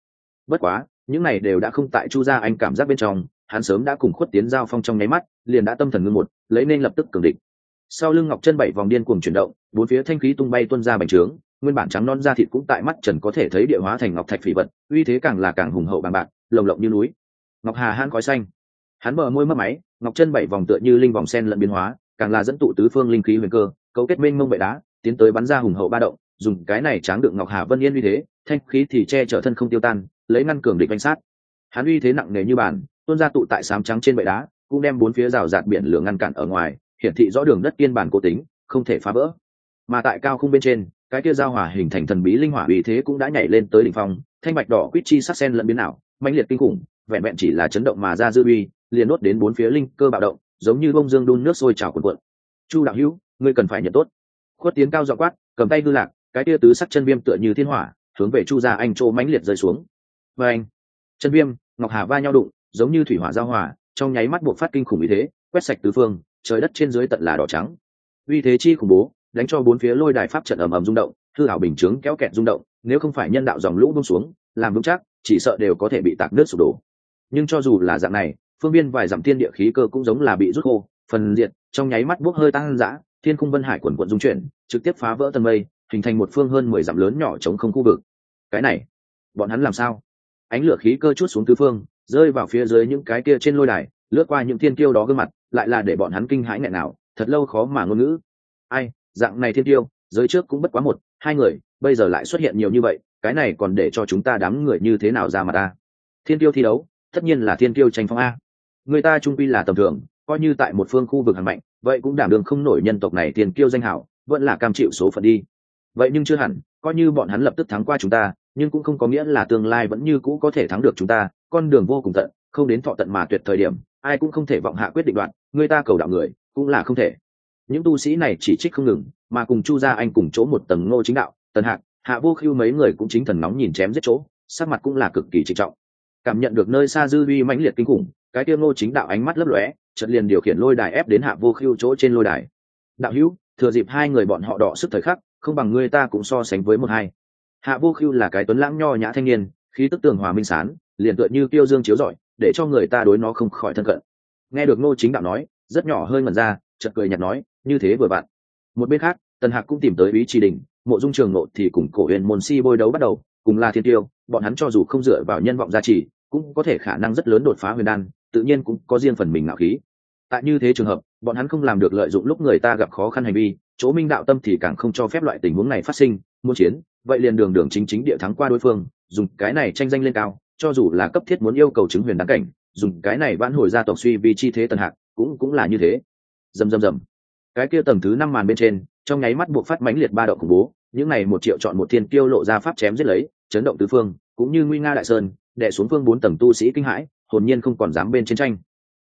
bất quá, những này đều đã không tại chu gia anh cảm giác bên trong, hắn sớm đã cùng khuất tiến giao phong trong nháy mắt, liền đã tâm thần ngưng một, lấy nên lập tức cường địch. Sau lưng ngọc chân bảy vòng điên cuồng chuyển động, bốn phía thanh khí tung bay tuân ra bành trướng, nguyên bản trắng non da thịt cũng tại mắt trần có thể thấy địa hóa thành ngọc thạch phỉ vật, uy thế càng là càng hùng hậu bằng bạc, lồng lộng như núi. Ngọc hà han khói xanh. Hắn mở môi mất máy, ngọc chân bảy vòng tựa như linh vòng sen lẫn biến hóa, càng là dẫn tụ tứ phương linh khí huyền cơ, cấu kết minh mông bệ đá, tiến tới bắn ra hùng hậu ba động, dùng cái này tráng đựng ngọc hà vân yên uy thế, thanh khí thì che chở thân không tiêu tan lấy ngăn cường địch bánh sát. Hắn uy thế nặng nề như bàn, tuôn ra tụ tại sám trắng trên bệ đá, cũng đem bốn phía rào rạt biển lửa ngăn cản ở ngoài, hiển thị rõ đường đất kiên bản cố tính, không thể phá vỡ. Mà tại cao khung bên trên, cái kia giao hỏa hình thành thần bí linh hỏa uy thế cũng đã nhảy lên tới đỉnh phong, thanh bạch đỏ quýt chi sắc sen lẫn biến ảo, mãnh liệt kinh khủng, vẹn vẹn chỉ là chấn động mà ra dư uy, liền nuốt đến bốn phía linh cơ bạo động, giống như bông dương đun nước sôi trào cuộn cuộn. Chu đạo hữu, ngươi cần phải nhận tốt. Khuất tiến cao dọ quát, cầm tay hư lạc, cái tia tứ sắc chân viêm tựa như thiên hỏa, hướng về chu gia anh chỗ mãnh liệt rơi xuống và anh, chân viêm, ngọc hà va nhau đụng, giống như thủy hỏa giao hòa, trong nháy mắt buộc phát kinh khủng uy thế, quét sạch tứ phương, trời đất trên dưới tận là đỏ trắng. Uy thế chi khủng bố, đánh cho bốn phía lôi đài pháp trận ầm ầm rung động, hư hảo bình chướng kéo kẹt rung động, nếu không phải nhân đạo dòng lũ bông xuống, làm vững chắc, chỉ sợ đều có thể bị tạc nước sụp đổ. Nhưng cho dù là dạng này, phương biên vài dặm thiên địa khí cơ cũng giống là bị rút khô, phần diệt, trong nháy mắt bốc hơi tăng dã, thiên khung vân hải quần quận dung chuyển, trực tiếp phá vỡ tầng mây, hình thành một phương hơn mười dặm lớn nhỏ chống không khu vực. Cái này, bọn hắn làm sao? Ánh lửa khí cơ chút xuống tứ phương, rơi vào phía dưới những cái kia trên lôi đài, lướt qua những thiên tiêu đó gương mặt, lại là để bọn hắn kinh hãi nghẹn nào, thật lâu khó mà ngôn ngữ. Ai, dạng này thiên tiêu giới trước cũng bất quá một, hai người, bây giờ lại xuất hiện nhiều như vậy, cái này còn để cho chúng ta đám người như thế nào ra mà ta thiên tiêu thi đấu, tất nhiên là thiên tiêu tranh phong a. Người ta trung quy là tầm thường, coi như tại một phương khu vực hẳn mạnh, vậy cũng đảm đường không nổi nhân tộc này tiền kiêu danh hảo, vẫn là cam chịu số phận đi. Vậy nhưng chưa hẳn, coi như bọn hắn lập tức thắng qua chúng ta nhưng cũng không có nghĩa là tương lai vẫn như cũ có thể thắng được chúng ta, con đường vô cùng tận, không đến thọ tận mà tuyệt thời điểm, ai cũng không thể vọng hạ quyết định đoạn, người ta cầu đạo người, cũng là không thể. Những tu sĩ này chỉ trích không ngừng, mà cùng chu gia anh cùng chỗ một tầng ngô chính đạo, tần hạc, hạ vô khiêu mấy người cũng chính thần nóng nhìn chém giết chỗ, sắc mặt cũng là cực kỳ trịnh trọng. Cảm nhận được nơi xa dư vi mãnh liệt kinh khủng, cái tiêu ngô chính đạo ánh mắt lấp lóe trận liền điều khiển lôi đài ép đến hạ vô khiêu chỗ trên lôi đài. Đạo hữu, thừa dịp hai người bọn họ đọ sức thời khắc, không bằng người ta cũng so sánh với một hai hạ vô khưu là cái tuấn lãng nho nhã thanh niên, khí tức tường hòa minh sán, liền tựa như tiêu dương chiếu rọi, để cho người ta đối nó không khỏi thân cận. Nghe được ngô chính đạo nói, rất nhỏ hơi ngẩn ra, chợt cười nhạt nói, như thế vừa bạn một bên khác, tần hạc cũng tìm tới ý tri đình, mộ dung trường nộ thì cùng cổ huyền môn si bôi đấu bắt đầu, cùng là thiên tiêu, bọn hắn cho dù không dựa vào nhân vọng gia trì, cũng có thể khả năng rất lớn đột phá huyền đan, tự nhiên cũng có riêng phần mình ngạo khí. Tại như thế trường hợp, bọn hắn không làm được lợi dụng lúc người ta gặp khó khăn hành vi, chỗ minh đạo tâm thì càng không cho phép loại tình huống này phát sinh, muốn chiến vậy liền đường đường chính chính địa thắng qua đối phương, dùng cái này tranh danh lên cao, cho dù là cấp thiết muốn yêu cầu chứng huyền đáng cảnh, dùng cái này vãn hồi gia tộc suy vì chi thế tần hạc, cũng cũng là như thế. Dầm dầm dầm. Cái kia tầng thứ năm màn bên trên, trong nháy mắt buộc phát mãnh liệt ba động khủng bố, những này một triệu chọn một thiên tiêu lộ ra pháp chém giết lấy, chấn động tứ phương, cũng như nguy nga đại sơn đệ xuống phương bốn tầng tu sĩ kinh hãi, hồn nhiên không còn dám bên chiến tranh.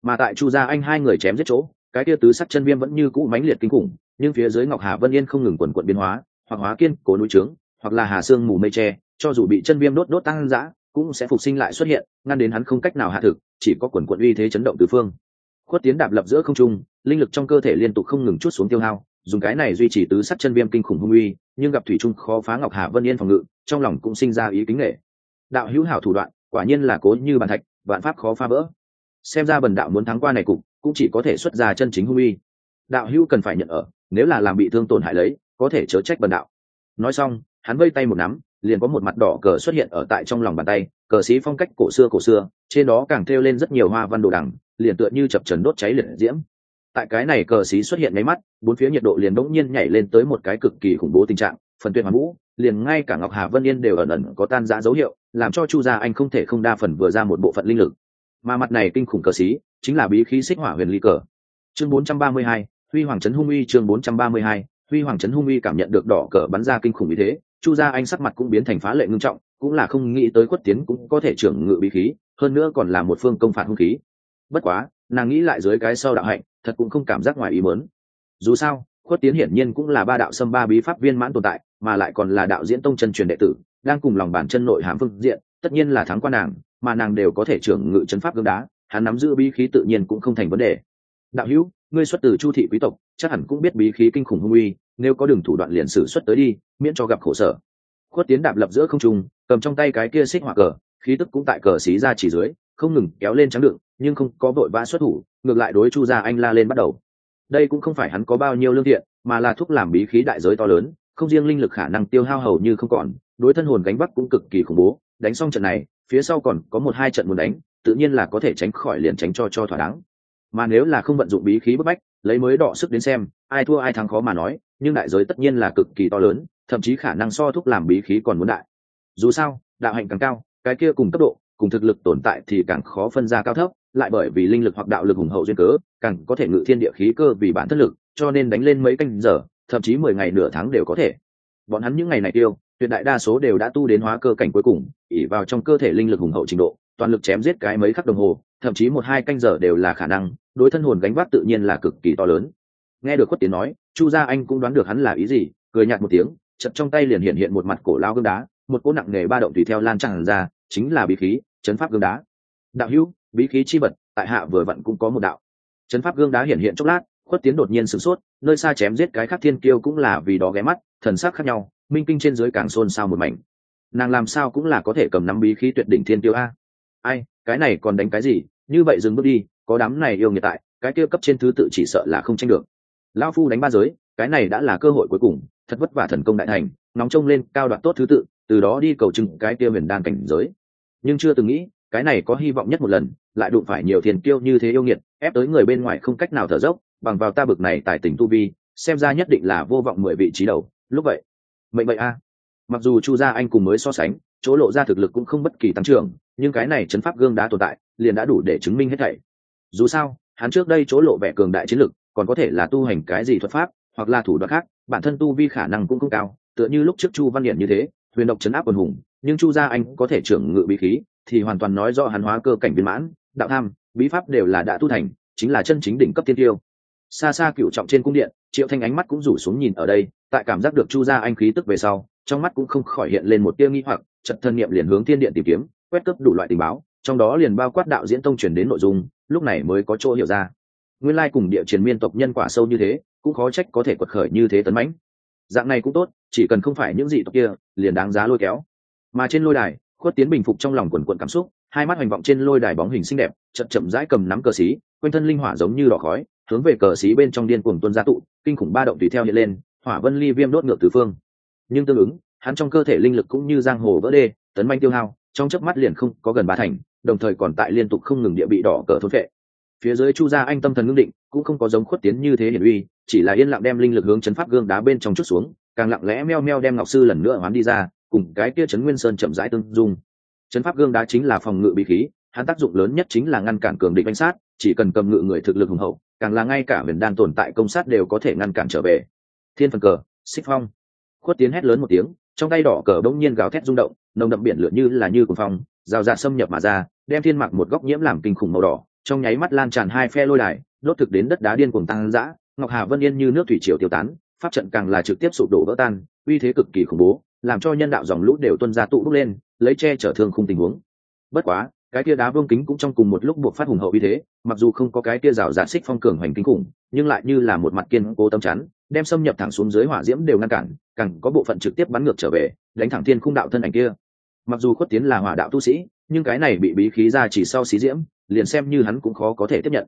Mà tại chu gia anh hai người chém giết chỗ, cái kia tứ sắc chân viêm vẫn như cũ mãnh liệt kinh khủng, nhưng phía dưới ngọc hà vân yên không ngừng quần quận biến hóa, hoặc hóa kiên cố núi trướng hoặc là hà xương mù mây tre cho dù bị chân viêm đốt đốt tăng dã, cũng sẽ phục sinh lại xuất hiện, ngăn đến hắn không cách nào hạ thực, chỉ có quần quận uy thế chấn động tứ phương. Khuất tiến đạp lập giữa không trung, linh lực trong cơ thể liên tục không ngừng chút xuống tiêu hao, dùng cái này duy trì tứ sắc chân viêm kinh khủng hung uy, nhưng gặp thủy trung khó phá ngọc hà vân yên phòng ngự, trong lòng cũng sinh ra ý kính nghệ đạo hữu hảo thủ đoạn, quả nhiên là cố như bàn thạch, vạn pháp khó phá vỡ. Xem ra bần đạo muốn thắng qua này cục, cũng chỉ có thể xuất ra chân chính hung uy. Đạo hữu cần phải nhận ở, nếu là làm bị thương tổn hại lấy, có thể chớ trách bần đạo. Nói xong hắn vây tay một nắm liền có một mặt đỏ cờ xuất hiện ở tại trong lòng bàn tay cờ sĩ phong cách cổ xưa cổ xưa trên đó càng thêu lên rất nhiều hoa văn đồ đằng liền tựa như chập trần đốt cháy liệt diễm. Tại cái này cờ xí xuất hiện ngay mắt bốn phía nhiệt độ liền đỗng nhiên nhảy lên tới một cái cực kỳ khủng bố tình trạng phần tuyệt hoàn vũ liền ngay cả ngọc hà vân yên đều ẩn ẩn có tan giã dấu hiệu làm cho chu gia anh không thể không đa phần vừa ra một bộ phận linh lực. Mà mặt này kinh khủng cờ xí chính là bí khí xích hỏa huyền ly cờ. Chương 432, huy hoàng trấn hung uy chương 432, huy hoàng trấn hung uy cảm nhận được đỏ cờ bắn ra kinh khủng như thế chu gia anh sắc mặt cũng biến thành phá lệ ngưng trọng, cũng là không nghĩ tới quất tiến cũng có thể trưởng ngự bí khí, hơn nữa còn là một phương công phạt hung khí. Bất quá, nàng nghĩ lại dưới cái sau đạo hạnh, thật cũng không cảm giác ngoài ý mớn dù sao, khuất tiến hiển nhiên cũng là ba đạo xâm ba bí pháp viên mãn tồn tại, mà lại còn là đạo diễn tông chân truyền đệ tử, đang cùng lòng bản chân nội hàm phương diện, tất nhiên là thắng qua nàng, mà nàng đều có thể trưởng ngự chân pháp gương đá, hắn nắm giữ bí khí tự nhiên cũng không thành vấn đề. Đạo hữu, ngươi xuất từ chu thị quý tộc, chắc hẳn cũng biết bí khí kinh khủng hung uy nếu có đường thủ đoạn liền sử xuất tới đi, miễn cho gặp khổ sở. Khuất tiến đạp lập giữa không trung, cầm trong tay cái kia xích hỏa cờ, khí tức cũng tại cờ xí ra chỉ dưới, không ngừng kéo lên trắng đựng, nhưng không có vội vã xuất thủ, ngược lại đối chu gia anh la lên bắt đầu. Đây cũng không phải hắn có bao nhiêu lương thiện, mà là thuốc làm bí khí đại giới to lớn, không riêng linh lực khả năng tiêu hao hầu như không còn, đối thân hồn gánh bắc cũng cực kỳ khủng bố. Đánh xong trận này, phía sau còn có một hai trận muốn đánh, tự nhiên là có thể tránh khỏi liền tránh cho cho thỏa đáng. Mà nếu là không vận dụng bí khí bức bách, lấy mới đọ sức đến xem ai thua ai thắng khó mà nói, nhưng đại giới tất nhiên là cực kỳ to lớn, thậm chí khả năng so thúc làm bí khí còn muốn đại. Dù sao, đạo hạnh càng cao, cái kia cùng cấp độ, cùng thực lực tồn tại thì càng khó phân ra cao thấp, lại bởi vì linh lực hoặc đạo lực hùng hậu duyên cớ, càng có thể ngự thiên địa khí cơ vì bản thân lực, cho nên đánh lên mấy canh giờ, thậm chí mười ngày nửa tháng đều có thể. Bọn hắn những ngày này tiêu, tuyệt đại đa số đều đã tu đến hóa cơ cảnh cuối cùng ỉ vào trong cơ thể linh lực hùng hậu trình độ, toàn lực chém giết cái mấy khắc đồng hồ, thậm chí một hai canh giờ đều là khả năng, đối thân hồn gánh vác tự nhiên là cực kỳ to lớn nghe được khuất tiến nói, chu gia anh cũng đoán được hắn là ý gì, cười nhạt một tiếng chật trong tay liền hiện hiện một mặt cổ lao gương đá, một cỗ nặng nề ba động tùy theo lan tràn ra, chính là bí khí, chấn pháp gương đá. Đạo hữu, bí khí chi vật, tại hạ vừa vặn cũng có một đạo. Chấn pháp gương đá hiện hiện chốc lát, khuất tiến đột nhiên sửng sốt, nơi xa chém giết cái khác thiên kiêu cũng là vì đó ghé mắt, thần sắc khác nhau, minh kinh trên dưới càng xôn xao một mảnh. Nàng làm sao cũng là có thể cầm nắm bí khí tuyệt đỉnh thiên tiêu a. Ai, cái này còn đánh cái gì? Như vậy dừng bước đi, có đám này yêu nghiệt tại, cái kia cấp trên thứ tự chỉ sợ là không tranh được lao phu đánh ba giới, cái này đã là cơ hội cuối cùng, thật vất vả thần công đại thành nóng trông lên cao đoạt tốt thứ tự, từ đó đi cầu chừng cái kia huyền đan cảnh giới. Nhưng chưa từng nghĩ, cái này có hy vọng nhất một lần, lại đụng phải nhiều thiền kiêu như thế yêu nghiệt, ép tới người bên ngoài không cách nào thở dốc, bằng vào ta bực này tại tỉnh tu vi, xem ra nhất định là vô vọng mười vị trí đầu. Lúc vậy, mệnh vậy a. Mặc dù chu gia anh cùng mới so sánh, chỗ lộ ra thực lực cũng không bất kỳ tăng trưởng, nhưng cái này chấn pháp gương đã tồn tại, liền đã đủ để chứng minh hết thảy. Dù sao, hắn trước đây chỗ lộ vẻ cường đại chiến lực còn có thể là tu hành cái gì thuật pháp, hoặc là thủ đoạn khác, bản thân tu vi khả năng cũng không cao, tựa như lúc trước chu văn Điện như thế, huyền độc chấn áp quần hùng, nhưng chu gia anh có thể trưởng ngự bí khí, thì hoàn toàn nói do hắn hóa cơ cảnh viên mãn, đạo tham, bí pháp đều là đã tu thành, chính là chân chính đỉnh cấp tiên tiêu. Xa xa cựu trọng trên cung điện, triệu thanh ánh mắt cũng rủ xuống nhìn ở đây, tại cảm giác được chu gia anh khí tức về sau, trong mắt cũng không khỏi hiện lên một tia nghi hoặc trận thân niệm liền hướng thiên điện tìm kiếm, quét cấp đủ loại tình báo, trong đó liền bao quát đạo diễn tông truyền đến nội dung, lúc này mới có chỗ hiểu ra nguyên lai cùng địa truyền miên tộc nhân quả sâu như thế, cũng khó trách có thể quật khởi như thế tấn mãnh. Dạng này cũng tốt, chỉ cần không phải những dị tộc kia, liền đáng giá lôi kéo. Mà trên lôi đài, khuất tiến bình phục trong lòng quần quận cảm xúc, hai mắt hoành vọng trên lôi đài bóng hình xinh đẹp, chậm chậm rãi cầm nắm cờ xí, quanh thân linh hỏa giống như đỏ khói, hướng về cờ xí bên trong điên cuồng tuân gia tụ, kinh khủng ba động tùy theo hiện lên, hỏa vân ly viêm đốt ngược từ phương. Nhưng tương ứng, hắn trong cơ thể linh lực cũng như giang hồ vỡ đê, tấn manh tiêu hao, trong chớp mắt liền không có gần ba thành, đồng thời còn tại liên tục không ngừng địa bị đỏ cờ thôn vệ phía dưới chu gia anh tâm thần ngưng định, cũng không có giống khuất tiến như thế hiển uy, chỉ là yên lặng đem linh lực hướng chấn pháp gương đá bên trong chút xuống, càng lặng lẽ meo meo đem ngọc sư lần nữa hoán đi ra, cùng cái kia chấn nguyên sơn chậm rãi tương dung. Chấn pháp gương đá chính là phòng ngự bị khí, hắn tác dụng lớn nhất chính là ngăn cản cường địch bánh sát, chỉ cần cầm ngự người thực lực hùng hậu, càng là ngay cả huyền đan tồn tại công sát đều có thể ngăn cản trở về. Thiên phần cờ, xích phong. Khuất tiến hét lớn một tiếng, trong tay đỏ cờ bỗng nhiên gào thét rung động, nồng đậm biển lửa như là như cuồng phong rào rạt xâm nhập mà ra, đem thiên mặc một góc nhiễm làm kinh khủng màu đỏ trong nháy mắt lan tràn hai phe lôi đài, đốt thực đến đất đá điên cuồng tăng dã, ngọc hà vân yên như nước thủy triều tiêu tán, pháp trận càng là trực tiếp sụp đổ vỡ tan, uy thế cực kỳ khủng bố, làm cho nhân đạo dòng lũ đều tuân ra tụ bốc lên, lấy che chở thương khung tình huống. Bất quá, cái kia đá vương kính cũng trong cùng một lúc buộc phát hùng hậu uy thế, mặc dù không có cái kia rào giả xích phong cường hoành kinh khủng, nhưng lại như là một mặt kiên cố tâm chắn, đem xâm nhập thẳng xuống dưới hỏa diễm đều ngăn cản, càng có bộ phận trực tiếp bắn ngược trở về, đánh thẳng thiên khung đạo thân ảnh kia. Mặc dù khuất tiến là hỏa đạo tu sĩ, nhưng cái này bị bí khí ra chỉ sau xí diễm liền xem như hắn cũng khó có thể tiếp nhận.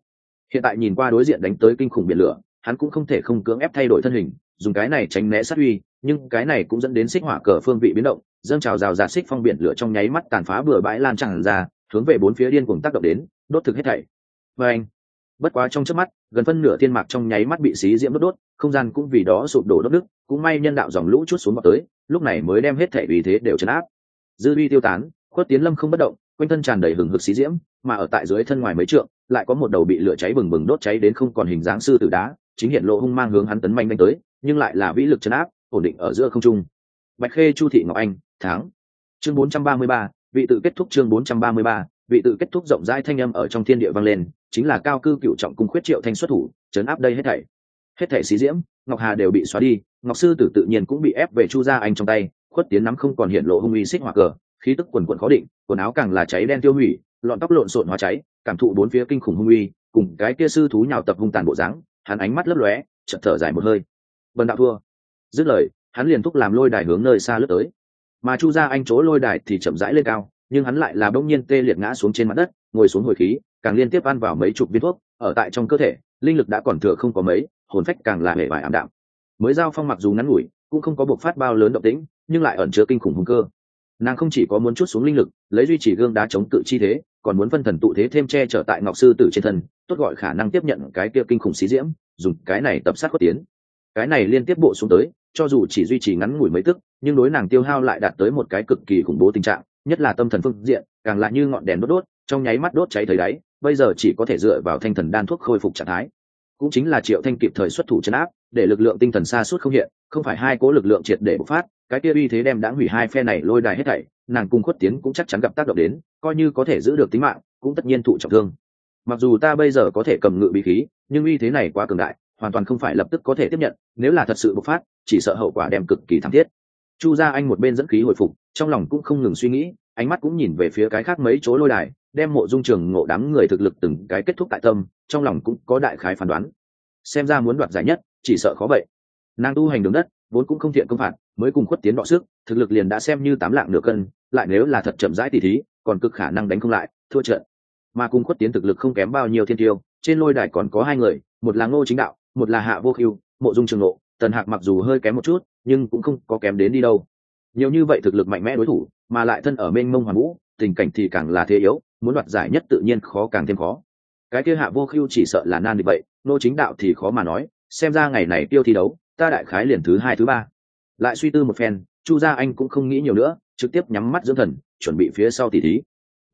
Hiện tại nhìn qua đối diện đánh tới kinh khủng biển lửa, hắn cũng không thể không cưỡng ép thay đổi thân hình, dùng cái này tránh né sát uy, nhưng cái này cũng dẫn đến xích hỏa cờ phương vị biến động, dâng trào rào rạt xích phong biển lửa trong nháy mắt tàn phá bừa bãi lan tràn ra, hướng về bốn phía điên cuồng tác động đến, đốt thực hết thảy. Và anh, bất quá trong chớp mắt, gần phân nửa thiên mạc trong nháy mắt bị xí diễm đốt đốt, không gian cũng vì đó sụp đổ đốt nước cũng may nhân đạo dòng lũ chút xuống vào tới, lúc này mới đem hết thảy vì thế đều chấn áp. Dư uy tiêu tán, khuất tiến lâm không bất động, quanh thân tràn đầy hừng hực xí diễm mà ở tại dưới thân ngoài mấy trượng lại có một đầu bị lửa cháy bừng bừng đốt cháy đến không còn hình dáng sư tử đá chính hiện lộ hung mang hướng hắn tấn manh đánh tới nhưng lại là vĩ lực chấn áp ổn định ở giữa không trung. Bạch khê chu thị ngọc anh tháng. Chương 433, vị tự kết thúc chương 433, vị tự kết thúc rộng rãi thanh âm ở trong thiên địa vang lên chính là cao cư cựu trọng cung khuyết triệu thanh xuất thủ chấn áp đây hết thảy. Hết thảy xí diễm ngọc hà đều bị xóa đi ngọc sư tử tự nhiên cũng bị ép về chu gia anh trong tay khuất tiến nắm không còn hiện lộ hung uy xích hỏa cờ khí tức quần quần khó định quần áo càng là cháy đen tiêu hủy lọn tóc lộn xộn hóa cháy, cảm thụ bốn phía kinh khủng hung uy, cùng cái kia sư thú nhào tập hung tàn bộ dáng, hắn ánh mắt lấp lóe, chợt thở dài một hơi. Vân đạo thua. Dứt lời, hắn liền thúc làm lôi đài hướng nơi xa lướt tới. Mà chu gia anh chỗ lôi đài thì chậm rãi lên cao, nhưng hắn lại là bỗng nhiên tê liệt ngã xuống trên mặt đất, ngồi xuống hồi khí, càng liên tiếp ăn vào mấy chục viên thuốc, ở tại trong cơ thể, linh lực đã còn thừa không có mấy, hồn phách càng là hề vải ảm đạm. Mới giao phong mặc dù ngắn ngủi, cũng không có bộc phát bao lớn động tĩnh, nhưng lại ẩn chứa kinh khủng hung cơ nàng không chỉ có muốn chút xuống linh lực, lấy duy trì gương đá chống tự chi thế, còn muốn phân thần tụ thế thêm che trở tại ngọc sư tử trên thân, tốt gọi khả năng tiếp nhận cái kia kinh khủng xí diễm, dùng cái này tập sát có tiến. Cái này liên tiếp bộ xuống tới, cho dù chỉ duy trì ngắn ngủi mấy tức, nhưng đối nàng tiêu hao lại đạt tới một cái cực kỳ khủng bố tình trạng, nhất là tâm thần phương diện, càng lại như ngọn đèn đốt đốt, trong nháy mắt đốt cháy thấy đáy, bây giờ chỉ có thể dựa vào thanh thần đan thuốc khôi phục trạng thái. Cũng chính là triệu thanh kịp thời xuất thủ chấn áp, để lực lượng tinh thần xa suốt không hiện, không phải hai cố lực lượng triệt để bộc phát cái kia uy thế đem đã hủy hai phe này lôi đài hết thảy, nàng cùng khuất tiến cũng chắc chắn gặp tác động đến, coi như có thể giữ được tính mạng, cũng tất nhiên thụ trọng thương. Mặc dù ta bây giờ có thể cầm ngự bí khí, nhưng uy thế này quá cường đại, hoàn toàn không phải lập tức có thể tiếp nhận, nếu là thật sự bộc phát, chỉ sợ hậu quả đem cực kỳ thảm thiết. Chu gia anh một bên dẫn khí hồi phục, trong lòng cũng không ngừng suy nghĩ, ánh mắt cũng nhìn về phía cái khác mấy chỗ lôi đài, đem mộ dung trường ngộ đám người thực lực từng cái kết thúc tại tâm, trong lòng cũng có đại khái phán đoán. Xem ra muốn đoạt giải nhất, chỉ sợ khó vậy. Nàng tu hành đường đất, vốn cũng không thiện công phạt mới cùng khuất tiến đọ sức, thực lực liền đã xem như tám lạng nửa cân, lại nếu là thật chậm rãi tỉ thí, còn cực khả năng đánh không lại, thua trận. Mà cùng khuất tiến thực lực không kém bao nhiêu thiên tiêu, trên lôi đài còn có hai người, một là ngô chính đạo, một là hạ vô khiêu, mộ dung trường lộ tần hạc mặc dù hơi kém một chút, nhưng cũng không có kém đến đi đâu. Nhiều như vậy thực lực mạnh mẽ đối thủ, mà lại thân ở mênh mông hoàn vũ, tình cảnh thì càng là thế yếu, muốn đoạt giải nhất tự nhiên khó càng thêm khó. Cái kia hạ vô khiêu chỉ sợ là nan như vậy nô chính đạo thì khó mà nói, xem ra ngày này tiêu thi đấu, ta đại khái liền thứ hai, thứ ba lại suy tư một phen, chu gia anh cũng không nghĩ nhiều nữa, trực tiếp nhắm mắt dưỡng thần, chuẩn bị phía sau tỷ thí.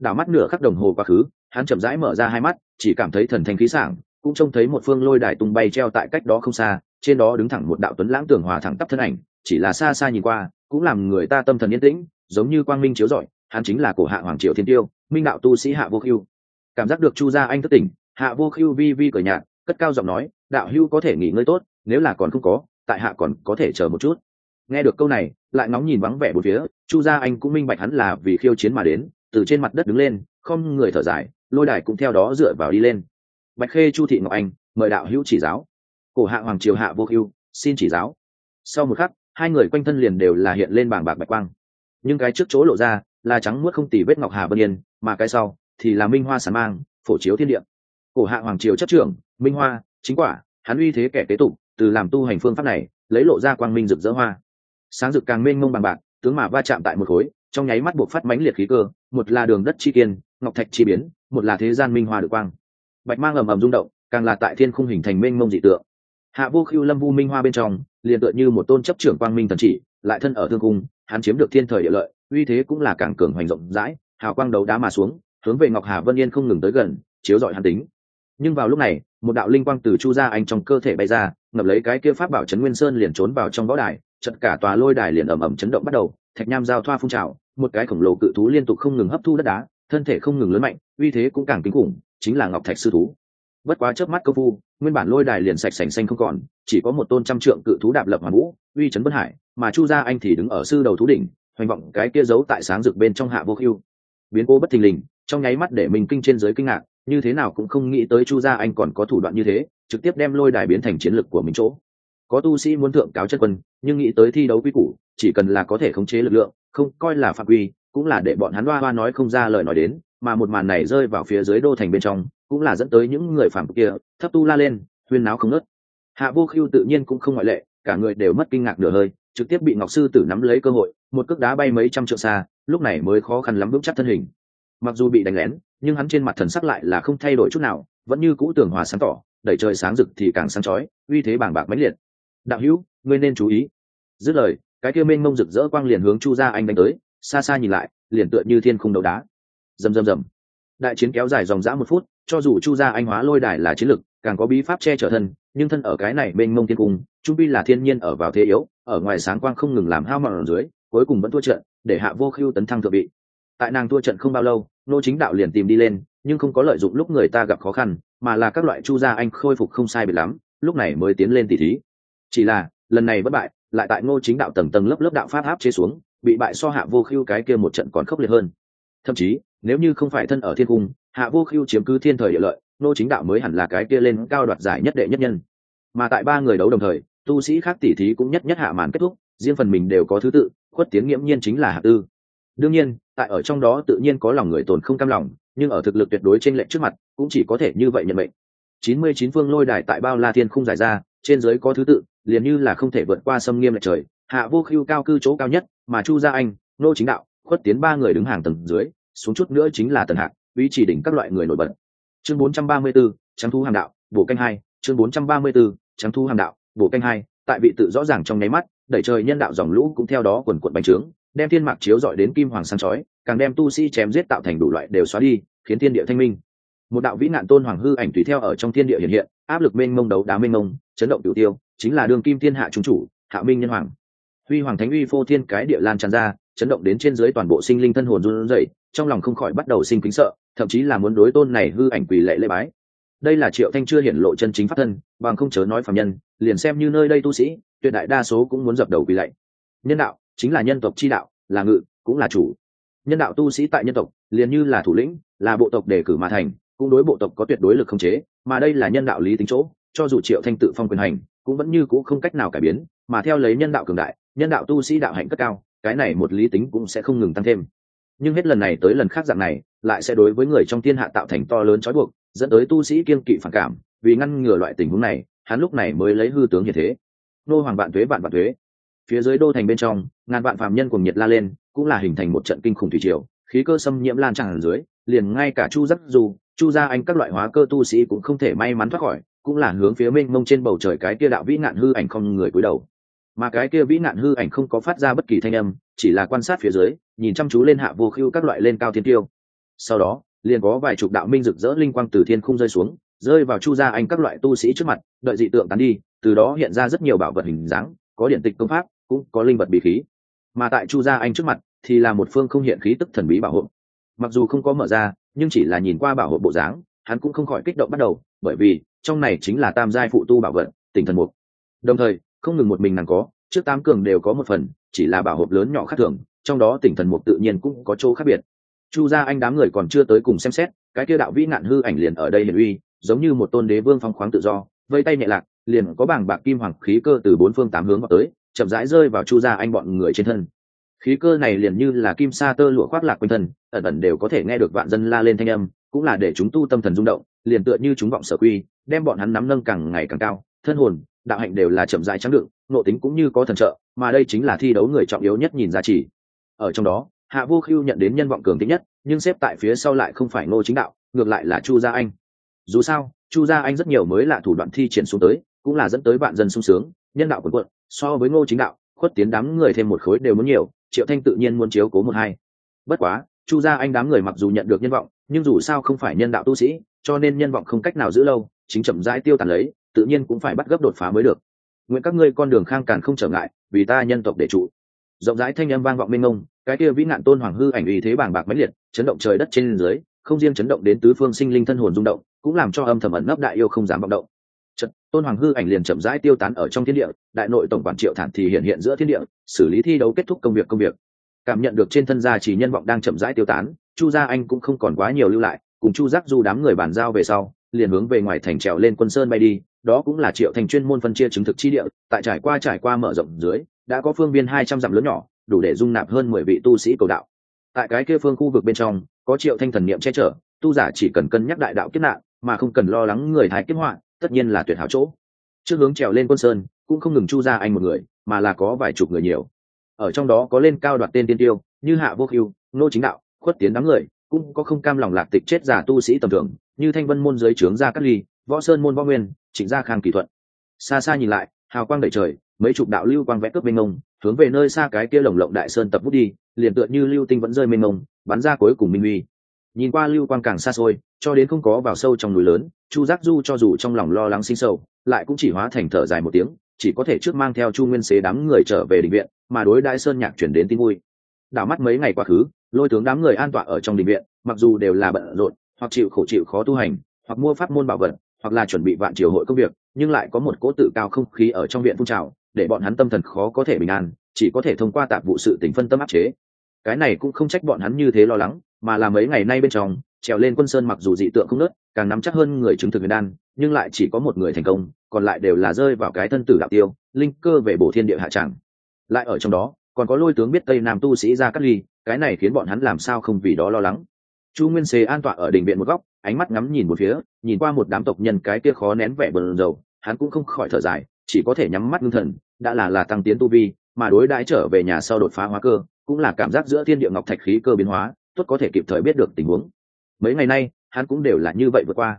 Đảo mắt nửa khắc đồng hồ quá khứ, hắn chậm rãi mở ra hai mắt, chỉ cảm thấy thần thanh khí sảng, cũng trông thấy một phương lôi đài tung bay treo tại cách đó không xa, trên đó đứng thẳng một đạo tuấn lãng tường hòa thẳng tắp thân ảnh, chỉ là xa xa nhìn qua, cũng làm người ta tâm thần yên tĩnh, giống như quang minh chiếu rọi, hắn chính là cổ hạ hoàng triều thiên tiêu, minh đạo tu sĩ hạ vô khưu. Cảm giác được chu gia anh thất tỉnh hạ vô khưu vi vi cởi nhạt, cất cao giọng nói, đạo hưu có thể nghỉ ngơi tốt, nếu là còn không có, tại hạ còn có thể chờ một chút nghe được câu này, lại ngóng nhìn vắng vẻ bốn phía, chu gia anh cũng minh bạch hắn là vì khiêu chiến mà đến, từ trên mặt đất đứng lên, không người thở dài, lôi đài cũng theo đó dựa vào đi lên. Bạch khê, chu thị ngọc anh, mời đạo hữu chỉ giáo. Cổ hạ hoàng triều hạ vô khưu xin chỉ giáo. Sau một khắc, hai người quanh thân liền đều là hiện lên bảng bạc bạch quang. Nhưng cái trước chỗ lộ ra, là trắng muốt không tì vết ngọc hà bân yên, mà cái sau, thì là minh hoa sản mang, phổ chiếu thiên địa. Cổ hạ hoàng triều chất trưởng, minh hoa, chính quả, hắn uy thế kẻ kế tục, từ làm tu hành phương pháp này, lấy lộ ra quang minh rực rỡ hoa sáng rực càng mênh mông bằng bạc, tướng mà va chạm tại một khối, trong nháy mắt buộc phát mãnh liệt khí cơ, một là đường đất chi kiên, ngọc thạch chi biến, một là thế gian minh hoa được quang. Bạch mang ầm ầm rung động, càng là tại thiên khung hình thành mênh mông dị tượng. Hạ vô khưu lâm vu minh hoa bên trong, liền tựa như một tôn chấp trưởng quang minh thần chỉ, lại thân ở thương cung, hắn chiếm được thiên thời địa lợi, uy thế cũng là càng cường hoành rộng rãi, hào quang đấu đá mà xuống, hướng về ngọc hà vân yên không ngừng tới gần, chiếu rọi hắn tính. Nhưng vào lúc này, một đạo linh quang từ chu gia anh trong cơ thể bay ra, ngập lấy cái kia pháp bảo trấn nguyên sơn liền trốn vào trong võ đài chật cả tòa lôi đài liền ầm ầm chấn động bắt đầu, thạch nham giao thoa phun trào, một cái khổng lồ cự thú liên tục không ngừng hấp thu đất đá, thân thể không ngừng lớn mạnh, uy thế cũng càng kinh khủng, chính là ngọc thạch sư thú. Bất quá chớp mắt cơ phu, nguyên bản lôi đài liền sạch sành xanh không còn, chỉ có một tôn trăm trượng cự thú đạp lập hoàn vũ uy chấn bất hải mà chu gia anh thì đứng ở sư đầu thú đỉnh, hoành vọng cái kia giấu tại sáng rực bên trong hạ vô khiêu. Biến cố bất thình lình, trong nháy mắt để mình kinh trên giới kinh ngạc, như thế nào cũng không nghĩ tới chu gia anh còn có thủ đoạn như thế, trực tiếp đem lôi đài biến thành chiến lực của mình chỗ có tu sĩ muốn thượng cáo chân quân, nhưng nghĩ tới thi đấu quy củ, chỉ cần là có thể khống chế lực lượng, không coi là phạm quy, cũng là để bọn hắn hoa hoa nói không ra lời nói đến, mà một màn này rơi vào phía dưới đô thành bên trong, cũng là dẫn tới những người phản kia, thấp tu la lên, huyên náo không ngớt. Hạ vô khưu tự nhiên cũng không ngoại lệ, cả người đều mất kinh ngạc nửa hơi, trực tiếp bị ngọc sư tử nắm lấy cơ hội, một cước đá bay mấy trăm trượng xa, lúc này mới khó khăn lắm vững chắc thân hình. Mặc dù bị đánh lén, nhưng hắn trên mặt thần sắc lại là không thay đổi chút nào, vẫn như cũ tường hòa sáng tỏ, đẩy trời sáng rực thì càng sáng chói, uy thế bàng bạc mãnh liệt đạo hữu, ngươi nên chú ý. Dứt lời, cái kia mênh mông rực rỡ quang liền hướng chu gia anh đánh tới, xa xa nhìn lại, liền tựa như thiên không đấu đá. Rầm rầm rầm. Đại chiến kéo dài dòng dã một phút, cho dù chu gia anh hóa lôi đài là chiến lực, càng có bí pháp che chở thân, nhưng thân ở cái này mênh mông thiên cung, trung pi là thiên nhiên ở vào thế yếu, ở ngoài sáng quang không ngừng làm hao mòn ở dưới, cuối cùng vẫn thua trận, để hạ vô khưu tấn thăng thượng vị. Tại nàng thua trận không bao lâu, nô chính đạo liền tìm đi lên, nhưng không có lợi dụng lúc người ta gặp khó khăn, mà là các loại chu gia anh khôi phục không sai biệt lắm, lúc này mới tiến lên tỷ thí chỉ là, lần này bất bại, lại tại ngô chính đạo tầng tầng lớp lớp đạo pháp áp chế xuống, bị bại so hạ vô khưu cái kia một trận còn khốc liệt hơn. Thậm chí, nếu như không phải thân ở thiên cung, hạ vô khưu chiếm cứ thiên thời địa lợi, ngô chính đạo mới hẳn là cái kia lên cao đoạt giải nhất đệ nhất nhân. Mà tại ba người đấu đồng thời, tu sĩ khác tỷ thí cũng nhất nhất hạ màn kết thúc, riêng phần mình đều có thứ tự, khuất tiến nghiễm nhiên chính là hạ tư. Đương nhiên, tại ở trong đó tự nhiên có lòng người tồn không cam lòng, nhưng ở thực lực tuyệt đối trên lệnh trước mặt, cũng chỉ có thể như vậy nhận mệnh. Chín mươi chín phương lôi đài tại bao la thiên không giải ra, trên giới có thứ tự liền như là không thể vượt qua xâm nghiêm lệch trời hạ vô khưu cao cư chỗ cao nhất mà chu gia anh nô chính đạo khuất tiến ba người đứng hàng tầng dưới xuống chút nữa chính là tần hạng uy chỉ đỉnh các loại người nổi bật. Chương 434, trắng thu hàng đạo bổ canh hai chương 434, trắng thu hàng đạo bổ canh hai tại vị tự rõ ràng trong nháy mắt đẩy trời nhân đạo dòng lũ cũng theo đó quần quận bánh trướng đem thiên mạc chiếu dọi đến kim hoàng sáng chói càng đem tu sĩ chém giết tạo thành đủ loại đều xóa đi khiến thiên địa thanh minh. Một đạo vĩ nạn tôn hoàng hư ảnh tùy theo ở trong thiên địa hiện hiện áp lực mênh mông đấu đá mênh mông chấn động tiểu tiêu chính là đường kim thiên hạ trung chủ, hạ minh nhân hoàng. Huy hoàng thánh uy phô thiên cái địa lan tràn ra, chấn động đến trên dưới toàn bộ sinh linh thân hồn run rẩy, trong lòng không khỏi bắt đầu sinh kính sợ, thậm chí là muốn đối tôn này hư ảnh quỳ lệ lễ bái. Đây là triệu thanh chưa hiển lộ chân chính pháp thân, bằng không chớ nói phạm nhân, liền xem như nơi đây tu sĩ, tuyệt đại đa số cũng muốn dập đầu quỳ lạy. Nhân đạo, chính là nhân tộc chi đạo, là ngự, cũng là chủ. Nhân đạo tu sĩ tại nhân tộc, liền như là thủ lĩnh, là bộ tộc đề cử mà thành, cũng đối bộ tộc có tuyệt đối lực không chế, mà đây là nhân đạo lý tính chỗ, cho dù triệu thanh tự phong quyền hành cũng vẫn như c ũ không cách nào cải biến, mà theo lấy nhân đạo cường đại, nhân đạo tu sĩ đạo hạnh cất cao, cái này một lý tính cũng sẽ không ngừng tăng thêm. Nhưng hết lần này tới lần khác dạng này, lại sẽ đối với người trong thiên hạ tạo thành to lớn trói buộc, dẫn tới tu sĩ kiên kỵ phản cảm, vì ngăn ngừa loại tình huống này, hắn lúc này mới lấy hư tướng như thế. Nô hoàng vạn thuế vạn vạn thuế phía dưới đô thành bên trong, ngàn vạn phạm nhân cùng nhiệt la lên, cũng là hình thành một trận kinh khủng thủy triều, khí cơ xâm nhiễm lan tràn ở dưới, liền ngay cả chu giắt dù chu gia anh các loại hóa cơ tu sĩ cũng không thể may mắn thoát khỏi cũng là hướng phía mênh mông trên bầu trời cái kia đạo vĩ nạn hư ảnh không người cúi đầu. Mà cái kia vĩ nạn hư ảnh không có phát ra bất kỳ thanh âm, chỉ là quan sát phía dưới, nhìn chăm chú lên hạ vô khưu các loại lên cao thiên tiêu. Sau đó, liền có vài chục đạo minh rực rỡ linh quang từ thiên không rơi xuống, rơi vào chu gia anh các loại tu sĩ trước mặt, đợi dị tượng tán đi, từ đó hiện ra rất nhiều bảo vật hình dáng, có điện tịch công pháp, cũng có linh vật bí khí. Mà tại chu gia anh trước mặt, thì là một phương không hiện khí tức thần bí bảo hộ. Mặc dù không có mở ra, nhưng chỉ là nhìn qua bảo hộ bộ dáng hắn cũng không khỏi kích động bắt đầu, bởi vì trong này chính là tam giai phụ tu bảo vật, tỉnh thần mục. Đồng thời, không ngừng một mình nàng có, trước tám cường đều có một phần, chỉ là bảo hộp lớn nhỏ khác thường, trong đó tỉnh thần mục tự nhiên cũng có chỗ khác biệt. Chu gia anh đám người còn chưa tới cùng xem xét, cái kia đạo vĩ nạn hư ảnh liền ở đây hiển uy, giống như một tôn đế vương phong khoáng tự do, vây tay nhẹ lạc, liền có bảng bạc kim hoàng khí cơ từ bốn phương tám hướng vào tới, chậm rãi rơi vào chu gia anh bọn người trên thân. Khí cơ này liền như là kim sa tơ lụa khoác lạc quanh thân, ẩn ẩn đều có thể nghe được vạn dân la lên thanh âm cũng là để chúng tu tâm thần rung động, liền tựa như chúng vọng sở quy, đem bọn hắn nắm nâng càng ngày càng cao, thân hồn, đạo hạnh đều là chậm rãi trắng đựng nộ tính cũng như có thần trợ, mà đây chính là thi đấu người trọng yếu nhất nhìn giá trị. Ở trong đó, hạ vô khưu nhận đến nhân vọng cường tính nhất, nhưng xếp tại phía sau lại không phải ngô chính đạo, ngược lại là chu gia anh. Dù sao, chu gia anh rất nhiều mới là thủ đoạn thi triển xuống tới, cũng là dẫn tới bạn dân sung sướng, nhân đạo quần quận, so với ngô chính đạo, khuất tiến đám người thêm một khối đều muốn nhiều, triệu thanh tự nhiên muốn chiếu cố một hai. Bất quá chu gia anh đám người mặc dù nhận được nhân vọng nhưng dù sao không phải nhân đạo tu sĩ cho nên nhân vọng không cách nào giữ lâu chính chậm rãi tiêu tàn lấy tự nhiên cũng phải bắt gấp đột phá mới được. Nguyện các ngươi con đường khang càn không trở ngại vì ta nhân tộc để trụ. Rộng rãi thanh âm vang vọng mênh ngông, cái kia vĩ nạn tôn hoàng hư ảnh uy thế bàng bạc mãnh liệt chấn động trời đất trên dưới không riêng chấn động đến tứ phương sinh linh thân hồn rung động cũng làm cho âm thầm ẩn nấp đại yêu không dám vọng động. Chật, tôn hoàng hư ảnh liền chậm rãi tiêu tán ở trong thiên địa đại nội tổng quản triệu thản thì hiện hiện giữa thiên địa xử lý thi đấu kết thúc công việc công việc cảm nhận được trên thân gia chỉ nhân vọng đang chậm rãi tiêu tán, chu gia anh cũng không còn quá nhiều lưu lại, cùng chu giác du đám người bàn giao về sau, liền hướng về ngoài thành trèo lên quân sơn bay đi, đó cũng là triệu thành chuyên môn phân chia chứng thực chi địa, tại trải qua trải qua mở rộng dưới, đã có phương viên hai trăm dặm lớn nhỏ, đủ để dung nạp hơn mười vị tu sĩ cầu đạo. Tại cái kia phương khu vực bên trong, có triệu thanh thần niệm che chở, tu giả chỉ cần cân nhắc đại đạo kiếp nạn, mà không cần lo lắng người thái kiếp họa, tất nhiên là tuyệt hảo chỗ. Trước hướng trèo lên quân sơn, cũng không ngừng chu ra anh một người, mà là có vài chục người nhiều ở trong đó có lên cao đoạt tên tiên tiêu, như hạ vô khiêu nô chính đạo, khuất tiến đám người, cũng có không cam lòng lạc tịch chết giả tu sĩ tầm thường, như thanh vân môn giới trướng gia cát ly, võ sơn môn võ nguyên, trịnh gia khang kỳ thuận. Xa xa nhìn lại, hào quang đầy trời, mấy chục đạo lưu quang vẽ cướp mênh mông, hướng về nơi xa cái kia lồng lộng đại sơn tập bút đi, liền tựa như lưu tinh vẫn rơi mênh mông, bắn ra cuối cùng minh uy. Nhìn qua lưu quang càng xa xôi, cho đến không có vào sâu trong núi lớn, chu giác du cho dù trong lòng lo lắng sinh sầu, lại cũng chỉ hóa thành thở dài một tiếng chỉ có thể trước mang theo chu nguyên xế đám người trở về định viện, mà đối đại sơn nhạc chuyển đến tin vui. Đảo mắt mấy ngày quá khứ, lôi tướng đám người an tọa ở trong định viện, mặc dù đều là bận rộn, hoặc chịu khổ chịu khó tu hành, hoặc mua pháp môn bảo vật, hoặc là chuẩn bị vạn triều hội công việc, nhưng lại có một cỗ tự cao không khí ở trong viện phun trào, để bọn hắn tâm thần khó có thể bình an, chỉ có thể thông qua tạp vụ sự tình phân tâm áp chế. Cái này cũng không trách bọn hắn như thế lo lắng, mà là mấy ngày nay bên trong, trèo lên quân sơn mặc dù dị tượng không nớt càng nắm chắc hơn người chứng thực huyền đan, nhưng lại chỉ có một người thành công còn lại đều là rơi vào cái thân tử đạo tiêu, linh cơ về bổ thiên địa hạ tràng lại ở trong đó, còn có lôi tướng biết tây nam tu sĩ ra cắt ly, cái này khiến bọn hắn làm sao không vì đó lo lắng. Chu nguyên xế an tọa ở đỉnh viện một góc, ánh mắt ngắm nhìn một phía, nhìn qua một đám tộc nhân cái kia khó nén vẻ bờn dầu hắn cũng không khỏi thở dài, chỉ có thể nhắm mắt ngưng thần, đã là là tăng tiến tu vi, mà đối đãi trở về nhà sau đột phá hóa cơ, cũng là cảm giác giữa thiên địa ngọc thạch khí cơ biến hóa, tốt có thể kịp thời biết được tình huống. Mấy ngày nay, hắn cũng đều là như vậy vượt qua.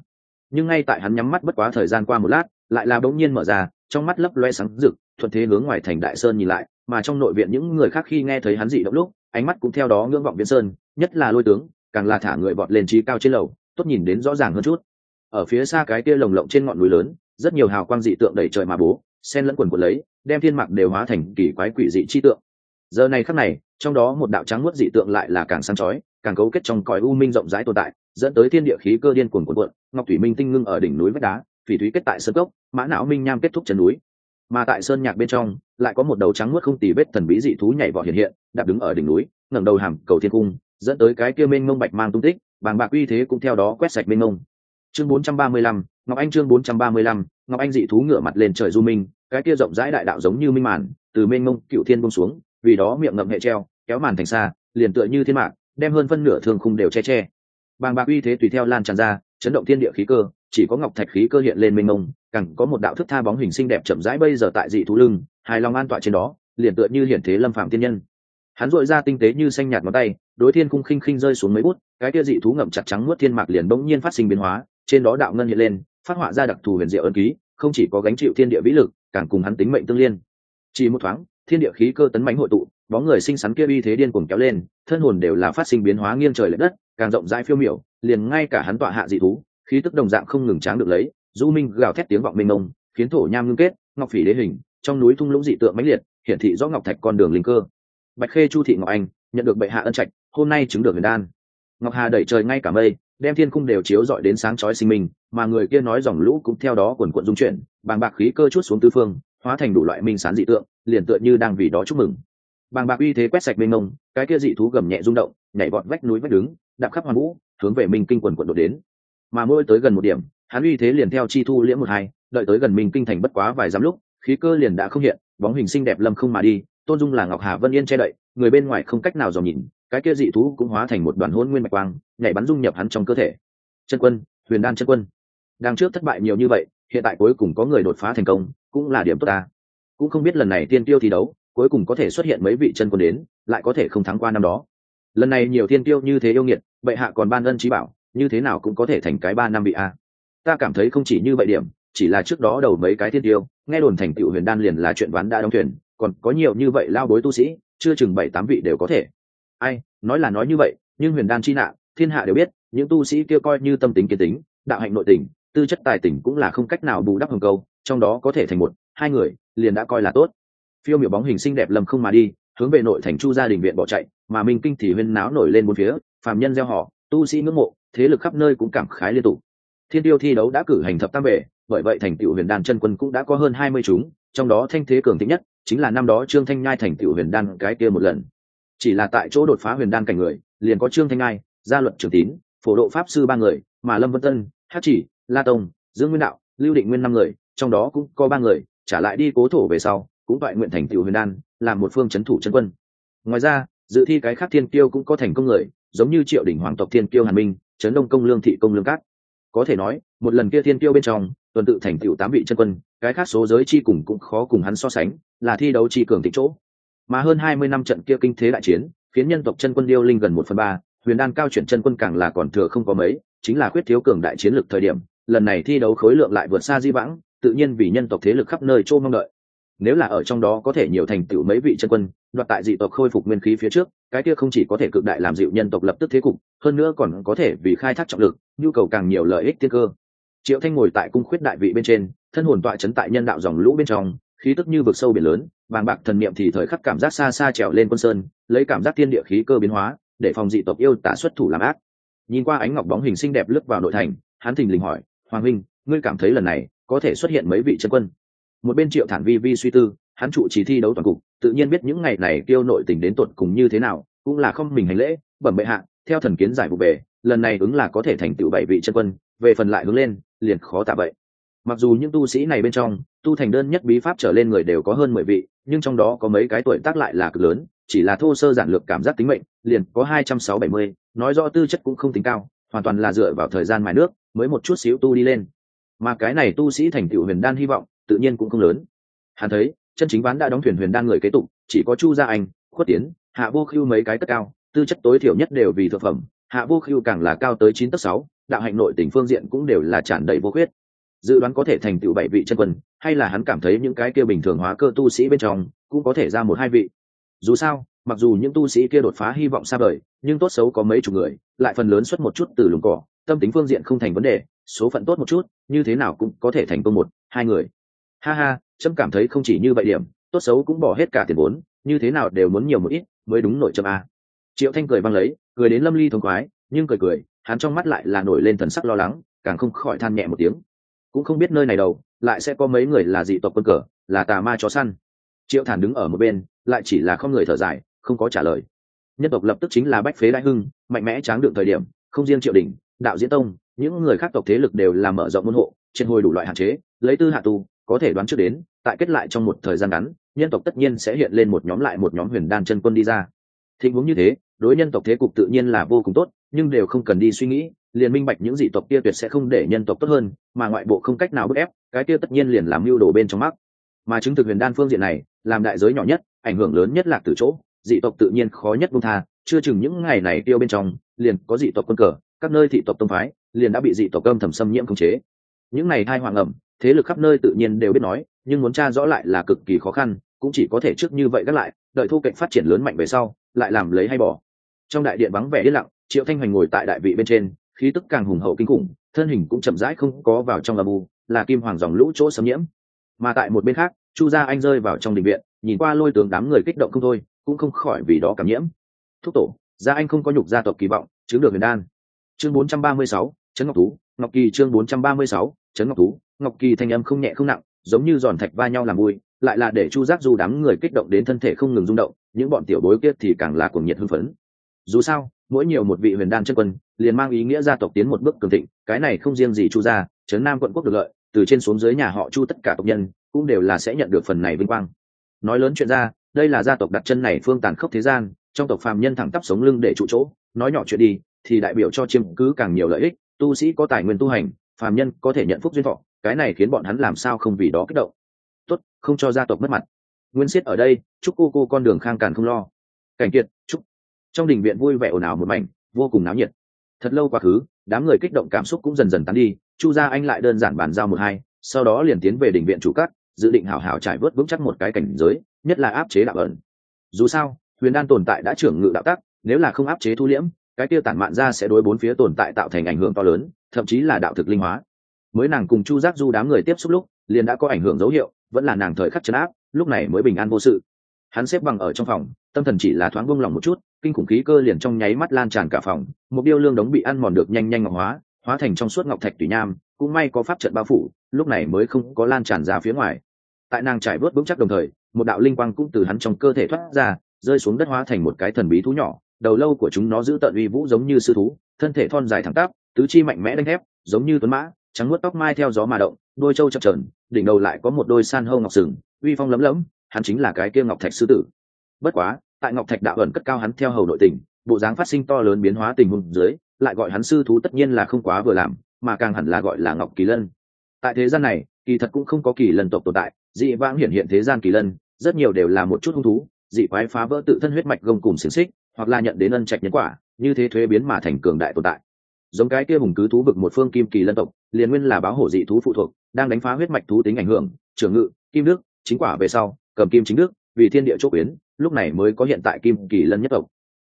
Nhưng ngay tại hắn nhắm mắt bất quá thời gian qua một lát lại là bỗng nhiên mở ra, trong mắt lấp loe sáng rực, thuận thế hướng ngoài thành đại sơn nhìn lại, mà trong nội viện những người khác khi nghe thấy hắn dị động lúc, ánh mắt cũng theo đó ngưỡng vọng viễn sơn, nhất là lôi tướng, càng là thả người vọt lên trí cao trên lầu, tốt nhìn đến rõ ràng hơn chút. Ở phía xa cái kia lồng lộng trên ngọn núi lớn, rất nhiều hào quang dị tượng đầy trời mà bố, sen lẫn quần quần lấy, đem thiên mạc đều hóa thành kỳ quái quỷ dị chi tượng. Giờ này khắc này, trong đó một đạo trắng muốt dị tượng lại là càng sáng chói, càng cấu kết trong cõi u minh rộng rãi tồn tại, dẫn tới thiên địa khí cơ điên cuồng cuộn cuộn, ngọc thủy minh tinh ngưng ở đỉnh núi vách đá phỉ thúy kết tại sơn cốc mã não minh nham kết thúc chân núi. Mà tại sơn nhạc bên trong lại có một đầu trắng muốt không tì vết thần bí dị thú nhảy vọt hiện hiện đạp đứng ở đỉnh núi ngẩng đầu hàm cầu thiên cung dẫn tới cái kia mênh mông bạch mang tung tích bàng bạc uy thế cũng theo đó quét sạch mênh mông. Chương 435, ngọc anh chương 435, ngọc anh dị thú ngửa mặt lên trời du minh cái kia rộng rãi đại đạo giống như minh màn từ mênh mông cựu thiên bông xuống vì đó miệng ngậm hệ treo kéo màn thành xa liền tựa như thiên mạng đem hơn phân nửa thương khung đều che che. Bàng bạc uy thế tùy theo lan tràn ra chấn động thiên địa khí cơ chỉ có ngọc thạch khí cơ hiện lên mênh mông cẳng có một đạo thức tha bóng hình xinh đẹp chậm rãi bây giờ tại dị thú lưng, hài lòng an tọa trên đó, liền tựa như hiển thế lâm phạm tiên nhân. Hắn dội ra tinh tế như xanh nhạt ngón tay, đối thiên khung khinh khinh rơi xuống mấy bút, cái kia dị thú ngậm chặt trắng nuốt thiên mạc liền bỗng nhiên phát sinh biến hóa, trên đó đạo ngân hiện lên, phát họa ra đặc thù huyền diệu ân ký, không chỉ có gánh chịu thiên địa vĩ lực, càng cùng hắn tính mệnh tương liên. Chỉ một thoáng, thiên địa khí cơ tấn mánh hội tụ, bóng người xinh xắn kia uy thế điên cuồng kéo lên, thân hồn đều là phát sinh biến hóa nghiêng trời lệch đất, càng rộng rãi phiêu miểu, liền ngay cả hắn tọa hạ dị thú khí tức đồng dạng không ngừng tráng được lấy du minh gào thét tiếng vọng mênh mông khiến thổ nham ngưng kết ngọc phỉ đế hình trong núi thung lũng dị tượng mãnh liệt hiển thị rõ ngọc thạch con đường linh cơ. Bạch khê chu thị ngọc anh nhận được bệ hạ ân trạch hôm nay chứng được huyền đan. Ngọc hà đẩy trời ngay cả mây đem thiên cung đều chiếu dọi đến sáng chói sinh mình, mà người kia nói dòng lũ cũng theo đó quần quận dung chuyển bàng bạc khí cơ chút xuống tư phương hóa thành đủ loại minh sán dị tượng liền tựa như đang vì đó chúc mừng. Bàng bạc uy thế quét sạch mênh mông cái kia dị thú gầm nhẹ rung động nhảy vọt vách núi vách đứng đạp khắp hoàn vũ hướng về minh kinh quần quận đột đến mà mỗi tới gần một điểm, hắn uy thế liền theo chi thu liễm một hai, đợi tới gần mình kinh thành bất quá vài giám lúc, khí cơ liền đã không hiện, bóng hình xinh đẹp lâm không mà đi, tôn dung là ngọc hà vân yên che đậy, người bên ngoài không cách nào dò nhìn, cái kia dị thú cũng hóa thành một đoàn hôn nguyên mạch quang, nhảy bắn dung nhập hắn trong cơ thể. Chân quân, huyền đan chân quân. Đang trước thất bại nhiều như vậy, hiện tại cuối cùng có người đột phá thành công, cũng là điểm tốt ta. Cũng không biết lần này tiên tiêu thi đấu, cuối cùng có thể xuất hiện mấy vị chân quân đến, lại có thể không thắng qua năm đó. Lần này nhiều tiên tiêu như thế yêu nghiệt, bệ hạ còn ban ân trí bảo như thế nào cũng có thể thành cái ba năm vị a. Ta cảm thấy không chỉ như vậy điểm, chỉ là trước đó đầu mấy cái thiên tiêu, nghe đồn thành tựu huyền đan liền là chuyện ván đã đóng thuyền, còn có nhiều như vậy lao bối tu sĩ, chưa chừng bảy tám vị đều có thể. Ai, nói là nói như vậy, nhưng huyền đan chi nạ, thiên hạ đều biết, những tu sĩ kia coi như tâm tính kiến tính, đạo hạnh nội tình, tư chất tài tình cũng là không cách nào bù đắp hồng câu, trong đó có thể thành một, hai người, liền đã coi là tốt. Phiêu miểu bóng hình xinh đẹp lầm không mà đi, hướng về nội thành chu gia đình viện bỏ chạy, mà minh kinh thì huyên náo nổi lên bốn phía, phàm nhân gieo họ, tu sĩ ngưỡng mộ thế lực khắp nơi cũng cảm khái liên tục. Thiên tiêu thi đấu đã cử hành thập tam vệ, bởi vậy thành tựu huyền đan chân quân cũng đã có hơn hai mươi chúng, trong đó thanh thế cường thịnh nhất chính là năm đó trương thanh nhai thành tựu huyền đan cái kia một lần. Chỉ là tại chỗ đột phá huyền đan cảnh người, liền có trương thanh nhai, gia luật trường tín, phổ độ pháp sư ba người, mà lâm vân tân hát chỉ, la tông, dương nguyên đạo, lưu định nguyên năm người, trong đó cũng có ba người, trả lại đi cố thổ về sau, cũng toại nguyện thành tựu huyền đan, làm một phương c h ấ n thủ chân quân. Ngoài ra, dự thi cái khác thiên kiêu cũng có thành công người, giống như triệu đỉnh hoàng tộc thiên kiêu hàn minh trấn đông công lương thị công lương cát. Có thể nói, một lần kia thiên tiêu bên trong, tuần tự thành tựu tám vị chân quân, cái khác số giới chi cùng cũng khó cùng hắn so sánh, là thi đấu chi cường tịch chỗ. Mà hơn hai mươi năm trận kia kinh thế đại chiến, khiến nhân tộc chân quân điêu linh gần một phần ba, huyền đan cao chuyển chân quân càng là còn thừa không có mấy, chính là quyết thiếu cường đại chiến lược thời điểm, lần này thi đấu khối lượng lại vượt xa di vãng, tự nhiên vì nhân tộc thế lực khắp nơi trô mong đợi nếu là ở trong đó có thể nhiều thành tựu mấy vị chân quân, đoạt tại dị tộc khôi phục nguyên khí phía trước, cái kia không chỉ có thể cực đại làm dịu nhân tộc lập tức thế cục, hơn nữa còn có thể vì khai thác trọng lực, nhu cầu càng nhiều lợi ích tiên cơ. Triệu thanh ngồi tại cung khuyết đại vị bên trên, thân hồn tọa chấn tại nhân đạo dòng lũ bên trong, khí tức như vực sâu biển lớn vàng bạc thần niệm thì thời khắc cảm giác xa xa trèo lên quân sơn, lấy cảm giác tiên địa khí cơ biến hóa, để phòng dị tộc yêu tả xuất thủ làm ác. Nhìn qua ánh ngọc bóng hình xinh đẹp lướt vào nội thành, hắn thình lình hỏi, hoàng minh ngươi cảm thấy lần này có thể xuất hiện mấy vị chân quân? Một bên triệu thản vi vi suy tư, hắn trụ trì thi đấu toàn cục, tự nhiên biết những ngày này kêu nội tình đến tột cùng như thế nào, cũng là không mình hành lễ, bẩm bệ hạ, theo thần kiến giải vụ bể lần này ứng là có thể thành tựu bảy vị chân quân, về phần lại hướng lên, liền khó tạ vậy mặc dù những tu sĩ này bên trong, tu thành đơn nhất bí pháp trở lên người đều có hơn mười vị, nhưng trong đó có mấy cái tuổi tác lại là cực lớn, chỉ là thô sơ giản lược cảm giác tính mệnh, liền có hai trăm sáu bảy mươi, nói rõ tư chất cũng không tính cao, hoàn toàn là dựa vào thời gian mài nước, mới một chút xíu tu đi lên. Mà cái này tu sĩ thành tựu huyền đan hy vọng tự nhiên cũng không lớn. Hắn thấy, chân chính ván đã đóng thuyền huyền đan người kế tục, chỉ có chu gia anh, khuất tiến, hạ vô khưu mấy cái tất cao, tư chất tối thiểu nhất đều vì thực phẩm, hạ vô khưu càng là cao tới chín tấc sáu, đạo hạnh nội tình phương diện cũng đều là tràn đầy vô khuyết. Dự đoán có thể thành tựu bảy vị chân quân, hay là hắn cảm thấy những cái kia bình thường hóa cơ tu sĩ bên trong, cũng có thể ra một hai vị. Dù sao, mặc dù những tu sĩ kia đột phá hy vọng xa vời, nhưng tốt xấu có mấy chục người, lại phần lớn xuất một chút từ lùng cỏ, tâm tính phương diện không thành vấn đề, số phận tốt một chút, như thế nào cũng có thể thành công một, hai người ha ha, trâm cảm thấy không chỉ như vậy điểm, tốt xấu cũng bỏ hết cả tiền vốn, như thế nào đều muốn nhiều một ít, mới đúng nội trâm a triệu thanh cười băng lấy, cười đến lâm ly thông khoái, nhưng cười cười, hắn trong mắt lại là nổi lên thần sắc lo lắng, càng không khỏi than nhẹ một tiếng. Cũng không biết nơi này đâu, lại sẽ có mấy người là dị tộc quân cờ, là tà ma chó săn. Triệu thản đứng ở một bên, lại chỉ là không người thở dài, không có trả lời. Nhân tộc lập tức chính là bách phế đại hưng, mạnh mẽ tráng đựng thời điểm, không riêng triệu đình, đạo diễn tông, những người khác tộc thế lực đều làm mở rộng môn hộ, trên hồi đủ loại hạn chế, lấy tư hạ tu có thể đoán trước đến, tại kết lại trong một thời gian ngắn, nhân tộc tất nhiên sẽ hiện lên một nhóm lại một nhóm huyền đan chân quân đi ra. Tình huống như thế, đối nhân tộc thế cục tự nhiên là vô cùng tốt, nhưng đều không cần đi suy nghĩ, liền minh bạch những dị tộc kia tuyệt sẽ không để nhân tộc tốt hơn, mà ngoại bộ không cách nào bức ép, cái kia tất nhiên liền làm mưu đồ bên trong mắt mà chứng thực huyền đan phương diện này, làm đại giới nhỏ nhất, ảnh hưởng lớn nhất là từ chỗ, dị tộc tự nhiên khó nhất bung tha, chưa chừng những ngày này tiêu bên trong, liền có dị tộc quân cờ, các nơi thị tộc tông phái, liền đã bị dị tộc âm thầm xâm nhiễm khống chế. Những này thai hoàng ẩm thế lực khắp nơi tự nhiên đều biết nói nhưng muốn tra rõ lại là cực kỳ khó khăn cũng chỉ có thể trước như vậy gác lại đợi thu cạnh phát triển lớn mạnh về sau lại làm lấy hay bỏ. Trong đại điện vắng vẻ yên lặng triệu thanh hoành ngồi tại đại vị bên trên khí tức càng hùng hậu kinh khủng thân hình cũng chậm rãi không có vào trong âm u là kim hoàng dòng lũ chỗ xâm nhiễm. Mà tại một bên khác chu gia anh rơi vào trong đình viện nhìn qua lôi tướng đám người kích động không thôi cũng không khỏi vì đó cảm nhiễm. Thúc tổ gia anh không có nhục gia tộc kỳ vọng chứng được huyền đan. Chương 436, trấn ngọc tú, ngọc kỳ chương 436, trấn ngọc thú, ngọc kỳ thanh âm không nhẹ không nặng, giống như giòn thạch va nhau làm vui, lại là để chu giác du đám người kích động đến thân thể không ngừng rung động, những bọn tiểu bối kia thì càng là cuồng nhiệt hưng phấn. Dù sao, mỗi nhiều một vị huyền đan chân quân, liền mang ý nghĩa gia tộc tiến một bước cường thịnh, cái này không riêng gì chu gia, trấn nam quận quốc được lợi, từ trên xuống dưới nhà họ chu tất cả tộc nhân, cũng đều là sẽ nhận được phần này vinh quang. Nói lớn chuyện ra, đây là gia tộc đặt chân này phương tàn khốc thế gian, trong tộc phàm nhân thẳng tắp sống lưng để trụ chỗ, nói nhỏ chuyện đi, thì đại biểu cho chiếm cứ càng nhiều lợi ích, tu sĩ có tài nguyên tu hành phàm nhân có thể nhận phúc duyên thọ, cái này khiến bọn hắn làm sao không vì đó kích động. Tốt, không cho gia tộc mất mặt. Nguyên siết ở đây, chúc cô cô con đường khang càn không lo. Cảnh kiệt, chúc. Trong đình viện vui vẻ ồn ào một mảnh, vô cùng náo nhiệt. Thật lâu quá khứ, đám người kích động cảm xúc cũng dần dần tán đi, chu gia anh lại đơn giản bàn giao một hai, sau đó liền tiến về đình viện chủ cát, dự định hảo hảo trải vớt vững chắc một cái cảnh giới, nhất là áp chế đạo ẩn. Dù sao, huyền đan tồn tại đã trưởng ngự đạo tắc, nếu là không áp chế thu liễm, cái tiêu tản mạn ra sẽ đối bốn phía tồn tại tạo thành ảnh hưởng to lớn thậm chí là đạo thực linh hóa. Mới nàng cùng chu giác du đám người tiếp xúc lúc, liền đã có ảnh hưởng dấu hiệu, vẫn là nàng thời khắc chấn áp, lúc này mới bình an vô sự. Hắn xếp bằng ở trong phòng, tâm thần chỉ là thoáng vung lòng một chút, kinh khủng khí cơ liền trong nháy mắt lan tràn cả phòng, một điêu lương đống bị ăn mòn được nhanh nhanh ngọc hóa hóa thành trong suốt ngọc thạch tùy nham, cũng may có pháp trận bao phủ, lúc này mới không có lan tràn ra phía ngoài. Tại nàng trải vớt vững chắc đồng thời, một đạo linh quang cũng từ hắn trong cơ thể thoát ra, rơi xuống đất hóa thành một cái thần bí thú nhỏ, đầu lâu của chúng nó giữ tận uy vũ giống như sư thú, thân thể thon dài thẳng tắp tứ chi mạnh mẽ đánh thép, giống như tuấn mã, trắng nuốt tóc mai theo gió mà động, đôi trâu chập trờn đỉnh đầu lại có một đôi san hâu ngọc sừng, uy phong lấm lấm, hắn chính là cái kia ngọc thạch sư tử. Bất quá, tại ngọc thạch đạo ẩn cất cao hắn theo hầu nội tình, bộ dáng phát sinh to lớn biến hóa tình huống dưới, lại gọi hắn sư thú tất nhiên là không quá vừa làm, mà càng hẳn là gọi là ngọc kỳ lân. Tại thế gian này, kỳ thật cũng không có kỳ lân tộc tồn tại, dị vãng hiện hiện thế gian kỳ lân, rất nhiều đều là một chút hung thú, dị quái phá vỡ tự thân huyết mạch gông cùng xiềng xích, hoặc là nhận đến ân trạch nhân quả, như thế thuế biến mà thành cường đại tồn tại giống cái kia hùng cứ thú vực một phương kim kỳ lân tộc, liền nguyên là báo hổ dị thú phụ thuộc, đang đánh phá huyết mạch thú tính ảnh hưởng, trưởng ngự, kim đức chính quả về sau, cầm kim chính đức vì thiên địa chốt biến lúc này mới có hiện tại kim kỳ lân nhất tộc.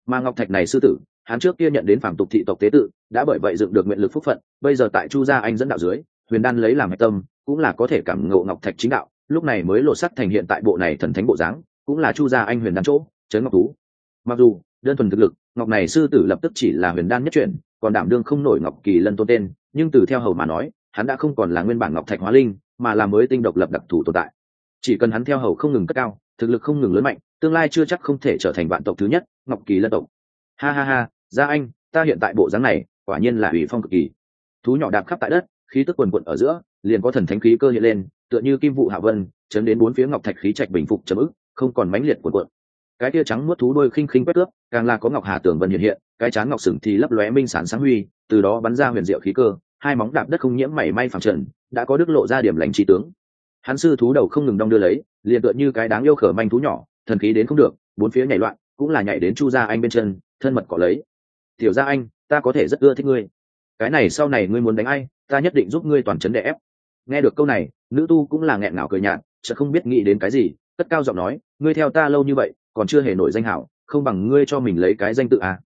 Mà ngọc thạch này sư tử, hắn trước kia nhận đến phản tục thị tộc tế tự, đã bởi vậy dựng được nguyện lực phúc phận, bây giờ tại chu gia anh dẫn đạo dưới, huyền đan lấy làm hạch tâm, cũng là có thể cảm ngộ ngọc thạch chính đạo, lúc này mới lộ sắc thành hiện tại bộ này thần thánh bộ dáng, cũng là chu gia anh huyền đan chỗ chấn ngọc tú mặc dù, đơn thuần thực lực, ngọc này sư tử lập tức chỉ là huyền đan nhất chuyển còn đảm đương không nổi ngọc kỳ lân tôn tên, nhưng từ theo hầu mà nói, hắn đã không còn là nguyên bản ngọc thạch hóa linh, mà là mới tinh độc lập đặc thù tồn tại. Chỉ cần hắn theo hầu không ngừng cất cao, thực lực không ngừng lớn mạnh, tương lai chưa chắc không thể trở thành vạn tộc thứ nhất, ngọc kỳ lân tộc. Ha ha ha, gia anh, ta hiện tại bộ dáng này, quả nhiên là ủy phong cực kỳ. Thú nhỏ đạp khắp tại đất, khí tức quần quận ở giữa, liền có thần thánh khí cơ hiện lên, tựa như kim vụ hạ vân, chấn đến bốn phía ngọc thạch khí trạch bình phục chấm ức, không còn mãnh liệt quần quận cái tia trắng nuốt thú đôi khinh khinh quét cướp, càng là có ngọc hà tường vân hiện hiện, cái chán ngọc sừng thì lấp lóe minh sản sáng huy, từ đó bắn ra huyền diệu khí cơ, hai móng đạp đất không nhiễm mảy may phẳng trần, đã có đức lộ ra điểm lành trí tướng. Hắn sư thú đầu không ngừng đong đưa lấy, liền tựa như cái đáng yêu khở manh thú nhỏ, thần khí đến không được, bốn phía nhảy loạn, cũng là nhảy đến chu gia anh bên chân, thân mật cọ lấy. Tiểu gia anh, ta có thể rất ưa thích ngươi. Cái này sau này ngươi muốn đánh ai, ta nhất định giúp ngươi toàn chấn đè ép. Nghe được câu này, nữ tu cũng là nghẹn ngào cười nhạt, chợt không biết nghĩ đến cái gì tất cao giọng nói, ngươi theo ta lâu như vậy còn chưa hề nổi danh hảo, không bằng ngươi cho mình lấy cái danh tự à.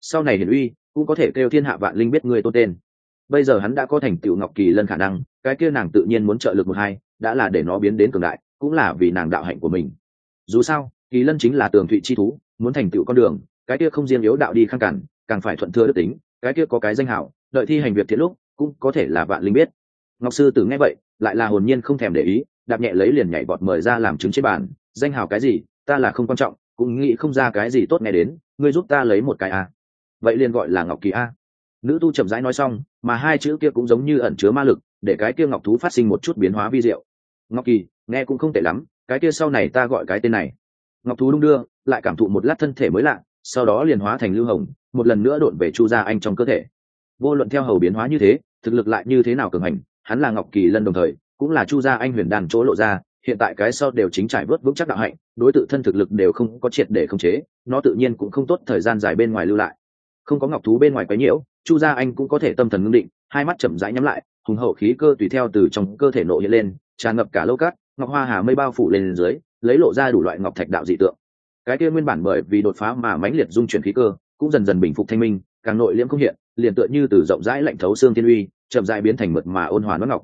sau này hiển uy, cũng có thể kêu thiên hạ vạn linh biết ngươi tôn tên. Bây giờ hắn đã có thành tựu ngọc kỳ lân khả năng, cái kia nàng tự nhiên muốn trợ lực một hai, đã là để nó biến đến cường đại, cũng là vì nàng đạo hạnh của mình. Dù sao, kỳ lân chính là tường thụy chi thú, muốn thành tựu con đường, cái kia không riêng yếu đạo đi khăn cản, càng phải thuận thừa đức tính, cái kia có cái danh hảo, đợi thi hành việc thiện lúc, cũng có thể là vạn linh biết. Ngọc sư tử nghe vậy, lại là hồn nhiên không thèm để ý, đạp nhẹ lấy liền nhảy bọt mời ra làm chứng trên bàn danh hào cái gì ta là không quan trọng, cũng nghĩ không ra cái gì tốt nghe đến, ngươi giúp ta lấy một cái a. Vậy liền gọi là ngọc kỳ a. Nữ tu chậm rãi nói xong, mà hai chữ kia cũng giống như ẩn chứa ma lực, để cái kia ngọc thú phát sinh một chút biến hóa vi diệu. Ngọc kỳ, nghe cũng không tệ lắm, cái kia sau này ta gọi cái tên này. Ngọc thú đung đưa, lại cảm thụ một lát thân thể mới lạ, sau đó liền hóa thành lưu hồng, một lần nữa đột về chu gia anh trong cơ thể. Vô luận theo hầu biến hóa như thế, thực lực lại như thế nào cường hành, hắn là ngọc kỳ lân đồng thời, cũng là chu gia anh huyền đàn chỗ lộ ra hiện tại cái sau đều chính trải vớt vững chắc đạo hạnh, đối tự thân thực lực đều không có triệt để khống chế, nó tự nhiên cũng không tốt thời gian dài bên ngoài lưu lại. Không có ngọc thú bên ngoài quấy nhiễu, chu gia anh cũng có thể tâm thần ngưng định, hai mắt chậm rãi nhắm lại, hùng hậu khí cơ tùy theo từ trong cơ thể nộ hiện lên, tràn ngập cả lâu cát, ngọc hoa hà mây bao phủ lên dưới, lấy lộ ra đủ loại ngọc thạch đạo dị tượng. Cái kia nguyên bản bởi vì đột phá mà mãnh liệt dung chuyển khí cơ, cũng dần dần bình phục thanh minh, càng nội liễm không hiện, liền tựa như từ rộng rãi lạnh thấu xương thiên uy, chậm rãi biến thành mượt mà ôn hòa nó ngọc.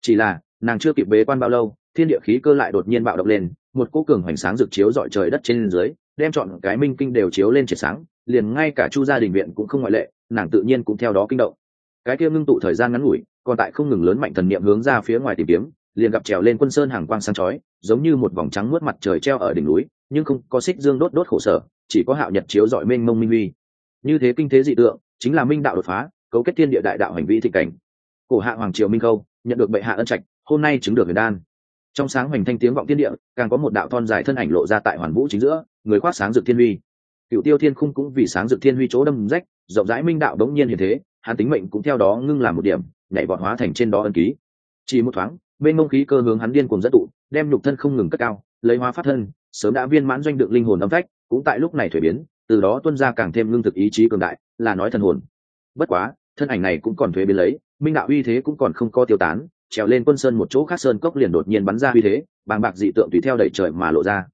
Chỉ là, nàng chưa kịp bế quan bao lâu thiên địa khí cơ lại đột nhiên bạo động lên, một cỗ cường hoành sáng rực chiếu dọi trời đất trên dưới, đem chọn cái minh kinh đều chiếu lên triệt sáng, liền ngay cả chu gia đình viện cũng không ngoại lệ, nàng tự nhiên cũng theo đó kinh động. Cái kia ngưng tụ thời gian ngắn ngủi, còn tại không ngừng lớn mạnh thần niệm hướng ra phía ngoài tìm kiếm, liền gặp trèo lên quân sơn hàng quang sáng chói, giống như một vòng trắng mướt mặt trời treo ở đỉnh núi, nhưng không có xích dương đốt đốt khổ sở, chỉ có hạo nhật chiếu dọi mênh mông minh huy. Như thế kinh thế dị tượng, chính là minh đạo đột phá, cấu kết thiên địa đại đạo hành vi thị cảnh. Cổ hạ hoàng triều minh khâu, nhận được bệ hạ ân trạch, hôm nay chứng được huyền đan trong sáng hoành thanh tiếng vọng thiên địa, càng có một đạo thon dài thân ảnh lộ ra tại hoàn vũ chính giữa, người khoác sáng dược thiên huy. Cựu tiêu thiên khung cũng vì sáng dược thiên huy chỗ đâm rách, rộng rãi minh đạo đống nhiên hiện thế, hắn tính mệnh cũng theo đó ngưng làm một điểm, nhảy vọt hóa thành trên đó ân ký. Chỉ một thoáng, bên mông khí cơ hướng hắn điên cùng dẫn tụ, đem nhục thân không ngừng cất cao, lấy hóa phát thân, sớm đã viên mãn doanh được linh hồn âm phách, cũng tại lúc này thuế biến, từ đó tuân ra càng thêm lương thực ý chí cường đại, là nói thần hồn. Bất quá, thân ảnh này cũng còn thuế biến lấy, minh đạo uy thế cũng còn không có tiêu tán trèo lên quân sơn một chỗ khác sơn cốc liền đột nhiên bắn ra uy thế, bàng bạc dị tượng tùy theo đẩy trời mà lộ ra.